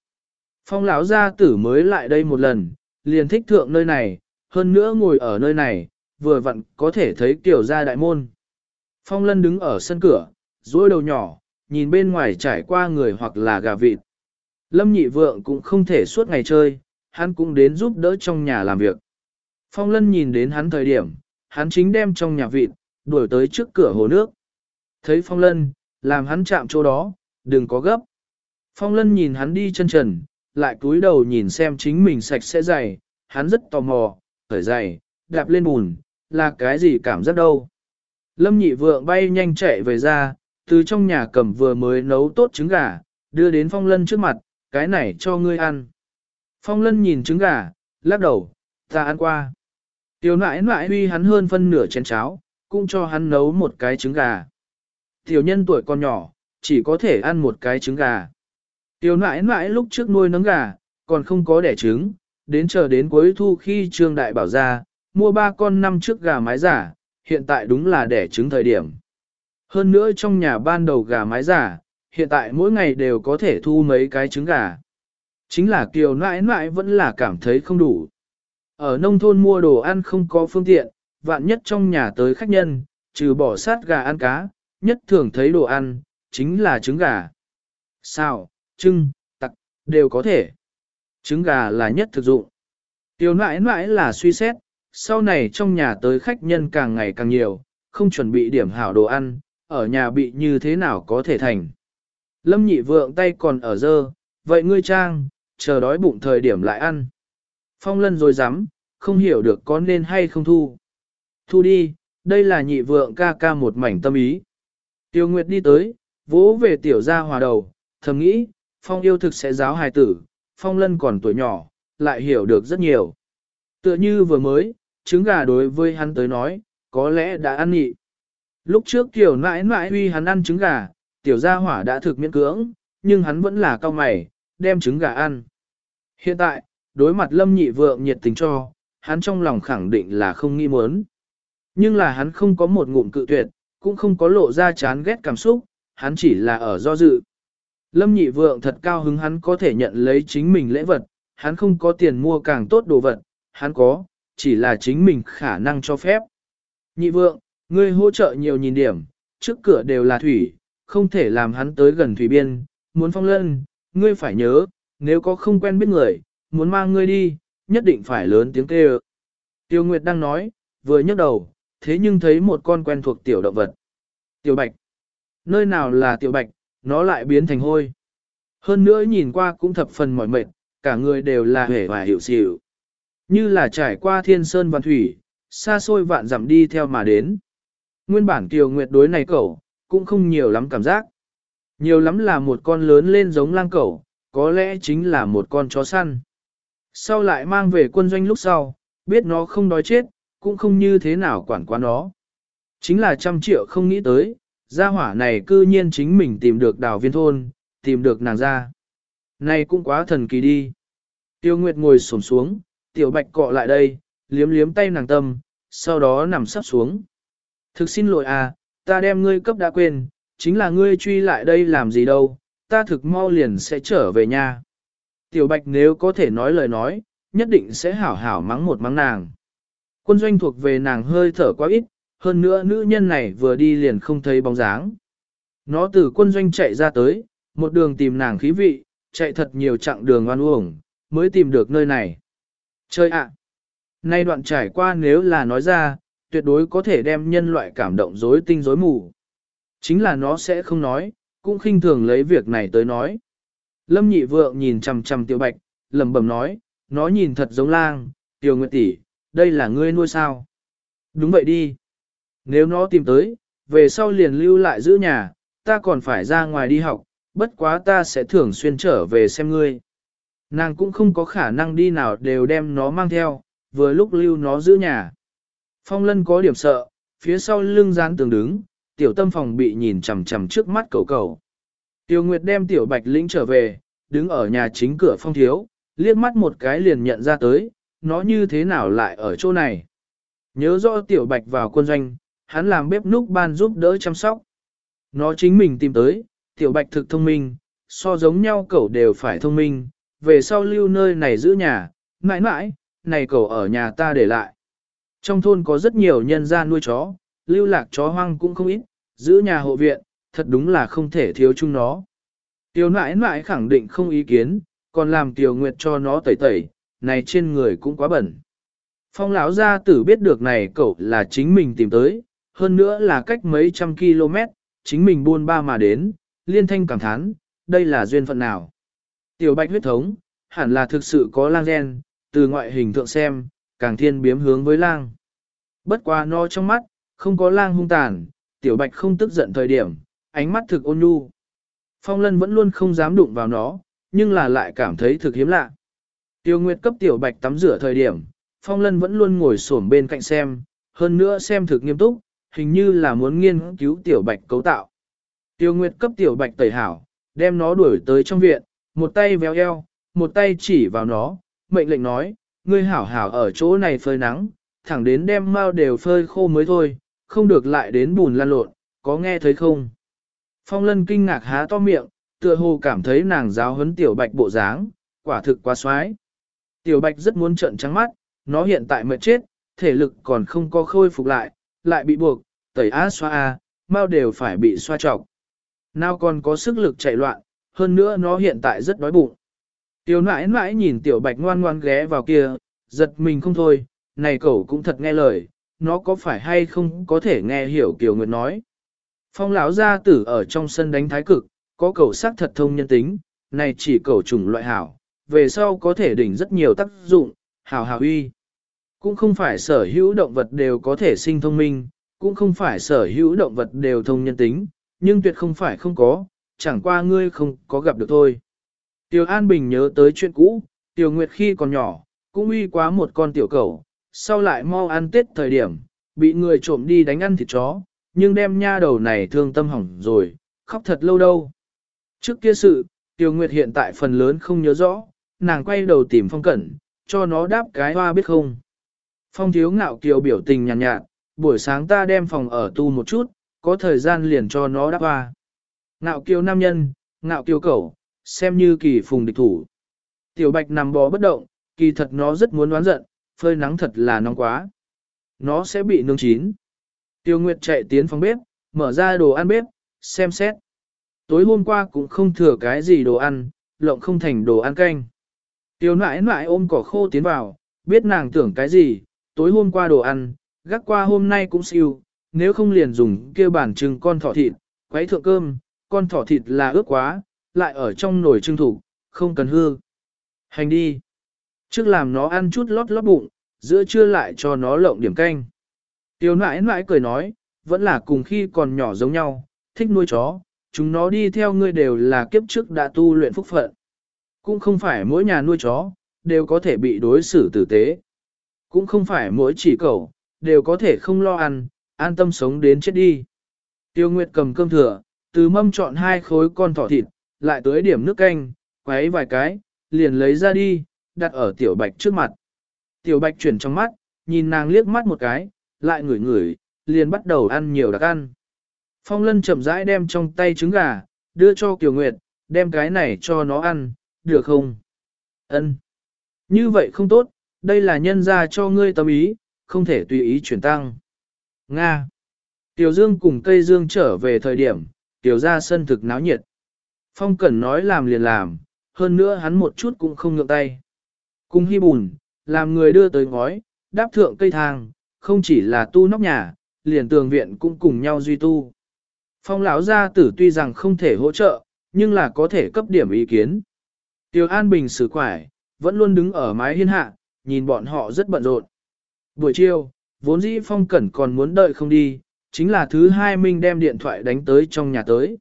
Phong lão gia tử mới lại đây một lần, liền thích thượng nơi này, hơn nữa ngồi ở nơi này, vừa vặn có thể thấy tiểu gia đại môn. Phong lân đứng ở sân cửa, dối đầu nhỏ, nhìn bên ngoài trải qua người hoặc là gà vịt. Lâm nhị vượng cũng không thể suốt ngày chơi, hắn cũng đến giúp đỡ trong nhà làm việc. Phong lân nhìn đến hắn thời điểm, hắn chính đem trong nhà vịt, đuổi tới trước cửa hồ nước. Thấy phong lân, làm hắn chạm chỗ đó, đừng có gấp. Phong lân nhìn hắn đi chân trần, lại cúi đầu nhìn xem chính mình sạch sẽ dày, hắn rất tò mò, khởi dày, đạp lên bùn, là cái gì cảm giác đâu. Lâm nhị vượng bay nhanh chạy về ra, từ trong nhà cầm vừa mới nấu tốt trứng gà, đưa đến phong lân trước mặt, cái này cho ngươi ăn. Phong lân nhìn trứng gà, lắc đầu, ta ăn qua. Tiểu nãi nãi huy hắn hơn phân nửa chén cháo, cũng cho hắn nấu một cái trứng gà. Tiểu nhân tuổi còn nhỏ, chỉ có thể ăn một cái trứng gà. Tiểu nãi nãi lúc trước nuôi nấng gà, còn không có đẻ trứng, đến chờ đến cuối thu khi trương đại bảo ra, mua ba con năm trước gà mái giả, hiện tại đúng là đẻ trứng thời điểm. Hơn nữa trong nhà ban đầu gà mái giả, hiện tại mỗi ngày đều có thể thu mấy cái trứng gà. Chính là kiều nãi nãi vẫn là cảm thấy không đủ. Ở nông thôn mua đồ ăn không có phương tiện, vạn nhất trong nhà tới khách nhân, trừ bỏ sát gà ăn cá, nhất thường thấy đồ ăn, chính là trứng gà. Sao, trưng, tặc, đều có thể. Trứng gà là nhất thực dụng. Tiểu nãi nãi là suy xét, sau này trong nhà tới khách nhân càng ngày càng nhiều, không chuẩn bị điểm hảo đồ ăn, ở nhà bị như thế nào có thể thành. Lâm nhị vượng tay còn ở dơ, vậy ngươi trang, chờ đói bụng thời điểm lại ăn. Phong lân rồi dám, không hiểu được có nên hay không thu. Thu đi, đây là nhị vượng ca ca một mảnh tâm ý. Tiêu Nguyệt đi tới, vỗ về tiểu gia hòa đầu, thầm nghĩ, Phong yêu thực sẽ giáo hài tử, Phong lân còn tuổi nhỏ, lại hiểu được rất nhiều. Tựa như vừa mới, trứng gà đối với hắn tới nói, có lẽ đã ăn nhị. Lúc trước tiểu nãi nãi huy hắn ăn trứng gà, tiểu gia hỏa đã thực miễn cưỡng, nhưng hắn vẫn là cao mày, đem trứng gà ăn. Hiện tại, đối mặt lâm nhị vượng nhiệt tình cho, hắn trong lòng khẳng định là không nghi muốn. Nhưng là hắn không có một ngụm cự tuyệt, cũng không có lộ ra chán ghét cảm xúc, hắn chỉ là ở do dự. Lâm nhị vượng thật cao hứng hắn có thể nhận lấy chính mình lễ vật, hắn không có tiền mua càng tốt đồ vật, hắn có, chỉ là chính mình khả năng cho phép. Nhị vượng, ngươi hỗ trợ nhiều nhìn điểm, trước cửa đều là thủy, không thể làm hắn tới gần thủy biên, muốn phong lân, ngươi phải nhớ, nếu có không quen biết người, muốn mang ngươi đi, nhất định phải lớn tiếng kêu. Tiêu Nguyệt đang nói, vừa nhấc đầu, thế nhưng thấy một con quen thuộc tiểu động vật. Tiểu Bạch. Nơi nào là Tiểu Bạch, nó lại biến thành hôi. Hơn nữa nhìn qua cũng thập phần mỏi mệt, cả người đều là hể và hiểu xỉu. Như là trải qua thiên sơn văn thủy, xa xôi vạn dặm đi theo mà đến. Nguyên bản Tiêu Nguyệt đối này cậu, cũng không nhiều lắm cảm giác. Nhiều lắm là một con lớn lên giống lang cẩu, có lẽ chính là một con chó săn. Sau lại mang về quân doanh lúc sau, biết nó không đói chết, cũng không như thế nào quản quá nó. Chính là trăm triệu không nghĩ tới, gia hỏa này cư nhiên chính mình tìm được đào viên thôn, tìm được nàng ra. Này cũng quá thần kỳ đi. Tiêu Nguyệt ngồi xổm xuống, tiểu bạch cọ lại đây, liếm liếm tay nàng tâm, sau đó nằm sắp xuống. Thực xin lỗi à, ta đem ngươi cấp đã quên, chính là ngươi truy lại đây làm gì đâu, ta thực mau liền sẽ trở về nhà. Tiểu Bạch nếu có thể nói lời nói, nhất định sẽ hảo hảo mắng một mắng nàng. Quân doanh thuộc về nàng hơi thở quá ít, hơn nữa nữ nhân này vừa đi liền không thấy bóng dáng. Nó từ quân doanh chạy ra tới, một đường tìm nàng khí vị, chạy thật nhiều chặng đường oan uổng, mới tìm được nơi này. Chơi ạ! Nay đoạn trải qua nếu là nói ra, tuyệt đối có thể đem nhân loại cảm động rối tinh rối mù. Chính là nó sẽ không nói, cũng khinh thường lấy việc này tới nói. Lâm nhị vượng nhìn chằm chằm tiểu bạch, lẩm bẩm nói, nó nhìn thật giống lang, tiểu nguyệt tỷ, đây là ngươi nuôi sao? Đúng vậy đi. Nếu nó tìm tới, về sau liền lưu lại giữ nhà, ta còn phải ra ngoài đi học, bất quá ta sẽ thường xuyên trở về xem ngươi. Nàng cũng không có khả năng đi nào đều đem nó mang theo, vừa lúc lưu nó giữ nhà. Phong lân có điểm sợ, phía sau lưng gian tường đứng, tiểu tâm phòng bị nhìn chằm chằm trước mắt cầu cầu. Tiểu Nguyệt đem tiểu bạch lĩnh trở về, đứng ở nhà chính cửa phong thiếu, liếc mắt một cái liền nhận ra tới, nó như thế nào lại ở chỗ này. Nhớ rõ tiểu bạch vào quân doanh, hắn làm bếp núc ban giúp đỡ chăm sóc. Nó chính mình tìm tới, tiểu bạch thực thông minh, so giống nhau cậu đều phải thông minh, về sau lưu nơi này giữ nhà, mãi mãi, này cậu ở nhà ta để lại. Trong thôn có rất nhiều nhân gia nuôi chó, lưu lạc chó hoang cũng không ít, giữ nhà hộ viện, thật đúng là không thể thiếu chúng nó. Tiêu nãi nãi khẳng định không ý kiến, còn làm Tiêu Nguyệt cho nó tẩy tẩy, này trên người cũng quá bẩn. Phong lão gia tử biết được này cậu là chính mình tìm tới, hơn nữa là cách mấy trăm km, chính mình buôn ba mà đến, liên thanh cảm thán, đây là duyên phận nào. Tiểu bạch huyết thống, hẳn là thực sự có lang gen, từ ngoại hình thượng xem, càng thiên biếm hướng với lang. Bất quá no trong mắt, không có lang hung tàn, tiểu bạch không tức giận thời điểm, ánh mắt thực ôn nhu. Phong lân vẫn luôn không dám đụng vào nó, nhưng là lại cảm thấy thực hiếm lạ. Tiêu Nguyệt cấp tiểu bạch tắm rửa thời điểm, Phong Lân vẫn luôn ngồi xổm bên cạnh xem, hơn nữa xem thực nghiêm túc, hình như là muốn nghiên cứu tiểu bạch cấu tạo. Tiêu Nguyệt cấp tiểu bạch tẩy hảo, đem nó đuổi tới trong viện, một tay véo eo, một tay chỉ vào nó, mệnh lệnh nói, ngươi hảo hảo ở chỗ này phơi nắng, thẳng đến đem mau đều phơi khô mới thôi, không được lại đến bùn lan lộn, có nghe thấy không? Phong Lân kinh ngạc há to miệng, tựa hồ cảm thấy nàng giáo huấn tiểu bạch bộ dáng, quả thực quá xoái. Tiểu bạch rất muốn trợn trắng mắt, nó hiện tại mệt chết, thể lực còn không có khôi phục lại, lại bị buộc, tẩy á xoa a, mau đều phải bị xoa trọc. Nào còn có sức lực chạy loạn, hơn nữa nó hiện tại rất đói bụng. Tiểu nãi nãi nhìn tiểu bạch ngoan ngoan ghé vào kia, giật mình không thôi, này cậu cũng thật nghe lời, nó có phải hay không có thể nghe hiểu Kiều Nguyệt nói. Phong lão gia tử ở trong sân đánh thái cực, có cậu sắc thật thông nhân tính, này chỉ cậu chủng loại hảo, về sau có thể đỉnh rất nhiều tác dụng, hảo hảo uy. Cũng không phải sở hữu động vật đều có thể sinh thông minh, cũng không phải sở hữu động vật đều thông nhân tính, nhưng tuyệt không phải không có, chẳng qua ngươi không có gặp được thôi. Tiêu An Bình nhớ tới chuyện cũ, Tiêu Nguyệt khi còn nhỏ, cũng uy quá một con tiểu cẩu, sau lại mau ăn tết thời điểm, bị người trộm đi đánh ăn thịt chó, nhưng đem nha đầu này thương tâm hỏng rồi, khóc thật lâu đâu. Trước kia sự, Tiêu Nguyệt hiện tại phần lớn không nhớ rõ, nàng quay đầu tìm phong cẩn, cho nó đáp cái hoa biết không. Phong thiếu ngạo kiều biểu tình nhàn nhạt, nhạt, buổi sáng ta đem phòng ở tu một chút, có thời gian liền cho nó đáp hoa. Ngạo kiều nam nhân, ngạo kiều cẩu, xem như kỳ phùng địch thủ. Tiểu bạch nằm bò bất động, kỳ thật nó rất muốn đoán giận, phơi nắng thật là nóng quá. Nó sẽ bị nướng chín. Tiêu Nguyệt chạy tiến phòng bếp, mở ra đồ ăn bếp, xem xét. Tối hôm qua cũng không thừa cái gì đồ ăn, lộng không thành đồ ăn canh. Tiêu nãi nãi ôm cỏ khô tiến vào, biết nàng tưởng cái gì, tối hôm qua đồ ăn, gác qua hôm nay cũng siêu, nếu không liền dùng kia bản trưng con thỏ thịt, quấy thượng cơm, con thỏ thịt là ướp quá, lại ở trong nồi trưng thủ, không cần hư. Hành đi. Trước làm nó ăn chút lót lót bụng, giữa trưa lại cho nó lộng điểm canh. Tiêu nãi nãi cười nói, vẫn là cùng khi còn nhỏ giống nhau, thích nuôi chó, chúng nó đi theo ngươi đều là kiếp trước đã tu luyện phúc phận. Cũng không phải mỗi nhà nuôi chó, đều có thể bị đối xử tử tế. Cũng không phải mỗi chỉ cẩu, đều có thể không lo ăn, an tâm sống đến chết đi. Tiêu Nguyệt cầm cơm thừa, từ mâm chọn hai khối con thỏ thịt, lại tới điểm nước canh, quấy vài cái, liền lấy ra đi, đặt ở tiểu bạch trước mặt. Tiểu bạch chuyển trong mắt, nhìn nàng liếc mắt một cái, lại ngửi ngửi, liền bắt đầu ăn nhiều đặc ăn. Phong lân chậm rãi đem trong tay trứng gà, đưa cho Kiều Nguyệt, đem cái này cho nó ăn, được không? Ân. Như vậy không tốt, đây là nhân ra cho ngươi tâm ý, không thể tùy ý chuyển tăng. Nga. Tiểu Dương cùng cây Dương trở về thời điểm, tiểu ra sân thực náo nhiệt. Phong Cẩn nói làm liền làm, hơn nữa hắn một chút cũng không ngượng tay. Cùng hy bùn, làm người đưa tới ngói, đáp thượng cây thang, không chỉ là tu nóc nhà, liền tường viện cũng cùng nhau duy tu. Phong lão gia tử tuy rằng không thể hỗ trợ, nhưng là có thể cấp điểm ý kiến. Tiêu An Bình xử quải, vẫn luôn đứng ở mái hiên hạ, nhìn bọn họ rất bận rộn. Buổi chiều, vốn dĩ phong cẩn còn muốn đợi không đi, chính là thứ hai Minh đem điện thoại đánh tới trong nhà tới.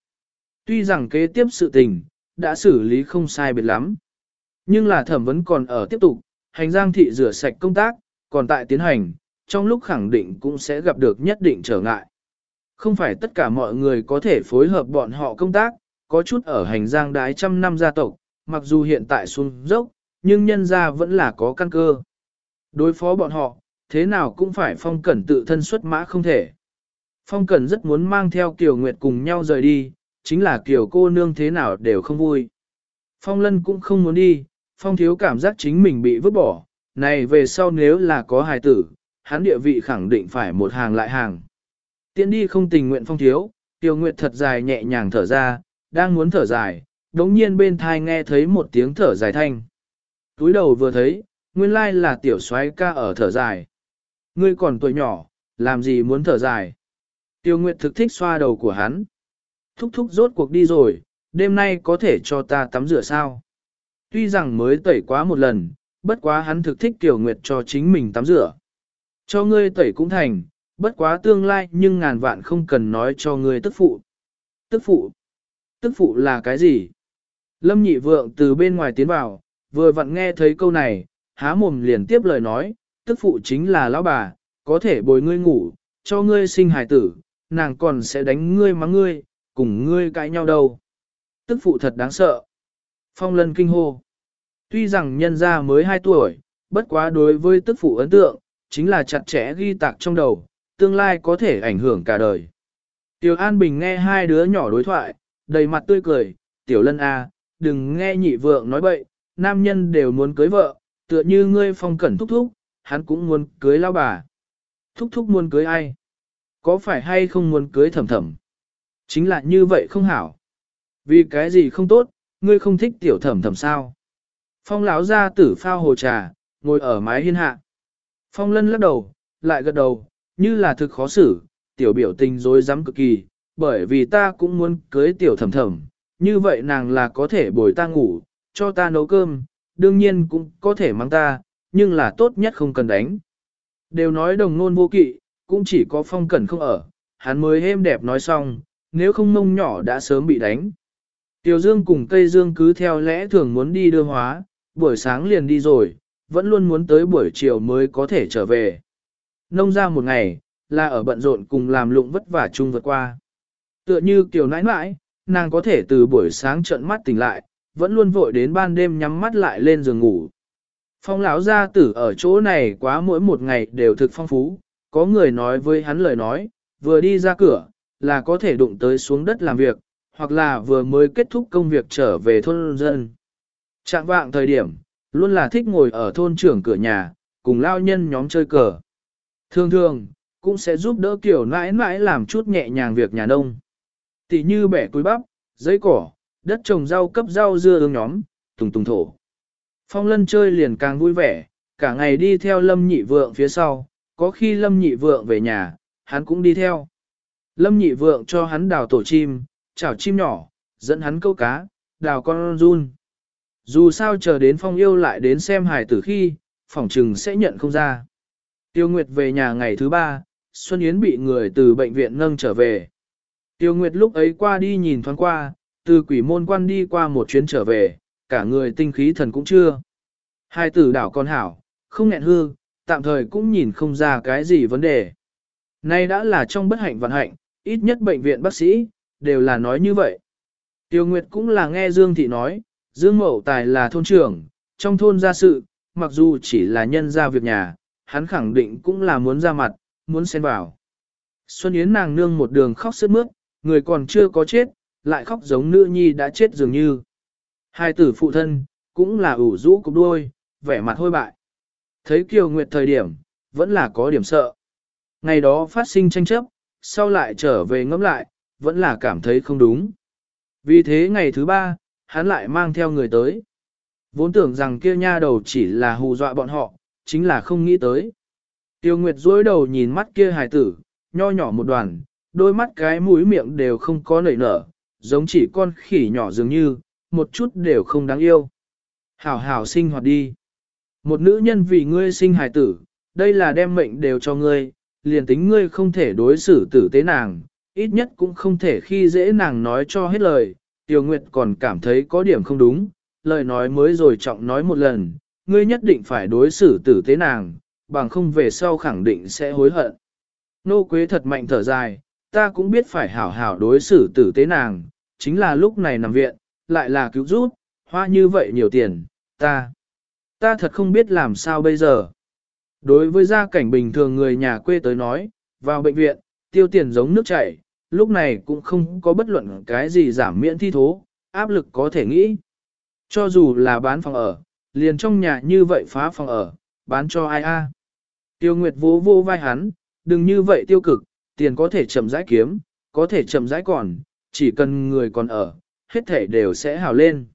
Tuy rằng kế tiếp sự tình, đã xử lý không sai biệt lắm. Nhưng là thẩm vấn còn ở tiếp tục, hành giang thị rửa sạch công tác, còn tại tiến hành, trong lúc khẳng định cũng sẽ gặp được nhất định trở ngại. Không phải tất cả mọi người có thể phối hợp bọn họ công tác, có chút ở hành giang đái trăm năm gia tộc, mặc dù hiện tại xuống dốc, nhưng nhân gia vẫn là có căn cơ. Đối phó bọn họ, thế nào cũng phải phong cẩn tự thân xuất mã không thể. Phong cẩn rất muốn mang theo Kiều Nguyệt cùng nhau rời đi, chính là Kiều cô nương thế nào đều không vui. Phong lân cũng không muốn đi, phong thiếu cảm giác chính mình bị vứt bỏ, này về sau nếu là có hài tử, hắn địa vị khẳng định phải một hàng lại hàng. Tiến đi không tình nguyện phong thiếu, tiêu nguyệt thật dài nhẹ nhàng thở ra, đang muốn thở dài, đống nhiên bên thai nghe thấy một tiếng thở dài thanh. Túi đầu vừa thấy, nguyên lai là tiểu soái ca ở thở dài. Ngươi còn tuổi nhỏ, làm gì muốn thở dài? Tiêu Nguyệt thực thích xoa đầu của hắn. Thúc thúc rốt cuộc đi rồi, đêm nay có thể cho ta tắm rửa sao? Tuy rằng mới tẩy quá một lần, bất quá hắn thực thích Tiểu Nguyệt cho chính mình tắm rửa. Cho ngươi tẩy cũng thành, bất quá tương lai nhưng ngàn vạn không cần nói cho ngươi tức phụ. Tức phụ? Tức phụ là cái gì? Lâm nhị vượng từ bên ngoài tiến vào, vừa vặn nghe thấy câu này, há mồm liền tiếp lời nói, tức phụ chính là lão bà, có thể bồi ngươi ngủ, cho ngươi sinh hài tử, nàng còn sẽ đánh ngươi mắng ngươi, cùng ngươi cãi nhau đâu. Tức phụ thật đáng sợ. Phong lân kinh hô. Tuy rằng nhân gia mới 2 tuổi, bất quá đối với tức phụ ấn tượng, chính là chặt chẽ ghi tạc trong đầu, tương lai có thể ảnh hưởng cả đời. Tiểu An Bình nghe hai đứa nhỏ đối thoại, đầy mặt tươi cười, Tiểu Lân A, à, đừng nghe nhị vượng nói bậy, nam nhân đều muốn cưới vợ, tựa như ngươi phong cẩn thúc thúc, hắn cũng muốn cưới lao bà. Thúc thúc muốn cưới ai? Có phải hay không muốn cưới thầm thầm? Chính là như vậy không hảo. Vì cái gì không tốt, ngươi không thích tiểu thầm thầm sao? Phong lão ra tử phao hồ trà, ngồi ở mái hiên hạ. Phong lân lắc đầu, lại gật đầu, như là thực khó xử, tiểu biểu tình dối rắm cực kỳ, bởi vì ta cũng muốn cưới tiểu thầm thầm, như vậy nàng là có thể bồi ta ngủ, cho ta nấu cơm, đương nhiên cũng có thể mang ta, nhưng là tốt nhất không cần đánh. Đều nói đồng nôn vô kỵ, cũng chỉ có phong cẩn không ở, hắn mới êm đẹp nói xong, nếu không mông nhỏ đã sớm bị đánh. Tiểu Dương cùng Tây Dương cứ theo lẽ thường muốn đi đưa hóa, buổi sáng liền đi rồi, vẫn luôn muốn tới buổi chiều mới có thể trở về. Nông ra một ngày, là ở bận rộn cùng làm lụng vất vả chung vượt qua. Tựa như kiểu nãi nãi, nàng có thể từ buổi sáng trận mắt tỉnh lại, vẫn luôn vội đến ban đêm nhắm mắt lại lên giường ngủ. Phong lão gia tử ở chỗ này quá mỗi một ngày đều thực phong phú, có người nói với hắn lời nói, vừa đi ra cửa, là có thể đụng tới xuống đất làm việc, hoặc là vừa mới kết thúc công việc trở về thôn dân. Trạng vạng thời điểm, luôn là thích ngồi ở thôn trưởng cửa nhà, cùng lao nhân nhóm chơi cờ. Thường thường, cũng sẽ giúp đỡ kiểu nãi nãi làm chút nhẹ nhàng việc nhà nông. Tỷ như bẻ cối bắp, giấy cỏ, đất trồng rau cấp rau dưa ương nhóm, tùng tùng thổ. Phong lân chơi liền càng vui vẻ, cả ngày đi theo lâm nhị vượng phía sau, có khi lâm nhị vượng về nhà, hắn cũng đi theo. Lâm nhị vượng cho hắn đào tổ chim, chảo chim nhỏ, dẫn hắn câu cá, đào con run. Dù sao chờ đến phong yêu lại đến xem hài tử khi, phỏng trừng sẽ nhận không ra. Tiêu Nguyệt về nhà ngày thứ ba, Xuân Yến bị người từ bệnh viện nâng trở về. Tiêu Nguyệt lúc ấy qua đi nhìn thoáng qua, từ quỷ môn quan đi qua một chuyến trở về, cả người tinh khí thần cũng chưa. Hai tử đảo con hảo, không nghẹn hư, tạm thời cũng nhìn không ra cái gì vấn đề. Nay đã là trong bất hạnh vận hạnh, ít nhất bệnh viện bác sĩ, đều là nói như vậy. Tiêu Nguyệt cũng là nghe Dương Thị nói, Dương Mậu Tài là thôn trưởng, trong thôn gia sự, mặc dù chỉ là nhân ra việc nhà, hắn khẳng định cũng là muốn ra mặt, muốn xen vào. Xuân Yến nàng nương một đường khóc sướt mướt, người còn chưa có chết, lại khóc giống nữ nhi đã chết dường như. Hai tử phụ thân, cũng là ủ rũ cục đuôi, vẻ mặt hôi bại. Thấy Kiều Nguyệt thời điểm, vẫn là có điểm sợ. Ngày đó phát sinh tranh chấp, sau lại trở về ngẫm lại, vẫn là cảm thấy không đúng. Vì thế ngày thứ ba, hắn lại mang theo người tới. Vốn tưởng rằng kia nha đầu chỉ là hù dọa bọn họ, chính là không nghĩ tới. Tiêu Nguyệt dối đầu nhìn mắt kia hài tử, nho nhỏ một đoàn, đôi mắt cái mũi miệng đều không có nảy nở, giống chỉ con khỉ nhỏ dường như, một chút đều không đáng yêu. Hảo hảo sinh hoạt đi. Một nữ nhân vì ngươi sinh hài tử, đây là đem mệnh đều cho ngươi, liền tính ngươi không thể đối xử tử tế nàng, ít nhất cũng không thể khi dễ nàng nói cho hết lời. Tiêu Nguyệt còn cảm thấy có điểm không đúng, lời nói mới rồi trọng nói một lần, ngươi nhất định phải đối xử tử tế nàng, bằng không về sau khẳng định sẽ hối hận. Nô Quế thật mạnh thở dài, ta cũng biết phải hảo hảo đối xử tử tế nàng, chính là lúc này nằm viện, lại là cứu rút, hoa như vậy nhiều tiền, ta, ta thật không biết làm sao bây giờ. Đối với gia cảnh bình thường người nhà quê tới nói, vào bệnh viện, tiêu tiền giống nước chảy, lúc này cũng không có bất luận cái gì giảm miễn thi thố, áp lực có thể nghĩ. Cho dù là bán phòng ở, liền trong nhà như vậy phá phòng ở, bán cho ai a? Tiêu Nguyệt vỗ vô vai hắn, đừng như vậy tiêu cực, tiền có thể chậm rãi kiếm, có thể chậm rãi còn, chỉ cần người còn ở, hết thể đều sẽ hào lên.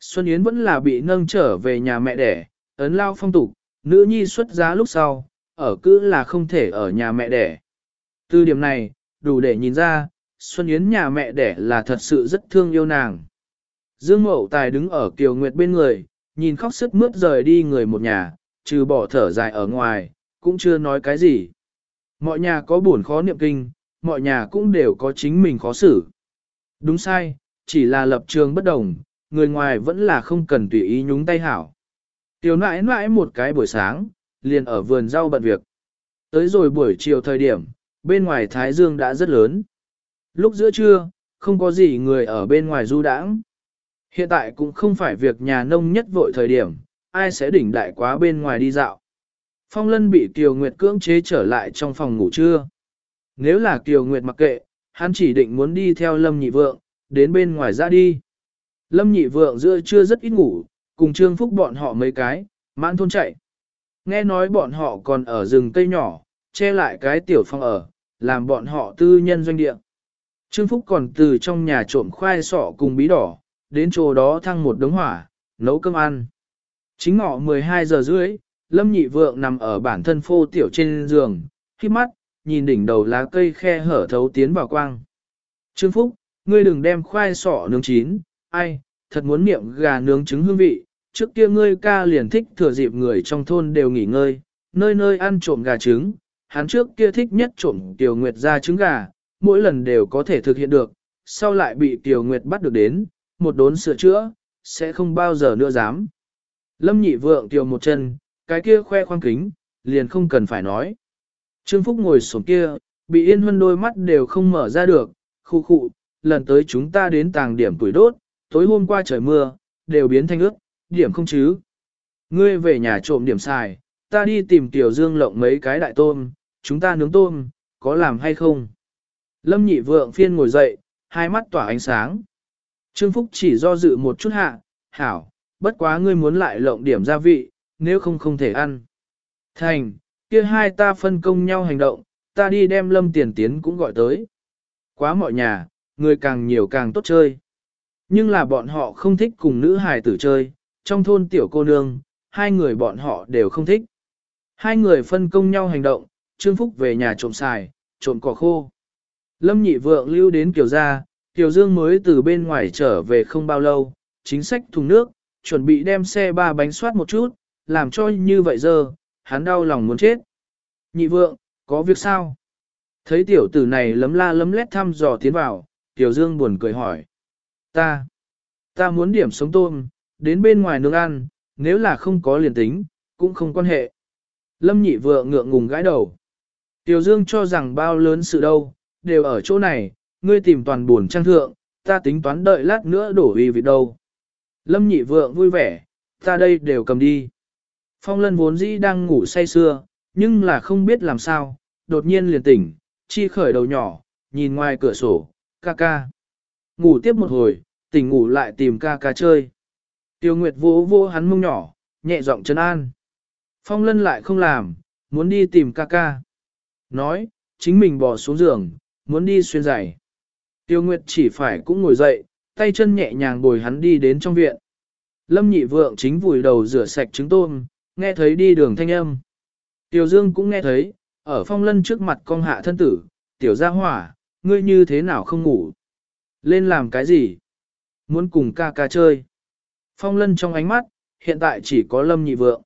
Xuân Yến vẫn là bị nâng trở về nhà mẹ đẻ, ấn lao phong tục, nữ nhi xuất giá lúc sau, ở cứ là không thể ở nhà mẹ đẻ. Từ điểm này, đủ để nhìn ra, Xuân Yến nhà mẹ đẻ là thật sự rất thương yêu nàng. Dương Mậu Tài đứng ở Kiều Nguyệt bên người, nhìn khóc sức mướt rời đi người một nhà, trừ bỏ thở dài ở ngoài, cũng chưa nói cái gì. Mọi nhà có buồn khó niệm kinh, mọi nhà cũng đều có chính mình khó xử. Đúng sai, chỉ là lập trường bất đồng, người ngoài vẫn là không cần tùy ý nhúng tay hảo. Tiểu nãi nãi một cái buổi sáng, liền ở vườn rau bận việc. Tới rồi buổi chiều thời điểm, bên ngoài Thái Dương đã rất lớn. Lúc giữa trưa, không có gì người ở bên ngoài du đãng. Hiện tại cũng không phải việc nhà nông nhất vội thời điểm, ai sẽ đỉnh đại quá bên ngoài đi dạo. Phong Lân bị Kiều Nguyệt cưỡng chế trở lại trong phòng ngủ trưa. Nếu là Kiều Nguyệt mặc kệ, hắn chỉ định muốn đi theo Lâm Nhị Vượng, đến bên ngoài ra đi. Lâm Nhị Vượng giữa trưa rất ít ngủ, cùng Trương Phúc bọn họ mấy cái, mãn thôn chạy. Nghe nói bọn họ còn ở rừng cây nhỏ, che lại cái tiểu phòng ở, làm bọn họ tư nhân doanh địa. Trương Phúc còn từ trong nhà trộm khoai sọ cùng bí đỏ, đến chỗ đó thăng một đống hỏa, nấu cơm ăn. Chính ngọ 12 giờ rưỡi, Lâm Nhị Vượng nằm ở bản thân phô tiểu trên giường, khi mắt, nhìn đỉnh đầu lá cây khe hở thấu tiến vào quang. Trương Phúc, ngươi đừng đem khoai sọ nướng chín, ai, thật muốn niệm gà nướng trứng hương vị, trước kia ngươi ca liền thích thừa dịp người trong thôn đều nghỉ ngơi, nơi nơi ăn trộm gà trứng, hắn trước kia thích nhất trộm Tiểu Nguyệt ra trứng gà, mỗi lần đều có thể thực hiện được, sau lại bị Tiểu Nguyệt bắt được đến, một đốn sửa chữa, sẽ không bao giờ nữa dám. Lâm nhị vượng Tiểu một chân, cái kia khoe khoang kính, liền không cần phải nói. Trương Phúc ngồi xuống kia, bị yên huân đôi mắt đều không mở ra được, khu khụ, lần tới chúng ta đến tàng điểm tuổi đốt, tối hôm qua trời mưa, đều biến thành ướt, điểm không chứ. Ngươi về nhà trộm điểm xài, ta đi tìm Tiểu Dương lộng mấy cái đại tôm, chúng ta nướng tôm, có làm hay không? Lâm nhị vượng phiên ngồi dậy, hai mắt tỏa ánh sáng. Trương Phúc chỉ do dự một chút hạ, hảo, bất quá ngươi muốn lại lộng điểm gia vị, nếu không không thể ăn. Thành, kia hai ta phân công nhau hành động, ta đi đem lâm tiền tiến cũng gọi tới. Quá mọi nhà, người càng nhiều càng tốt chơi. Nhưng là bọn họ không thích cùng nữ hài tử chơi, trong thôn tiểu cô nương, hai người bọn họ đều không thích. Hai người phân công nhau hành động, Trương Phúc về nhà trộm xài, trộm cỏ khô. Lâm nhị vượng lưu đến Kiều gia, Kiều Dương mới từ bên ngoài trở về không bao lâu, chính sách thùng nước, chuẩn bị đem xe ba bánh soát một chút, làm cho như vậy giờ, hắn đau lòng muốn chết. Nhị vượng, có việc sao? Thấy tiểu tử này lấm la lấm lét thăm dò tiến vào, Tiểu Dương buồn cười hỏi. Ta, ta muốn điểm sống tôm, đến bên ngoài nướng ăn, nếu là không có liền tính, cũng không quan hệ. Lâm nhị vượng ngượng ngùng gãi đầu. Tiểu Dương cho rằng bao lớn sự đâu, đều ở chỗ này, ngươi tìm toàn buồn trang thượng, ta tính toán đợi lát nữa đổ uy vị đâu. Lâm nhị vượng vui vẻ, ta đây đều cầm đi. Phong lân vốn dĩ đang ngủ say sưa, nhưng là không biết làm sao, đột nhiên liền tỉnh, chi khởi đầu nhỏ, nhìn ngoài cửa sổ, ca ca. Ngủ tiếp một hồi, tỉnh ngủ lại tìm ca ca chơi. Tiêu Nguyệt vỗ vô hắn mông nhỏ, nhẹ giọng chân an. Phong lân lại không làm, muốn đi tìm ca ca. Nói, chính mình bỏ xuống giường, muốn đi xuyên giày. Tiêu Nguyệt chỉ phải cũng ngồi dậy, tay chân nhẹ nhàng bồi hắn đi đến trong viện. Lâm nhị vượng chính vùi đầu rửa sạch trứng tôm, nghe thấy đi đường thanh âm. Tiểu Dương cũng nghe thấy, ở phong lân trước mặt con hạ thân tử, tiểu gia hỏa, ngươi như thế nào không ngủ? Lên làm cái gì? Muốn cùng ca ca chơi. Phong lân trong ánh mắt, hiện tại chỉ có lâm nhị vượng.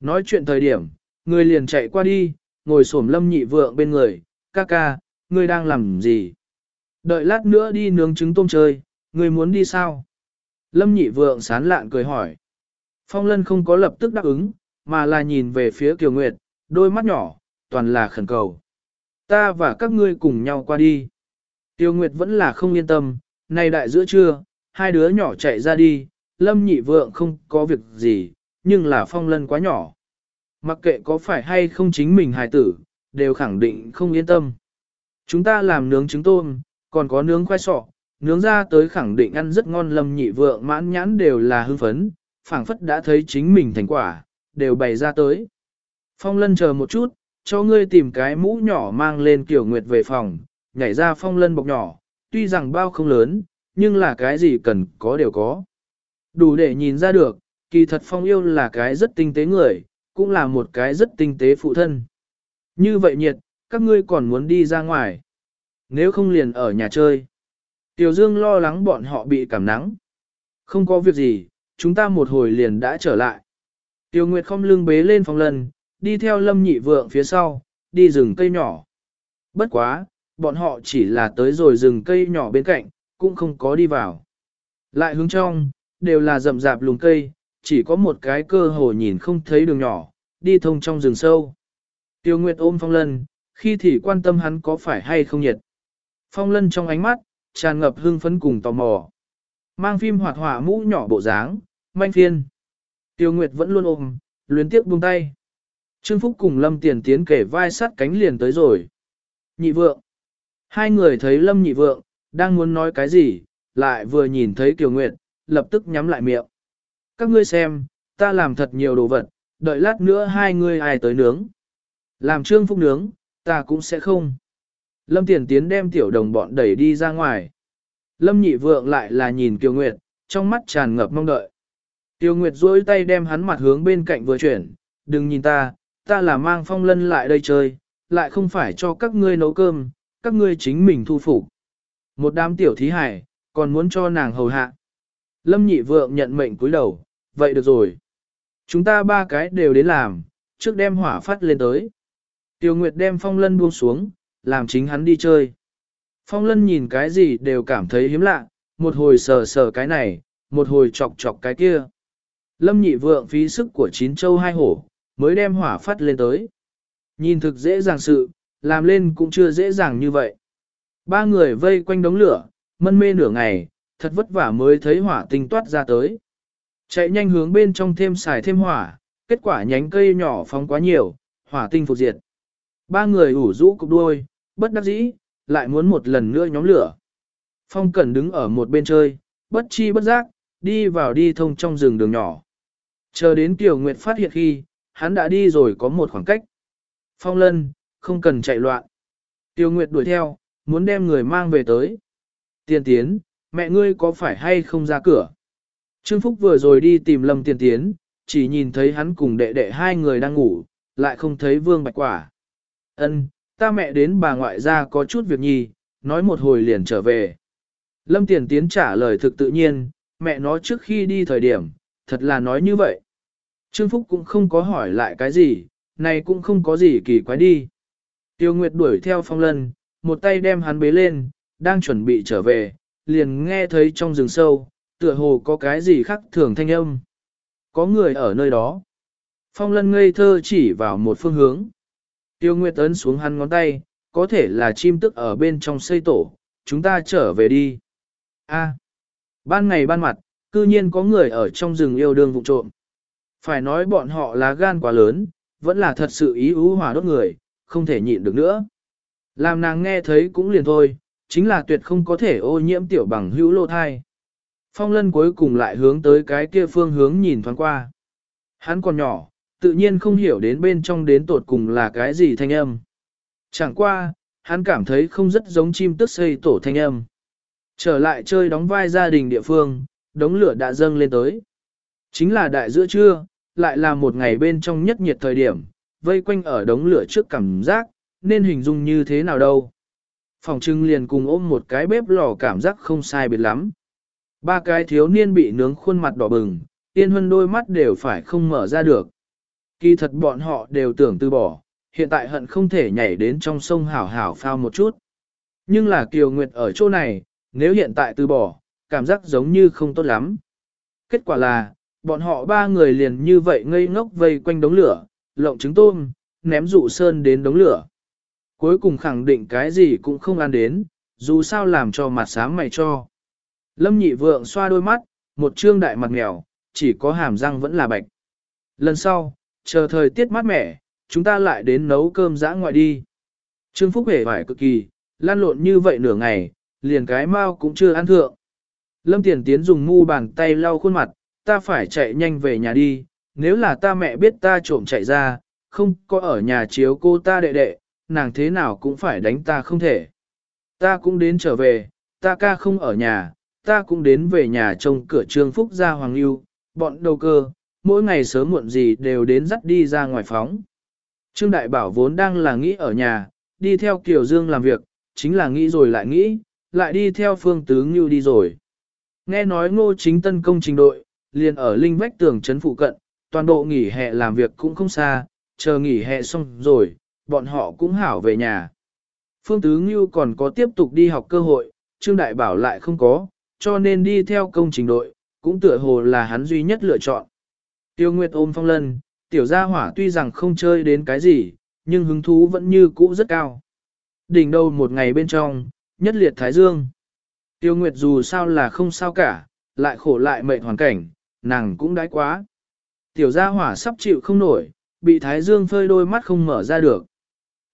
Nói chuyện thời điểm, người liền chạy qua đi, ngồi xổm lâm nhị vượng bên người, ca ca, ngươi đang làm gì? Đợi lát nữa đi nướng trứng tôm chơi, ngươi muốn đi sao? Lâm nhị vượng sán lạn cười hỏi. Phong lân không có lập tức đáp ứng, mà là nhìn về phía Kiều Nguyệt, đôi mắt nhỏ, toàn là khẩn cầu. Ta và các ngươi cùng nhau qua đi. Tiêu Nguyệt vẫn là không yên tâm, nay đại giữa trưa, hai đứa nhỏ chạy ra đi, lâm nhị vượng không có việc gì, nhưng là phong lân quá nhỏ. Mặc kệ có phải hay không chính mình hài tử, đều khẳng định không yên tâm. Chúng ta làm nướng trứng tôm, còn có nướng khoai sọ, nướng ra tới khẳng định ăn rất ngon lâm nhị vượng mãn nhãn đều là hưng phấn, phảng phất đã thấy chính mình thành quả, đều bày ra tới. Phong lân chờ một chút, cho ngươi tìm cái mũ nhỏ mang lên kiểu nguyệt về phòng, nhảy ra phong lân bọc nhỏ, tuy rằng bao không lớn, nhưng là cái gì cần có đều có. Đủ để nhìn ra được, kỳ thật phong yêu là cái rất tinh tế người, cũng là một cái rất tinh tế phụ thân. Như vậy nhiệt, các ngươi còn muốn đi ra ngoài. Nếu không liền ở nhà chơi. Tiểu Dương lo lắng bọn họ bị cảm nắng. Không có việc gì, chúng ta một hồi liền đã trở lại. Tiêu Nguyệt không lưng bế lên phòng lần, đi theo lâm nhị vượng phía sau, đi rừng cây nhỏ. Bất quá, bọn họ chỉ là tới rồi rừng cây nhỏ bên cạnh, cũng không có đi vào. Lại hướng trong, đều là rậm rạp lùm cây, chỉ có một cái cơ hồ nhìn không thấy đường nhỏ, đi thông trong rừng sâu. Tiêu Nguyệt ôm Phong Lân, khi thì quan tâm hắn có phải hay không nhiệt. Phong Lân trong ánh mắt, tràn ngập hương phấn cùng tò mò. Mang phim hoạt họa mũ nhỏ bộ dáng, manh phiên. Tiêu Nguyệt vẫn luôn ôm, luyến tiếp buông tay. Trương Phúc cùng Lâm Tiền tiến kể vai sát cánh liền tới rồi. Nhị vượng. Hai người thấy Lâm nhị vượng, đang muốn nói cái gì, lại vừa nhìn thấy Kiều Nguyệt, lập tức nhắm lại miệng. Các ngươi xem, ta làm thật nhiều đồ vật, đợi lát nữa hai ngươi ai tới nướng. Làm Trương Phúc nướng, ta cũng sẽ không. Lâm Tiền Tiến đem tiểu đồng bọn đẩy đi ra ngoài. Lâm nhị vượng lại là nhìn Kiều Nguyệt, trong mắt tràn ngập mong đợi. Tiêu Nguyệt duỗi tay đem hắn mặt hướng bên cạnh vừa chuyển, đừng nhìn ta, ta là mang phong lân lại đây chơi, lại không phải cho các ngươi nấu cơm, các ngươi chính mình thu phục. Một đám tiểu thí hải, còn muốn cho nàng hầu hạ. Lâm nhị vượng nhận mệnh cúi đầu, vậy được rồi. Chúng ta ba cái đều đến làm, trước đem hỏa phát lên tới. Tiêu Nguyệt đem phong lân buông xuống, làm chính hắn đi chơi. Phong lân nhìn cái gì đều cảm thấy hiếm lạ, một hồi sờ sờ cái này, một hồi chọc chọc cái kia. Lâm nhị vượng phí sức của chín châu hai hổ, mới đem hỏa phát lên tới. Nhìn thực dễ dàng sự, làm lên cũng chưa dễ dàng như vậy. Ba người vây quanh đống lửa, mân mê nửa ngày, thật vất vả mới thấy hỏa tinh toát ra tới. Chạy nhanh hướng bên trong thêm xài thêm hỏa, kết quả nhánh cây nhỏ phóng quá nhiều, hỏa tinh phục diệt. Ba người ủ rũ cục đuôi, bất đắc dĩ, lại muốn một lần nữa nhóm lửa. Phong Cẩn đứng ở một bên chơi, bất chi bất giác, đi vào đi thông trong rừng đường nhỏ. Chờ đến Tiểu Nguyệt phát hiện khi, hắn đã đi rồi có một khoảng cách. Phong Lân, không cần chạy loạn. Tiêu Nguyệt đuổi theo, muốn đem người mang về tới. Tiên tiến, mẹ ngươi có phải hay không ra cửa? Trương Phúc vừa rồi đi tìm Lâm Tiên tiến, chỉ nhìn thấy hắn cùng đệ đệ hai người đang ngủ, lại không thấy Vương Bạch Quả. Ân, ta mẹ đến bà ngoại ra có chút việc nhì, nói một hồi liền trở về. Lâm Tiền Tiến trả lời thực tự nhiên, mẹ nó trước khi đi thời điểm, thật là nói như vậy. Trương Phúc cũng không có hỏi lại cái gì, này cũng không có gì kỳ quái đi. Tiêu Nguyệt đuổi theo phong lân, một tay đem hắn bế lên, đang chuẩn bị trở về, liền nghe thấy trong rừng sâu, tựa hồ có cái gì khác thường thanh âm. Có người ở nơi đó. Phong lân ngây thơ chỉ vào một phương hướng. Tiêu Nguyệt ấn xuống hắn ngón tay, có thể là chim tức ở bên trong xây tổ, chúng ta trở về đi. A, ban ngày ban mặt, cư nhiên có người ở trong rừng yêu đương vụ trộm. Phải nói bọn họ là gan quá lớn, vẫn là thật sự ý ú hỏa đốt người, không thể nhịn được nữa. Làm nàng nghe thấy cũng liền thôi, chính là tuyệt không có thể ô nhiễm tiểu bằng hữu lô thai. Phong lân cuối cùng lại hướng tới cái kia phương hướng nhìn thoáng qua. Hắn còn nhỏ, tự nhiên không hiểu đến bên trong đến tột cùng là cái gì thanh âm. Chẳng qua, hắn cảm thấy không rất giống chim tức xây tổ thanh âm. Trở lại chơi đóng vai gia đình địa phương, đống lửa đã dâng lên tới. Chính là đại giữa trưa, lại là một ngày bên trong nhất nhiệt thời điểm, vây quanh ở đống lửa trước cảm giác, nên hình dung như thế nào đâu. Phòng trưng liền cùng ôm một cái bếp lò cảm giác không sai biệt lắm. Ba cái thiếu niên bị nướng khuôn mặt đỏ bừng, tiên huân đôi mắt đều phải không mở ra được. Kỳ thật bọn họ đều tưởng từ bỏ, hiện tại hận không thể nhảy đến trong sông hảo hảo phao một chút. Nhưng là Kiều Nguyệt ở chỗ này, nếu hiện tại từ bỏ, cảm giác giống như không tốt lắm. Kết quả là, bọn họ ba người liền như vậy ngây ngốc vây quanh đống lửa, lộng trứng tôm, ném dụ sơn đến đống lửa. Cuối cùng khẳng định cái gì cũng không ăn đến, dù sao làm cho mặt sáng mày cho. Lâm nhị vượng xoa đôi mắt, một trương đại mặt mèo, chỉ có hàm răng vẫn là bạch. Lần sau, chờ thời tiết mát mẻ, chúng ta lại đến nấu cơm dã ngoại đi. Trương Phúc hề vải cực kỳ, lan lộn như vậy nửa ngày, liền cái mau cũng chưa ăn thượng. Lâm Tiền Tiến dùng mu bàn tay lau khuôn mặt, ta phải chạy nhanh về nhà đi, nếu là ta mẹ biết ta trộm chạy ra, không có ở nhà chiếu cô ta đệ đệ, nàng thế nào cũng phải đánh ta không thể. Ta cũng đến trở về, ta ca không ở nhà, ta cũng đến về nhà trông cửa trương phúc gia hoàng lưu, bọn đầu cơ, mỗi ngày sớm muộn gì đều đến dắt đi ra ngoài phóng. Trương Đại Bảo vốn đang là nghĩ ở nhà, đi theo Kiều Dương làm việc, chính là nghĩ rồi lại nghĩ, lại đi theo phương tứ ngưu đi rồi. Nghe nói ngô chính tân công trình đội, liền ở linh vách tường trấn phụ cận, toàn bộ nghỉ hè làm việc cũng không xa, chờ nghỉ hè xong rồi, bọn họ cũng hảo về nhà. Phương Tứ Ngưu còn có tiếp tục đi học cơ hội, Trương Đại Bảo lại không có, cho nên đi theo công trình đội, cũng tựa hồ là hắn duy nhất lựa chọn. Tiêu Nguyệt ôm phong lân, tiểu gia hỏa tuy rằng không chơi đến cái gì, nhưng hứng thú vẫn như cũ rất cao. Đỉnh đầu một ngày bên trong, nhất liệt Thái Dương. Tiêu Nguyệt dù sao là không sao cả, lại khổ lại mệt hoàn cảnh, nàng cũng đái quá. Tiểu gia hỏa sắp chịu không nổi, bị Thái Dương phơi đôi mắt không mở ra được.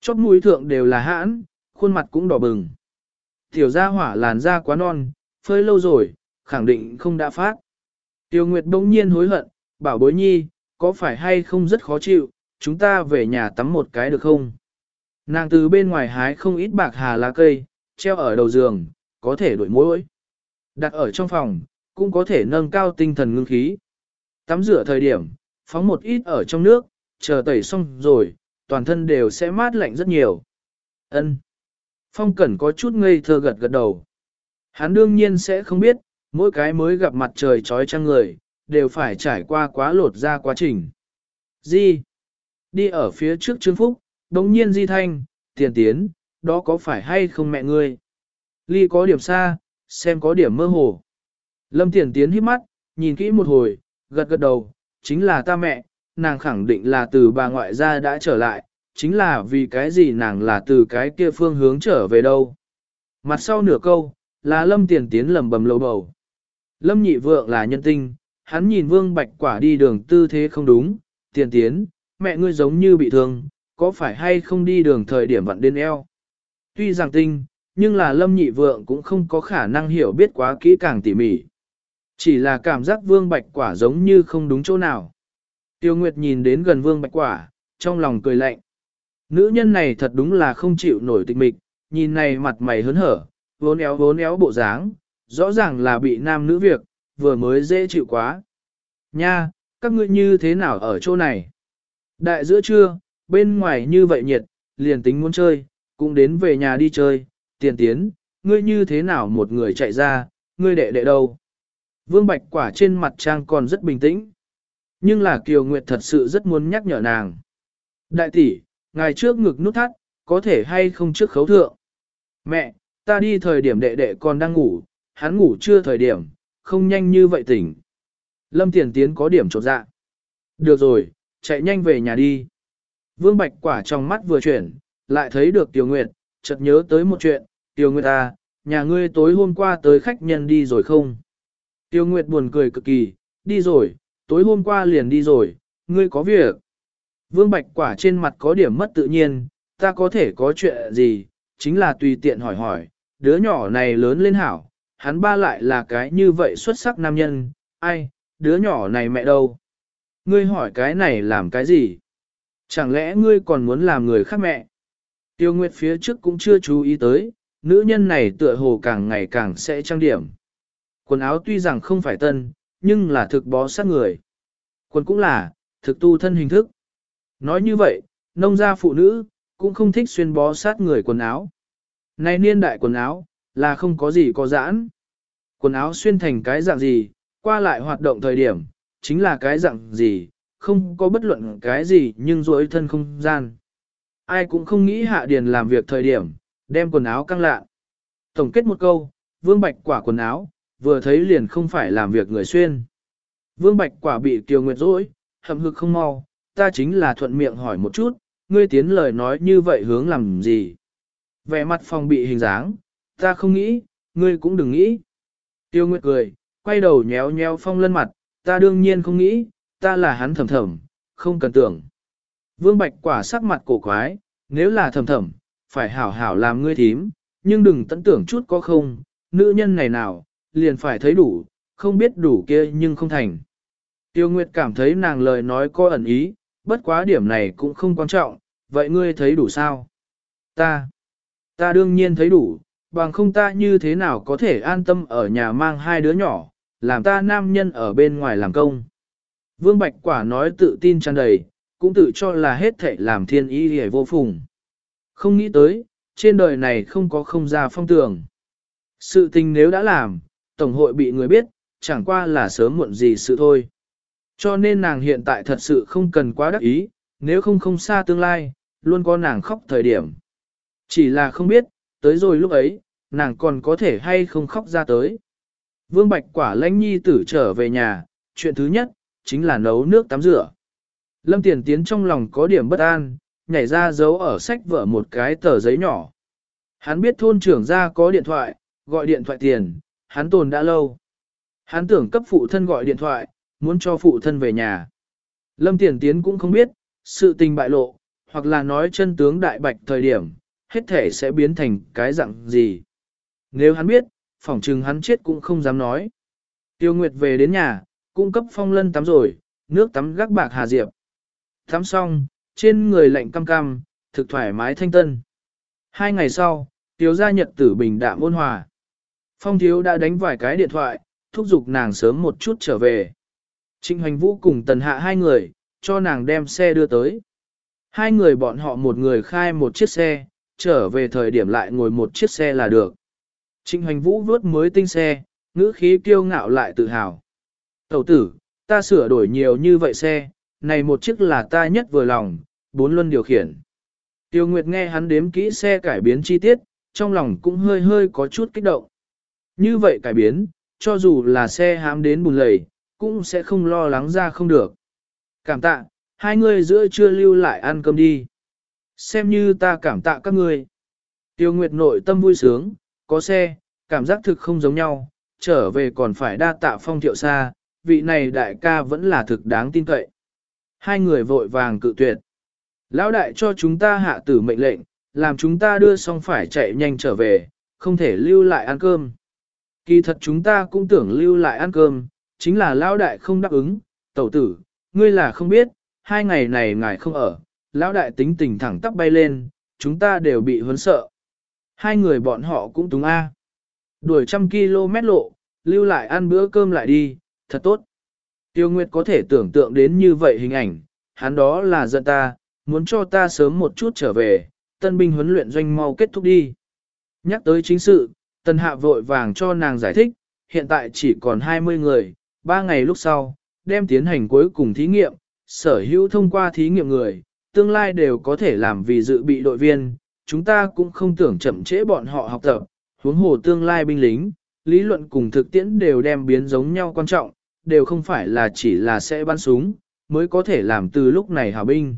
Chóp mũi thượng đều là hãn, khuôn mặt cũng đỏ bừng. Tiểu gia hỏa làn da quá non, phơi lâu rồi, khẳng định không đã phát. Tiêu Nguyệt bỗng nhiên hối hận, bảo bối nhi, có phải hay không rất khó chịu, chúng ta về nhà tắm một cái được không? Nàng từ bên ngoài hái không ít bạc hà lá cây, treo ở đầu giường, có thể đổi mũi. Đặt ở trong phòng, cũng có thể nâng cao tinh thần ngưng khí. Tắm rửa thời điểm, phóng một ít ở trong nước, chờ tẩy xong rồi, toàn thân đều sẽ mát lạnh rất nhiều. Ân. Phong Cẩn có chút ngây thơ gật gật đầu. Hắn đương nhiên sẽ không biết, mỗi cái mới gặp mặt trời trói trăng người, đều phải trải qua quá lột ra quá trình. Di. Đi ở phía trước Trương Phúc, đồng nhiên Di Thanh, tiền tiến, đó có phải hay không mẹ ngươi? Ly có điểm xa, xem có điểm mơ hồ. Lâm tiền tiến hít mắt, nhìn kỹ một hồi, gật gật đầu, chính là ta mẹ, nàng khẳng định là từ bà ngoại gia đã trở lại, chính là vì cái gì nàng là từ cái kia phương hướng trở về đâu. Mặt sau nửa câu, là lâm tiền tiến lầm bầm lầu bầu. Lâm nhị vượng là nhân tinh, hắn nhìn vương bạch quả đi đường tư thế không đúng, tiền tiến, mẹ ngươi giống như bị thương, có phải hay không đi đường thời điểm vặn đến eo. Tuy rằng tinh, nhưng là lâm nhị vượng cũng không có khả năng hiểu biết quá kỹ càng tỉ mỉ. Chỉ là cảm giác vương bạch quả giống như không đúng chỗ nào. Tiêu Nguyệt nhìn đến gần vương bạch quả, trong lòng cười lạnh. Nữ nhân này thật đúng là không chịu nổi tịch mịch, nhìn này mặt mày hớn hở, vốn éo vốn éo bộ dáng, rõ ràng là bị nam nữ việc, vừa mới dễ chịu quá. Nha, các ngươi như thế nào ở chỗ này? Đại giữa trưa, bên ngoài như vậy nhiệt, liền tính muốn chơi, cũng đến về nhà đi chơi, tiền tiến, ngươi như thế nào một người chạy ra, ngươi đệ đệ đâu? Vương Bạch Quả trên mặt trang còn rất bình tĩnh. Nhưng là Kiều Nguyệt thật sự rất muốn nhắc nhở nàng. Đại tỷ, ngài trước ngực nút thắt, có thể hay không trước khấu thượng. Mẹ, ta đi thời điểm đệ đệ còn đang ngủ, hắn ngủ chưa thời điểm, không nhanh như vậy tỉnh. Lâm Tiền Tiến có điểm trột dạ. Được rồi, chạy nhanh về nhà đi. Vương Bạch Quả trong mắt vừa chuyển, lại thấy được Tiểu Nguyệt, chợt nhớ tới một chuyện, Tiểu Nguyệt à, nhà ngươi tối hôm qua tới khách nhân đi rồi không? Tiêu Nguyệt buồn cười cực kỳ, đi rồi, tối hôm qua liền đi rồi, ngươi có việc. Vương Bạch Quả trên mặt có điểm mất tự nhiên, ta có thể có chuyện gì, chính là tùy tiện hỏi hỏi, đứa nhỏ này lớn lên hảo, hắn ba lại là cái như vậy xuất sắc nam nhân, ai, đứa nhỏ này mẹ đâu? Ngươi hỏi cái này làm cái gì? Chẳng lẽ ngươi còn muốn làm người khác mẹ? Tiêu Nguyệt phía trước cũng chưa chú ý tới, nữ nhân này tựa hồ càng ngày càng sẽ trang điểm. Quần áo tuy rằng không phải tân, nhưng là thực bó sát người. Quần cũng là, thực tu thân hình thức. Nói như vậy, nông gia phụ nữ, cũng không thích xuyên bó sát người quần áo. Này niên đại quần áo, là không có gì có giãn. Quần áo xuyên thành cái dạng gì, qua lại hoạt động thời điểm, chính là cái dạng gì, không có bất luận cái gì nhưng dối thân không gian. Ai cũng không nghĩ hạ điền làm việc thời điểm, đem quần áo căng lạ. Tổng kết một câu, vương bạch quả quần áo, vừa thấy liền không phải làm việc người xuyên. Vương Bạch quả bị Kiều Nguyệt dối, hậm hực không mau, ta chính là thuận miệng hỏi một chút, ngươi tiến lời nói như vậy hướng làm gì. Vẻ mặt phòng bị hình dáng, ta không nghĩ, ngươi cũng đừng nghĩ. Tiêu Nguyệt cười, quay đầu nhéo nhéo phong lân mặt, ta đương nhiên không nghĩ, ta là hắn thầm thầm, không cần tưởng. Vương Bạch quả sắc mặt cổ quái, nếu là thầm thầm, phải hảo hảo làm ngươi thím, nhưng đừng tận tưởng chút có không, nữ nhân này nào, liền phải thấy đủ, không biết đủ kia nhưng không thành. Tiêu Nguyệt cảm thấy nàng lời nói có ẩn ý, bất quá điểm này cũng không quan trọng, vậy ngươi thấy đủ sao? Ta, ta đương nhiên thấy đủ, bằng không ta như thế nào có thể an tâm ở nhà mang hai đứa nhỏ, làm ta nam nhân ở bên ngoài làm công. Vương Bạch Quả nói tự tin tràn đầy, cũng tự cho là hết thệ làm thiên ý hề vô phùng. Không nghĩ tới, trên đời này không có không ra phong tường. Sự tình nếu đã làm, Tổng hội bị người biết, chẳng qua là sớm muộn gì sự thôi. Cho nên nàng hiện tại thật sự không cần quá đắc ý, nếu không không xa tương lai, luôn có nàng khóc thời điểm. Chỉ là không biết, tới rồi lúc ấy, nàng còn có thể hay không khóc ra tới. Vương Bạch quả lãnh nhi tử trở về nhà, chuyện thứ nhất, chính là nấu nước tắm rửa. Lâm Tiền Tiến trong lòng có điểm bất an, nhảy ra giấu ở sách vở một cái tờ giấy nhỏ. Hắn biết thôn trưởng ra có điện thoại, gọi điện thoại tiền, hắn tồn đã lâu. Hắn tưởng cấp phụ thân gọi điện thoại, muốn cho phụ thân về nhà. Lâm Tiền Tiến cũng không biết, sự tình bại lộ, hoặc là nói chân tướng đại bạch thời điểm, hết thể sẽ biến thành cái dạng gì. Nếu hắn biết, phỏng chừng hắn chết cũng không dám nói. Tiêu Nguyệt về đến nhà, cung cấp phong lân tắm rồi, nước tắm gác bạc hà diệp. Tắm xong, trên người lạnh cam cam, thực thoải mái thanh tân. Hai ngày sau, Tiêu gia nhật tử bình đạm ôn hòa. Phong thiếu đã đánh vài cái điện thoại, thúc giục nàng sớm một chút trở về. Trịnh hoành vũ cùng tần hạ hai người, cho nàng đem xe đưa tới. Hai người bọn họ một người khai một chiếc xe, trở về thời điểm lại ngồi một chiếc xe là được. Trịnh hoành vũ vớt mới tinh xe, ngữ khí kiêu ngạo lại tự hào. Tẩu tử, ta sửa đổi nhiều như vậy xe, này một chiếc là ta nhất vừa lòng, bốn luân điều khiển. Tiêu Nguyệt nghe hắn đếm kỹ xe cải biến chi tiết, trong lòng cũng hơi hơi có chút kích động. Như vậy cải biến, cho dù là xe hám đến bùn lầy, cũng sẽ không lo lắng ra không được. Cảm tạ, hai người giữa chưa lưu lại ăn cơm đi. Xem như ta cảm tạ các ngươi. Tiêu Nguyệt nội tâm vui sướng, có xe, cảm giác thực không giống nhau, trở về còn phải đa tạ phong thiệu xa, vị này đại ca vẫn là thực đáng tin cậy. Hai người vội vàng cự tuyệt. Lão đại cho chúng ta hạ tử mệnh lệnh, làm chúng ta đưa xong phải chạy nhanh trở về, không thể lưu lại ăn cơm. Kỳ thật chúng ta cũng tưởng lưu lại ăn cơm, chính là lão đại không đáp ứng, tẩu tử, ngươi là không biết, hai ngày này ngài không ở, lão đại tính tình thẳng tắp bay lên, chúng ta đều bị huấn sợ. Hai người bọn họ cũng túng A. Đuổi trăm km lộ, lưu lại ăn bữa cơm lại đi, thật tốt. Tiêu Nguyệt có thể tưởng tượng đến như vậy hình ảnh, hắn đó là giận ta, muốn cho ta sớm một chút trở về, tân binh huấn luyện doanh mau kết thúc đi. Nhắc tới chính sự, tân hạ vội vàng cho nàng giải thích, hiện tại chỉ còn 20 người, 3 ngày lúc sau, đem tiến hành cuối cùng thí nghiệm, sở hữu thông qua thí nghiệm người, tương lai đều có thể làm vì dự bị đội viên, chúng ta cũng không tưởng chậm trễ bọn họ học tập, huống hồ tương lai binh lính, lý luận cùng thực tiễn đều đem biến giống nhau quan trọng, đều không phải là chỉ là sẽ bắn súng, mới có thể làm từ lúc này hào binh.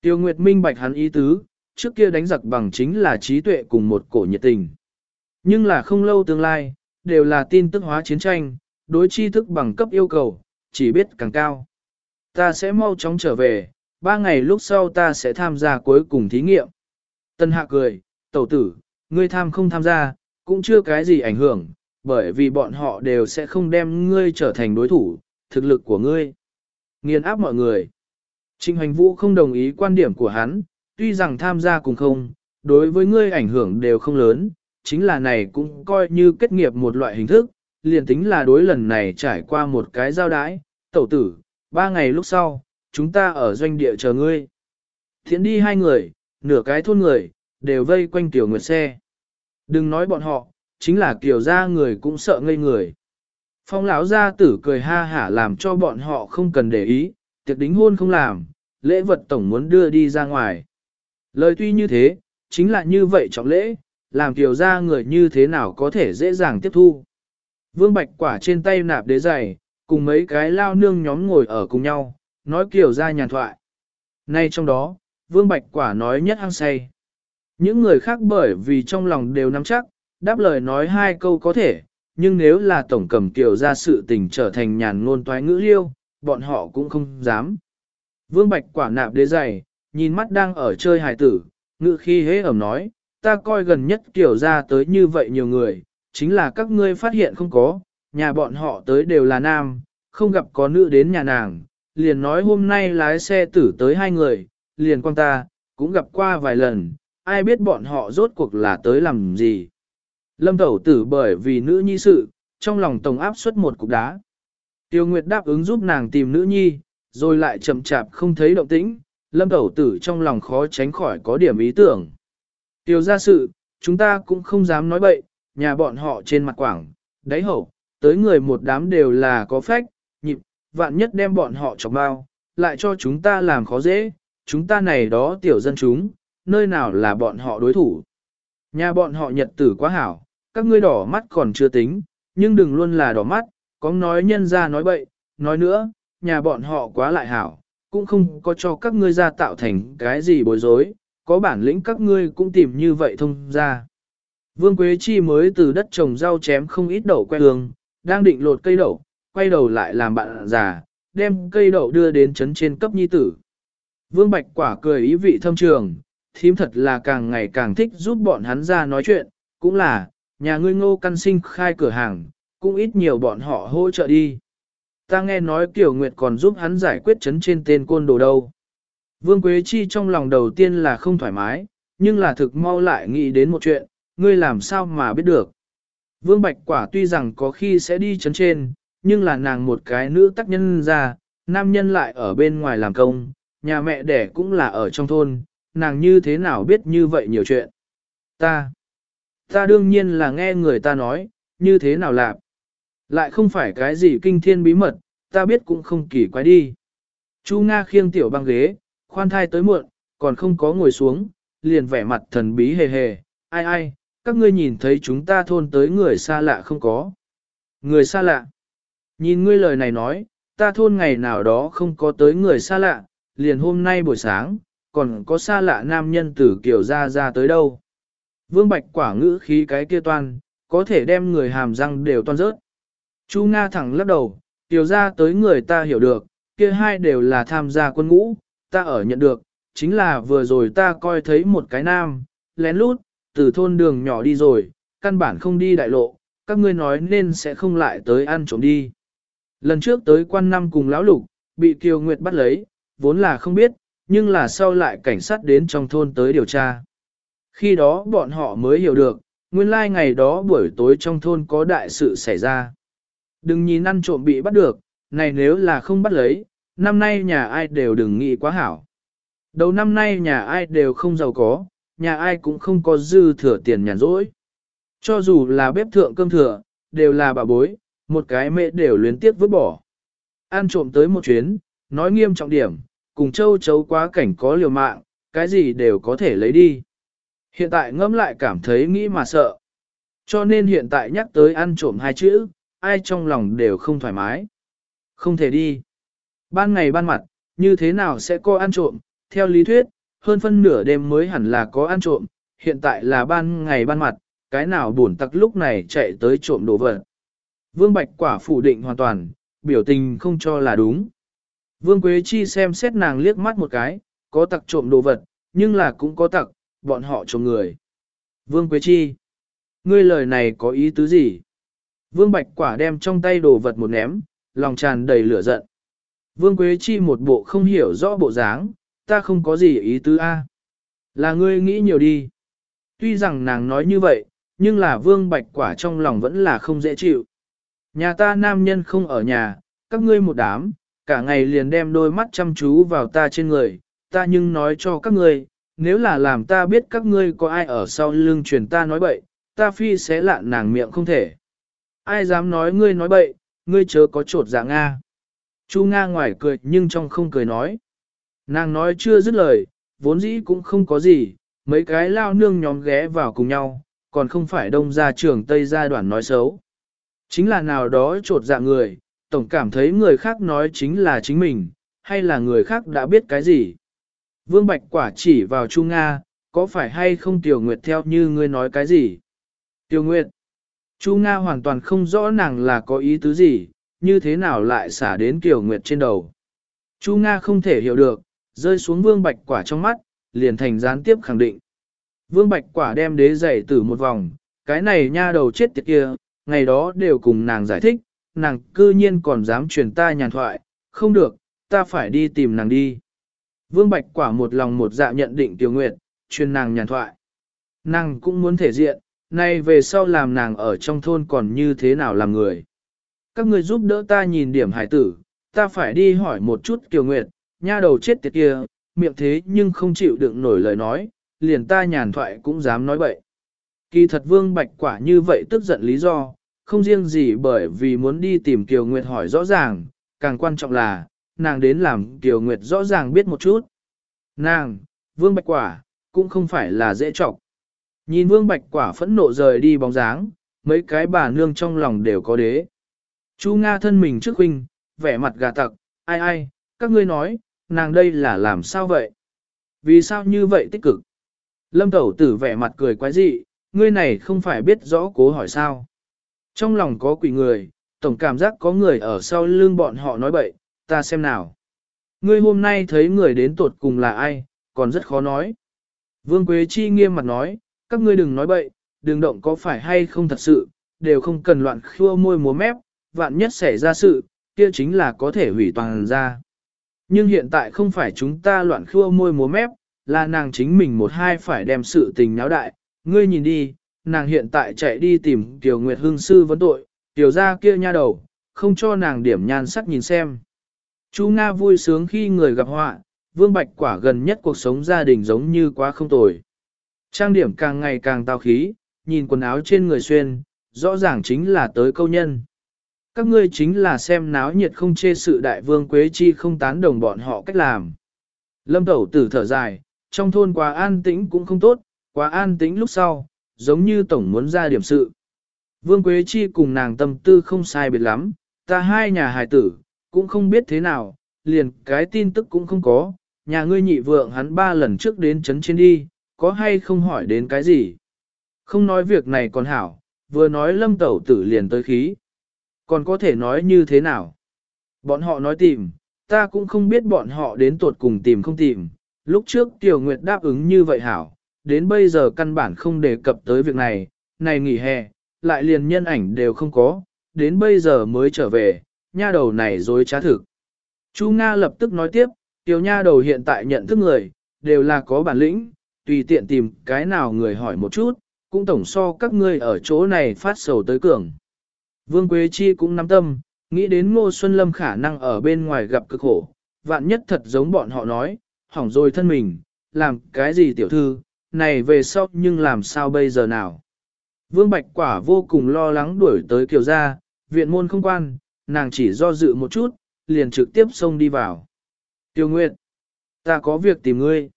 Tiêu Nguyệt minh bạch hắn ý tứ, trước kia đánh giặc bằng chính là trí tuệ cùng một cổ nhiệt tình. Nhưng là không lâu tương lai, đều là tin tức hóa chiến tranh, đối tri thức bằng cấp yêu cầu, chỉ biết càng cao. Ta sẽ mau chóng trở về, ba ngày lúc sau ta sẽ tham gia cuối cùng thí nghiệm. Tân hạ cười, tẩu tử, ngươi tham không tham gia, cũng chưa cái gì ảnh hưởng, bởi vì bọn họ đều sẽ không đem ngươi trở thành đối thủ, thực lực của ngươi. Nghiền áp mọi người. Trịnh Hoành Vũ không đồng ý quan điểm của hắn, tuy rằng tham gia cùng không, đối với ngươi ảnh hưởng đều không lớn, chính là này cũng coi như kết nghiệp một loại hình thức, liền tính là đối lần này trải qua một cái giao đái, tẩu tử, ba ngày lúc sau, chúng ta ở doanh địa chờ ngươi. Thiện đi hai người, nửa cái thôn người, đều vây quanh tiểu nguyệt xe. Đừng nói bọn họ, chính là kiểu ra người cũng sợ ngây người. Phong lão gia tử cười ha hả làm cho bọn họ không cần để ý, tiệc đính hôn không làm, lễ vật tổng muốn đưa đi ra ngoài. Lời tuy như thế, chính là như vậy trọng lễ, làm kiểu ra người như thế nào có thể dễ dàng tiếp thu. Vương Bạch quả trên tay nạp đế giày, cùng mấy cái lao nương nhóm ngồi ở cùng nhau, nói kiểu ra nhàn thoại. Nay trong đó, Vương Bạch quả nói nhất hăng say. Những người khác bởi vì trong lòng đều nắm chắc, đáp lời nói hai câu có thể, nhưng nếu là tổng cầm kiểu ra sự tình trở thành nhàn ngôn toái ngữ liêu, bọn họ cũng không dám. Vương Bạch quả nạp đế giày, nhìn mắt đang ở chơi hài tử, ngữ khi hế ẩm nói, ta coi gần nhất kiểu ra tới như vậy nhiều người, chính là các ngươi phát hiện không có, nhà bọn họ tới đều là nam, không gặp có nữ đến nhà nàng, liền nói hôm nay lái xe tử tới hai người, liền quan ta, cũng gặp qua vài lần, ai biết bọn họ rốt cuộc là tới làm gì. Lâm tẩu tử bởi vì nữ nhi sự, trong lòng tổng áp suất một cục đá. Tiêu Nguyệt đáp ứng giúp nàng tìm nữ nhi, rồi lại chậm chạp không thấy động tĩnh, lâm tẩu tử trong lòng khó tránh khỏi có điểm ý tưởng. Tiêu ra sự, chúng ta cũng không dám nói bậy, nhà bọn họ trên mặt quảng, đáy hậu, tới người một đám đều là có phách, vạn nhất đem bọn họ chọc bao, lại cho chúng ta làm khó dễ, chúng ta này đó tiểu dân chúng, nơi nào là bọn họ đối thủ. Nhà bọn họ nhật tử quá hảo, các ngươi đỏ mắt còn chưa tính, nhưng đừng luôn là đỏ mắt, có nói nhân ra nói bậy, nói nữa, nhà bọn họ quá lại hảo, cũng không có cho các ngươi ra tạo thành cái gì bối rối, có bản lĩnh các ngươi cũng tìm như vậy thông ra. Vương Quế Chi mới từ đất trồng rau chém không ít đậu que hương, đang định lột cây đậu, quay đầu lại làm bạn già, đem cây đậu đưa đến chấn trên cấp nhi tử. Vương Bạch quả cười ý vị thâm trường, thím thật là càng ngày càng thích giúp bọn hắn ra nói chuyện, cũng là, nhà ngươi ngô căn sinh khai cửa hàng, cũng ít nhiều bọn họ hỗ trợ đi. Ta nghe nói Kiều Nguyệt còn giúp hắn giải quyết chấn trên tên côn đồ đâu. Vương Quế Chi trong lòng đầu tiên là không thoải mái, nhưng là thực mau lại nghĩ đến một chuyện, ngươi làm sao mà biết được. Vương Bạch Quả tuy rằng có khi sẽ đi chấn trên, nhưng là nàng một cái nữ tác nhân ra, nam nhân lại ở bên ngoài làm công, nhà mẹ đẻ cũng là ở trong thôn, nàng như thế nào biết như vậy nhiều chuyện. Ta, ta đương nhiên là nghe người ta nói, như thế nào làm. Lại không phải cái gì kinh thiên bí mật, ta biết cũng không kỳ quái đi. Chu Nga khiêng tiểu băng ghế, khoan thai tới muộn, còn không có ngồi xuống, liền vẻ mặt thần bí hề hề, ai ai, các ngươi nhìn thấy chúng ta thôn tới người xa lạ không có. Người xa lạ. Nhìn ngươi lời này nói, ta thôn ngày nào đó không có tới người xa lạ, liền hôm nay buổi sáng, còn có xa lạ nam nhân tử kiểu ra ra tới đâu. Vương Bạch quả ngữ khí cái kia toan, có thể đem người hàm răng đều toan rớt. Chu Nga thẳng lắc đầu, tiểu ra tới người ta hiểu được, kia hai đều là tham gia quân ngũ, ta ở nhận được, chính là vừa rồi ta coi thấy một cái nam, lén lút, từ thôn đường nhỏ đi rồi, căn bản không đi đại lộ, các ngươi nói nên sẽ không lại tới ăn trộm đi. Lần trước tới quan năm cùng lão lục, bị Kiều Nguyệt bắt lấy, vốn là không biết, nhưng là sau lại cảnh sát đến trong thôn tới điều tra. Khi đó bọn họ mới hiểu được, nguyên lai like ngày đó buổi tối trong thôn có đại sự xảy ra. Đừng nhìn ăn trộm bị bắt được, này nếu là không bắt lấy, năm nay nhà ai đều đừng nghĩ quá hảo. Đầu năm nay nhà ai đều không giàu có, nhà ai cũng không có dư thừa tiền nhàn rỗi. Cho dù là bếp thượng cơm thừa, đều là bà bối, một cái mẹ đều luyến tiếc vứt bỏ. An trộm tới một chuyến, nói nghiêm trọng điểm, cùng châu chấu quá cảnh có liều mạng, cái gì đều có thể lấy đi. Hiện tại ngẫm lại cảm thấy nghĩ mà sợ. Cho nên hiện tại nhắc tới ăn trộm hai chữ, ai trong lòng đều không thoải mái. Không thể đi. Ban ngày ban mặt, như thế nào sẽ có ăn trộm, theo lý thuyết, hơn phân nửa đêm mới hẳn là có ăn trộm, hiện tại là ban ngày ban mặt, cái nào buồn tặc lúc này chạy tới trộm đồ vật. Vương Bạch quả phủ định hoàn toàn, biểu tình không cho là đúng. Vương Quế Chi xem xét nàng liếc mắt một cái, có tặc trộm đồ vật, nhưng là cũng có tặc, bọn họ trộm người. Vương Quế Chi, ngươi lời này có ý tứ gì? Vương Bạch quả đem trong tay đồ vật một ném, lòng tràn đầy lửa giận. Vương Quế Chi một bộ không hiểu rõ bộ dáng, ta không có gì ý tứ a. Là ngươi nghĩ nhiều đi. Tuy rằng nàng nói như vậy, nhưng là Vương Bạch quả trong lòng vẫn là không dễ chịu. Nhà ta nam nhân không ở nhà, các ngươi một đám, cả ngày liền đem đôi mắt chăm chú vào ta trên người, ta nhưng nói cho các ngươi, nếu là làm ta biết các ngươi có ai ở sau lưng truyền ta nói bậy, ta phi sẽ lạn nàng miệng không thể. Ai dám nói ngươi nói bậy, ngươi chớ có trột dạ Nga. Chu Nga ngoài cười nhưng trong không cười nói. Nàng nói chưa dứt lời, vốn dĩ cũng không có gì, mấy cái lao nương nhóm ghé vào cùng nhau, còn không phải đông ra trường Tây gia đoạn nói xấu. Chính là nào đó trột dạ người, tổng cảm thấy người khác nói chính là chính mình, hay là người khác đã biết cái gì. Vương Bạch quả chỉ vào Chu Nga, có phải hay không Tiểu Nguyệt theo như ngươi nói cái gì? Tiểu Nguyệt, Chu Nga hoàn toàn không rõ nàng là có ý tứ gì, như thế nào lại xả đến Tiểu Nguyệt trên đầu. Chu Nga không thể hiểu được, rơi xuống Vương Bạch quả trong mắt, liền thành gián tiếp khẳng định. Vương Bạch quả đem đế giày tử một vòng, cái này nha đầu chết tiệt kia, ngày đó đều cùng nàng giải thích, nàng cư nhiên còn dám truyền ta nhàn thoại, không được, ta phải đi tìm nàng đi. Vương Bạch quả một lòng một dạ nhận định Tiêu Nguyệt, truyền nàng nhàn thoại. Nàng cũng muốn thể diện, nay về sau làm nàng ở trong thôn còn như thế nào làm người. Các người giúp đỡ ta nhìn điểm hải tử, ta phải đi hỏi một chút Kiều Nguyệt, nha đầu chết tiệt kia, miệng thế nhưng không chịu đựng nổi lời nói, liền ta nhàn thoại cũng dám nói bậy. Kỳ thật Vương Bạch quả như vậy tức giận lý do, không riêng gì bởi vì muốn đi tìm Kiều Nguyệt hỏi rõ ràng, càng quan trọng là, nàng đến làm Kiều Nguyệt rõ ràng biết một chút. Nàng, Vương Bạch quả, cũng không phải là dễ trọng. Nhìn Vương Bạch quả phẫn nộ rời đi bóng dáng, mấy cái bà nương trong lòng đều có đế. Chu Nga thân mình trước huynh, vẻ mặt gà tặc, ai ai, các ngươi nói, nàng đây là làm sao vậy? Vì sao như vậy tích cực? Lâm Tẩu tử vẻ mặt cười quái dị, ngươi này không phải biết rõ cố hỏi sao. Trong lòng có quỷ người, tổng cảm giác có người ở sau lưng bọn họ nói bậy, ta xem nào. Ngươi hôm nay thấy người đến tột cùng là ai, còn rất khó nói. Vương Quế Chi nghiêm mặt nói, các ngươi đừng nói bậy, đừng động có phải hay không thật sự, đều không cần loạn khua môi múa mép, vạn nhất xảy ra sự, kia chính là có thể hủy toàn ra. Nhưng hiện tại không phải chúng ta loạn khua môi múa mép, là nàng chính mình một hai phải đem sự tình náo đại, ngươi nhìn đi, nàng hiện tại chạy đi tìm Tiểu Nguyệt Hương Sư vấn tội, Tiểu ra kia nha đầu, không cho nàng điểm nhan sắc nhìn xem. Chú Nga vui sướng khi người gặp họa, Vương Bạch quả gần nhất cuộc sống gia đình giống như quá không tồi. Trang điểm càng ngày càng tao khí, nhìn quần áo trên người xuyên, rõ ràng chính là tới câu nhân. Các ngươi chính là xem náo nhiệt không chê sự đại vương Quế Chi không tán đồng bọn họ cách làm. Lâm Tẩu tử thở dài, trong thôn quá an tĩnh cũng không tốt, quá an tĩnh lúc sau, giống như tổng muốn ra điểm sự. Vương Quế Chi cùng nàng tâm tư không sai biệt lắm, ta hai nhà hài tử, cũng không biết thế nào, liền cái tin tức cũng không có, nhà ngươi nhị vượng hắn ba lần trước đến chấn trên đi, có hay không hỏi đến cái gì. Không nói việc này còn hảo, vừa nói lâm tẩu tử liền tới khí. Còn có thể nói như thế nào? Bọn họ nói tìm, ta cũng không biết bọn họ đến tuột cùng tìm không tìm. Lúc trước Tiểu Nguyệt đáp ứng như vậy hảo, đến bây giờ căn bản không đề cập tới việc này, này nghỉ hè, lại liền nhân ảnh đều không có, đến bây giờ mới trở về, nha đầu này dối trá thực. Chu Nga lập tức nói tiếp, tiểu nha đầu hiện tại nhận thức người, đều là có bản lĩnh, tùy tiện tìm cái nào người hỏi một chút, cũng tổng so các ngươi ở chỗ này phát sầu tới cường. Vương Quế Chi cũng nắm tâm, nghĩ đến Ngô Xuân Lâm khả năng ở bên ngoài gặp cực khổ, vạn nhất thật giống bọn họ nói, hỏng rồi thân mình, làm cái gì tiểu thư, này về sau nhưng làm sao bây giờ nào. Vương Bạch Quả vô cùng lo lắng đuổi tới Kiều gia, viện môn không quan, nàng chỉ do dự một chút, liền trực tiếp xông đi vào. Tiêu Nguyệt, ta có việc tìm ngươi.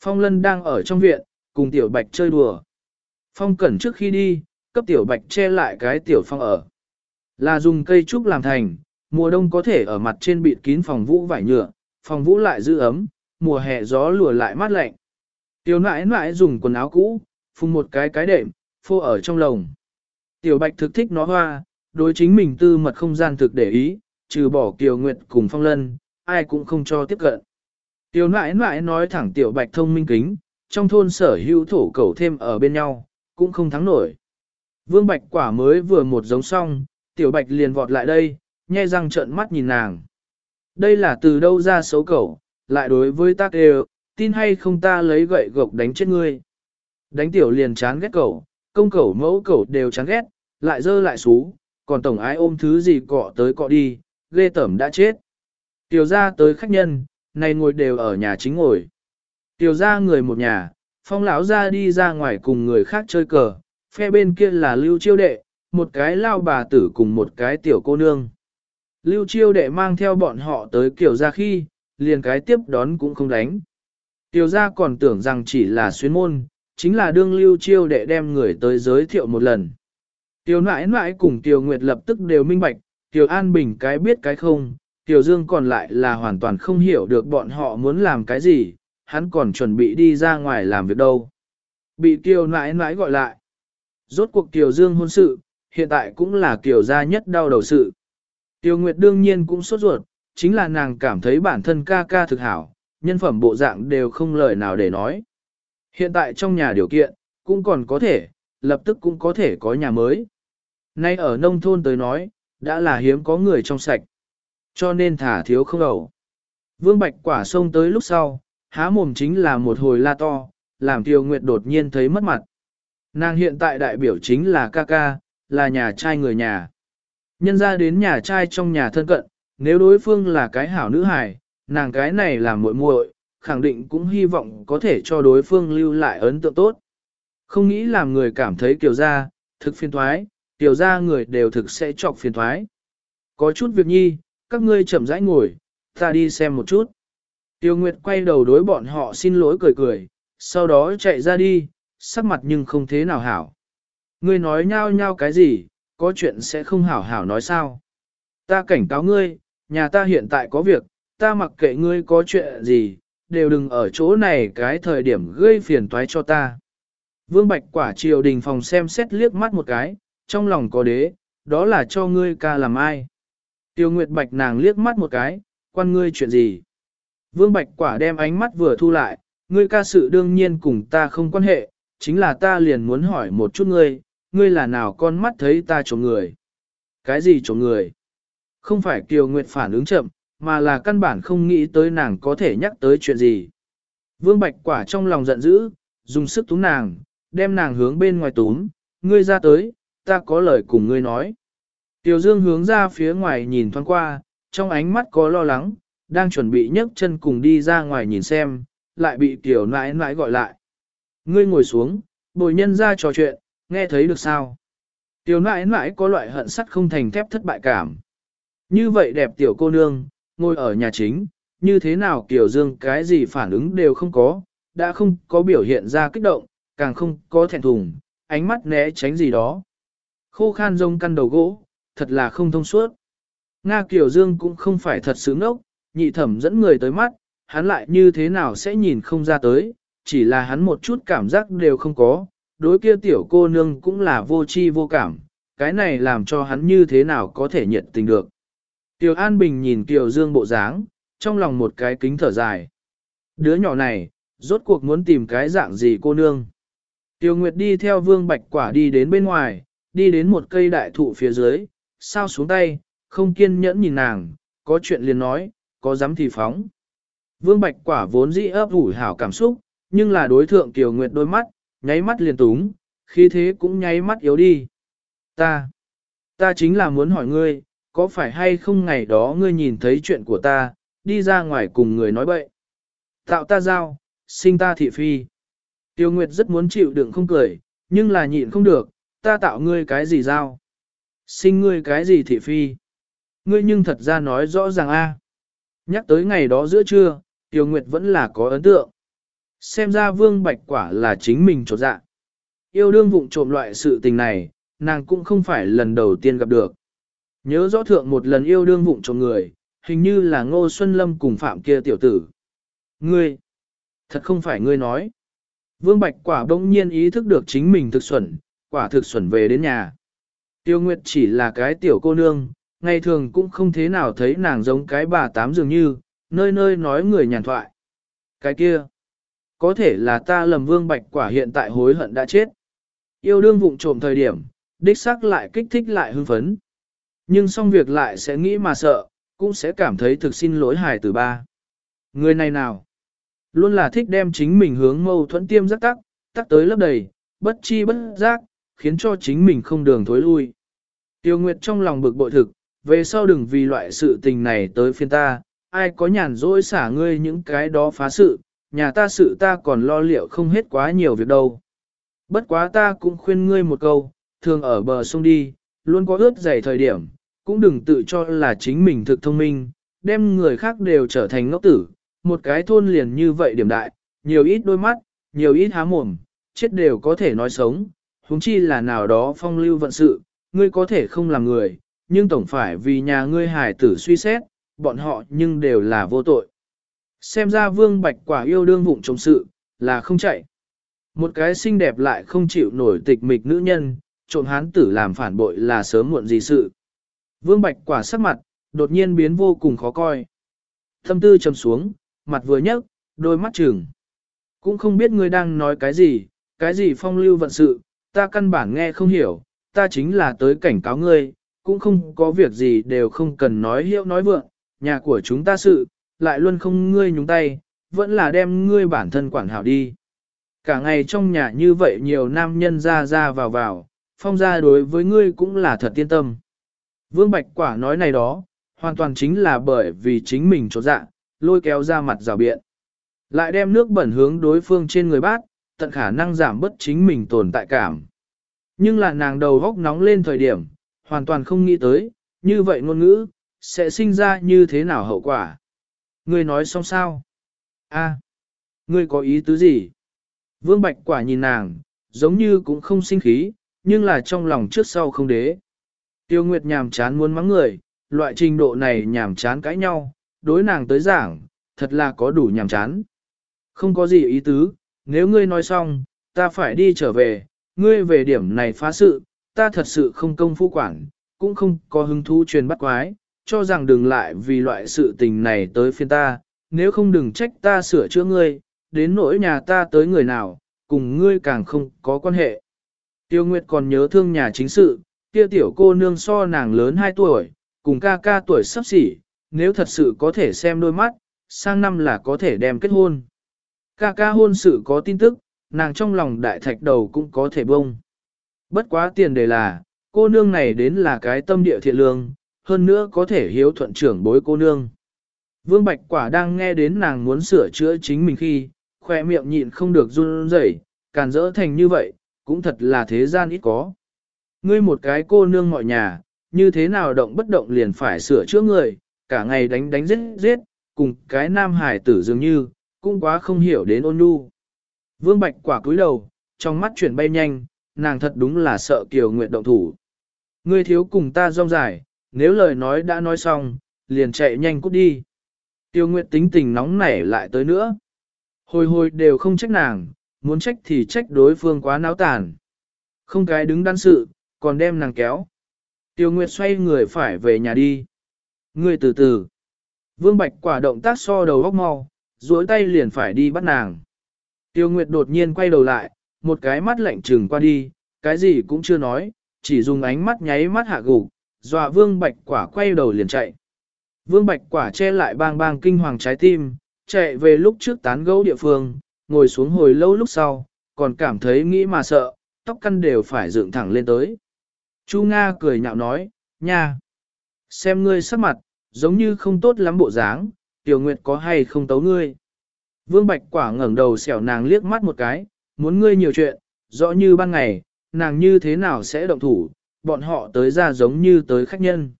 Phong Lân đang ở trong viện, cùng Tiểu Bạch chơi đùa. Phong Cẩn trước khi đi, cấp Tiểu Bạch che lại cái Tiểu Phong ở. Là dùng cây trúc làm thành, mùa đông có thể ở mặt trên bịt kín phòng vũ vải nhựa, phòng vũ lại giữ ấm, mùa hè gió lùa lại mát lạnh. Tiểu nãi nãi dùng quần áo cũ, phùng một cái cái đệm, phô ở trong lồng. Tiểu Bạch thực thích nó hoa, đối chính mình tư mật không gian thực để ý, trừ bỏ Kiều Nguyệt cùng Phong Lân, ai cũng không cho tiếp cận. Tiểu nãi nãi nói thẳng Tiểu Bạch thông minh kính, trong thôn sở hữu thổ cầu thêm ở bên nhau, cũng không thắng nổi. Vương Bạch quả mới vừa một giống xong, Tiểu Bạch liền vọt lại đây, nhe răng trợn mắt nhìn nàng. Đây là từ đâu ra xấu cẩu, lại đối với tác đều, tin hay không ta lấy gậy gộc đánh chết ngươi. Đánh tiểu liền chán ghét cẩu, công cẩu mẫu cẩu đều chán ghét, lại dơ lại xú, còn tổng ái ôm thứ gì cọ tới cọ đi, ghê tẩm đã chết. Tiểu ra tới khách nhân, này ngồi đều ở nhà chính ngồi. Tiểu ra người một nhà, phong lão ra đi ra ngoài cùng người khác chơi cờ, phe bên kia là lưu chiêu đệ, một cái lao bà tử cùng một cái tiểu cô nương. Lưu chiêu đệ mang theo bọn họ tới kiểu ra khi, liền cái tiếp đón cũng không đánh. Tiêu gia còn tưởng rằng chỉ là xuyên môn, chính là đương lưu chiêu đệ đem người tới giới thiệu một lần. Tiêu nãi nãi cùng Tiêu Nguyệt lập tức đều minh bạch, Tiêu An Bình cái biết cái không, Tiêu Dương còn lại là hoàn toàn không hiểu được bọn họ muốn làm cái gì, hắn còn chuẩn bị đi ra ngoài làm việc đâu. Bị Tiêu nãi nãi gọi lại. Rốt cuộc Tiêu Dương hôn sự, hiện tại cũng là Tiêu gia nhất đau đầu sự. Tiêu Nguyệt đương nhiên cũng sốt ruột, chính là nàng cảm thấy bản thân ca ca thực hảo, nhân phẩm bộ dạng đều không lời nào để nói. Hiện tại trong nhà điều kiện, cũng còn có thể, lập tức cũng có thể có nhà mới. Nay ở nông thôn tới nói, đã là hiếm có người trong sạch. Cho nên thả thiếu không ẩu. Vương Bạch quả xông tới lúc sau, há mồm chính là một hồi la to, làm Tiêu Nguyệt đột nhiên thấy mất mặt. Nàng hiện tại đại biểu chính là ca ca, là nhà trai người nhà. Nhân ra đến nhà trai trong nhà thân cận, nếu đối phương là cái hảo nữ hài, nàng cái này là muội muội, khẳng định cũng hy vọng có thể cho đối phương lưu lại ấn tượng tốt. Không nghĩ làm người cảm thấy kiểu ra, thực phiền thoái, kiểu ra người đều thực sẽ chọc phiền thoái. Có chút việc nhi, các ngươi chậm rãi ngồi, ta đi xem một chút. Tiêu Nguyệt quay đầu đối bọn họ xin lỗi cười cười, sau đó chạy ra đi, sắc mặt nhưng không thế nào hảo. Ngươi nói nhao nhao cái gì, có chuyện sẽ không hảo hảo nói sao. Ta cảnh cáo ngươi, nhà ta hiện tại có việc, ta mặc kệ ngươi có chuyện gì, đều đừng ở chỗ này cái thời điểm gây phiền toái cho ta. Vương Bạch quả triều đình phòng xem xét liếc mắt một cái, trong lòng có đế, đó là cho ngươi ca làm ai. Tiêu Nguyệt Bạch nàng liếc mắt một cái, quan ngươi chuyện gì. Vương Bạch quả đem ánh mắt vừa thu lại, ngươi ca sự đương nhiên cùng ta không quan hệ, chính là ta liền muốn hỏi một chút ngươi, ngươi là nào con mắt thấy ta trộm người. Cái gì trộm người? Không phải Kiều Nguyệt phản ứng chậm, mà là căn bản không nghĩ tới nàng có thể nhắc tới chuyện gì. Vương Bạch quả trong lòng giận dữ, dùng sức túm nàng, đem nàng hướng bên ngoài túm, ngươi ra tới, ta có lời cùng ngươi nói. Tiểu Dương hướng ra phía ngoài nhìn thoáng qua, trong ánh mắt có lo lắng, đang chuẩn bị nhấc chân cùng đi ra ngoài nhìn xem, lại bị Tiểu nãi nãi gọi lại. Ngươi ngồi xuống, bồi nhân ra trò chuyện, nghe thấy được sao? Tiểu nãi nãi có loại hận sắt không thành thép thất bại cảm. Như vậy đẹp tiểu cô nương, ngồi ở nhà chính, như thế nào Kiều Dương cái gì phản ứng đều không có, đã không có biểu hiện ra kích động, càng không có thẹn thùng, ánh mắt né tránh gì đó. Khô khan rông căn đầu gỗ, thật là không thông suốt. Nga Kiều Dương cũng không phải thật sướng ốc, nhị thẩm dẫn người tới mắt, hắn lại như thế nào sẽ nhìn không ra tới, chỉ là hắn một chút cảm giác đều không có, đối kia tiểu cô nương cũng là vô chi vô cảm, cái này làm cho hắn như thế nào có thể nhiệt tình được. Tiểu An Bình nhìn Tiểu Dương bộ dáng, trong lòng một cái kính thở dài. Đứa nhỏ này, rốt cuộc muốn tìm cái dạng gì cô nương. Tiểu Nguyệt đi theo Vương Bạch Quả đi đến bên ngoài, đi đến một cây đại thụ phía dưới, sao xuống tay, không kiên nhẫn nhìn nàng, có chuyện liền nói, có dám thì phóng. Vương Bạch Quả vốn dĩ ấp ủ hảo cảm xúc, nhưng là đối thượng Tiểu Nguyệt đôi mắt, nháy mắt liền túng, khi thế cũng nháy mắt yếu đi. Ta, ta chính là muốn hỏi ngươi, có phải hay không ngày đó ngươi nhìn thấy chuyện của ta, đi ra ngoài cùng người nói bậy. Tạo ta giao, sinh ta thị phi. Tiêu Nguyệt rất muốn chịu đựng không cười, nhưng là nhịn không được, ta tạo ngươi cái gì giao. Sinh ngươi cái gì thị phi. Ngươi nhưng thật ra nói rõ ràng a. Nhắc tới ngày đó giữa trưa, Tiêu Nguyệt vẫn là có ấn tượng. Xem ra vương bạch quả là chính mình trột dạ. Yêu đương vụng trộm loại sự tình này, nàng cũng không phải lần đầu tiên gặp được. Nhớ rõ thượng một lần yêu đương vụng trộm người, hình như là Ngô Xuân Lâm cùng phạm kia tiểu tử. Ngươi, thật không phải ngươi nói. Vương Bạch quả bỗng nhiên ý thức được chính mình thực xuẩn, quả thực xuẩn về đến nhà. Tiêu Nguyệt chỉ là cái tiểu cô nương, ngày thường cũng không thế nào thấy nàng giống cái bà tám dường như, nơi nơi nói người nhàn thoại. Cái kia, có thể là ta lầm Vương Bạch quả hiện tại hối hận đã chết. Yêu đương vụng trộm thời điểm, đích xác lại kích thích lại hưng phấn. Nhưng xong việc lại sẽ nghĩ mà sợ, cũng sẽ cảm thấy thực xin lỗi hài từ ba. Người này nào? Luôn là thích đem chính mình hướng mâu thuẫn tiêm rắc tắc, tắc tới lấp đầy, bất chi bất giác, khiến cho chính mình không đường thối lui. Tiêu Nguyệt trong lòng bực bội thực, về sau đừng vì loại sự tình này tới phiên ta, ai có nhàn rỗi xả ngươi những cái đó phá sự, nhà ta sự ta còn lo liệu không hết quá nhiều việc đâu. Bất quá ta cũng khuyên ngươi một câu, thường ở bờ sông đi, luôn có ướt dày thời điểm, cũng đừng tự cho là chính mình thực thông minh, đem người khác đều trở thành ngốc tử, một cái thôn liền như vậy điểm đại, nhiều ít đôi mắt, nhiều ít há mồm, chết đều có thể nói sống, huống chi là nào đó phong lưu vận sự, ngươi có thể không làm người, nhưng tổng phải vì nhà ngươi hải tử suy xét, bọn họ nhưng đều là vô tội. Xem ra vương bạch quả yêu đương vụng trong sự, là không chạy. Một cái xinh đẹp lại không chịu nổi tịch mịch nữ nhân, trộm hán tử làm phản bội là sớm muộn gì sự. Vương Bạch quả sắc mặt, đột nhiên biến vô cùng khó coi. Thâm tư trầm xuống, mặt vừa nhấc, đôi mắt trừng. Cũng không biết ngươi đang nói cái gì, cái gì phong lưu vận sự, ta căn bản nghe không hiểu, ta chính là tới cảnh cáo ngươi, cũng không có việc gì đều không cần nói hiệu nói vượng, nhà của chúng ta sự, lại luôn không ngươi nhúng tay, vẫn là đem ngươi bản thân quản hảo đi. Cả ngày trong nhà như vậy nhiều nam nhân ra ra vào vào, phong gia đối với ngươi cũng là thật tiên tâm. Vương Bạch Quả nói này đó, hoàn toàn chính là bởi vì chính mình trột dạ, lôi kéo ra mặt rào biện. Lại đem nước bẩn hướng đối phương trên người bát, tận khả năng giảm bớt chính mình tồn tại cảm. Nhưng là nàng đầu góc nóng lên thời điểm, hoàn toàn không nghĩ tới, như vậy ngôn ngữ, sẽ sinh ra như thế nào hậu quả. Ngươi nói xong sao? A, ngươi có ý tứ gì? Vương Bạch quả nhìn nàng, giống như cũng không sinh khí, nhưng là trong lòng trước sau không đế. Tiêu Nguyệt nhàm chán muốn mắng người, loại trình độ này nhàm chán cãi nhau, đối nàng tới giảng, thật là có đủ nhàm chán. Không có gì ý tứ, nếu ngươi nói xong, ta phải đi trở về, ngươi về điểm này phá sự, ta thật sự không công phu quản, cũng không có hứng thú truyền bắt quái, cho rằng đừng lại vì loại sự tình này tới phiên ta, nếu không đừng trách ta sửa chữa ngươi, đến nỗi nhà ta tới người nào, cùng ngươi càng không có quan hệ. Tiêu Nguyệt còn nhớ thương nhà chính sự, kia tiểu cô nương so nàng lớn 2 tuổi, cùng ca ca tuổi sắp xỉ, nếu thật sự có thể xem đôi mắt, sang năm là có thể đem kết hôn. Ca ca hôn sự có tin tức, nàng trong lòng đại thạch đầu cũng có thể bông. Bất quá tiền đề là, cô nương này đến là cái tâm địa thiện lương, hơn nữa có thể hiếu thuận trưởng bối cô nương. Vương Bạch Quả đang nghe đến nàng muốn sửa chữa chính mình khi, khoe miệng nhịn không được run rẩy, càn rỡ thành như vậy, cũng thật là thế gian ít có. Ngươi một cái cô nương mọi nhà, như thế nào động bất động liền phải sửa chữa người, cả ngày đánh đánh giết giết, cùng cái nam hải tử dường như, cũng quá không hiểu đến ôn nhu. Vương Bạch quả cúi đầu, trong mắt chuyển bay nhanh, nàng thật đúng là sợ Kiều Nguyệt động thủ. Ngươi thiếu cùng ta rong dài, nếu lời nói đã nói xong, liền chạy nhanh cút đi. Tiêu Nguyệt tính tình nóng nảy lại tới nữa. Hồi hồi đều không trách nàng, muốn trách thì trách đối phương quá náo tàn. Không cái đứng đắn sự, còn đem nàng kéo. Tiêu Nguyệt xoay người phải về nhà đi. Ngươi từ từ. Vương Bạch quả động tác so đầu góc mau, duỗi tay liền phải đi bắt nàng. Tiêu Nguyệt đột nhiên quay đầu lại, một cái mắt lạnh trừng qua đi, cái gì cũng chưa nói, chỉ dùng ánh mắt nháy mắt hạ gục, dọa Vương Bạch quả quay đầu liền chạy. Vương Bạch quả che lại bang bang kinh hoàng trái tim, chạy về lúc trước tán gẫu địa phương, ngồi xuống hồi lâu lúc sau, còn cảm thấy nghĩ mà sợ, tóc căn đều phải dựng thẳng lên tới. Chu Nga cười nhạo nói, nha, xem ngươi sắc mặt, giống như không tốt lắm bộ dáng, Tiểu Nguyệt có hay không tấu ngươi. Vương Bạch Quả ngẩng đầu xẻo nàng liếc mắt một cái, muốn ngươi nhiều chuyện, rõ như ban ngày, nàng như thế nào sẽ động thủ, bọn họ tới ra giống như tới khách nhân.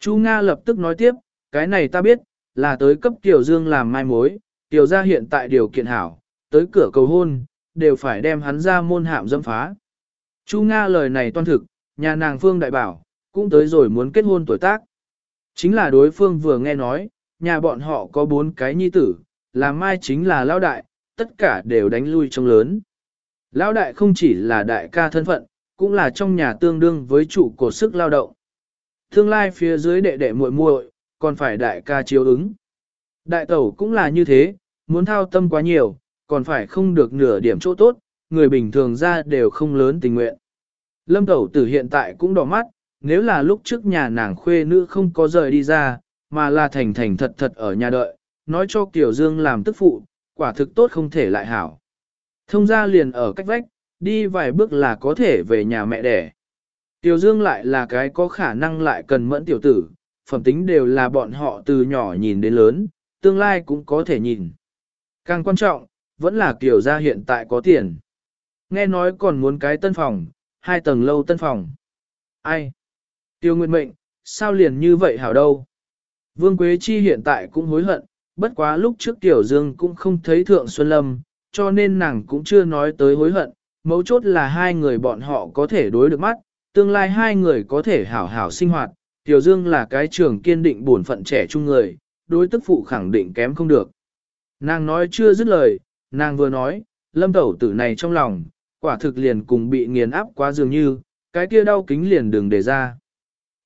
Chu Nga lập tức nói tiếp, cái này ta biết, là tới cấp Tiểu Dương làm mai mối, Tiểu gia hiện tại điều kiện hảo, tới cửa cầu hôn, đều phải đem hắn ra môn hạm dâm phá. Chu Nga lời này toan thực, nhà nàng Phương đại bảo, cũng tới rồi muốn kết hôn tuổi tác. Chính là đối phương vừa nghe nói, nhà bọn họ có bốn cái nhi tử, là mai chính là lão đại, tất cả đều đánh lui trong lớn. Lão đại không chỉ là đại ca thân phận, cũng là trong nhà tương đương với chủ cổ sức lao động. Tương lai phía dưới đệ đệ muội muội, còn phải đại ca chiếu ứng. Đại tẩu cũng là như thế, muốn thao tâm quá nhiều, còn phải không được nửa điểm chỗ tốt, người bình thường ra đều không lớn tình nguyện. Lâm tẩu tử hiện tại cũng đỏ mắt, nếu là lúc trước nhà nàng khuê nữ không có rời đi ra, mà là thành thành thật thật ở nhà đợi, nói cho Kiều Dương làm tức phụ, quả thực tốt không thể lại hảo. Thông ra liền ở cách vách, đi vài bước là có thể về nhà mẹ đẻ. Tiểu Dương lại là cái có khả năng lại cần mẫn tiểu tử, phẩm tính đều là bọn họ từ nhỏ nhìn đến lớn, tương lai cũng có thể nhìn. Càng quan trọng, vẫn là Kiều gia hiện tại có tiền. Nghe nói còn muốn cái tân phòng, hai tầng lâu tân phòng. Ai? Tiêu Nguyệt Mệnh, sao liền như vậy hảo đâu? Vương Quế Chi hiện tại cũng hối hận, bất quá lúc trước Tiểu Dương cũng không thấy Thượng Xuân Lâm, cho nên nàng cũng chưa nói tới hối hận, mấu chốt là hai người bọn họ có thể đối được mắt, tương lai hai người có thể hảo hảo sinh hoạt, Tiểu Dương là cái trường kiên định bổn phận trẻ trung người, đối tức phụ khẳng định kém không được. Nàng nói chưa dứt lời, nàng vừa nói, lâm tẩu tử này trong lòng, quả thực liền cùng bị nghiền áp quá dường như, cái kia đau kính liền đừng để ra.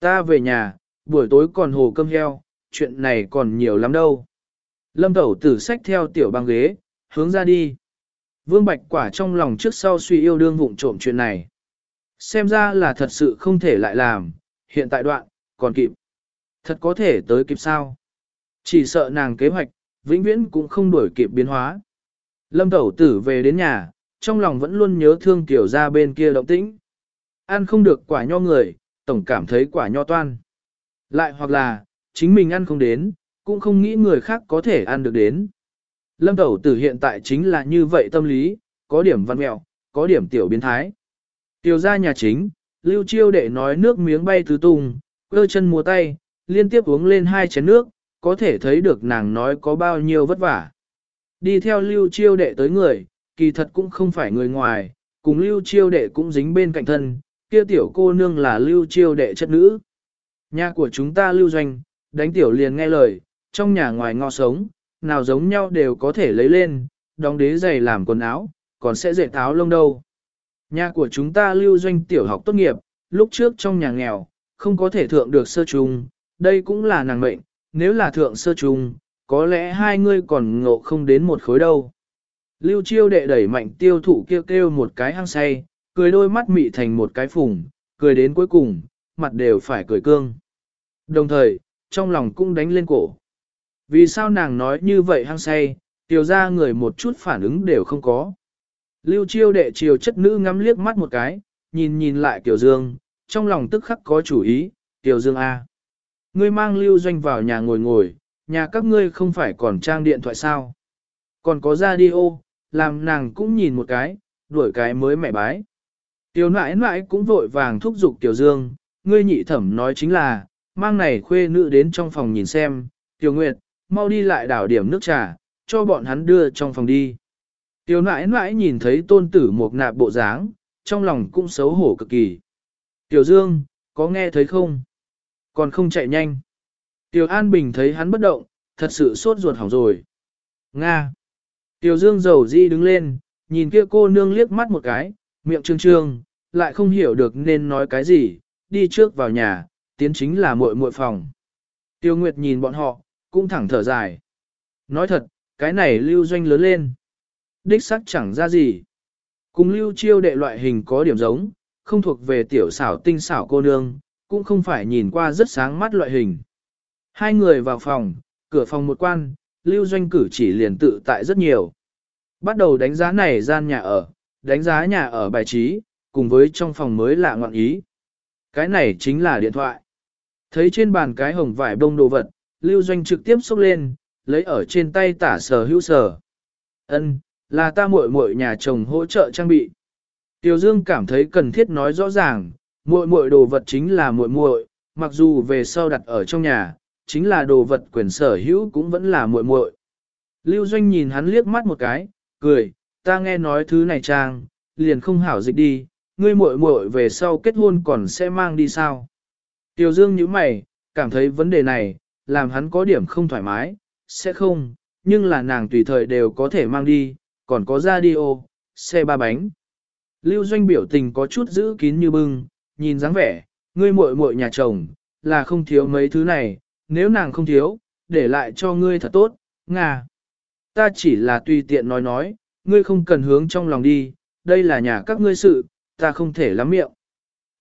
Ta về nhà, buổi tối còn hồ cơm heo, chuyện này còn nhiều lắm đâu. Lâm tẩu tử sách theo tiểu băng ghế, hướng ra đi. Vương Bạch quả trong lòng trước sau suy yêu đương vụng trộm chuyện này. Xem ra là thật sự không thể lại làm, hiện tại đoạn, còn kịp. Thật có thể tới kịp sao? Chỉ sợ nàng kế hoạch, vĩnh viễn cũng không đuổi kịp biến hóa. Lâm Tẩu Tử về đến nhà, trong lòng vẫn luôn nhớ thương tiểu ra bên kia động tĩnh. Ăn không được quả nho người, tổng cảm thấy quả nho toan. Lại hoặc là, chính mình ăn không đến, cũng không nghĩ người khác có thể ăn được đến. Lâm Tẩu Tử hiện tại chính là như vậy tâm lý, có điểm văn mẹo, có điểm tiểu biến thái. Tiểu ra nhà chính, Lưu Chiêu đệ nói nước miếng bay tứ tung, cơ chân múa tay, liên tiếp uống lên hai chén nước, có thể thấy được nàng nói có bao nhiêu vất vả. Đi theo Lưu Chiêu đệ tới người, kỳ thật cũng không phải người ngoài, cùng Lưu Chiêu đệ cũng dính bên cạnh thân, kia tiểu cô nương là Lưu Chiêu đệ chất nữ. Nhà của chúng ta Lưu Doanh, đánh tiểu liền nghe lời, trong nhà ngoài ngọ sống, nào giống nhau đều có thể lấy lên, đóng đế giày làm quần áo, còn sẽ dệt áo lông đâu. Nhà của chúng ta lưu doanh tiểu học tốt nghiệp, lúc trước trong nhà nghèo, không có thể thượng được sơ trùng. đây cũng là nàng mệnh, nếu là thượng sơ trùng, có lẽ hai ngươi còn ngộ không đến một khối đâu. Lưu chiêu đệ đẩy mạnh tiêu thụ kêu kêu một cái hăng say, cười đôi mắt mị thành một cái phùng, cười đến cuối cùng, mặt đều phải cười cương. Đồng thời, trong lòng cũng đánh lên cổ. Vì sao nàng nói như vậy hăng say, tiểu ra người một chút phản ứng đều không có. Lưu chiêu đệ chiều chất nữ ngắm liếc mắt một cái, nhìn nhìn lại Tiểu Dương, trong lòng tức khắc có chủ ý, Tiểu Dương A. Ngươi mang lưu doanh vào nhà ngồi ngồi, nhà các ngươi không phải còn trang điện thoại sao. Còn có radio, làm nàng cũng nhìn một cái, đuổi cái mới mẹ bái. Tiểu nãi nãi cũng vội vàng thúc giục Tiểu Dương, ngươi nhị thẩm nói chính là, mang này khuê nữ đến trong phòng nhìn xem, Tiểu Nguyệt, mau đi lại đảo điểm nước trà, cho bọn hắn đưa trong phòng đi. Tiểu nãi nãi nhìn thấy tôn tử một nạp bộ dáng, trong lòng cũng xấu hổ cực kỳ. Tiểu Dương, có nghe thấy không? Còn không chạy nhanh. Tiểu An Bình thấy hắn bất động, thật sự sốt ruột hỏng rồi. Nga. Tiểu Dương dầu di đứng lên, nhìn kia cô nương liếc mắt một cái, miệng trương trương, lại không hiểu được nên nói cái gì, đi trước vào nhà, tiến chính là muội muội phòng. Tiêu Nguyệt nhìn bọn họ, cũng thẳng thở dài. Nói thật, cái này lưu doanh lớn lên. Đích sắc chẳng ra gì. Cùng lưu chiêu đệ loại hình có điểm giống, không thuộc về tiểu xảo tinh xảo cô nương, cũng không phải nhìn qua rất sáng mắt loại hình. Hai người vào phòng, cửa phòng một quan, lưu doanh cử chỉ liền tự tại rất nhiều. Bắt đầu đánh giá này gian nhà ở, đánh giá nhà ở bài trí, cùng với trong phòng mới lạ ngọn ý. Cái này chính là điện thoại. Thấy trên bàn cái hồng vải bông đồ vật, lưu doanh trực tiếp xúc lên, lấy ở trên tay tả sở hữu sở. Ân, là ta muội muội nhà chồng hỗ trợ trang bị. Tiểu Dương cảm thấy cần thiết nói rõ ràng, muội muội đồ vật chính là muội muội, mặc dù về sau đặt ở trong nhà, chính là đồ vật quyền sở hữu cũng vẫn là muội muội. Lưu Doanh nhìn hắn liếc mắt một cái, cười, ta nghe nói thứ này trang, liền không hảo dịch đi, ngươi muội muội về sau kết hôn còn sẽ mang đi sao? Tiểu Dương nhíu mày, cảm thấy vấn đề này, làm hắn có điểm không thoải mái, sẽ không, nhưng là nàng tùy thời đều có thể mang đi, còn có radio, xe ba bánh. Lưu Doanh biểu tình có chút giữ kín như bưng, nhìn dáng vẻ, ngươi muội muội nhà chồng, là không thiếu mấy thứ này, nếu nàng không thiếu, để lại cho ngươi thật tốt, ngà. Ta chỉ là tùy tiện nói nói, ngươi không cần hướng trong lòng đi, đây là nhà các ngươi sự, ta không thể lắm miệng.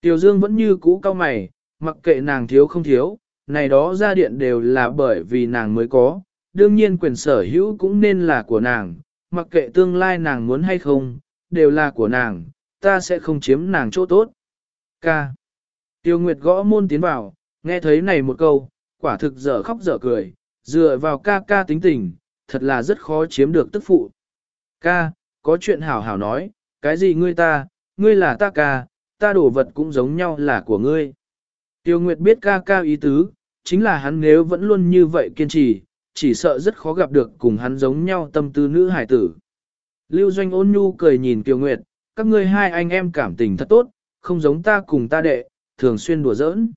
Tiểu Dương vẫn như cũ cao mày, mặc kệ nàng thiếu không thiếu, này đó ra điện đều là bởi vì nàng mới có, đương nhiên quyền sở hữu cũng nên là của nàng, mặc kệ tương lai nàng muốn hay không, đều là của nàng, ta sẽ không chiếm nàng chỗ tốt. Ca. Tiêu Nguyệt gõ môn tiến vào, nghe thấy này một câu, quả thực dở khóc dở cười, dựa vào ca ca tính tình, thật là rất khó chiếm được tức phụ. Ca, có chuyện hảo hảo nói, cái gì ngươi ta, ngươi là ta ca, ta đổ vật cũng giống nhau là của ngươi. Tiêu Nguyệt biết ca ca ý tứ, chính là hắn nếu vẫn luôn như vậy kiên trì, chỉ sợ rất khó gặp được cùng hắn giống nhau tâm tư nữ hải tử. Lưu Doanh ôn nhu cười nhìn Tiêu Nguyệt, các ngươi hai anh em cảm tình thật tốt, không giống ta cùng ta đệ, thường xuyên đùa giỡn.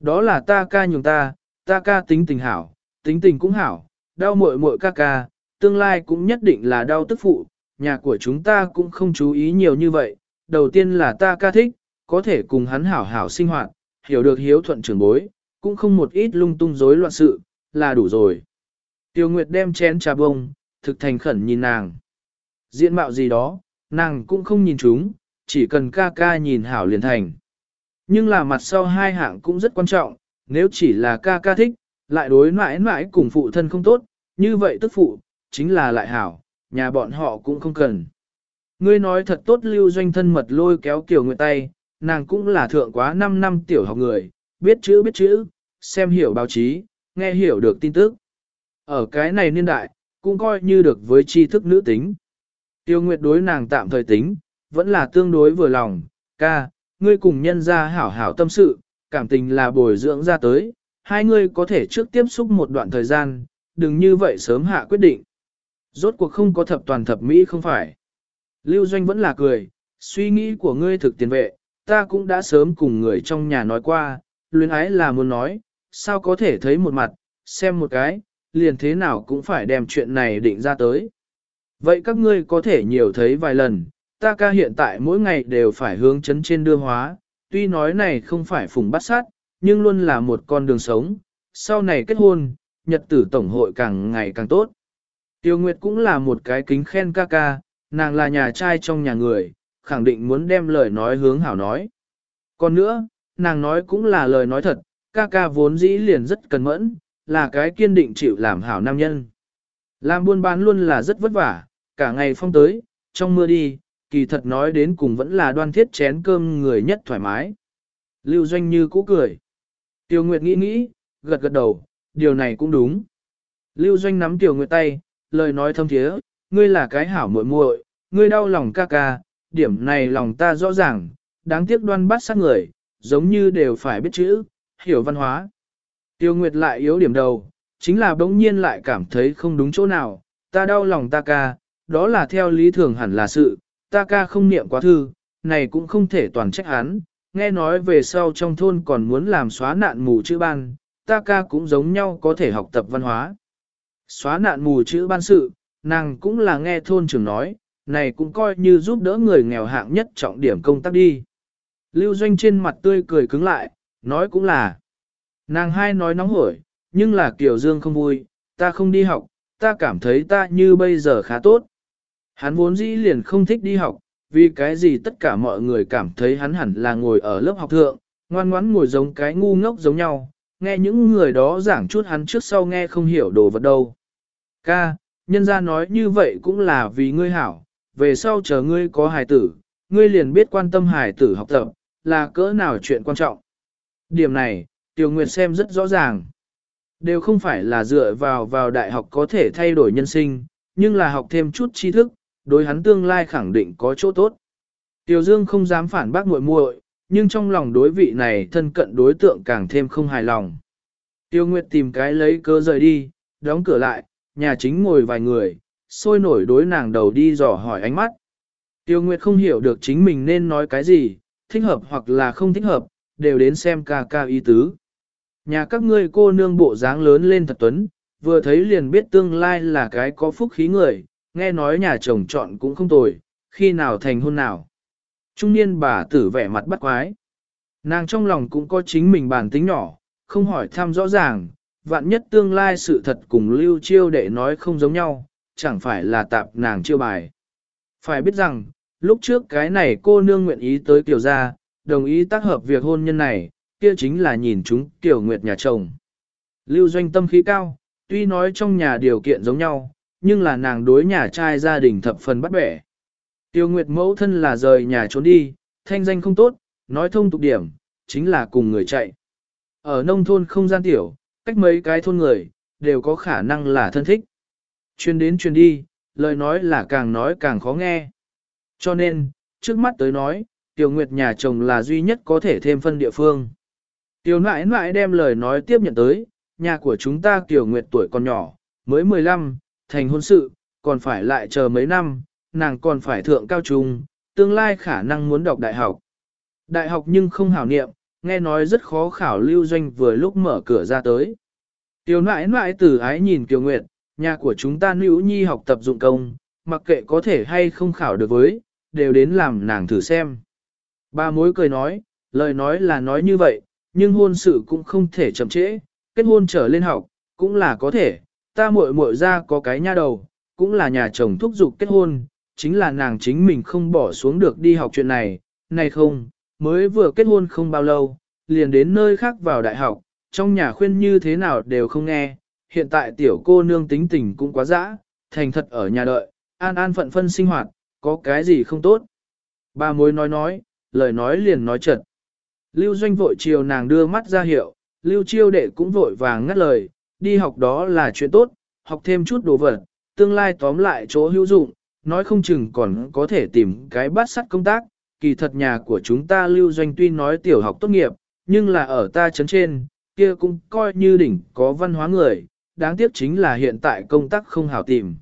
Đó là ta ca nhường ta, ta ca tính tình hảo, tính tình cũng hảo, đau muội muội ca ca, tương lai cũng nhất định là đau tức phụ, nhà của chúng ta cũng không chú ý nhiều như vậy, đầu tiên là ta ca thích, có thể cùng hắn hảo hảo sinh hoạt, hiểu được hiếu thuận trưởng bối, cũng không một ít lung tung rối loạn sự, là đủ rồi. Tiêu Nguyệt đem chén trà bông, thực thành khẩn nhìn nàng. Diện mạo gì đó, nàng cũng không nhìn chúng, chỉ cần ca ca nhìn hảo liền thành. Nhưng là mặt sau hai hạng cũng rất quan trọng, nếu chỉ là ca ca thích, lại đối mãi mãi cùng phụ thân không tốt, như vậy tức phụ, chính là lại hảo, nhà bọn họ cũng không cần. Ngươi nói thật tốt lưu doanh thân mật lôi kéo Kiều Nguyệt tay, nàng cũng là thượng quá 5 năm tiểu học người, biết chữ biết chữ, xem hiểu báo chí, nghe hiểu được tin tức. Ở cái này niên đại, cũng coi như được với tri thức nữ tính. Tiêu Nguyệt đối nàng tạm thời tính, vẫn là tương đối vừa lòng, ca, ngươi cùng nhân ra hảo hảo tâm sự, cảm tình là bồi dưỡng ra tới, hai người có thể trước tiếp xúc một đoạn thời gian, đừng như vậy sớm hạ quyết định. Rốt cuộc không có thập toàn thập mỹ không phải. Lưu Doanh vẫn là cười, suy nghĩ của ngươi thực tiền vệ, ta cũng đã sớm cùng người trong nhà nói qua, luyến ái là muốn nói, sao có thể thấy một mặt, xem một cái, liền thế nào cũng phải đem chuyện này định ra tới. Vậy các ngươi có thể nhiều thấy vài lần, ta ca hiện tại mỗi ngày đều phải hướng chấn trên đưa hóa, tuy nói này không phải phùng bắt sát, nhưng luôn là một con đường sống, sau này kết hôn, nhật tử tổng hội càng ngày càng tốt. Tiêu Nguyệt cũng là một cái kính khen ca ca, nàng là nhà trai trong nhà người, khẳng định muốn đem lời nói hướng hảo nói. Còn nữa, nàng nói cũng là lời nói thật, ca ca vốn dĩ liền rất cần mẫn, là cái kiên định chịu làm hảo nam nhân. Làm buôn bán luôn là rất vất vả, cả ngày phong tới, trong mưa đi, kỳ thật nói đến cùng vẫn là đoan thiết chén cơm người nhất thoải mái. Lưu Doanh như cũ cười. Tiêu Nguyệt nghĩ nghĩ, gật gật đầu, điều này cũng đúng. Lưu Doanh nắm Tiểu Nguyệt tay, lời nói thâm thiế, ngươi là cái hảo muội muội, ngươi đau lòng ca ca, điểm này lòng ta rõ ràng, đáng tiếc đoan bắt sát người, giống như đều phải biết chữ, hiểu văn hóa. Tiêu Nguyệt lại yếu điểm đầu, chính là bỗng nhiên lại cảm thấy không đúng chỗ nào, ta đau lòng ta ca, đó là theo lý thường hẳn là sự, ta ca không niệm quá thư, này cũng không thể toàn trách hắn, nghe nói về sau trong thôn còn muốn làm xóa nạn mù chữ ban, ta ca cũng giống nhau có thể học tập văn hóa. Xóa nạn mù chữ ban sự, nàng cũng là nghe thôn trưởng nói, này cũng coi như giúp đỡ người nghèo hạng nhất trọng điểm công tác đi. Lưu Doanh trên mặt tươi cười cứng lại, nói cũng là. Nàng hai nói nóng hổi, nhưng là Kiều Dương không vui, ta không đi học, ta cảm thấy ta như bây giờ khá tốt. Hắn vốn dĩ liền không thích đi học, vì cái gì tất cả mọi người cảm thấy hắn hẳn là ngồi ở lớp học thượng, ngoan ngoãn ngồi giống cái ngu ngốc giống nhau, nghe những người đó giảng chút hắn trước sau nghe không hiểu đồ vật đâu. Ca, nhân ra nói như vậy cũng là vì ngươi hảo, về sau chờ ngươi có hài tử, ngươi liền biết quan tâm hài tử học tập, là cỡ nào chuyện quan trọng. Điểm này, Tiểu Nguyệt xem rất rõ ràng. Đều không phải là dựa vào vào đại học có thể thay đổi nhân sinh, nhưng là học thêm chút tri thức, đối hắn tương lai khẳng định có chỗ tốt. Tiểu Dương không dám phản bác muội muội, nhưng trong lòng đối vị này thân cận đối tượng càng thêm không hài lòng. Tiêu Nguyệt tìm cái lấy cơ rời đi, đóng cửa lại, nhà chính ngồi vài người, sôi nổi đối nàng đầu đi dò hỏi ánh mắt. Tiêu Nguyệt không hiểu được chính mình nên nói cái gì, thích hợp hoặc là không thích hợp, đều đến xem ca ca ý tứ. Nhà các ngươi cô nương bộ dáng lớn lên thật tuấn, vừa thấy liền biết tương lai là cái có phúc khí người, nghe nói nhà chồng chọn cũng không tồi, khi nào thành hôn nào. Trung niên bà tử vẻ mặt bắt quái. Nàng trong lòng cũng có chính mình bản tính nhỏ, không hỏi thăm rõ ràng, vạn nhất tương lai sự thật cùng lưu chiêu để nói không giống nhau, chẳng phải là tạp nàng chiêu bài. Phải biết rằng, lúc trước cái này cô nương nguyện ý tới Kiều gia, đồng ý tác hợp việc hôn nhân này, kia chính là nhìn chúng tiểu nguyệt nhà chồng. Lưu doanh tâm khí cao, tuy nói trong nhà điều kiện giống nhau, nhưng là nàng đối nhà trai gia đình thập phần bắt bẻ. Tiêu Nguyệt mẫu thân là rời nhà trốn đi, thanh danh không tốt, nói thông tục điểm, chính là cùng người chạy. Ở nông thôn không gian tiểu, cách mấy cái thôn người, đều có khả năng là thân thích. Chuyên đến chuyên đi, lời nói là càng nói càng khó nghe. Cho nên, trước mắt tới nói, Tiêu Nguyệt nhà chồng là duy nhất có thể thêm phân địa phương. Tiêu nãi nãi đem lời nói tiếp nhận tới, nhà của chúng ta Tiêu Nguyệt tuổi còn nhỏ, mới 15, thành hôn sự, còn phải lại chờ mấy năm, nàng còn phải thượng cao trung, tương lai khả năng muốn đọc đại học. Đại học nhưng không hảo niệm, nghe nói rất khó khảo lưu doanh vừa lúc mở cửa ra tới. Tiểu nãi nãi tử ái nhìn Kiều Nguyệt, nhà của chúng ta nữ nhi học tập dụng công, mặc kệ có thể hay không khảo được với, đều đến làm nàng thử xem. Ba mối cười nói, lời nói là nói như vậy, nhưng hôn sự cũng không thể chậm trễ, kết hôn trở lên học, cũng là có thể, ta muội muội ra có cái nha đầu, cũng là nhà chồng thúc giục kết hôn, chính là nàng chính mình không bỏ xuống được đi học chuyện này, này không, mới vừa kết hôn không bao lâu, liền đến nơi khác vào đại học, trong nhà khuyên như thế nào đều không nghe, hiện tại tiểu cô nương tính tình cũng quá dã, thành thật ở nhà đợi, an an phận phân sinh hoạt, có cái gì không tốt. Ba mối nói nói, lời nói liền nói chật. Lưu Doanh vội chiều nàng đưa mắt ra hiệu, Lưu Chiêu đệ cũng vội vàng ngắt lời, đi học đó là chuyện tốt, học thêm chút đồ vật, tương lai tóm lại chỗ hữu dụng, nói không chừng còn có thể tìm cái bát sắt công tác, kỳ thật nhà của chúng ta Lưu Doanh tuy nói tiểu học tốt nghiệp, nhưng là ở ta chấn trên, kia cũng coi như đỉnh có văn hóa người, đáng tiếc chính là hiện tại công tác không hảo tìm.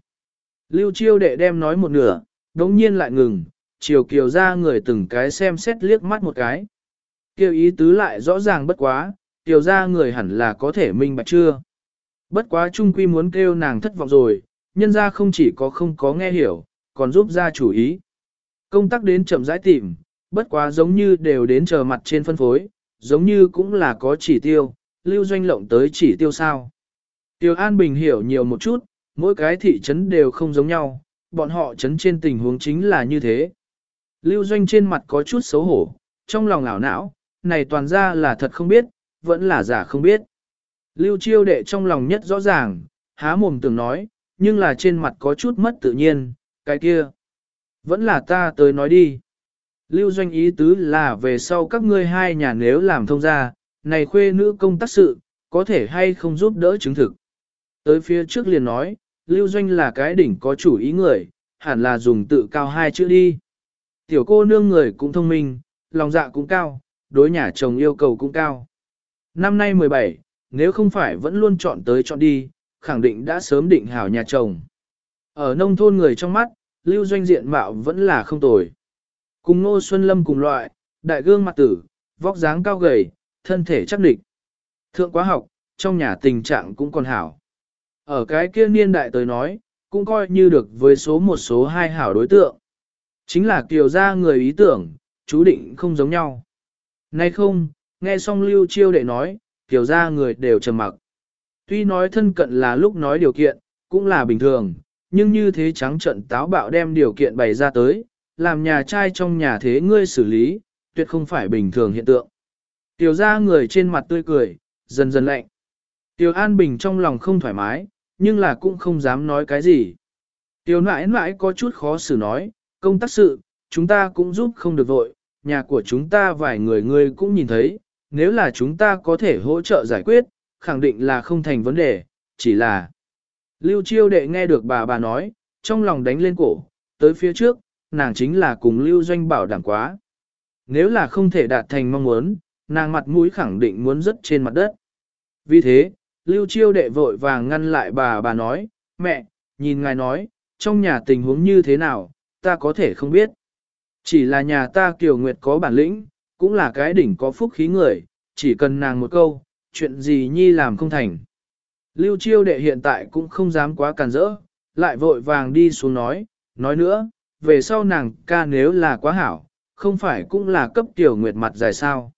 Lưu Chiêu đệ đem nói một nửa, đống nhiên lại ngừng, chiều kiều ra người từng cái xem xét liếc mắt một cái. kia ý tứ lại rõ ràng bất quá, kiều ra người hẳn là có thể minh bạch chưa. Bất quá trung quy muốn kêu nàng thất vọng rồi, nhân ra không chỉ có không có nghe hiểu, còn giúp ra chủ ý. Công tác đến chậm rãi tìm, bất quá giống như đều đến chờ mặt trên phân phối, giống như cũng là có chỉ tiêu, lưu doanh lộng tới chỉ tiêu sao. Tiêu An Bình hiểu nhiều một chút, mỗi cái thị trấn đều không giống nhau, bọn họ trấn trên tình huống chính là như thế. Lưu doanh trên mặt có chút xấu hổ, trong lòng ảo não, này toàn ra là thật không biết, vẫn là giả không biết. Lưu chiêu đệ trong lòng nhất rõ ràng, há mồm tưởng nói, nhưng là trên mặt có chút mất tự nhiên, cái kia. Vẫn là ta tới nói đi. Lưu doanh ý tứ là về sau các ngươi hai nhà nếu làm thông gia, này khuê nữ công tác sự, có thể hay không giúp đỡ chứng thực. Tới phía trước liền nói, lưu doanh là cái đỉnh có chủ ý người, hẳn là dùng tự cao hai chữ đi. Tiểu cô nương người cũng thông minh, lòng dạ cũng cao, đối nhà chồng yêu cầu cũng cao. Năm nay 17, nếu không phải vẫn luôn chọn tới chọn đi, khẳng định đã sớm định hảo nhà chồng. Ở nông thôn người trong mắt, lưu doanh diện mạo vẫn là không tồi. Cùng Ngô Xuân Lâm cùng loại, đại gương mặt tử, vóc dáng cao gầy, thân thể chắc địch. Thượng quá học, trong nhà tình trạng cũng còn hảo. Ở cái kia niên đại tới nói, cũng coi như được với số một số hai hảo đối tượng. Chính là kiều gia người ý tưởng, chú định không giống nhau. Nay không, nghe xong lưu chiêu đệ nói, kiều gia người đều trầm mặc. Tuy nói thân cận là lúc nói điều kiện, cũng là bình thường, nhưng như thế trắng trận táo bạo đem điều kiện bày ra tới, làm nhà trai trong nhà thế ngươi xử lý, tuyệt không phải bình thường hiện tượng. Tiểu ra người trên mặt tươi cười, dần dần lạnh. Tiểu An Bình trong lòng không thoải mái, nhưng là cũng không dám nói cái gì. Tiểu nãi nãi có chút khó xử nói, công tác sự, chúng ta cũng giúp không được vội, nhà của chúng ta vài người ngươi cũng nhìn thấy, nếu là chúng ta có thể hỗ trợ giải quyết, khẳng định là không thành vấn đề, chỉ là... Lưu chiêu đệ nghe được bà bà nói, trong lòng đánh lên cổ, tới phía trước, nàng chính là cùng Lưu Doanh bảo đảm quá. Nếu là không thể đạt thành mong muốn, nàng mặt mũi khẳng định muốn rớt trên mặt đất. Vì thế, Lưu chiêu đệ vội vàng ngăn lại bà bà nói, mẹ, nhìn ngài nói, trong nhà tình huống như thế nào, ta có thể không biết. Chỉ là nhà ta Kiều Nguyệt có bản lĩnh, cũng là cái đỉnh có phúc khí người, chỉ cần nàng một câu, chuyện gì nhi làm không thành. Lưu chiêu đệ hiện tại cũng không dám quá càn rỡ, lại vội vàng đi xuống nói, nói nữa, về sau nàng ca nếu là quá hảo, không phải cũng là cấp tiểu nguyệt mặt dài sao.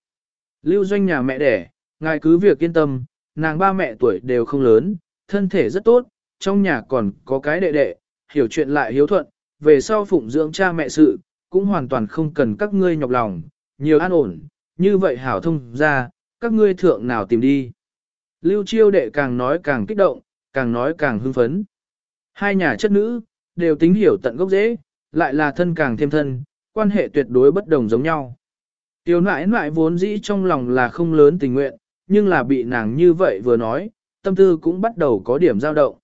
Lưu doanh nhà mẹ đẻ, ngài cứ việc yên tâm, nàng ba mẹ tuổi đều không lớn, thân thể rất tốt, trong nhà còn có cái đệ đệ, hiểu chuyện lại hiếu thuận, về sau phụng dưỡng cha mẹ sự, cũng hoàn toàn không cần các ngươi nhọc lòng, nhiều an ổn, như vậy hảo thông ra, các ngươi thượng nào tìm đi. Lưu chiêu đệ càng nói càng kích động, càng nói càng hưng phấn. Hai nhà chất nữ, đều tính hiểu tận gốc dễ, lại là thân càng thêm thân, quan hệ tuyệt đối bất đồng giống nhau. Tiểu nãi nãi vốn dĩ trong lòng là không lớn tình nguyện, nhưng là bị nàng như vậy vừa nói, tâm tư cũng bắt đầu có điểm dao động.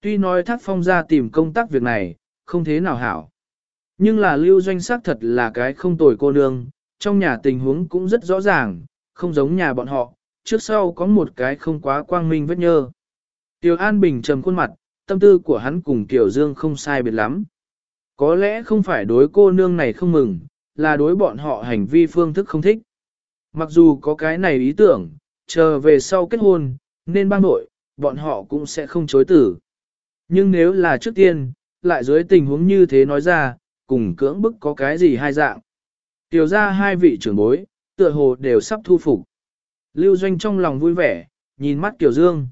Tuy nói thác phong ra tìm công tác việc này, không thế nào hảo. Nhưng là lưu doanh xác thật là cái không tồi cô nương, trong nhà tình huống cũng rất rõ ràng, không giống nhà bọn họ, trước sau có một cái không quá quang minh vết nhơ. Tiểu An Bình trầm khuôn mặt, tâm tư của hắn cùng Tiểu Dương không sai biệt lắm. Có lẽ không phải đối cô nương này không mừng, là đối bọn họ hành vi phương thức không thích. Mặc dù có cái này ý tưởng, chờ về sau kết hôn, nên bang nội, bọn họ cũng sẽ không chối tử. Nhưng nếu là trước tiên, lại dưới tình huống như thế nói ra, cùng cưỡng bức có cái gì hai dạng. Tiểu ra hai vị trưởng bối, tựa hồ đều sắp thu phục. Lưu Doanh trong lòng vui vẻ, nhìn mắt Kiều Dương.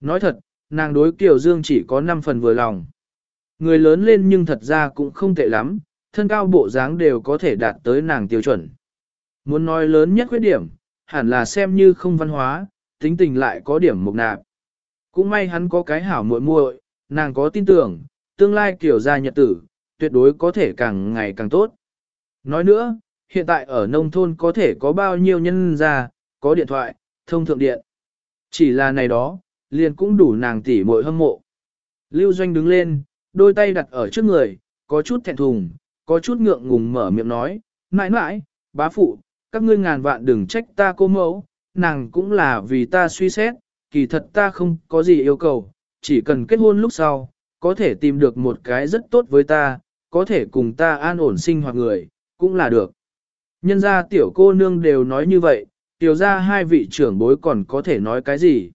Nói thật, nàng đối Kiều Dương chỉ có 5 phần vừa lòng. Người lớn lên nhưng thật ra cũng không tệ lắm, thân cao bộ dáng đều có thể đạt tới nàng tiêu chuẩn. Muốn nói lớn nhất khuyết điểm, hẳn là xem như không văn hóa, tính tình lại có điểm mục nạp. Cũng may hắn có cái hảo muội muội, nàng có tin tưởng, tương lai Kiều gia nhật tử, tuyệt đối có thể càng ngày càng tốt. Nói nữa, hiện tại ở nông thôn có thể có bao nhiêu nhân ra, có điện thoại, thông thượng điện. Chỉ là này đó, liền cũng đủ nàng tỉ muội hâm mộ. Lưu Doanh đứng lên, đôi tay đặt ở trước người, có chút thẹn thùng, có chút ngượng ngùng mở miệng nói, mãi mãi, bá phụ, các ngươi ngàn vạn đừng trách ta cô mẫu, nàng cũng là vì ta suy xét, kỳ thật ta không có gì yêu cầu, chỉ cần kết hôn lúc sau, có thể tìm được một cái rất tốt với ta, có thể cùng ta an ổn sinh hoạt người, cũng là được. Nhân ra tiểu cô nương đều nói như vậy, tiểu ra hai vị trưởng bối còn có thể nói cái gì.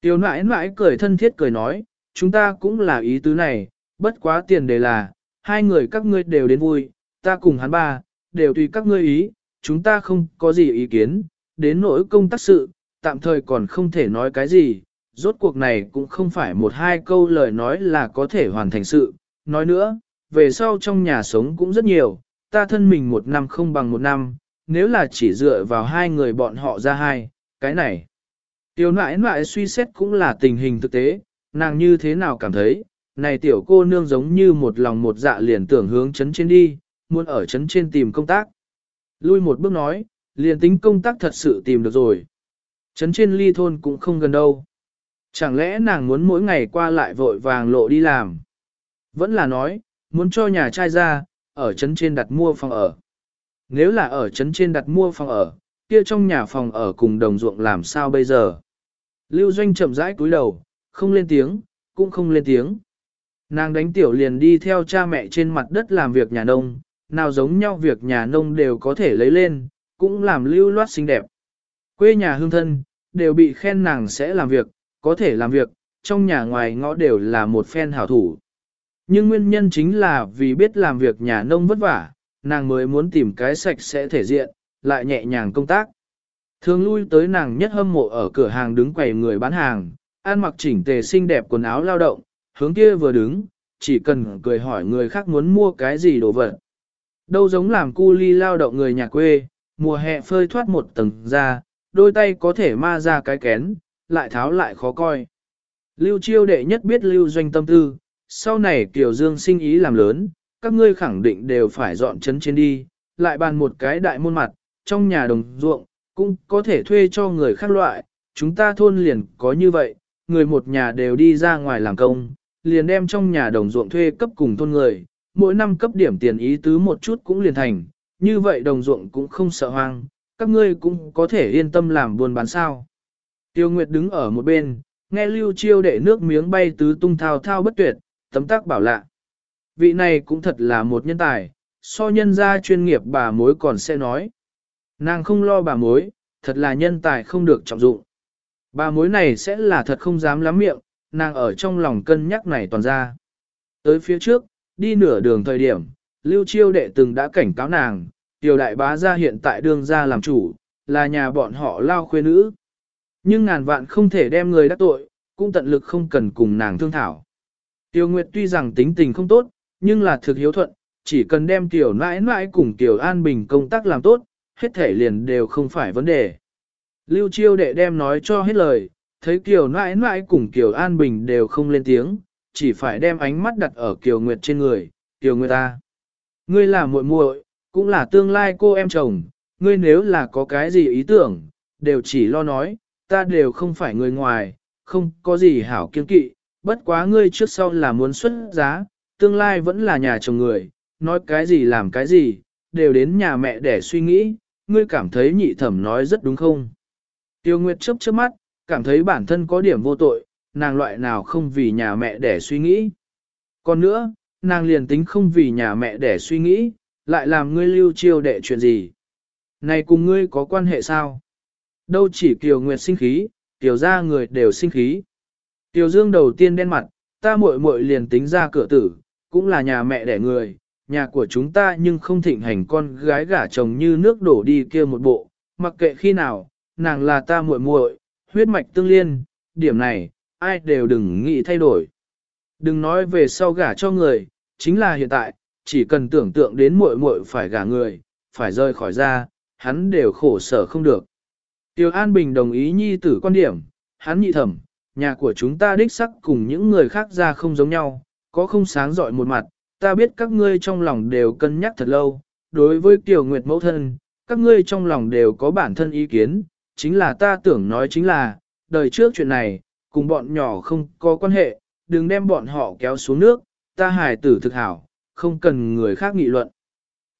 Tiểu nãi nãi cười thân thiết cười nói, chúng ta cũng là ý tứ này, bất quá tiền đề là, hai người các ngươi đều đến vui, ta cùng hắn ba, đều tùy các ngươi ý, chúng ta không có gì ý kiến, đến nỗi công tác sự, tạm thời còn không thể nói cái gì, rốt cuộc này cũng không phải một hai câu lời nói là có thể hoàn thành sự. Nói nữa, về sau trong nhà sống cũng rất nhiều, ta thân mình một năm không bằng một năm, nếu là chỉ dựa vào hai người bọn họ ra hai, cái này. Tiểu nãi nãi suy xét cũng là tình hình thực tế, nàng như thế nào cảm thấy, này tiểu cô nương giống như một lòng một dạ liền tưởng hướng chấn trên đi, muốn ở chấn trên tìm công tác. Lui một bước nói, liền tính công tác thật sự tìm được rồi. Chấn trên ly thôn cũng không gần đâu. Chẳng lẽ nàng muốn mỗi ngày qua lại vội vàng lộ đi làm? Vẫn là nói, muốn cho nhà trai ra, ở chấn trên đặt mua phòng ở. Nếu là ở chấn trên đặt mua phòng ở, kia trong nhà phòng ở cùng đồng ruộng làm sao bây giờ? Lưu Doanh chậm rãi cúi đầu, không lên tiếng, cũng không lên tiếng. Nàng đánh tiểu liền đi theo cha mẹ trên mặt đất làm việc nhà nông, nào giống nhau việc nhà nông đều có thể lấy lên, cũng làm lưu loát xinh đẹp. Quê nhà hương thân, đều bị khen nàng sẽ làm việc, có thể làm việc, trong nhà ngoài ngõ đều là một phen hảo thủ. Nhưng nguyên nhân chính là vì biết làm việc nhà nông vất vả, nàng mới muốn tìm cái sạch sẽ thể diện, lại nhẹ nhàng công tác. Thường lui tới nàng nhất hâm mộ ở cửa hàng đứng quầy người bán hàng, ăn mặc chỉnh tề xinh đẹp quần áo lao động, hướng kia vừa đứng, chỉ cần cười hỏi người khác muốn mua cái gì đồ vật. Đâu giống làm cu ly lao động người nhà quê, mùa hè phơi thoát một tầng ra, đôi tay có thể ma ra cái kén, lại tháo lại khó coi. Lưu chiêu đệ nhất biết lưu doanh tâm tư, sau này Kiều Dương sinh ý làm lớn, các ngươi khẳng định đều phải dọn chấn trên đi, lại bàn một cái đại môn mặt, trong nhà đồng ruộng, cũng có thể thuê cho người khác loại, chúng ta thôn liền có như vậy, người một nhà đều đi ra ngoài làm công, liền đem trong nhà đồng ruộng thuê cấp cùng thôn người, mỗi năm cấp điểm tiền ý tứ một chút cũng liền thành, như vậy đồng ruộng cũng không sợ hoang, các ngươi cũng có thể yên tâm làm buôn bán sao. Tiêu Nguyệt đứng ở một bên, nghe lưu chiêu đệ nước miếng bay tứ tung thao thao bất tuyệt, tấm tác bảo lạ. Vị này cũng thật là một nhân tài, so nhân gia chuyên nghiệp bà mối còn sẽ nói. Nàng không lo bà mối, thật là nhân tài không được trọng dụng. Bà mối này sẽ là thật không dám lắm miệng, nàng ở trong lòng cân nhắc này toàn ra. Tới phía trước, đi nửa đường thời điểm, Lưu Chiêu đệ từng đã cảnh cáo nàng, tiểu đại bá gia hiện tại đương gia làm chủ, là nhà bọn họ lao khuê nữ. Nhưng ngàn vạn không thể đem người đắc tội, cũng tận lực không cần cùng nàng thương thảo. Tiêu Nguyệt tuy rằng tính tình không tốt, nhưng là thực hiếu thuận, chỉ cần đem tiểu nãi nãi cùng tiểu an bình công tác làm tốt, hết thể liền đều không phải vấn đề. Lưu Chiêu đệ đem nói cho hết lời, thấy Kiều nãi nãi cùng Kiều An Bình đều không lên tiếng, chỉ phải đem ánh mắt đặt ở Kiều Nguyệt trên người, Kiều Nguyệt ta. Ngươi là muội muội, cũng là tương lai cô em chồng, ngươi nếu là có cái gì ý tưởng, đều chỉ lo nói, ta đều không phải người ngoài, không có gì hảo kiên kỵ, bất quá ngươi trước sau là muốn xuất giá, tương lai vẫn là nhà chồng người, nói cái gì làm cái gì, đều đến nhà mẹ để suy nghĩ, ngươi cảm thấy nhị thẩm nói rất đúng không? Tiêu Nguyệt chớp chớp mắt, cảm thấy bản thân có điểm vô tội, nàng loại nào không vì nhà mẹ để suy nghĩ. Còn nữa, nàng liền tính không vì nhà mẹ để suy nghĩ, lại làm ngươi lưu chiêu đệ chuyện gì. Này cùng ngươi có quan hệ sao? Đâu chỉ Kiều Nguyệt sinh khí, Kiều ra người đều sinh khí. Tiểu Dương đầu tiên đen mặt, ta muội muội liền tính ra cửa tử, cũng là nhà mẹ đẻ người, nhà của chúng ta nhưng không thịnh hành con gái gả chồng như nước đổ đi kia một bộ, mặc kệ khi nào, nàng là ta muội muội, huyết mạch tương liên, điểm này, ai đều đừng nghĩ thay đổi. Đừng nói về sau gả cho người, chính là hiện tại, chỉ cần tưởng tượng đến muội muội phải gả người, phải rời khỏi ra, hắn đều khổ sở không được. Tiêu An Bình đồng ý nhi tử quan điểm, hắn nhị thẩm, nhà của chúng ta đích sắc cùng những người khác ra không giống nhau, có không sáng giỏi một mặt, ta biết các ngươi trong lòng đều cân nhắc thật lâu, đối với Kiều Nguyệt mẫu thân, các ngươi trong lòng đều có bản thân ý kiến, chính là ta tưởng nói chính là, đời trước chuyện này, cùng bọn nhỏ không có quan hệ, đừng đem bọn họ kéo xuống nước, ta hài tử thực hảo, không cần người khác nghị luận.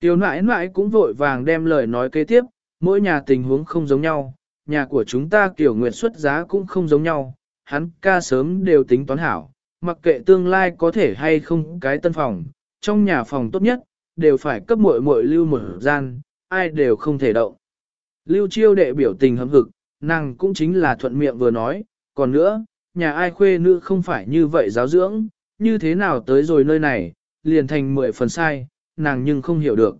Tiểu nãi nãi cũng vội vàng đem lời nói kế tiếp, mỗi nhà tình huống không giống nhau, nhà của chúng ta kiểu nguyện xuất giá cũng không giống nhau, hắn ca sớm đều tính toán hảo, mặc kệ tương lai có thể hay không cái tân phòng, trong nhà phòng tốt nhất, đều phải cấp muội muội lưu một gian, ai đều không thể động. Lưu chiêu đệ biểu tình hâm hực, nàng cũng chính là thuận miệng vừa nói, còn nữa, nhà ai khuê nữ không phải như vậy giáo dưỡng, như thế nào tới rồi nơi này, liền thành mười phần sai, nàng nhưng không hiểu được.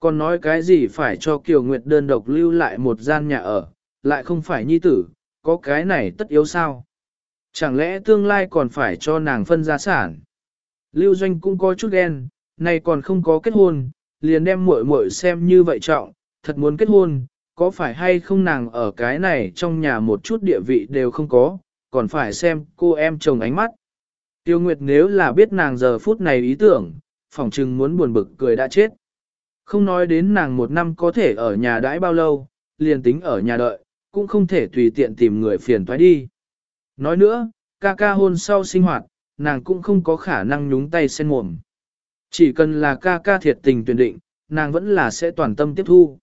Còn nói cái gì phải cho Kiều Nguyệt đơn độc lưu lại một gian nhà ở, lại không phải nhi tử, có cái này tất yếu sao? Chẳng lẽ tương lai còn phải cho nàng phân gia sản? Lưu Doanh cũng có chút ghen, này còn không có kết hôn, liền đem muội muội xem như vậy trọng, thật muốn kết hôn, có phải hay không nàng ở cái này trong nhà một chút địa vị đều không có, còn phải xem cô em chồng ánh mắt. Tiêu Nguyệt nếu là biết nàng giờ phút này ý tưởng, phỏng chừng muốn buồn bực cười đã chết. Không nói đến nàng một năm có thể ở nhà đãi bao lâu, liền tính ở nhà đợi, cũng không thể tùy tiện tìm người phiền toái đi. Nói nữa, ca ca hôn sau sinh hoạt, nàng cũng không có khả năng nhúng tay sen mồm. Chỉ cần là ca ca thiệt tình tuyển định, nàng vẫn là sẽ toàn tâm tiếp thu.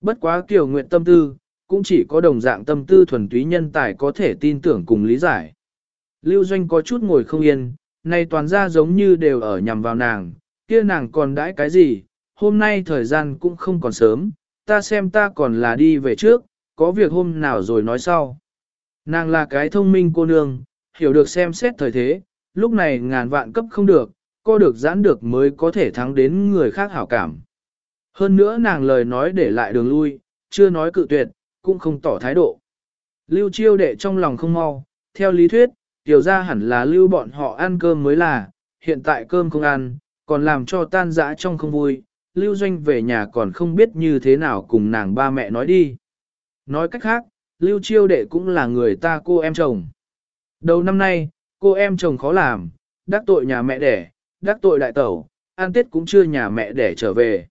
Bất quá kiểu nguyện tâm tư, cũng chỉ có đồng dạng tâm tư thuần túy nhân tài có thể tin tưởng cùng lý giải. Lưu Doanh có chút ngồi không yên, nay toàn ra giống như đều ở nhằm vào nàng, kia nàng còn đãi cái gì, hôm nay thời gian cũng không còn sớm, ta xem ta còn là đi về trước, có việc hôm nào rồi nói sau. Nàng là cái thông minh cô nương, hiểu được xem xét thời thế, lúc này ngàn vạn cấp không được, co được giãn được mới có thể thắng đến người khác hảo cảm. Hơn nữa nàng lời nói để lại đường lui, chưa nói cự tuyệt, cũng không tỏ thái độ. Lưu chiêu đệ trong lòng không mau, theo lý thuyết, tiểu ra hẳn là lưu bọn họ ăn cơm mới là, hiện tại cơm không ăn, còn làm cho tan dã trong không vui, lưu doanh về nhà còn không biết như thế nào cùng nàng ba mẹ nói đi. Nói cách khác, lưu chiêu đệ cũng là người ta cô em chồng. Đầu năm nay, cô em chồng khó làm, đắc tội nhà mẹ đẻ, đắc tội đại tẩu, an tết cũng chưa nhà mẹ đẻ trở về.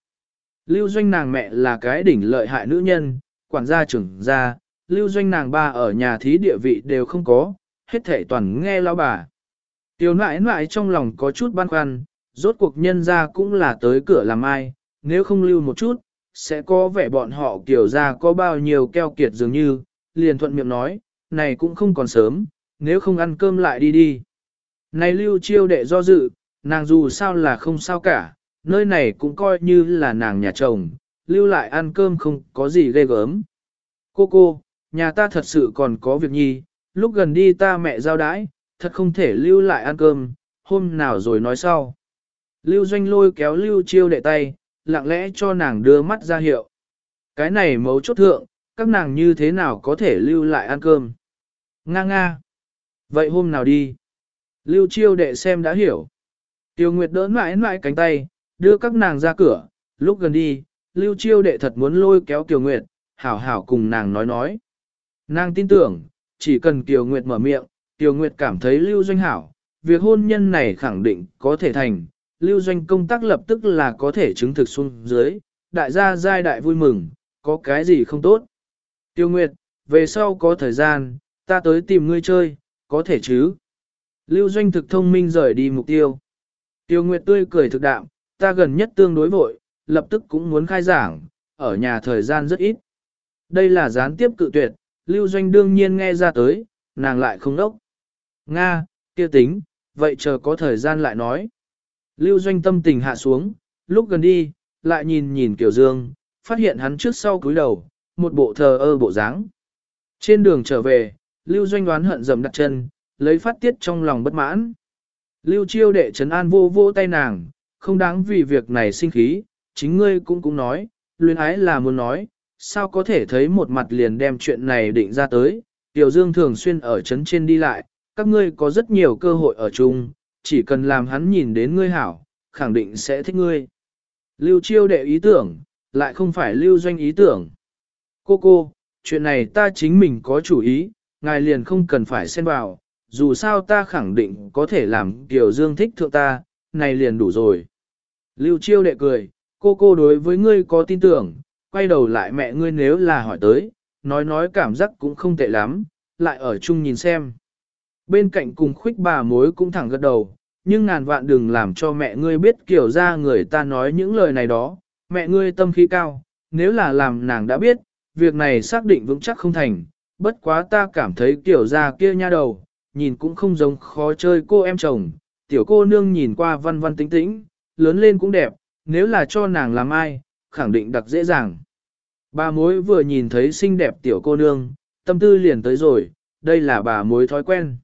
Lưu doanh nàng mẹ là cái đỉnh lợi hại nữ nhân, quản gia trưởng gia, lưu doanh nàng ba ở nhà thí địa vị đều không có, hết thể toàn nghe lão bà. Tiểu nãi nãi trong lòng có chút băn khoăn, rốt cuộc nhân ra cũng là tới cửa làm ai, nếu không lưu một chút, sẽ có vẻ bọn họ kiểu ra có bao nhiêu keo kiệt dường như, liền thuận miệng nói, này cũng không còn sớm, nếu không ăn cơm lại đi đi. Này lưu chiêu đệ do dự, nàng dù sao là không sao cả, nơi này cũng coi như là nàng nhà chồng, lưu lại ăn cơm không có gì ghê gớm. Cô cô, nhà ta thật sự còn có việc nhi, lúc gần đi ta mẹ giao đãi, thật không thể lưu lại ăn cơm, hôm nào rồi nói sau. Lưu doanh lôi kéo lưu chiêu đệ tay, lặng lẽ cho nàng đưa mắt ra hiệu. Cái này mấu chốt thượng, các nàng như thế nào có thể lưu lại ăn cơm. Nga nga. Vậy hôm nào đi? Lưu chiêu đệ xem đã hiểu. Tiêu Nguyệt đỡ mãi mãi cánh tay, đưa các nàng ra cửa, lúc gần đi, Lưu chiêu đệ thật muốn lôi kéo tiêu Nguyệt, hảo hảo cùng nàng nói nói. Nàng tin tưởng, chỉ cần tiêu Nguyệt mở miệng, tiêu Nguyệt cảm thấy Lưu Doanh hảo, việc hôn nhân này khẳng định có thể thành, Lưu Doanh công tác lập tức là có thể chứng thực xuống dưới, đại gia giai đại vui mừng, có cái gì không tốt. Tiêu Nguyệt, về sau có thời gian, ta tới tìm ngươi chơi, có thể chứ. Lưu Doanh thực thông minh rời đi mục tiêu. Tiêu Nguyệt tươi cười thực đạm, ta gần nhất tương đối vội, lập tức cũng muốn khai giảng, ở nhà thời gian rất ít. Đây là gián tiếp cự tuyệt, Lưu Doanh đương nhiên nghe ra tới, nàng lại không đốc. Nga, kia tính, vậy chờ có thời gian lại nói. Lưu Doanh tâm tình hạ xuống, lúc gần đi, lại nhìn nhìn Kiều Dương, phát hiện hắn trước sau cúi đầu, một bộ thờ ơ bộ dáng. Trên đường trở về, Lưu Doanh đoán hận dầm đặt chân, lấy phát tiết trong lòng bất mãn. Lưu Chiêu đệ trấn an vô vô tay nàng, không đáng vì việc này sinh khí, chính ngươi cũng cũng nói, luyến ái là muốn nói, sao có thể thấy một mặt liền đem chuyện này định ra tới. Tiểu Dương thường xuyên ở trấn trên đi lại, các ngươi có rất nhiều cơ hội ở chung, chỉ cần làm hắn nhìn đến ngươi hảo, khẳng định sẽ thích ngươi. Lưu chiêu đệ ý tưởng, lại không phải lưu doanh ý tưởng. Cô cô, chuyện này ta chính mình có chủ ý, ngài liền không cần phải xen vào, dù sao ta khẳng định có thể làm Tiểu Dương thích thượng ta, này liền đủ rồi. Lưu chiêu đệ cười, cô cô đối với ngươi có tin tưởng, quay đầu lại mẹ ngươi nếu là hỏi tới, nói nói cảm giác cũng không tệ lắm, lại ở chung nhìn xem. Bên cạnh cùng khuyết bà mối cũng thẳng gật đầu, nhưng ngàn vạn đừng làm cho mẹ ngươi biết kiểu ra người ta nói những lời này đó, mẹ ngươi tâm khí cao, nếu là làm nàng đã biết, việc này xác định vững chắc không thành, bất quá ta cảm thấy tiểu ra kia nha đầu, nhìn cũng không giống khó chơi cô em chồng, tiểu cô nương nhìn qua văn văn tính tĩnh, lớn lên cũng đẹp, nếu là cho nàng làm ai, khẳng định đặc dễ dàng. Bà mối vừa nhìn thấy xinh đẹp tiểu cô nương, tâm tư liền tới rồi, đây là bà mối thói quen.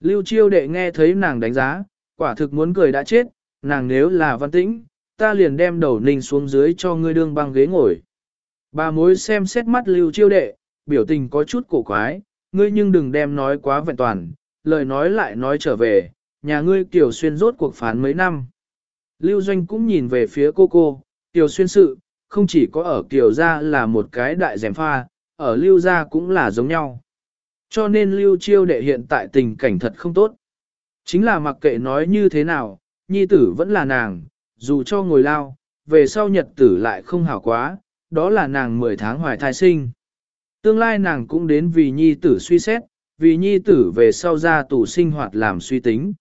Lưu chiêu đệ nghe thấy nàng đánh giá, quả thực muốn cười đã chết, nàng nếu là văn tĩnh, ta liền đem đầu ninh xuống dưới cho ngươi đương băng ghế ngồi. Bà mối xem xét mắt lưu chiêu đệ, biểu tình có chút cổ quái, ngươi nhưng đừng đem nói quá vẹn toàn, lời nói lại nói trở về, nhà ngươi tiểu xuyên rốt cuộc phán mấy năm. Lưu Doanh cũng nhìn về phía cô cô, tiểu xuyên sự, không chỉ có ở tiểu gia là một cái đại dèm pha, ở lưu gia cũng là giống nhau. Cho nên lưu chiêu đệ hiện tại tình cảnh thật không tốt. Chính là mặc kệ nói như thế nào, nhi tử vẫn là nàng, dù cho ngồi lao, về sau nhật tử lại không hảo quá, đó là nàng 10 tháng hoài thai sinh. Tương lai nàng cũng đến vì nhi tử suy xét, vì nhi tử về sau ra tù sinh hoạt làm suy tính.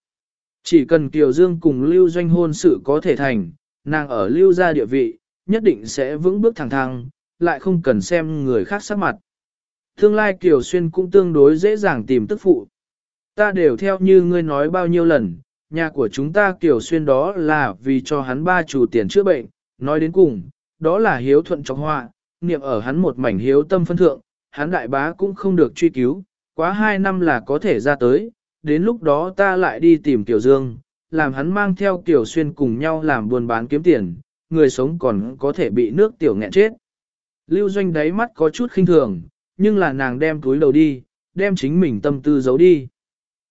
Chỉ cần Kiều Dương cùng Lưu Doanh hôn sự có thể thành, nàng ở Lưu gia địa vị, nhất định sẽ vững bước thẳng thăng, lại không cần xem người khác sắc mặt. Tương lai Kiều Xuyên cũng tương đối dễ dàng tìm tức phụ. Ta đều theo như ngươi nói bao nhiêu lần, nhà của chúng ta Kiều Xuyên đó là vì cho hắn ba chủ tiền chữa bệnh, nói đến cùng, đó là hiếu thuận trong họa, niệm ở hắn một mảnh hiếu tâm phân thượng, hắn đại bá cũng không được truy cứu, quá hai năm là có thể ra tới, đến lúc đó ta lại đi tìm tiểu Dương, làm hắn mang theo tiểu Xuyên cùng nhau làm buôn bán kiếm tiền, người sống còn có thể bị nước tiểu nghẹn chết. Lưu Doanh đáy mắt có chút khinh thường, nhưng là nàng đem túi đầu đi, đem chính mình tâm tư giấu đi.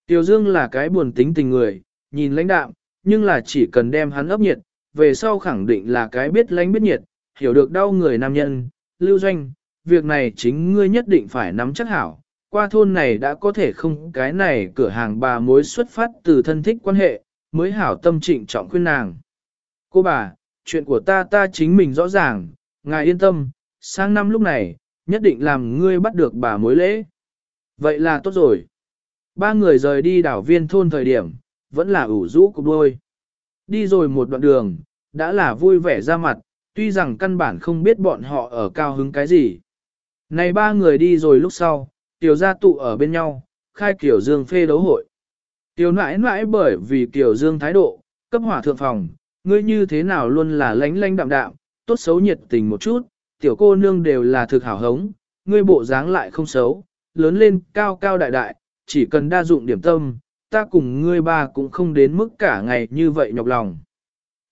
Tiểu Dương là cái buồn tính tình người, nhìn lãnh đạm, nhưng là chỉ cần đem hắn ấp nhiệt, về sau khẳng định là cái biết lãnh biết nhiệt, hiểu được đau người nam nhân. Lưu Doanh, việc này chính ngươi nhất định phải nắm chắc hảo. Qua thôn này đã có thể không cái này cửa hàng bà mối xuất phát từ thân thích quan hệ, mới hảo tâm trịnh trọng khuyên nàng. Cô bà, chuyện của ta ta chính mình rõ ràng, ngài yên tâm, sang năm lúc này, nhất định làm ngươi bắt được bà mối lễ. Vậy là tốt rồi. Ba người rời đi đảo viên thôn thời điểm, vẫn là ủ rũ cục đôi. Đi rồi một đoạn đường, đã là vui vẻ ra mặt, tuy rằng căn bản không biết bọn họ ở cao hứng cái gì. Này ba người đi rồi lúc sau, tiểu gia tụ ở bên nhau, khai kiểu dương phê đấu hội. Tiểu nãi nãi bởi vì kiểu dương thái độ, cấp hỏa thượng phòng, ngươi như thế nào luôn là lánh lánh đạm đạm, tốt xấu nhiệt tình một chút, tiểu cô nương đều là thực hảo hống, ngươi bộ dáng lại không xấu, lớn lên cao cao đại đại, chỉ cần đa dụng điểm tâm, ta cùng ngươi ba cũng không đến mức cả ngày như vậy nhọc lòng.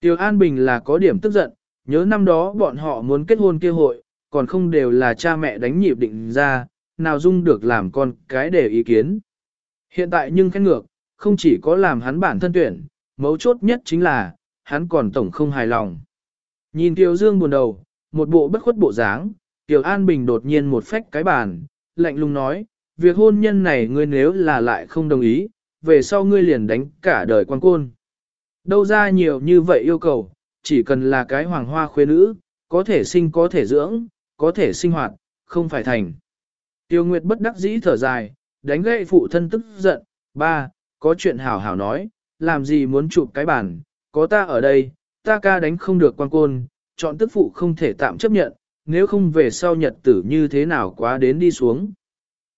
Tiểu An Bình là có điểm tức giận, nhớ năm đó bọn họ muốn kết hôn kia hội, còn không đều là cha mẹ đánh nhịp định ra, nào dung được làm con cái để ý kiến. Hiện tại nhưng khét ngược, không chỉ có làm hắn bản thân tuyển, mấu chốt nhất chính là, hắn còn tổng không hài lòng. Nhìn Tiêu Dương buồn đầu, một bộ bất khuất bộ dáng, Tiểu An Bình đột nhiên một phách cái bàn, lạnh lùng nói, việc hôn nhân này ngươi nếu là lại không đồng ý, về sau ngươi liền đánh cả đời quan côn. Đâu ra nhiều như vậy yêu cầu, chỉ cần là cái hoàng hoa khuê nữ, có thể sinh có thể dưỡng, có thể sinh hoạt, không phải thành. Tiêu Nguyệt bất đắc dĩ thở dài, đánh gậy phụ thân tức giận, ba, có chuyện hảo hảo nói, làm gì muốn chụp cái bản, có ta ở đây, ta ca đánh không được quan côn, chọn tức phụ không thể tạm chấp nhận, nếu không về sau nhật tử như thế nào quá đến đi xuống.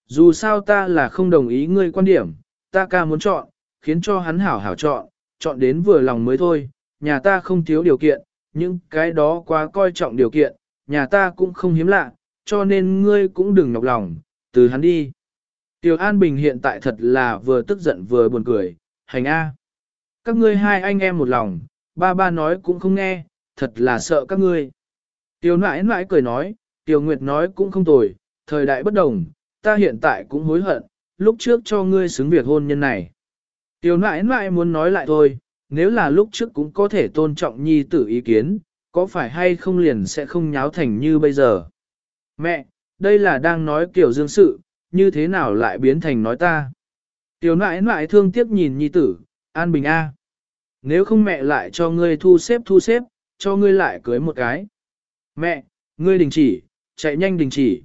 Dù sao ta là không đồng ý ngươi quan điểm, ta ca muốn chọn, khiến cho hắn hảo hảo chọn, chọn đến vừa lòng mới thôi, nhà ta không thiếu điều kiện, nhưng cái đó quá coi trọng điều kiện, nhà ta cũng không hiếm lạ, cho nên ngươi cũng đừng nhọc lòng, từ hắn đi. Tiểu An Bình hiện tại thật là vừa tức giận vừa buồn cười, hành A. Các ngươi hai anh em một lòng, ba ba nói cũng không nghe, thật là sợ các ngươi. Tiểu nãi nãi cười nói, Tiểu Nguyệt nói cũng không tồi, thời đại bất đồng, ta hiện tại cũng hối hận, lúc trước cho ngươi xứng việc hôn nhân này. Tiểu nãi nãi muốn nói lại thôi, nếu là lúc trước cũng có thể tôn trọng nhi tử ý kiến, có phải hay không liền sẽ không nháo thành như bây giờ. Mẹ, đây là đang nói kiểu dương sự, như thế nào lại biến thành nói ta. Tiểu nãi nãi thương tiếc nhìn nhi tử, an bình a. Nếu không mẹ lại cho ngươi thu xếp thu xếp, cho ngươi lại cưới một cái. Mẹ, ngươi đình chỉ, chạy nhanh đình chỉ.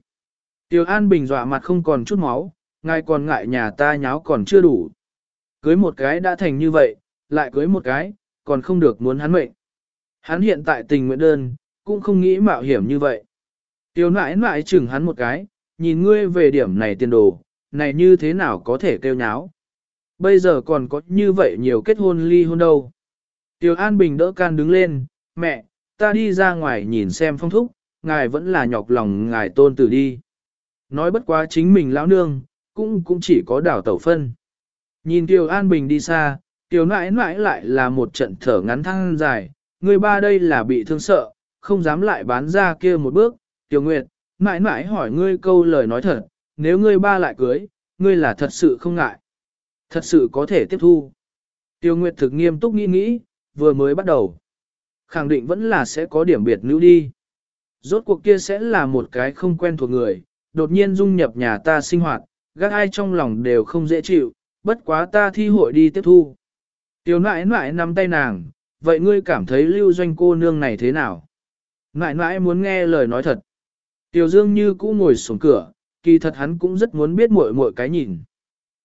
Tiểu An Bình dọa mặt không còn chút máu, ngài còn ngại nhà ta nháo còn chưa đủ. Cưới một cái đã thành như vậy, lại cưới một cái, còn không được muốn hắn mệnh. Hắn hiện tại tình nguyện đơn, cũng không nghĩ mạo hiểm như vậy. Tiểu nãi nãi chừng hắn một cái, nhìn ngươi về điểm này tiền đồ, này như thế nào có thể kêu nháo. Bây giờ còn có như vậy nhiều kết hôn ly hôn đâu. Tiểu An Bình đỡ can đứng lên, mẹ, ta đi ra ngoài nhìn xem phong thúc, ngài vẫn là nhọc lòng ngài tôn tử đi. Nói bất quá chính mình lão nương, cũng cũng chỉ có đảo tẩu phân. Nhìn Tiểu An Bình đi xa, Tiểu nãi nãi lại là một trận thở ngắn thăng dài, người ba đây là bị thương sợ, không dám lại bán ra kia một bước. Tiểu Nguyệt, nãi nãi hỏi ngươi câu lời nói thật, nếu ngươi ba lại cưới, ngươi là thật sự không ngại. Thật sự có thể tiếp thu. Tiêu Nguyệt thực nghiêm túc nghĩ nghĩ, vừa mới bắt đầu. Khẳng định vẫn là sẽ có điểm biệt nữ đi. Rốt cuộc kia sẽ là một cái không quen thuộc người, đột nhiên dung nhập nhà ta sinh hoạt, gác ai trong lòng đều không dễ chịu, bất quá ta thi hội đi tiếp thu. Tiểu nãi nãi nắm tay nàng, vậy ngươi cảm thấy lưu doanh cô nương này thế nào? Nãi nãi muốn nghe lời nói thật. Tiểu dương như cũ ngồi xuống cửa, kỳ thật hắn cũng rất muốn biết muội muội cái nhìn.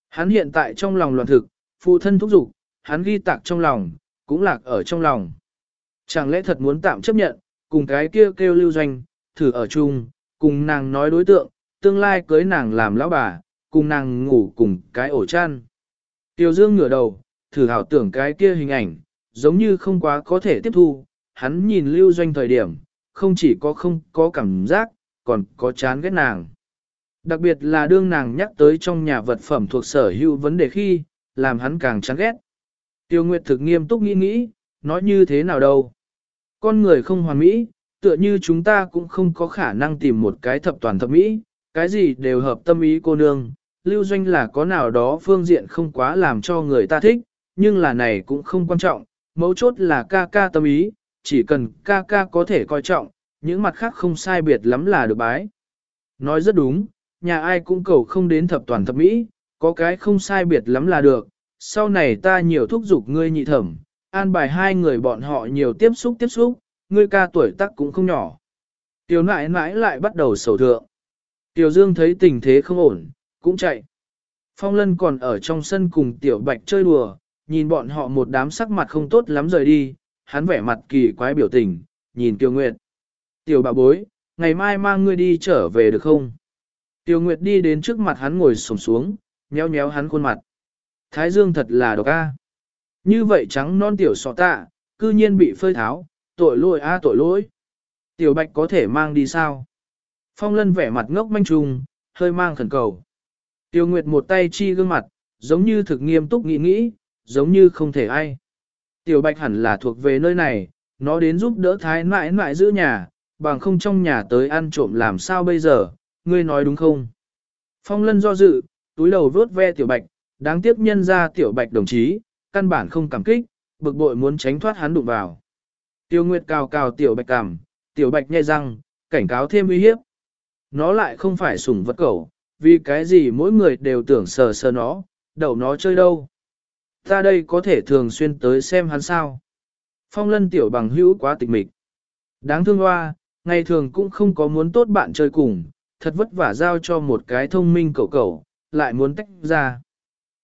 Hắn hiện tại trong lòng loạn thực, phụ thân thúc giục, hắn ghi tạc trong lòng, cũng lạc ở trong lòng. Chẳng lẽ thật muốn tạm chấp nhận, cùng cái kia kêu, kêu lưu doanh, thử ở chung, cùng nàng nói đối tượng, tương lai cưới nàng làm lão bà, cùng nàng ngủ cùng cái ổ chăn. Tiểu Dương ngửa đầu, thử hảo tưởng cái kia hình ảnh, giống như không quá có thể tiếp thu, hắn nhìn lưu doanh thời điểm, không chỉ có không có cảm giác, còn có chán ghét nàng. Đặc biệt là đương nàng nhắc tới trong nhà vật phẩm thuộc sở hữu vấn đề khi, làm hắn càng chán ghét. Tiêu Nguyệt thực nghiêm túc nghĩ nghĩ, nói như thế nào đâu. Con người không hoàn mỹ, tựa như chúng ta cũng không có khả năng tìm một cái thập toàn thập mỹ, cái gì đều hợp tâm ý cô nương. Lưu doanh là có nào đó phương diện không quá làm cho người ta thích, nhưng là này cũng không quan trọng, mấu chốt là ca ca tâm ý, chỉ cần ca ca có thể coi trọng, những mặt khác không sai biệt lắm là được bái. Nói rất đúng, nhà ai cũng cầu không đến thập toàn thập mỹ, có cái không sai biệt lắm là được, sau này ta nhiều thúc giục ngươi nhị thẩm, an bài hai người bọn họ nhiều tiếp xúc tiếp xúc, ngươi ca tuổi tác cũng không nhỏ. Tiểu nãi nãi lại bắt đầu sầu thượng. Tiểu Dương thấy tình thế không ổn, cũng chạy. Phong Lân còn ở trong sân cùng Tiểu Bạch chơi đùa, nhìn bọn họ một đám sắc mặt không tốt lắm rời đi, hắn vẻ mặt kỳ quái biểu tình, nhìn Tiêu Nguyệt. Tiểu bà bối, ngày mai mang ngươi đi trở về được không? Tiêu Nguyệt đi đến trước mặt hắn ngồi sổng xuống, nhéo nhéo hắn khuôn mặt. Thái dương thật là độc a. Như vậy trắng non tiểu sọ tạ, cư nhiên bị phơi tháo, tội lỗi a tội lỗi. Tiểu bạch có thể mang đi sao? Phong lân vẻ mặt ngốc manh trùng, hơi mang khẩn cầu. Tiêu Nguyệt một tay chi gương mặt, giống như thực nghiêm túc nghĩ nghĩ, giống như không thể ai. Tiểu bạch hẳn là thuộc về nơi này, nó đến giúp đỡ thái mãi mãi giữ nhà, bằng không trong nhà tới ăn trộm làm sao bây giờ, ngươi nói đúng không? Phong lân do dự, túi đầu vớt ve tiểu bạch, đáng tiếc nhân ra tiểu bạch đồng chí, căn bản không cảm kích, bực bội muốn tránh thoát hắn đụng vào. Tiêu Nguyệt cào cào tiểu bạch cằm, tiểu bạch nhai răng, cảnh cáo thêm uy hiếp. Nó lại không phải sủng vật cẩu, vì cái gì mỗi người đều tưởng sờ sờ nó, đầu nó chơi đâu. Ta đây có thể thường xuyên tới xem hắn sao. Phong lân tiểu bằng hữu quá tịch mịch. Đáng thương hoa, ngày thường cũng không có muốn tốt bạn chơi cùng, thật vất vả giao cho một cái thông minh cậu cậu, lại muốn tách ra.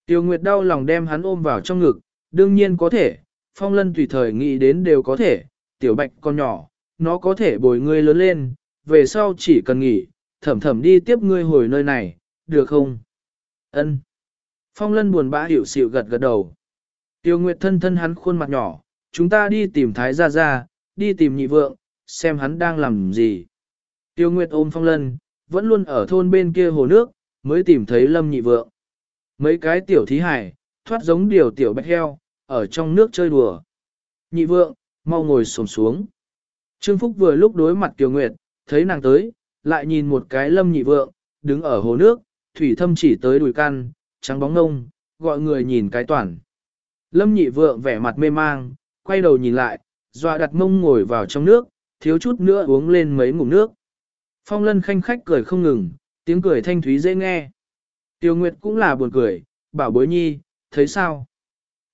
Tiêu Nguyệt đau lòng đem hắn ôm vào trong ngực, đương nhiên có thể, phong lân tùy thời nghĩ đến đều có thể, tiểu bạch con nhỏ, nó có thể bồi ngươi lớn lên, về sau chỉ cần nghỉ, thẩm thẩm đi tiếp ngươi hồi nơi này, được không? Ân. Phong lân buồn bã hiểu xịu gật gật đầu. Tiêu Nguyệt thân thân hắn khuôn mặt nhỏ, chúng ta đi tìm Thái Gia Gia, đi tìm nhị vượng, xem hắn đang làm gì. Tiêu Nguyệt ôm phong lân, vẫn luôn ở thôn bên kia hồ nước, mới tìm thấy lâm nhị vượng. Mấy cái tiểu thí hải, thoát giống điều tiểu bạch heo, ở trong nước chơi đùa. Nhị vượng, mau ngồi xổm xuống. Trương Phúc vừa lúc đối mặt Tiêu Nguyệt, thấy nàng tới, lại nhìn một cái lâm nhị vượng, đứng ở hồ nước, thủy thâm chỉ tới đùi căn, trắng bóng ngông, gọi người nhìn cái toàn. Lâm nhị vượng vẻ mặt mê mang, quay đầu nhìn lại, dọa đặt mông ngồi vào trong nước, thiếu chút nữa uống lên mấy ngụm nước. Phong lân khanh khách cười không ngừng, tiếng cười thanh thúy dễ nghe. Tiêu Nguyệt cũng là buồn cười, bảo bối nhi, thấy sao?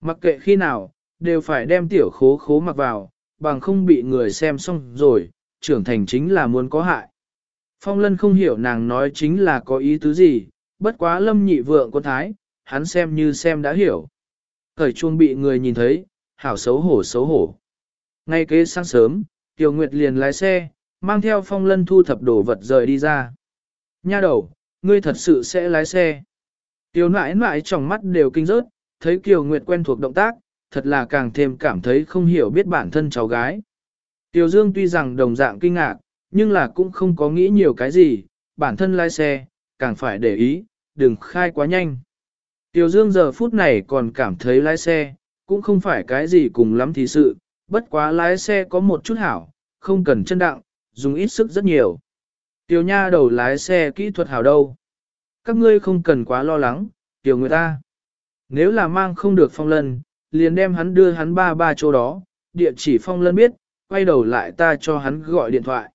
Mặc kệ khi nào, đều phải đem tiểu khố khố mặc vào, bằng không bị người xem xong rồi, trưởng thành chính là muốn có hại. Phong lân không hiểu nàng nói chính là có ý tứ gì, bất quá lâm nhị vượng quân thái, hắn xem như xem đã hiểu. khởi chuông bị người nhìn thấy, hảo xấu hổ xấu hổ. Ngay kế sáng sớm, Tiểu Nguyệt liền lái xe, mang theo phong lân thu thập đồ vật rời đi ra. Nha đầu, ngươi thật sự sẽ lái xe. Tiểu nãi nãi trong mắt đều kinh rớt, thấy Kiều Nguyệt quen thuộc động tác, thật là càng thêm cảm thấy không hiểu biết bản thân cháu gái. Tiểu Dương tuy rằng đồng dạng kinh ngạc, nhưng là cũng không có nghĩ nhiều cái gì, bản thân lái xe, càng phải để ý, đừng khai quá nhanh. Tiểu Dương giờ phút này còn cảm thấy lái xe, cũng không phải cái gì cùng lắm thì sự, bất quá lái xe có một chút hảo, không cần chân đặng, dùng ít sức rất nhiều. Tiểu nha đầu lái xe kỹ thuật hảo đâu. Các ngươi không cần quá lo lắng, tiểu người ta. Nếu là mang không được phong lân, liền đem hắn đưa hắn ba ba chỗ đó, địa chỉ phong lân biết, quay đầu lại ta cho hắn gọi điện thoại.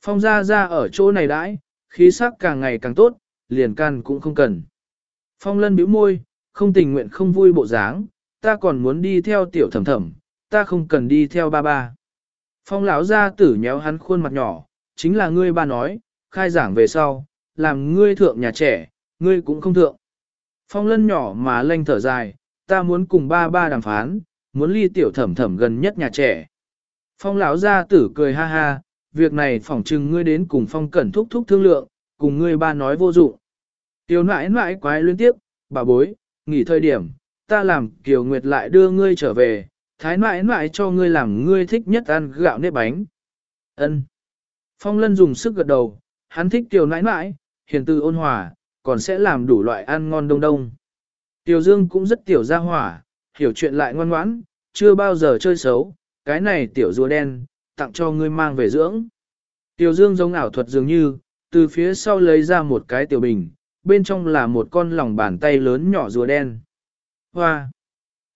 Phong ra ra ở chỗ này đãi, khí sắc càng ngày càng tốt, liền can cũng không cần. Phong lân bĩu môi, không tình nguyện không vui bộ dáng, ta còn muốn đi theo tiểu thẩm thẩm, ta không cần đi theo ba ba. Phong lão ra tử nhéo hắn khuôn mặt nhỏ, chính là ngươi ba nói, khai giảng về sau, làm ngươi thượng nhà trẻ, ngươi cũng không thượng. Phong lân nhỏ mà lanh thở dài, ta muốn cùng ba ba đàm phán, muốn ly tiểu thẩm thẩm gần nhất nhà trẻ. Phong lão gia tử cười ha ha, việc này phỏng chừng ngươi đến cùng phong cẩn thúc thúc thương lượng, cùng ngươi ba nói vô dụng. Tiểu nãi nãi quái liên tiếp, bà bối, nghỉ thời điểm, ta làm Kiều Nguyệt lại đưa ngươi trở về, thái nãi nãi cho ngươi làm ngươi thích nhất ăn gạo nếp bánh. Ân. Phong lân dùng sức gật đầu, hắn thích tiểu nãi nãi, hiền từ ôn hòa, còn sẽ làm đủ loại ăn ngon đông đông. Tiểu Dương cũng rất tiểu gia hỏa, hiểu chuyện lại ngoan ngoãn, chưa bao giờ chơi xấu, cái này tiểu rùa đen, tặng cho ngươi mang về dưỡng. Tiểu Dương giống ảo thuật dường như, từ phía sau lấy ra một cái tiểu bình, bên trong là một con lòng bàn tay lớn nhỏ rùa đen. Hoa!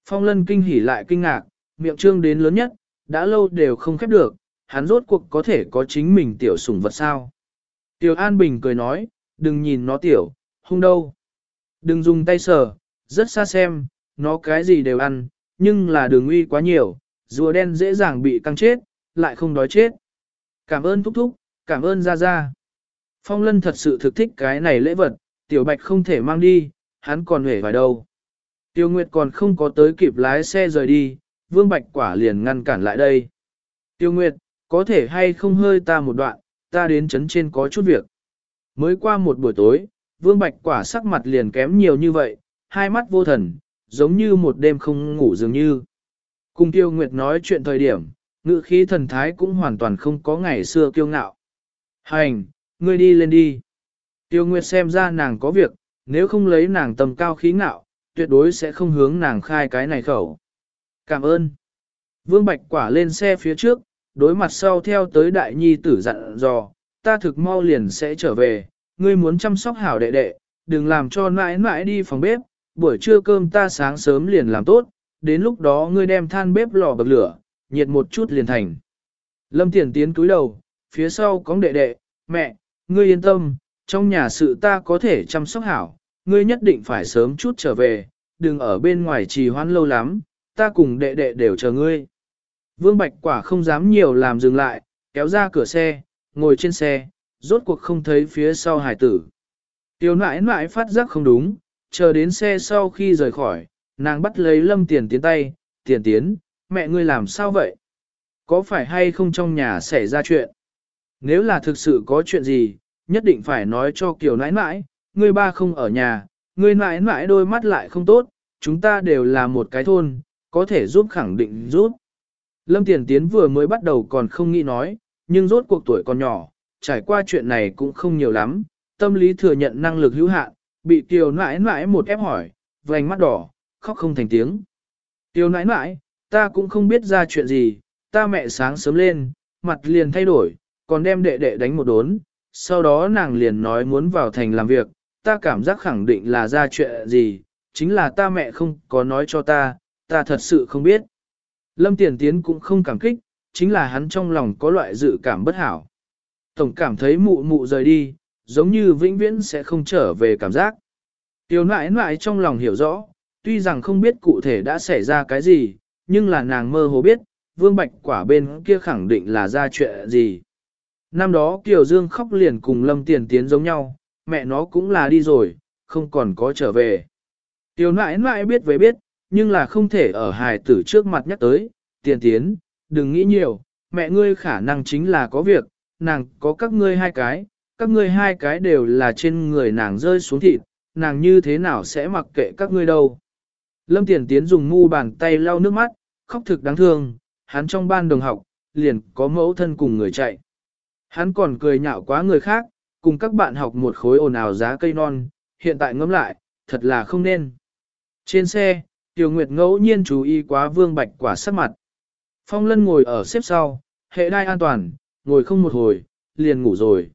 Phong lân kinh hỉ lại kinh ngạc, miệng trương đến lớn nhất, đã lâu đều không khép được, hắn rốt cuộc có thể có chính mình tiểu sủng vật sao. Tiểu An Bình cười nói, đừng nhìn nó tiểu, hung đâu. Đừng dùng tay sờ, rất xa xem, nó cái gì đều ăn, nhưng là đường uy quá nhiều, rùa đen dễ dàng bị căng chết, lại không đói chết. Cảm ơn thúc thúc, cảm ơn ra ra. Phong Lân thật sự thực thích cái này lễ vật, tiểu bạch không thể mang đi, hắn còn hề vài đâu. Tiêu Nguyệt còn không có tới kịp lái xe rời đi, Vương Bạch Quả liền ngăn cản lại đây. Tiêu Nguyệt, có thể hay không hơi ta một đoạn, ta đến chấn trên có chút việc. Mới qua một buổi tối, Vương Bạch Quả sắc mặt liền kém nhiều như vậy, hai mắt vô thần, giống như một đêm không ngủ dường như. Cùng Tiêu Nguyệt nói chuyện thời điểm, ngữ khí thần thái cũng hoàn toàn không có ngày xưa kiêu ngạo. Hành, ngươi đi lên đi. Tiêu Nguyệt xem ra nàng có việc, nếu không lấy nàng tầm cao khí ngạo, tuyệt đối sẽ không hướng nàng khai cái này khẩu. Cảm ơn. Vương Bạch quả lên xe phía trước, đối mặt sau theo tới đại nhi tử dặn dò, ta thực mau liền sẽ trở về, ngươi muốn chăm sóc hảo đệ đệ, đừng làm cho mãi mãi đi phòng bếp, buổi trưa cơm ta sáng sớm liền làm tốt, đến lúc đó ngươi đem than bếp lò bậc lửa, nhiệt một chút liền thành. Lâm Tiền tiến cúi đầu, phía sau có đệ đệ, mẹ, ngươi yên tâm, trong nhà sự ta có thể chăm sóc hảo, ngươi nhất định phải sớm chút trở về, đừng ở bên ngoài trì hoãn lâu lắm, ta cùng đệ đệ đều chờ ngươi. Vương Bạch Quả không dám nhiều làm dừng lại, kéo ra cửa xe, ngồi trên xe, rốt cuộc không thấy phía sau hải tử. Tiểu nãi nãi phát giác không đúng, chờ đến xe sau khi rời khỏi, nàng bắt lấy lâm tiền tiến tay, tiền tiến, mẹ ngươi làm sao vậy? Có phải hay không trong nhà xảy ra chuyện? Nếu là thực sự có chuyện gì, nhất định phải nói cho Kiều nãi nãi, ngươi ba không ở nhà, ngươi nãi nãi đôi mắt lại không tốt, chúng ta đều là một cái thôn, có thể giúp khẳng định giúp. Lâm Tiền Tiến vừa mới bắt đầu còn không nghĩ nói, nhưng rốt cuộc tuổi còn nhỏ, trải qua chuyện này cũng không nhiều lắm, tâm lý thừa nhận năng lực hữu hạn, bị Kiều nãi nãi một ép hỏi, vành mắt đỏ, khóc không thành tiếng. Kiều nãi nãi, ta cũng không biết ra chuyện gì, ta mẹ sáng sớm lên, mặt liền thay đổi, còn đem đệ đệ đánh một đốn, sau đó nàng liền nói muốn vào thành làm việc, ta cảm giác khẳng định là ra chuyện gì, chính là ta mẹ không có nói cho ta, ta thật sự không biết. Lâm Tiền Tiến cũng không cảm kích, chính là hắn trong lòng có loại dự cảm bất hảo. Tổng cảm thấy mụ mụ rời đi, giống như vĩnh viễn sẽ không trở về cảm giác. Tiểu nãi nãi trong lòng hiểu rõ, tuy rằng không biết cụ thể đã xảy ra cái gì, nhưng là nàng mơ hồ biết, vương bạch quả bên kia khẳng định là ra chuyện gì. Năm đó Kiều Dương khóc liền cùng Lâm Tiền Tiến giống nhau, mẹ nó cũng là đi rồi, không còn có trở về. Tiểu nãi nãi biết với biết, nhưng là không thể ở hài tử trước mặt nhắc tới, tiền tiến, đừng nghĩ nhiều, mẹ ngươi khả năng chính là có việc, nàng có các ngươi hai cái, các ngươi hai cái đều là trên người nàng rơi xuống thịt, nàng như thế nào sẽ mặc kệ các ngươi đâu. Lâm Tiền Tiến dùng mu bàn tay lau nước mắt, khóc thực đáng thương, hắn trong ban đồng học, liền có mẫu thân cùng người chạy. Hắn còn cười nhạo quá người khác, cùng các bạn học một khối ồn ào giá cây non, hiện tại ngẫm lại, thật là không nên. Trên xe, Tiểu Nguyệt ngẫu nhiên chú ý quá Vương Bạch quả sắc mặt. Phong Lân ngồi ở xếp sau, hệ đai an toàn, ngồi không một hồi, liền ngủ rồi.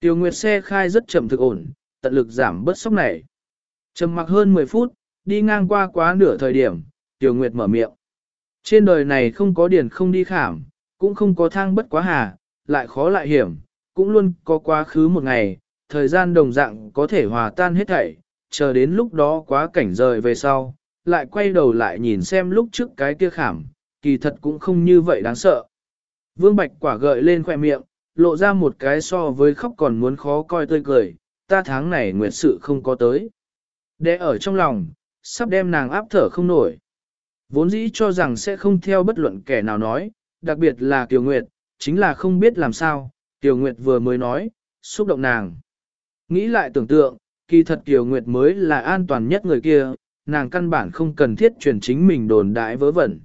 Tiểu Nguyệt xe khai rất chậm thực ổn, tận lực giảm bớt sốc này. Trầm mặc hơn 10 phút, đi ngang qua quá nửa thời điểm, Tiểu Nguyệt mở miệng. Trên đời này không có điển không đi khảm, cũng không có thang bất quá hà, lại khó lại hiểm, cũng luôn có quá khứ một ngày, thời gian đồng dạng có thể hòa tan hết thảy, chờ đến lúc đó quá cảnh rời về sau, lại quay đầu lại nhìn xem lúc trước cái kia khảm, kỳ thật cũng không như vậy đáng sợ. Vương Bạch quả gợi lên khoẻ miệng, lộ ra một cái so với khóc còn muốn khó coi tươi cười, ta tháng này nguyệt sự không có tới. Để ở trong lòng, sắp đem nàng áp thở không nổi. Vốn dĩ cho rằng sẽ không theo bất luận kẻ nào nói, đặc biệt là Kiều Nguyệt, chính là không biết làm sao, Tiểu Nguyệt vừa mới nói, xúc động nàng. Nghĩ lại tưởng tượng, kỳ thật Tiểu Nguyệt mới là an toàn nhất người kia, nàng căn bản không cần thiết truyền chính mình đồn đại vớ vẩn.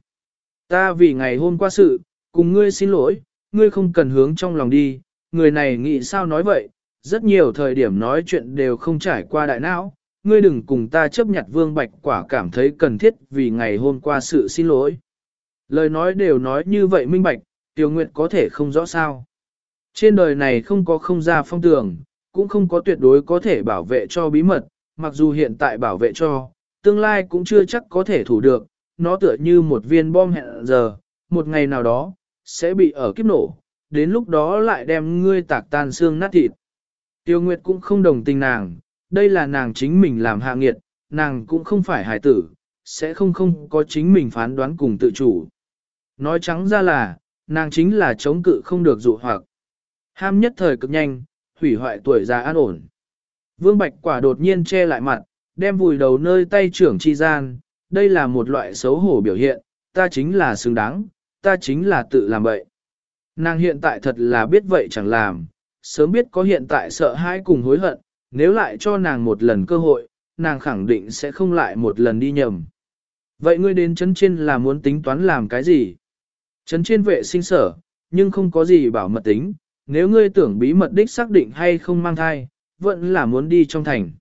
Ta vì ngày hôm qua sự, cùng ngươi xin lỗi, ngươi không cần hướng trong lòng đi, người này nghĩ sao nói vậy, rất nhiều thời điểm nói chuyện đều không trải qua đại não, ngươi đừng cùng ta chấp nhận vương bạch quả cảm thấy cần thiết vì ngày hôm qua sự xin lỗi. Lời nói đều nói như vậy minh bạch, Tiêu Nguyệt có thể không rõ sao. Trên đời này không có không ra phong tường, cũng không có tuyệt đối có thể bảo vệ cho bí mật, mặc dù hiện tại bảo vệ cho, tương lai cũng chưa chắc có thể thủ được, nó tựa như một viên bom hẹn giờ, một ngày nào đó, sẽ bị ở kiếp nổ, đến lúc đó lại đem ngươi tạc tan xương nát thịt. Tiêu Nguyệt cũng không đồng tình nàng, đây là nàng chính mình làm hạ nghiệt, nàng cũng không phải hài tử, sẽ không không có chính mình phán đoán cùng tự chủ. Nói trắng ra là, nàng chính là chống cự không được dụ hoặc. Ham nhất thời cực nhanh, hủy hoại tuổi già an ổn. Vương Bạch quả đột nhiên che lại mặt, đem vùi đầu nơi tay trưởng chi gian, đây là một loại xấu hổ biểu hiện, ta chính là xứng đáng, ta chính là tự làm vậy. Nàng hiện tại thật là biết vậy chẳng làm, sớm biết có hiện tại sợ hãi cùng hối hận, nếu lại cho nàng một lần cơ hội, nàng khẳng định sẽ không lại một lần đi nhầm. Vậy ngươi đến chấn trên là muốn tính toán làm cái gì? Chấn trên vệ sinh sở, nhưng không có gì bảo mật tính, nếu ngươi tưởng bí mật đích xác định hay không mang thai, vẫn là muốn đi trong thành.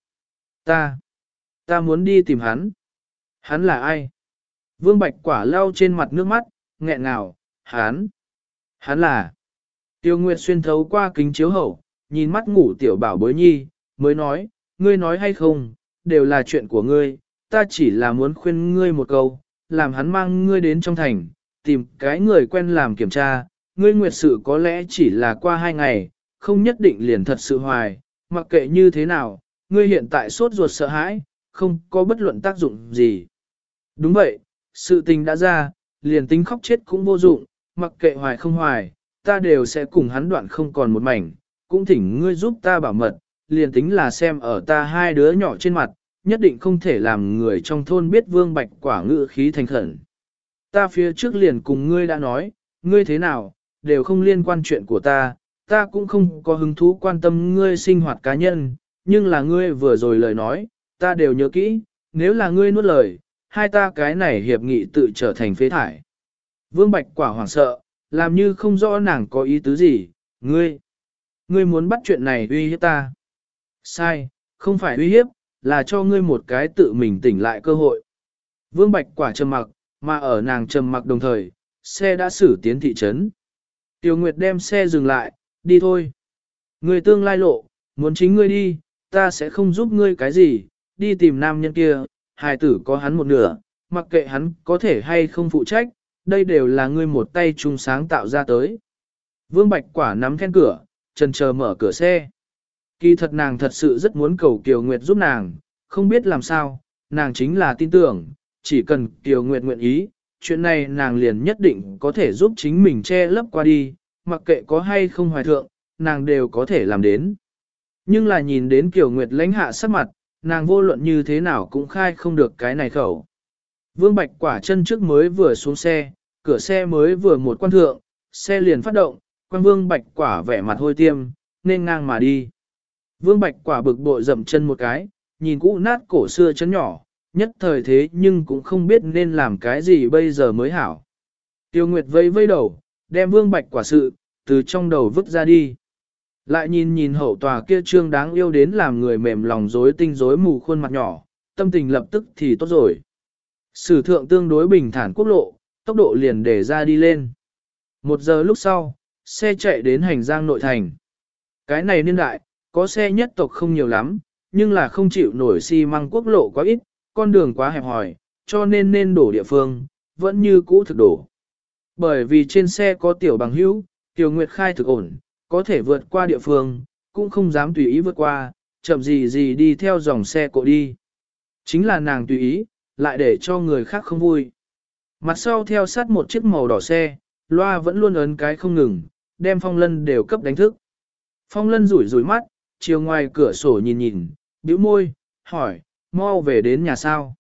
Ta, ta muốn đi tìm hắn. Hắn là ai? Vương Bạch quả lau trên mặt nước mắt, nghẹn ngào, hắn. Hắn là. Tiêu Nguyệt xuyên thấu qua kính chiếu hậu, nhìn mắt ngủ tiểu bảo bối nhi, mới nói, ngươi nói hay không, đều là chuyện của ngươi, ta chỉ là muốn khuyên ngươi một câu, làm hắn mang ngươi đến trong thành, tìm cái người quen làm kiểm tra, ngươi nguyệt sự có lẽ chỉ là qua hai ngày, không nhất định liền thật sự hoài, mặc kệ như thế nào, ngươi hiện tại sốt ruột sợ hãi, không có bất luận tác dụng gì. Đúng vậy, sự tình đã ra, liền tính khóc chết cũng vô dụng, mặc kệ hoài không hoài, ta đều sẽ cùng hắn đoạn không còn một mảnh, cũng thỉnh ngươi giúp ta bảo mật, liền tính là xem ở ta hai đứa nhỏ trên mặt, nhất định không thể làm người trong thôn biết vương bạch quả ngự khí thành khẩn. Ta phía trước liền cùng ngươi đã nói, ngươi thế nào, đều không liên quan chuyện của ta, ta cũng không có hứng thú quan tâm ngươi sinh hoạt cá nhân, nhưng là ngươi vừa rồi lời nói, ta đều nhớ kỹ, nếu là ngươi nuốt lời, hai ta cái này hiệp nghị tự trở thành phế thải. Vương Bạch quả hoảng sợ, làm như không rõ nàng có ý tứ gì, ngươi, ngươi muốn bắt chuyện này uy hiếp ta. Sai, không phải uy hiếp, là cho ngươi một cái tự mình tỉnh lại cơ hội. Vương Bạch quả trầm mặc, mà ở nàng trầm mặc đồng thời, xe đã xử tiến thị trấn. Tiêu Nguyệt đem xe dừng lại, đi thôi. Người tương lai lộ, muốn chính ngươi đi, ta sẽ không giúp ngươi cái gì, đi tìm nam nhân kia, hài tử có hắn một nửa, mặc kệ hắn có thể hay không phụ trách, đây đều là ngươi một tay chung sáng tạo ra tới. Vương Bạch Quả nắm then cửa, chân chờ mở cửa xe. Kỳ thật nàng thật sự rất muốn cầu Kiều Nguyệt giúp nàng, không biết làm sao, nàng chính là tin tưởng, chỉ cần Kiều Nguyệt nguyện ý, chuyện này nàng liền nhất định có thể giúp chính mình che lấp qua đi, mặc kệ có hay không hoài thượng, nàng đều có thể làm đến. Nhưng là nhìn đến Kiều Nguyệt lãnh hạ sắc mặt, nàng vô luận như thế nào cũng khai không được cái này khẩu. Vương Bạch quả chân trước mới vừa xuống xe, cửa xe mới vừa một quan thượng, xe liền phát động, quan Vương Bạch quả vẻ mặt hôi tiêm, nên ngang mà đi. Vương Bạch quả bực bội dậm chân một cái, nhìn cũ nát cổ xưa chân nhỏ, nhất thời thế nhưng cũng không biết nên làm cái gì bây giờ mới hảo. Tiêu Nguyệt vây vây đầu, đem Vương Bạch quả sự, từ trong đầu vứt ra đi. Lại nhìn nhìn hậu tòa kia trương đáng yêu đến làm người mềm lòng rối tinh rối mù khuôn mặt nhỏ, tâm tình lập tức thì tốt rồi. Sử thượng tương đối bình thản quốc lộ, tốc độ liền để ra đi lên. Một giờ lúc sau, xe chạy đến hành giang nội thành. Cái này niên đại, có xe nhất tộc không nhiều lắm, nhưng là không chịu nổi xi măng quốc lộ quá ít, con đường quá hẹp hòi, cho nên nên đổ địa phương, vẫn như cũ thực đổ. Bởi vì trên xe có tiểu bằng hữu, tiểu nguyệt khai thực ổn, có thể vượt qua địa phương, cũng không dám tùy ý vượt qua, chậm gì gì đi theo dòng xe cộ đi. Chính là nàng tùy ý, lại để cho người khác không vui. Mặt sau theo sát một chiếc màu đỏ xe, loa vẫn luôn ấn cái không ngừng, đem phong lân đều cấp đánh thức. Phong lân rủi rủi mắt, chiều ngoài cửa sổ nhìn nhìn, bĩu môi, hỏi, mau về đến nhà sao.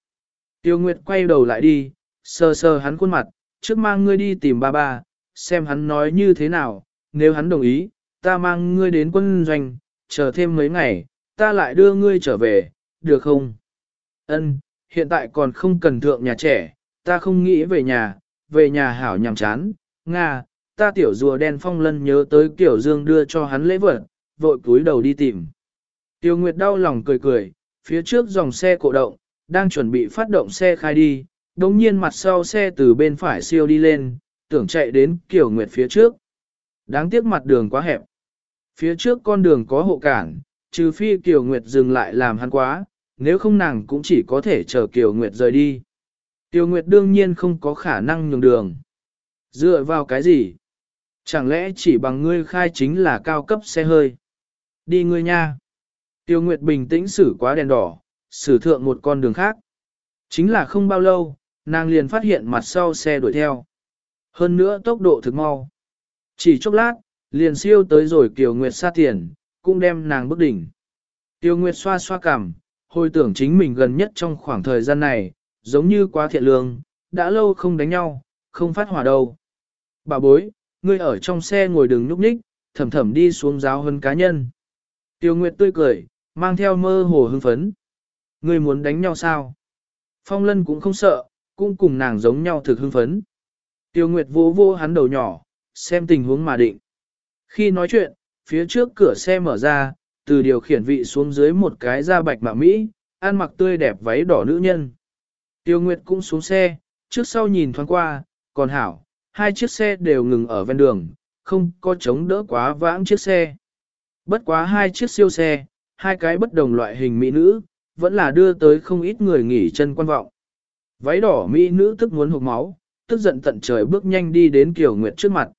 Tiêu Nguyệt quay đầu lại đi, sờ sờ hắn khuôn mặt, trước mang ngươi đi tìm ba ba, xem hắn nói như thế nào, nếu hắn đồng ý, ta mang ngươi đến quân doanh, chờ thêm mấy ngày, ta lại đưa ngươi trở về, được không? Ân, hiện tại còn không cần thượng nhà trẻ, ta không nghĩ về nhà, về nhà hảo nhàm chán, Nga, ta tiểu rùa đen phong lân nhớ tới kiểu dương đưa cho hắn lễ vật, vội cúi đầu đi tìm. Tiêu Nguyệt đau lòng cười cười, phía trước dòng xe cổ động, đang chuẩn bị phát động xe khai đi, đồng nhiên mặt sau xe từ bên phải siêu đi lên, tưởng chạy đến Kiều Nguyệt phía trước. Đáng tiếc mặt đường quá hẹp. Phía trước con đường có hộ cản, trừ phi Kiều Nguyệt dừng lại làm hắn quá, nếu không nàng cũng chỉ có thể chờ Kiều Nguyệt rời đi. Kiều Nguyệt đương nhiên không có khả năng nhường đường. Dựa vào cái gì? Chẳng lẽ chỉ bằng ngươi khai chính là cao cấp xe hơi? Đi ngươi nha. Tiêu Nguyệt bình tĩnh xử quá đèn đỏ, xử thượng một con đường khác. Chính là không bao lâu, nàng liền phát hiện mặt sau xe đuổi theo. Hơn nữa tốc độ thực mau. Chỉ chốc lát, liền siêu tới rồi Kiều Nguyệt xa tiền, cũng đem nàng bức đỉnh. Tiêu Nguyệt xoa xoa cằm, hồi tưởng chính mình gần nhất trong khoảng thời gian này, giống như quá thiện lương, đã lâu không đánh nhau, không phát hỏa đâu. Bà bối, ngươi ở trong xe ngồi đừng nhúc nhích, thầm thầm đi xuống giáo hơn cá nhân. Tiêu Nguyệt tươi cười, mang theo mơ hồ hưng phấn. Ngươi muốn đánh nhau sao? Phong Lân cũng không sợ, cũng cùng nàng giống nhau thực hưng phấn. Tiêu Nguyệt vô vô hắn đầu nhỏ, xem tình huống mà định. Khi nói chuyện, phía trước cửa xe mở ra, từ điều khiển vị xuống dưới một cái da bạch mạ Mỹ, ăn mặc tươi đẹp váy đỏ nữ nhân. Tiêu Nguyệt cũng xuống xe, trước sau nhìn thoáng qua, còn hảo, hai chiếc xe đều ngừng ở ven đường, không có chống đỡ quá vãng chiếc xe. Bất quá hai chiếc siêu xe, hai cái bất đồng loại hình mỹ nữ, vẫn là đưa tới không ít người nghỉ chân quan vọng. Váy đỏ mỹ nữ tức muốn hụt máu, tức giận tận trời bước nhanh đi đến Kiều Nguyệt trước mặt.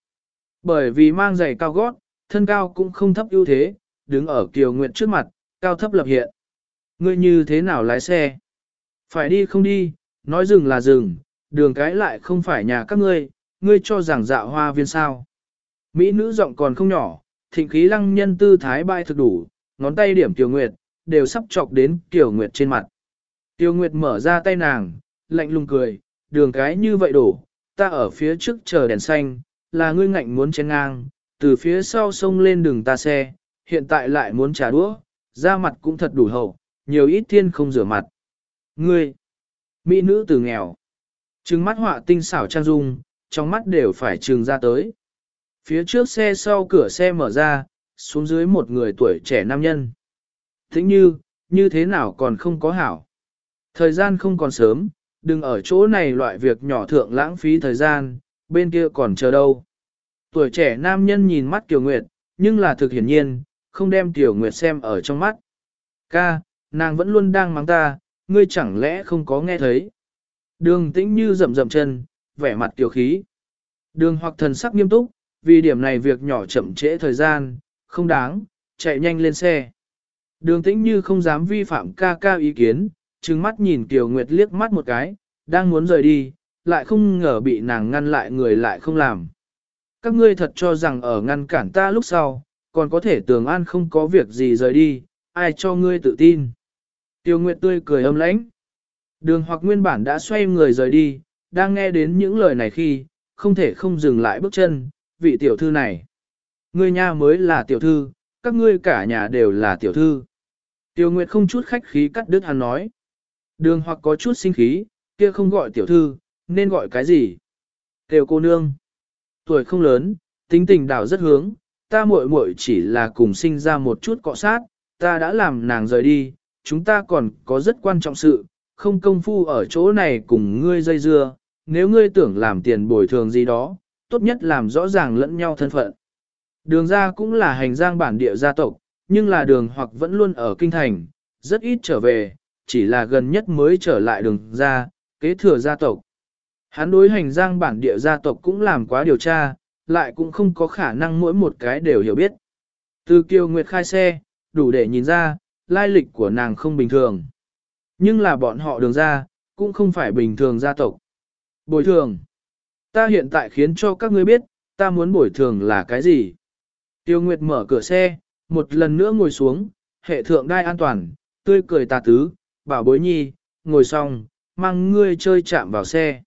Bởi vì mang giày cao gót, thân cao cũng không thấp ưu thế, đứng ở Kiều Nguyệt trước mặt, cao thấp lập hiện. Ngươi như thế nào lái xe? Phải đi không đi, nói dừng là dừng, đường cái lại không phải nhà các ngươi, ngươi cho rằng dạo hoa viên sao. Mỹ nữ giọng còn không nhỏ, thịnh khí lăng nhân tư thái bay thực đủ, ngón tay điểm Tiểu Nguyệt, đều sắp chọc đến Tiểu Nguyệt trên mặt. Tiểu Nguyệt mở ra tay nàng, lạnh lùng cười, đường cái như vậy đổ, ta ở phía trước chờ đèn xanh, là ngươi ngạnh muốn chen ngang, từ phía sau sông lên đường ta xe, hiện tại lại muốn trả đũa, da mặt cũng thật đủ hậu, nhiều ít thiên không rửa mặt. Ngươi, mỹ nữ từ nghèo, trừng mắt họa tinh xảo trang dung, trong mắt đều phải trừng ra tới. Phía trước xe sau cửa xe mở ra, xuống dưới một người tuổi trẻ nam nhân. Thính như, như thế nào còn không có hảo. Thời gian không còn sớm, đừng ở chỗ này loại việc nhỏ thượng lãng phí thời gian, bên kia còn chờ đâu. Tuổi trẻ nam nhân nhìn mắt Kiều Nguyệt, nhưng là thực hiển nhiên, không đem Kiều Nguyệt xem ở trong mắt. Ca, nàng vẫn luôn đang mắng ta, ngươi chẳng lẽ không có nghe thấy. Đường tĩnh như rậm rậm chân, vẻ mặt tiểu khí. Đường hoặc thần sắc nghiêm túc, vì điểm này việc nhỏ chậm trễ thời gian, không đáng, chạy nhanh lên xe. Đường tĩnh như không dám vi phạm ca ca ý kiến, trừng mắt nhìn Kiều Nguyệt liếc mắt một cái, đang muốn rời đi, lại không ngờ bị nàng ngăn lại người lại không làm. Các ngươi thật cho rằng ở ngăn cản ta lúc sau, còn có thể tường an không có việc gì rời đi, ai cho ngươi tự tin. Tiêu Nguyệt tươi cười âm lãnh. Đường hoặc nguyên bản đã xoay người rời đi, đang nghe đến những lời này khi, không thể không dừng lại bước chân, vị tiểu thư này. Ngươi nha mới là tiểu thư, các ngươi cả nhà đều là tiểu thư. Tiêu Nguyệt không chút khách khí cắt đứt hắn nói. Đường hoặc có chút sinh khí, kia không gọi tiểu thư, nên gọi cái gì? Tiểu cô nương. Tuổi không lớn, tính tình đảo rất hướng, ta muội muội chỉ là cùng sinh ra một chút cọ sát, ta đã làm nàng rời đi, chúng ta còn có rất quan trọng sự, không công phu ở chỗ này cùng ngươi dây dưa, nếu ngươi tưởng làm tiền bồi thường gì đó, tốt nhất làm rõ ràng lẫn nhau thân phận. Đường ra cũng là hành giang bản địa gia tộc, nhưng là đường hoặc vẫn luôn ở kinh thành, rất ít trở về, chỉ là gần nhất mới trở lại đường ra, kế thừa gia tộc. Hắn đối hành giang bản địa gia tộc cũng làm quá điều tra, lại cũng không có khả năng mỗi một cái đều hiểu biết. Từ Kiều Nguyệt khai xe, đủ để nhìn ra, lai lịch của nàng không bình thường. Nhưng là bọn họ đường ra, cũng không phải bình thường gia tộc. Bồi thường. Ta hiện tại khiến cho các ngươi biết, ta muốn bồi thường là cái gì. Tiêu Nguyệt mở cửa xe, một lần nữa ngồi xuống, hệ thượng đai an toàn, tươi cười tà tứ, bảo bối nhi, ngồi xong, mang ngươi chơi chạm vào xe.